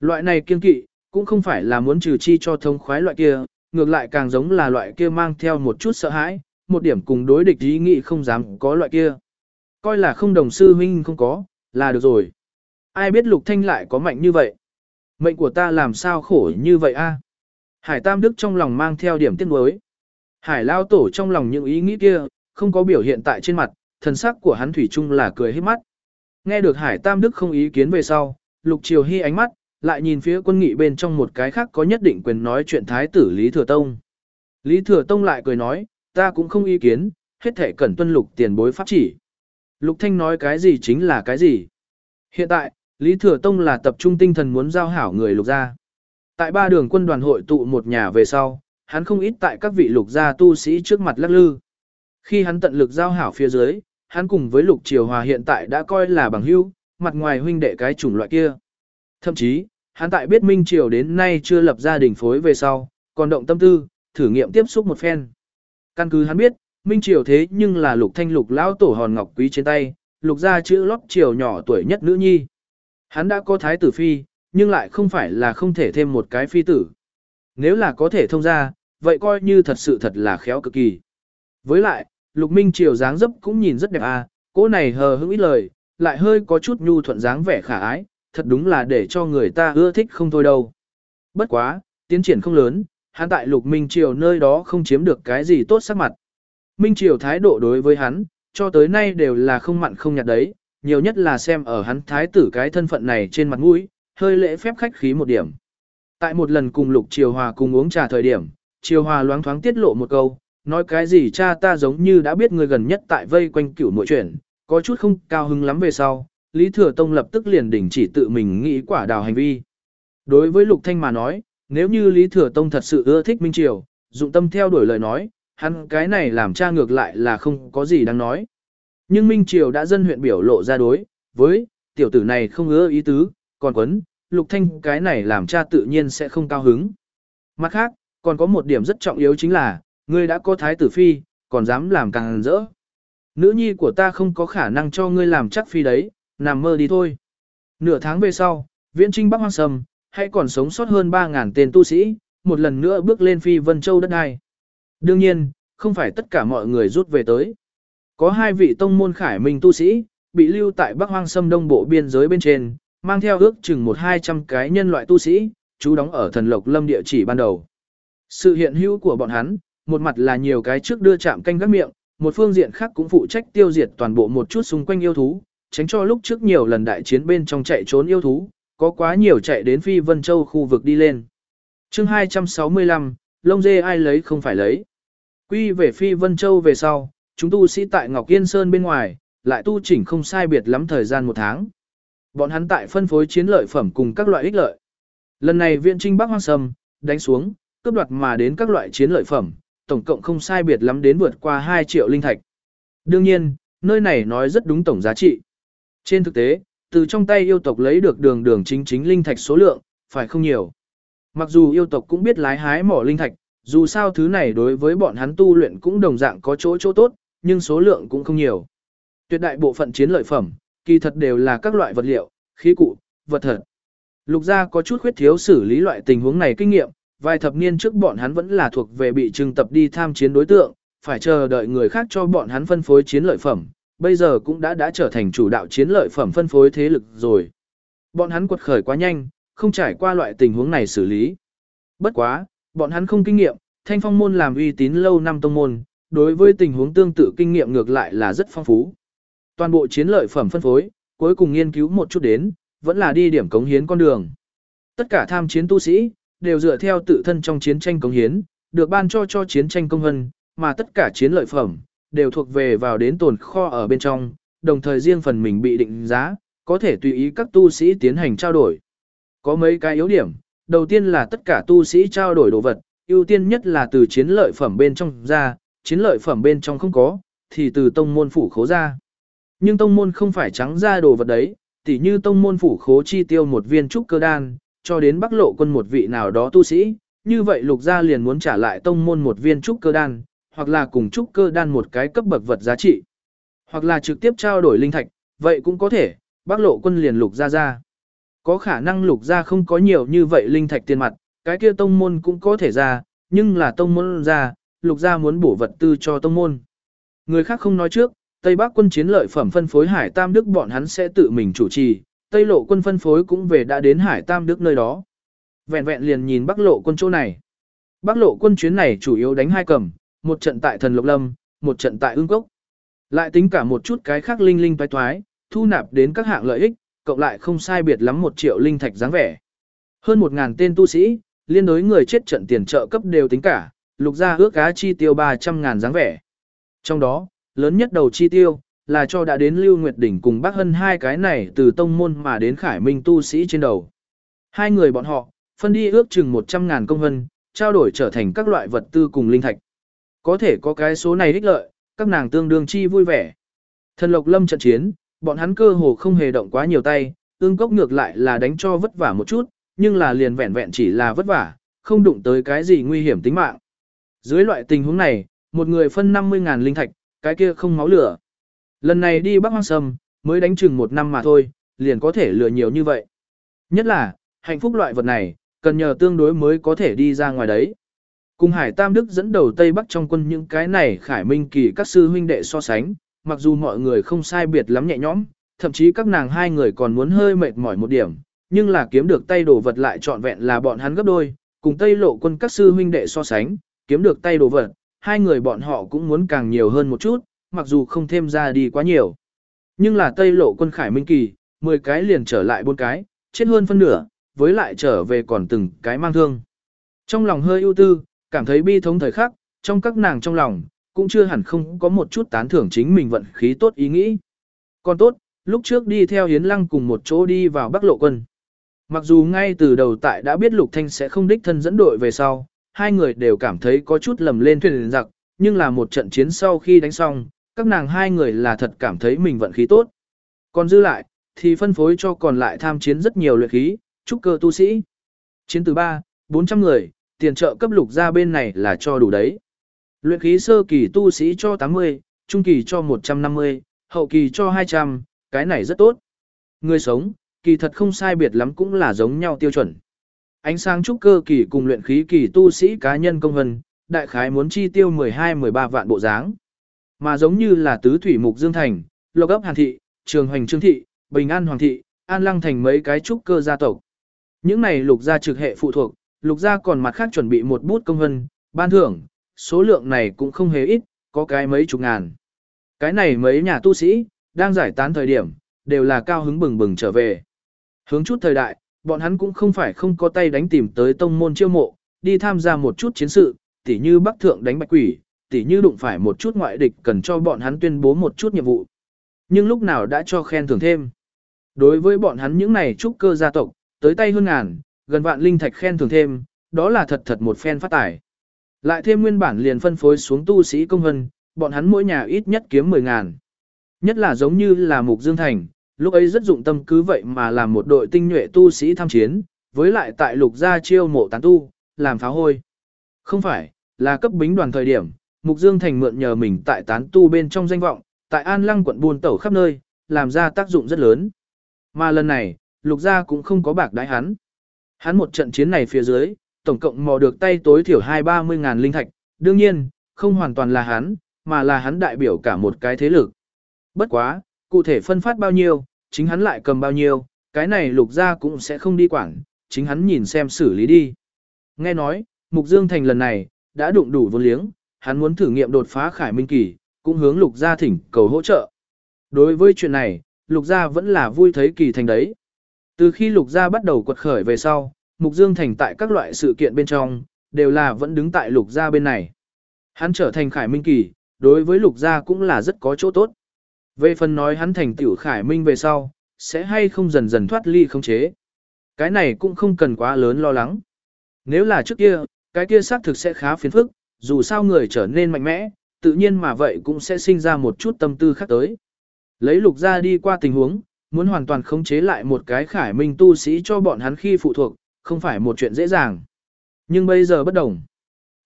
Loại này kiên kỵ, cũng không phải là muốn trừ chi cho thông khoái loại kia, ngược lại càng giống là loại kia mang theo một chút sợ hãi, một điểm cùng đối địch ý nghĩ không dám có loại kia. Coi là không đồng sư huynh không có, là được rồi. Ai biết Lục Thanh lại có mạnh như vậy? Mệnh của ta làm sao khổ như vậy a? Hải Tam Đức trong lòng mang theo điểm tiếc nuối. Hải Lao Tổ trong lòng những ý nghĩ kia, không có biểu hiện tại trên mặt, thần sắc của hắn thủy chung là cười hết mắt. Nghe được Hải Tam Đức không ý kiến về sau, Lục Triều Hy ánh mắt, lại nhìn phía quân nghị bên trong một cái khác có nhất định quyền nói chuyện Thái tử Lý Thừa Tông. Lý Thừa Tông lại cười nói, ta cũng không ý kiến, hết thể cẩn tuân lục tiền bối pháp chỉ. Lục Thanh nói cái gì chính là cái gì. Hiện tại, Lý Thừa Tông là tập trung tinh thần muốn giao hảo người lục gia. Tại ba đường quân đoàn hội tụ một nhà về sau, hắn không ít tại các vị lục gia tu sĩ trước mặt lắc lư. Khi hắn tận lực giao hảo phía dưới, hắn cùng với lục triều hòa hiện tại đã coi là bằng hữu, mặt ngoài huynh đệ cái chủng loại kia. Thậm chí, hắn tại biết Minh Triều đến nay chưa lập gia đình phối về sau, còn động tâm tư, thử nghiệm tiếp xúc một phen. Căn cứ hắn biết, Minh Triều thế nhưng là lục thanh lục lão tổ hòn ngọc quý trên tay, lục gia chữ lót triều nhỏ tuổi nhất nữ nhi. Hắn đã có thái tử phi, nhưng lại không phải là không thể thêm một cái phi tử. Nếu là có thể thông ra, vậy coi như thật sự thật là khéo cực kỳ. Với lại, lục minh triều dáng dấp cũng nhìn rất đẹp à, cô này hờ hững ít lời, lại hơi có chút nhu thuận dáng vẻ khả ái, thật đúng là để cho người ta ưa thích không thôi đâu. Bất quá, tiến triển không lớn, hắn tại lục minh triều nơi đó không chiếm được cái gì tốt sắc mặt. Minh triều thái độ đối với hắn, cho tới nay đều là không mặn không nhạt đấy, nhiều nhất là xem ở hắn thái tử cái thân phận này trên mặt mũi, hơi lễ phép khách khí một điểm. Tại một lần cùng Lục Triều Hòa cùng uống trà thời điểm, Triều Hòa loáng thoáng tiết lộ một câu, nói cái gì cha ta giống như đã biết người gần nhất tại vây quanh cửu mỗi chuyện, có chút không cao hứng lắm về sau, Lý Thừa Tông lập tức liền đình chỉ tự mình nghĩ quả đào hành vi. Đối với Lục Thanh mà nói, nếu như Lý Thừa Tông thật sự ưa thích Minh Triều, dụng tâm theo đuổi lời nói, hắn cái này làm cha ngược lại là không có gì đáng nói. Nhưng Minh Triều đã dân huyện biểu lộ ra đối, với, tiểu tử này không ưa ý tứ, còn quấn, Lục Thanh cái này làm cha tự nhiên sẽ không cao hứng. Mặt khác, còn có một điểm rất trọng yếu chính là, ngươi đã có thái tử phi, còn dám làm càng rỡ. Nữ nhi của ta không có khả năng cho ngươi làm chắc phi đấy, nằm mơ đi thôi. Nửa tháng về sau, viễn trinh Bắc Hoang Sâm, hay còn sống sót hơn 3.000 tên tu sĩ, một lần nữa bước lên phi Vân Châu đất ai. Đương nhiên, không phải tất cả mọi người rút về tới. Có hai vị tông môn khải minh tu sĩ, bị lưu tại Bắc Hoang Sâm Đông Bộ biên giới bên trên, mang theo ước chừng một hai trăm cái nhân loại tu sĩ, chú đóng ở thần lộc lâm địa chỉ ban đầu. Sự hiện hữu của bọn hắn, một mặt là nhiều cái trước đưa chạm canh gác miệng, một phương diện khác cũng phụ trách tiêu diệt toàn bộ một chút xung quanh yêu thú, tránh cho lúc trước nhiều lần đại chiến bên trong chạy trốn yêu thú, có quá nhiều chạy đến Phi Vân Châu khu vực đi lên. chương 265, lông dê ai lấy không phải lấy. Quy về Phi Vân Châu về sau, chúng tu sĩ tại Ngọc Yên Sơn bên ngoài, lại tu chỉnh không sai biệt lắm thời gian một tháng. Bọn hắn tại phân phối chiến lợi phẩm cùng các loại ích lợi. Lần này viện trinh Bắc Hoang Sâm, đánh xuống, cướp đoạt mà đến các loại chiến lợi phẩm, tổng cộng không sai biệt lắm đến vượt qua 2 triệu linh thạch. Đương nhiên, nơi này nói rất đúng tổng giá trị. Trên thực tế, từ trong tay yêu tộc lấy được đường đường chính chính linh thạch số lượng, phải không nhiều. Mặc dù yêu tộc cũng biết lái hái mỏ linh thạch, dù sao thứ này đối với bọn hắn tu luyện cũng đồng dạng có chỗ chỗ tốt, nhưng số lượng cũng không nhiều. Tuyệt đại bộ phận chiến lợi phẩm, kỳ thật đều là các loại vật liệu, khí cụ, vật thật. Lục gia có chút khuyết thiếu xử lý loại tình huống này kinh nghiệm, vài thập niên trước bọn hắn vẫn là thuộc về bị trưng tập đi tham chiến đối tượng, phải chờ đợi người khác cho bọn hắn phân phối chiến lợi phẩm, bây giờ cũng đã đã trở thành chủ đạo chiến lợi phẩm phân phối thế lực rồi. Bọn hắn quật khởi quá nhanh, không trải qua loại tình huống này xử lý. Bất quá, bọn hắn không kinh nghiệm, thanh phong môn làm uy tín lâu năm tông môn, đối với tình huống tương tự kinh nghiệm ngược lại là rất phong phú. Toàn bộ chiến lợi phẩm phân phối, cuối cùng nghiên cứu một chút đến, vẫn là đi điểm cống hiến con đường. Tất cả tham chiến tu sĩ, đều dựa theo tự thân trong chiến tranh cống hiến, được ban cho cho chiến tranh công hân, mà tất cả chiến lợi phẩm, đều thuộc về vào đến tồn kho ở bên trong, đồng thời riêng phần mình bị định giá, có thể tùy ý các tu sĩ tiến hành trao đổi. Có mấy cái yếu điểm, đầu tiên là tất cả tu sĩ trao đổi đồ vật, ưu tiên nhất là từ chiến lợi phẩm bên trong ra, chiến lợi phẩm bên trong không có, thì từ tông môn phủ khố ra. Nhưng tông môn không phải trắng ra đồ vật đấy, tỉ như tông môn phủ khố chi tiêu một viên trúc cơ đan, cho đến bắc lộ quân một vị nào đó tu sĩ, như vậy lục gia liền muốn trả lại tông môn một viên trúc cơ đan, hoặc là cùng trúc cơ đan một cái cấp bậc vật giá trị, hoặc là trực tiếp trao đổi linh thạch, vậy cũng có thể, bắc lộ quân liền lục gia ra. Có khả năng lục gia không có nhiều như vậy linh thạch tiền mặt, cái kia tông môn cũng có thể ra, nhưng là tông môn ra, lục gia muốn bổ vật tư cho tông môn. Người khác không nói trước, Tây Bắc quân chiến lợi phẩm phân phối Hải Tam Đức bọn hắn sẽ tự mình chủ trì, Tây Lộ quân phân phối cũng về đã đến Hải Tam Đức nơi đó. Vẹn vẹn liền nhìn Bắc Lộ quân chỗ này. Bắc Lộ quân chuyến này chủ yếu đánh hai cầm, một trận tại Thần Lộc Lâm, một trận tại Ưng Cốc. Lại tính cả một chút cái khác linh linh toái toái, thu nạp đến các hạng lợi ích, cộng lại không sai biệt lắm một triệu linh thạch dáng vẻ. Hơn một ngàn tên tu sĩ, liên đối người chết trận tiền trợ cấp đều tính cả, lục gia ước cá chi tiêu 300 ngàn dáng vẻ. Trong đó, lớn nhất đầu chi tiêu, là cho đã đến Lưu Nguyệt Đỉnh cùng Bác Hân hai cái này từ tông môn mà đến khải minh tu sĩ trên đầu. Hai người bọn họ, phân đi ước chừng 100 ngàn công hân, trao đổi trở thành các loại vật tư cùng linh thạch. Có thể có cái số này ích lợi, các nàng tương đương chi vui vẻ. Thần Lộc Lâm trận chiến, bọn hắn cơ hồ không hề động quá nhiều tay, ương cốc ngược lại là đánh cho vất vả một chút, nhưng là liền vẹn vẹn chỉ là vất vả, không đụng tới cái gì nguy hiểm tính mạng. Dưới loại tình huống này, một người phân 50.000 linh thạch, cái kia không máu lửa. Lần này đi Bắc Hoang Sâm, mới đánh chừng một năm mà thôi, liền có thể lừa nhiều như vậy. Nhất là, hạnh phúc loại vật này, cần nhờ tương đối mới có thể đi ra ngoài đấy. Cùng Hải Tam Đức dẫn đầu Tây Bắc trong quân những cái này Khải Minh Kỳ các sư huynh đệ so sánh, mặc dù mọi người không sai biệt lắm nhẹ nhõm, thậm chí các nàng hai người còn muốn hơi mệt mỏi một điểm, nhưng là kiếm được tay đồ vật lại trọn vẹn là bọn hắn gấp đôi, cùng Tây Lộ quân các sư huynh đệ so sánh, kiếm được tay đồ vật, hai người bọn họ cũng muốn càng nhiều hơn một chút, mặc dù không thêm ra đi quá nhiều. Nhưng là Tây Lộ quân Khải Minh Kỳ, 10 cái liền trở lại bốn cái, chết hơn phân nửa, với lại trở về còn từng cái mang thương. Trong lòng hơi ưu tư, cảm thấy bi thống thời khắc, trong các nàng trong lòng, cũng chưa hẳn không có một chút tán thưởng chính mình vận khí tốt ý nghĩ. Còn tốt, lúc trước đi theo Hiến Lăng cùng một chỗ đi vào Bắc Lộ quân. Mặc dù ngay từ đầu tại đã biết Lục Thanh sẽ không đích thân dẫn đội về sau, hai người đều cảm thấy có chút lầm lên thuyền giặc, nhưng là một trận chiến sau khi đánh xong, các nàng hai người là thật cảm thấy mình vận khí tốt. Còn dư lại, thì phân phối cho còn lại tham chiến rất nhiều luyện khí, trúc cơ tu sĩ. Chiến từ 3, 400 người, tiền trợ cấp lục ra bên này là cho đủ đấy. Luyện khí sơ kỳ tu sĩ cho 80, trung kỳ cho 150, hậu kỳ cho 200, cái này rất tốt. Người sống, kỳ thật không sai biệt lắm cũng là giống nhau tiêu chuẩn. Ánh sáng trúc cơ kỳ cùng luyện khí kỳ tu sĩ cá nhân công vân, đại khái muốn chi tiêu 12-13 vạn bộ dáng. Mà giống như là tứ thủy mục dương thành, lộc ấp hàn thị, trường hoành trương thị, bình an hoàng thị, an lăng thành mấy cái trúc cơ gia tộc. Những này lục gia trực hệ phụ thuộc, lục gia còn mặt khác chuẩn bị một bút công vân, ban thưởng, số lượng này cũng không hề ít, có cái mấy chục ngàn. Cái này mấy nhà tu sĩ, đang giải tán thời điểm, đều là cao hứng bừng bừng trở về. Hướng chút thời đại, bọn hắn cũng không phải không có tay đánh tìm tới tông môn chiêu mộ, đi tham gia một chút chiến sự, tỉ như Bắc Thượng đánh bạch quỷ, tỉ như đụng phải một chút ngoại địch cần cho bọn hắn tuyên bố một chút nhiệm vụ. Nhưng lúc nào đã cho khen thưởng thêm. Đối với bọn hắn những này trúc cơ gia tộc, tới tay hơn ngàn, gần vạn linh thạch khen thưởng thêm, đó là thật thật một phen phát tài. Lại thêm nguyên bản liền phân phối xuống tu sĩ công hân, bọn hắn mỗi nhà ít nhất kiếm 10 ngàn. Nhất là giống như là Mục Dương Thành, lúc ấy rất dụng tâm cứ vậy mà làm một đội tinh nhuệ tu sĩ tham chiến, với lại tại lục gia chiêu mộ tán tu, làm pháo hôi. Không phải, là cấp bính đoàn thời điểm, Mục Dương Thành mượn nhờ mình tại tán tu bên trong danh vọng, tại An Lăng quận buôn tẩu khắp nơi, làm ra tác dụng rất lớn. Mà lần này, lục gia cũng không có bạc đái hắn. Hắn một trận chiến này phía dưới, tổng cộng mò được tay tối thiểu hai ba mươi ngàn linh thạch, đương nhiên, không hoàn toàn là hắn, mà là hắn đại biểu cả một cái thế lực. Bất quá, cụ thể phân phát bao nhiêu, chính hắn lại cầm bao nhiêu, cái này lục gia cũng sẽ không đi quản, chính hắn nhìn xem xử lý đi. Nghe nói, Mục Dương Thành lần này, đã đụng đủ vốn liếng, hắn muốn thử nghiệm đột phá khải minh kỳ, cũng hướng lục gia thỉnh cầu hỗ trợ. Đối với chuyện này, lục gia vẫn là vui thấy kỳ thành đấy. Từ khi lục gia bắt đầu quật khởi về sau, Mục Dương Thành tại các loại sự kiện bên trong, đều là vẫn đứng tại lục gia bên này. Hắn trở thành khải minh kỳ, đối với lục gia cũng là rất có chỗ tốt. Về phần nói hắn thành tiểu khải minh về sau, sẽ hay không dần dần thoát ly không chế. Cái này cũng không cần quá lớn lo lắng. Nếu là trước kia, cái kia xác thực sẽ khá phiền phức, dù sao người trở nên mạnh mẽ, tự nhiên mà vậy cũng sẽ sinh ra một chút tâm tư khác tới. Lấy lục ra đi qua tình huống, muốn hoàn toàn khống chế lại một cái khải minh tu sĩ cho bọn hắn khi phụ thuộc, không phải một chuyện dễ dàng. Nhưng bây giờ bất đồng.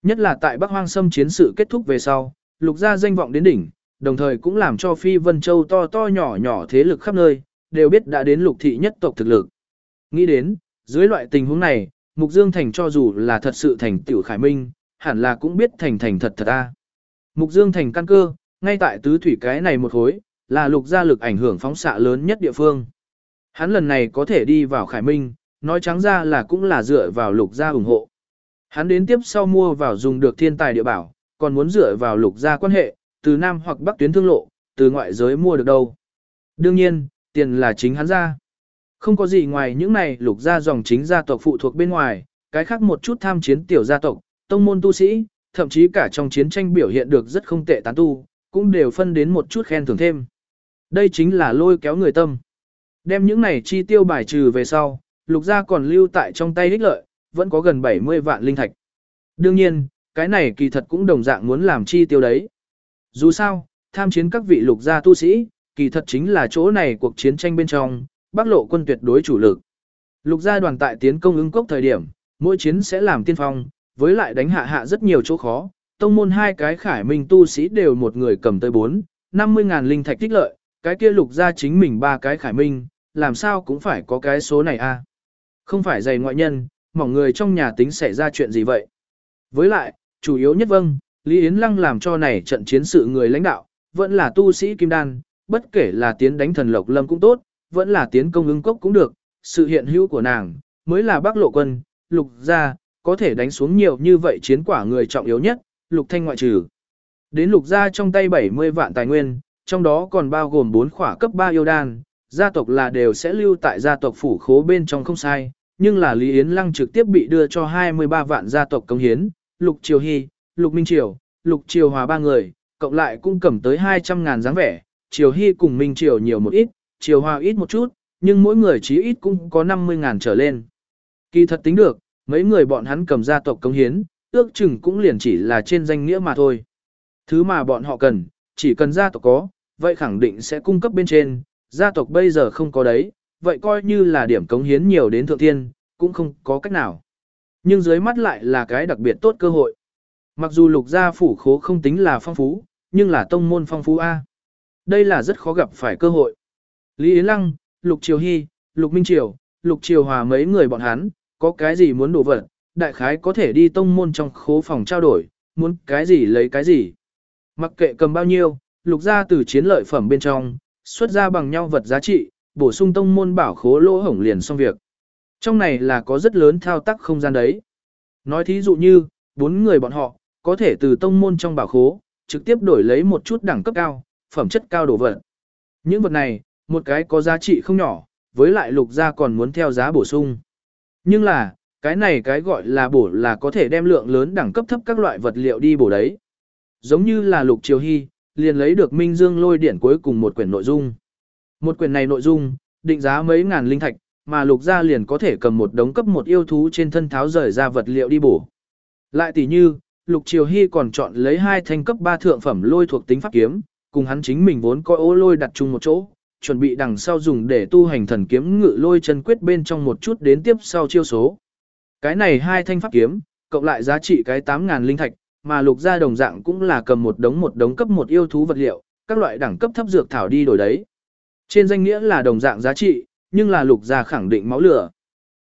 Nhất là tại Bắc Hoang Sâm chiến sự kết thúc về sau, lục gia danh vọng đến đỉnh, đồng thời cũng làm cho Phi Vân Châu to to nhỏ nhỏ thế lực khắp nơi, đều biết đã đến lục thị nhất tộc thực lực. Nghĩ đến, dưới loại tình huống này, Mục Dương Thành cho dù là thật sự thành tiểu khải minh, hẳn là cũng biết thành thành thật thật a. Mục Dương Thành căn cơ, ngay tại tứ thủy cái này một khối, là lục gia lực ảnh hưởng phóng xạ lớn nhất địa phương. Hắn lần này có thể đi vào khải minh, nói trắng ra là cũng là dựa vào lục gia ủng hộ. Hắn đến tiếp sau mua vào dùng được thiên tài địa bảo, còn muốn dựa vào lục gia quan hệ, từ Nam hoặc Bắc tuyến thương lộ, từ ngoại giới mua được đâu. Đương nhiên, tiền là chính hắn ra. Không có gì ngoài những này lục gia dòng chính gia tộc phụ thuộc bên ngoài, cái khác một chút tham chiến tiểu gia tộc, tông môn tu sĩ, thậm chí cả trong chiến tranh biểu hiện được rất không tệ tán tu, cũng đều phân đến một chút khen thưởng thêm. Đây chính là lôi kéo người tâm. Đem những này chi tiêu bài trừ về sau, lục gia còn lưu tại trong tay ích lợi, vẫn có gần 70 vạn linh thạch. Đương nhiên, cái này kỳ thật cũng đồng dạng muốn làm chi tiêu đấy. Dù sao, tham chiến các vị lục gia tu sĩ, kỳ thật chính là chỗ này cuộc chiến tranh bên trong, Bắc lộ quân tuyệt đối chủ lực. Lục gia đoàn tại tiến công ứng cốc thời điểm, mỗi chiến sẽ làm tiên phong, với lại đánh hạ hạ rất nhiều chỗ khó. Tông môn hai cái khải minh tu sĩ đều một người cầm tới 4, 50 ngàn linh thạch tích lợi, cái kia lục gia chính mình ba cái khải minh, làm sao cũng phải có cái số này a Không phải dày ngoại nhân, mỏng người trong nhà tính xảy ra chuyện gì vậy. Với lại, chủ yếu nhất vâng, Lý Yến Lăng làm cho này trận chiến sự người lãnh đạo, vẫn là tu sĩ kim đan, bất kể là tiến đánh thần lộc lâm cũng tốt, vẫn là tiến công ứng cốc cũng được, sự hiện hữu của nàng, mới là bác lộ quân, lục gia, có thể đánh xuống nhiều như vậy chiến quả người trọng yếu nhất, lục thanh ngoại trừ. Đến lục gia trong tay 70 vạn tài nguyên, trong đó còn bao gồm 4 khỏa cấp 3 yêu đan, Gia tộc là đều sẽ lưu tại gia tộc phủ khố bên trong không sai, nhưng là Lý Yến Lăng trực tiếp bị đưa cho 23 vạn gia tộc công hiến, Lục Triều Hy, Lục Minh Triều, Lục Triều Hòa ba người, cộng lại cũng cầm tới 200 ngàn dáng vẻ, Triều Hy cùng Minh Triều nhiều một ít, Triều Hòa ít một chút, nhưng mỗi người chí ít cũng có 50 ngàn trở lên. Kỳ thật tính được, mấy người bọn hắn cầm gia tộc công hiến, ước chừng cũng liền chỉ là trên danh nghĩa mà thôi. Thứ mà bọn họ cần, chỉ cần gia tộc có, vậy khẳng định sẽ cung cấp bên trên, gia tộc bây giờ không có đấy, vậy coi như là điểm cống hiến nhiều đến thượng thiên, cũng không có cách nào. Nhưng dưới mắt lại là cái đặc biệt tốt cơ hội. Mặc dù lục gia phủ khố không tính là phong phú, nhưng là tông môn phong phú A. Đây là rất khó gặp phải cơ hội. Lý Yến Lăng, Lục Triều Hy, Lục Minh Triều, Lục Triều Hòa mấy người bọn hắn, có cái gì muốn đổ vật, đại khái có thể đi tông môn trong khố phòng trao đổi, muốn cái gì lấy cái gì. Mặc kệ cầm bao nhiêu, lục ra từ chiến lợi phẩm bên trong, xuất ra bằng nhau vật giá trị, bổ sung tông môn bảo khố lỗ hổng liền xong việc. Trong này là có rất lớn thao tác không gian đấy. Nói thí dụ như, bốn người bọn họ, có thể từ tông môn trong bảo khố, trực tiếp đổi lấy một chút đẳng cấp cao, phẩm chất cao đồ vật. Những vật này, một cái có giá trị không nhỏ, với lại lục gia còn muốn theo giá bổ sung. Nhưng là, cái này cái gọi là bổ là có thể đem lượng lớn đẳng cấp thấp các loại vật liệu đi bổ đấy. Giống như là lục triều hy, liền lấy được Minh Dương lôi điển cuối cùng một quyển nội dung. Một quyển này nội dung, định giá mấy ngàn linh thạch, mà lục gia liền có thể cầm một đống cấp một yêu thú trên thân tháo rời ra vật liệu đi bổ. Lại tỷ như, lục triều hy còn chọn lấy hai thanh cấp 3 thượng phẩm lôi thuộc tính pháp kiếm, cùng hắn chính mình vốn coi ô lôi đặt chung một chỗ, chuẩn bị đằng sau dùng để tu hành thần kiếm ngự lôi chân quyết bên trong một chút đến tiếp sau chiêu số. Cái này hai thanh pháp kiếm, cộng lại giá trị cái 8.000 linh thạch, mà lục gia đồng dạng cũng là cầm một đống một đống cấp một yêu thú vật liệu, các loại đẳng cấp thấp dược thảo đi đổi đấy. Trên danh nghĩa là đồng dạng giá trị, nhưng là lục gia khẳng định máu lửa.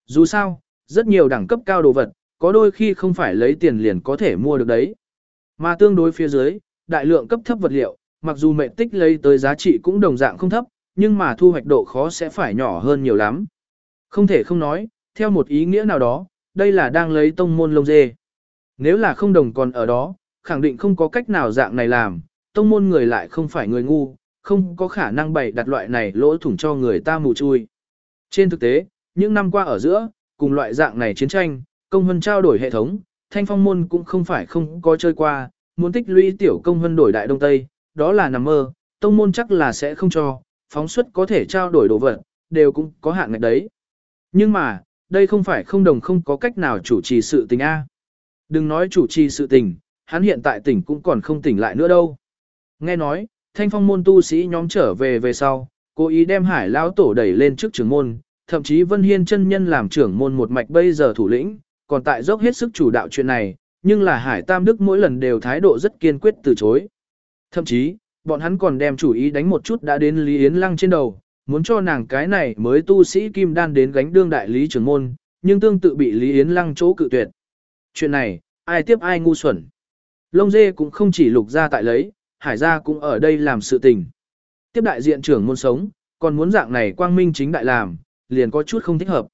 Dù sao, rất nhiều đẳng cấp cao đồ vật, có đôi khi không phải lấy tiền liền có thể mua được đấy. Mà tương đối phía dưới, đại lượng cấp thấp vật liệu, mặc dù mệnh tích lấy tới giá trị cũng đồng dạng không thấp, nhưng mà thu hoạch độ khó sẽ phải nhỏ hơn nhiều lắm. Không thể không nói, theo một ý nghĩa nào đó, đây là đang lấy tông môn lông dê. Nếu là không đồng còn ở đó, khẳng định không có cách nào dạng này làm, tông môn người lại không phải người ngu, không có khả năng bày đặt loại này lỗ thủng cho người ta mù chui. Trên thực tế, những năm qua ở giữa, cùng loại dạng này chiến tranh, công hân trao đổi hệ thống, thanh phong môn cũng không phải không có chơi qua, muốn tích lũy tiểu công hân đổi đại đông tây, đó là nằm mơ, tông môn chắc là sẽ không cho, phóng suất có thể trao đổi đồ vật, đều cũng có hạn ngạch đấy. Nhưng mà, đây không phải không đồng không có cách nào chủ trì sự tình A. Đừng nói chủ trì sự tình, hắn hiện tại tỉnh cũng còn không tỉnh lại nữa đâu. Nghe nói, thanh phong môn tu sĩ nhóm trở về về sau, cố ý đem hải lão tổ đẩy lên trước trưởng môn, thậm chí Vân Hiên chân nhân làm trưởng môn một mạch bây giờ thủ lĩnh, còn tại dốc hết sức chủ đạo chuyện này, nhưng là hải tam đức mỗi lần đều thái độ rất kiên quyết từ chối. Thậm chí, bọn hắn còn đem chủ ý đánh một chút đã đến Lý Yến Lăng trên đầu, muốn cho nàng cái này mới tu sĩ kim đan đến gánh đương đại lý trưởng môn, nhưng tương tự bị Lý Yến Lăng chỗ cự tuyệt. Chuyện này, ai tiếp ai ngu xuẩn. Lông dê cũng không chỉ lục ra tại lấy, hải gia cũng ở đây làm sự tình. Tiếp đại diện trưởng môn sống, còn muốn dạng này quang minh chính đại làm, liền có chút không thích hợp.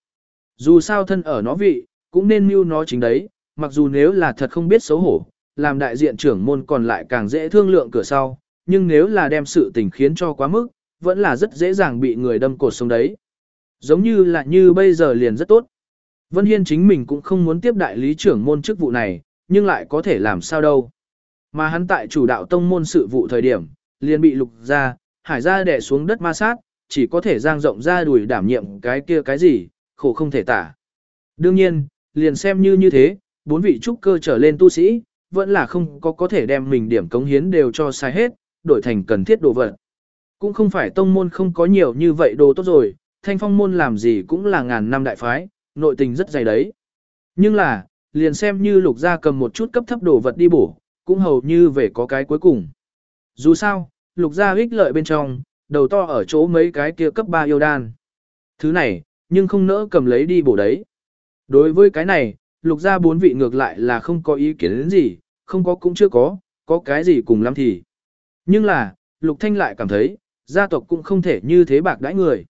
Dù sao thân ở nó vị, cũng nên mưu nó chính đấy, mặc dù nếu là thật không biết xấu hổ, làm đại diện trưởng môn còn lại càng dễ thương lượng cửa sau, nhưng nếu là đem sự tình khiến cho quá mức, vẫn là rất dễ dàng bị người đâm cột sống đấy. Giống như là như bây giờ liền rất tốt. Vân Hiên chính mình cũng không muốn tiếp đại lý trưởng môn chức vụ này, nhưng lại có thể làm sao đâu. Mà hắn tại chủ đạo tông môn sự vụ thời điểm, liền bị lục ra, hải ra đè xuống đất ma sát, chỉ có thể giang rộng ra đùi đảm nhiệm cái kia cái gì, khổ không thể tả. Đương nhiên, liền xem như như thế, bốn vị trúc cơ trở lên tu sĩ, vẫn là không có có thể đem mình điểm cống hiến đều cho sai hết, đổi thành cần thiết đồ vật. Cũng không phải tông môn không có nhiều như vậy đồ tốt rồi, thanh phong môn làm gì cũng là ngàn năm đại phái, nội tình rất dày đấy. Nhưng là, liền xem như lục gia cầm một chút cấp thấp đồ vật đi bổ, cũng hầu như về có cái cuối cùng. Dù sao, lục gia ích lợi bên trong, đầu to ở chỗ mấy cái kia cấp 3 yêu đan. Thứ này, nhưng không nỡ cầm lấy đi bổ đấy. Đối với cái này, lục gia bốn vị ngược lại là không có ý kiến đến gì, không có cũng chưa có, có cái gì cùng lắm thì. Nhưng là, lục thanh lại cảm thấy, gia tộc cũng không thể như thế bạc đãi người.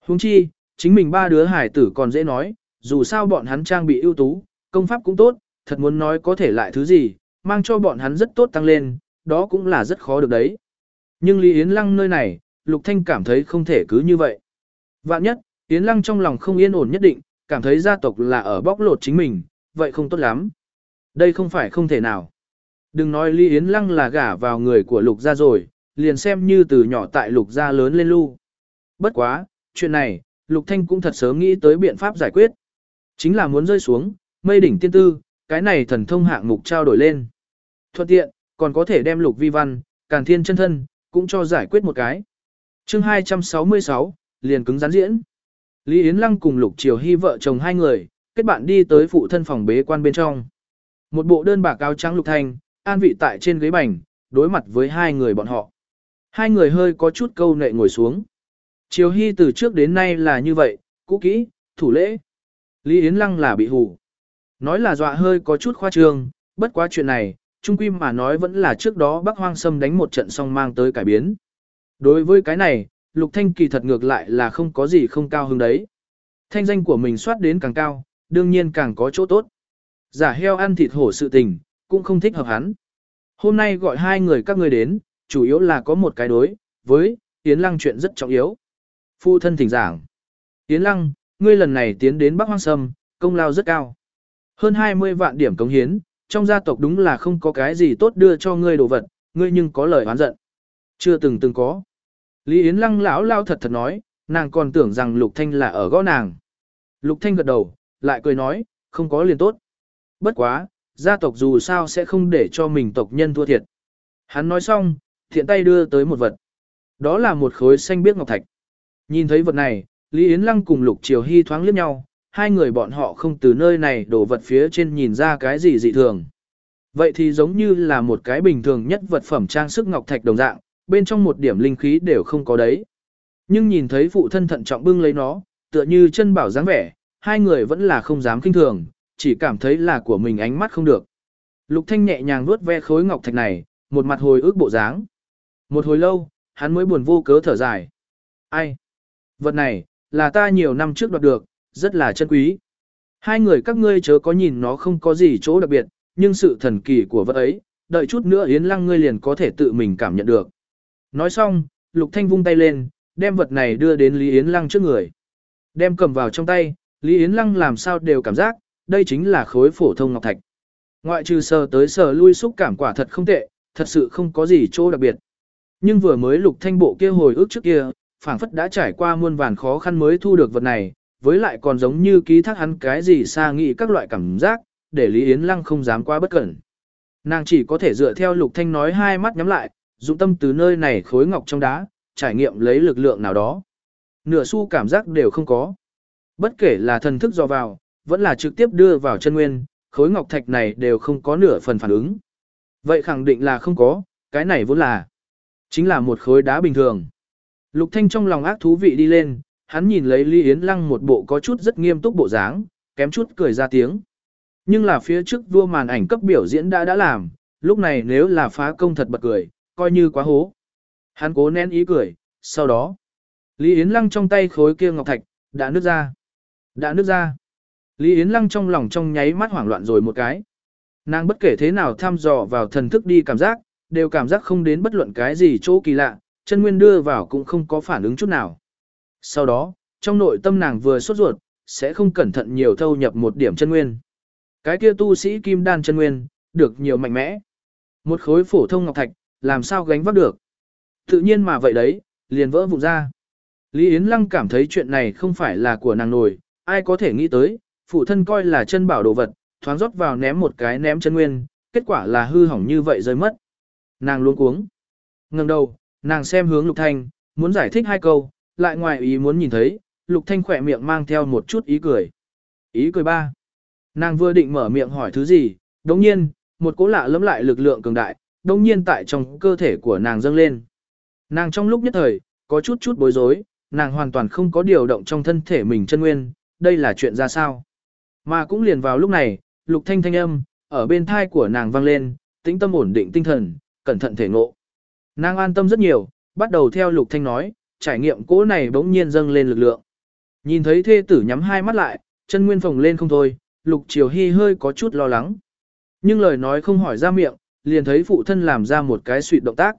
Huống chi, chính mình ba đứa hải tử còn dễ nói, dù sao bọn hắn trang bị ưu tú, công pháp cũng tốt, thật muốn nói có thể lại thứ gì, mang cho bọn hắn rất tốt tăng lên, đó cũng là rất khó được đấy. Nhưng Lý Yến Lăng nơi này, Lục Thanh cảm thấy không thể cứ như vậy. Vạn nhất, Yến Lăng trong lòng không yên ổn nhất định, cảm thấy gia tộc là ở bóc lột chính mình, vậy không tốt lắm. Đây không phải không thể nào. Đừng nói Lý Yến Lăng là gả vào người của Lục gia rồi, liền xem như từ nhỏ tại Lục gia lớn lên lưu. Bất quá, chuyện này, Lục Thanh cũng thật sớm nghĩ tới biện pháp giải quyết. Chính là muốn rơi xuống, mây đỉnh tiên tư, cái này thần thông hạng mục trao đổi lên. Thuận tiện, còn có thể đem Lục Vi Văn, Càn Thiên chân thân, cũng cho giải quyết một cái. Chương 266, liền cứng rắn diễn. Lý Yến Lăng cùng Lục Triều Hy vợ chồng hai người, kết bạn đi tới phụ thân phòng bế quan bên trong. Một bộ đơn bạc áo trắng Lục Thanh, an vị tại trên ghế bành, đối mặt với hai người bọn họ. Hai người hơi có chút câu nệ ngồi xuống. Triều Hy từ trước đến nay là như vậy, cũ kỹ, thủ lễ. Lý Yến Lăng là bị hù. Nói là dọa hơi có chút khoa trương, bất quá chuyện này, trung quy mà nói vẫn là trước đó Bắc Hoang Sâm đánh một trận xong mang tới cải biến. Đối với cái này, Lục Thanh kỳ thật ngược lại là không có gì không cao hứng đấy. Thanh danh của mình soát đến càng cao, đương nhiên càng có chỗ tốt. Giả heo ăn thịt hổ sự tình, cũng không thích hợp hắn. Hôm nay gọi hai người các ngươi đến, chủ yếu là có một cái đối, với, Yến Lăng chuyện rất trọng yếu. Phu thân thỉnh giảng. Yến Lăng, ngươi lần này tiến đến Bắc Hoang Sâm, công lao rất cao. Hơn 20 vạn điểm cống hiến, trong gia tộc đúng là không có cái gì tốt đưa cho ngươi đồ vật, ngươi nhưng có lời oán giận. Chưa từng từng có. Lý Yến Lăng lão lao thật thật nói, nàng còn tưởng rằng Lục Thanh là ở gõ nàng. Lục Thanh gật đầu, lại cười nói, không có liền tốt. Bất quá, gia tộc dù sao sẽ không để cho mình tộc nhân thua thiệt. Hắn nói xong, thiện tay đưa tới một vật. Đó là một khối xanh biếc ngọc thạch. Nhìn thấy vật này, Lý Yến Lăng cùng Lục Triều Hy thoáng liếc nhau, hai người bọn họ không từ nơi này đổ vật phía trên nhìn ra cái gì dị thường. Vậy thì giống như là một cái bình thường nhất vật phẩm trang sức ngọc thạch đồng dạng, bên trong một điểm linh khí đều không có đấy. Nhưng nhìn thấy phụ thân thận trọng bưng lấy nó, tựa như chân bảo dáng vẻ, hai người vẫn là không dám kinh thường, chỉ cảm thấy là của mình ánh mắt không được. Lục Thanh nhẹ nhàng vuốt ve khối ngọc thạch này, một mặt hồi ức bộ dáng. Một hồi lâu, hắn mới buồn vô cớ thở dài. Ai? Vật này, là ta nhiều năm trước đoạt được, rất là chân quý. Hai người các ngươi chớ có nhìn nó không có gì chỗ đặc biệt, nhưng sự thần kỳ của vật ấy, đợi chút nữa Yến Lăng ngươi liền có thể tự mình cảm nhận được. Nói xong, Lục Thanh vung tay lên, đem vật này đưa đến Lý Yến Lăng trước người. Đem cầm vào trong tay, Lý Yến Lăng làm sao đều cảm giác, đây chính là khối phổ thông ngọc thạch. Ngoại trừ sờ tới sờ lui xúc cảm quả thật không tệ, thật sự không có gì chỗ đặc biệt. Nhưng vừa mới Lục Thanh bộ kia hồi ức trước kia, phảng phất đã trải qua muôn vàn khó khăn mới thu được vật này, với lại còn giống như ký thác hắn cái gì xa nghĩ các loại cảm giác, để Lý Yến Lăng không dám quá bất cẩn. Nàng chỉ có thể dựa theo Lục Thanh nói hai mắt nhắm lại, dụng tâm từ nơi này khối ngọc trong đá, trải nghiệm lấy lực lượng nào đó. Nửa xu cảm giác đều không có. Bất kể là thần thức do vào, vẫn là trực tiếp đưa vào chân nguyên, khối ngọc thạch này đều không có nửa phần phản ứng. Vậy khẳng định là không có, cái này vốn là chính là một khối đá bình thường. Lục Thanh trong lòng ác thú vị đi lên, hắn nhìn lấy Lý Yến Lăng một bộ có chút rất nghiêm túc bộ dáng, kém chút cười ra tiếng. Nhưng là phía trước vua màn ảnh cấp biểu diễn đã đã làm, lúc này nếu là phá công thật bật cười, coi như quá hố. Hắn cố nén ý cười, sau đó, Lý Yến Lăng trong tay khối kia ngọc thạch, đã nứt ra. Đã nứt ra. Lý Yến Lăng trong lòng trong nháy mắt hoảng loạn rồi một cái. Nàng bất kể thế nào thăm dò vào thần thức đi cảm giác, đều cảm giác không đến bất luận cái gì chỗ kỳ lạ, chân nguyên đưa vào cũng không có phản ứng chút nào. Sau đó, trong nội tâm nàng vừa sốt ruột, sẽ không cẩn thận nhiều thâu nhập một điểm chân nguyên. Cái kia tu sĩ kim đan chân nguyên, được nhiều mạnh mẽ. Một khối phổ thông ngọc thạch, làm sao gánh vác được. Tự nhiên mà vậy đấy, liền vỡ vụn ra. Lý Yến Lăng cảm thấy chuyện này không phải là của nàng nổi, ai có thể nghĩ tới, phụ thân coi là chân bảo đồ vật, thoáng rót vào ném một cái ném chân nguyên, kết quả là hư hỏng như vậy rơi mất. Nàng luôn cuống. ngẩng đầu, nàng xem hướng Lục Thanh, muốn giải thích hai câu, lại ngoài ý muốn nhìn thấy, Lục Thanh khỏe miệng mang theo một chút ý cười. Ý cười ba. Nàng vừa định mở miệng hỏi thứ gì, đồng nhiên, một cỗ lạ lẫm lại lực lượng cường đại, đông nhiên tại trong cơ thể của nàng dâng lên. Nàng trong lúc nhất thời, có chút chút bối rối, nàng hoàn toàn không có điều động trong thân thể mình chân nguyên, đây là chuyện ra sao. Mà cũng liền vào lúc này, lục thanh thanh âm, ở bên thai của nàng vang lên, tĩnh tâm ổn định tinh thần, cẩn thận thể ngộ. Nàng an tâm rất nhiều, bắt đầu theo lục thanh nói, trải nghiệm cỗ này bỗng nhiên dâng lên lực lượng. Nhìn thấy thê tử nhắm hai mắt lại, chân nguyên phồng lên không thôi, lục triều hy hơi có chút lo lắng. Nhưng lời nói không hỏi ra miệng, liền thấy phụ thân làm ra một cái suy động tác.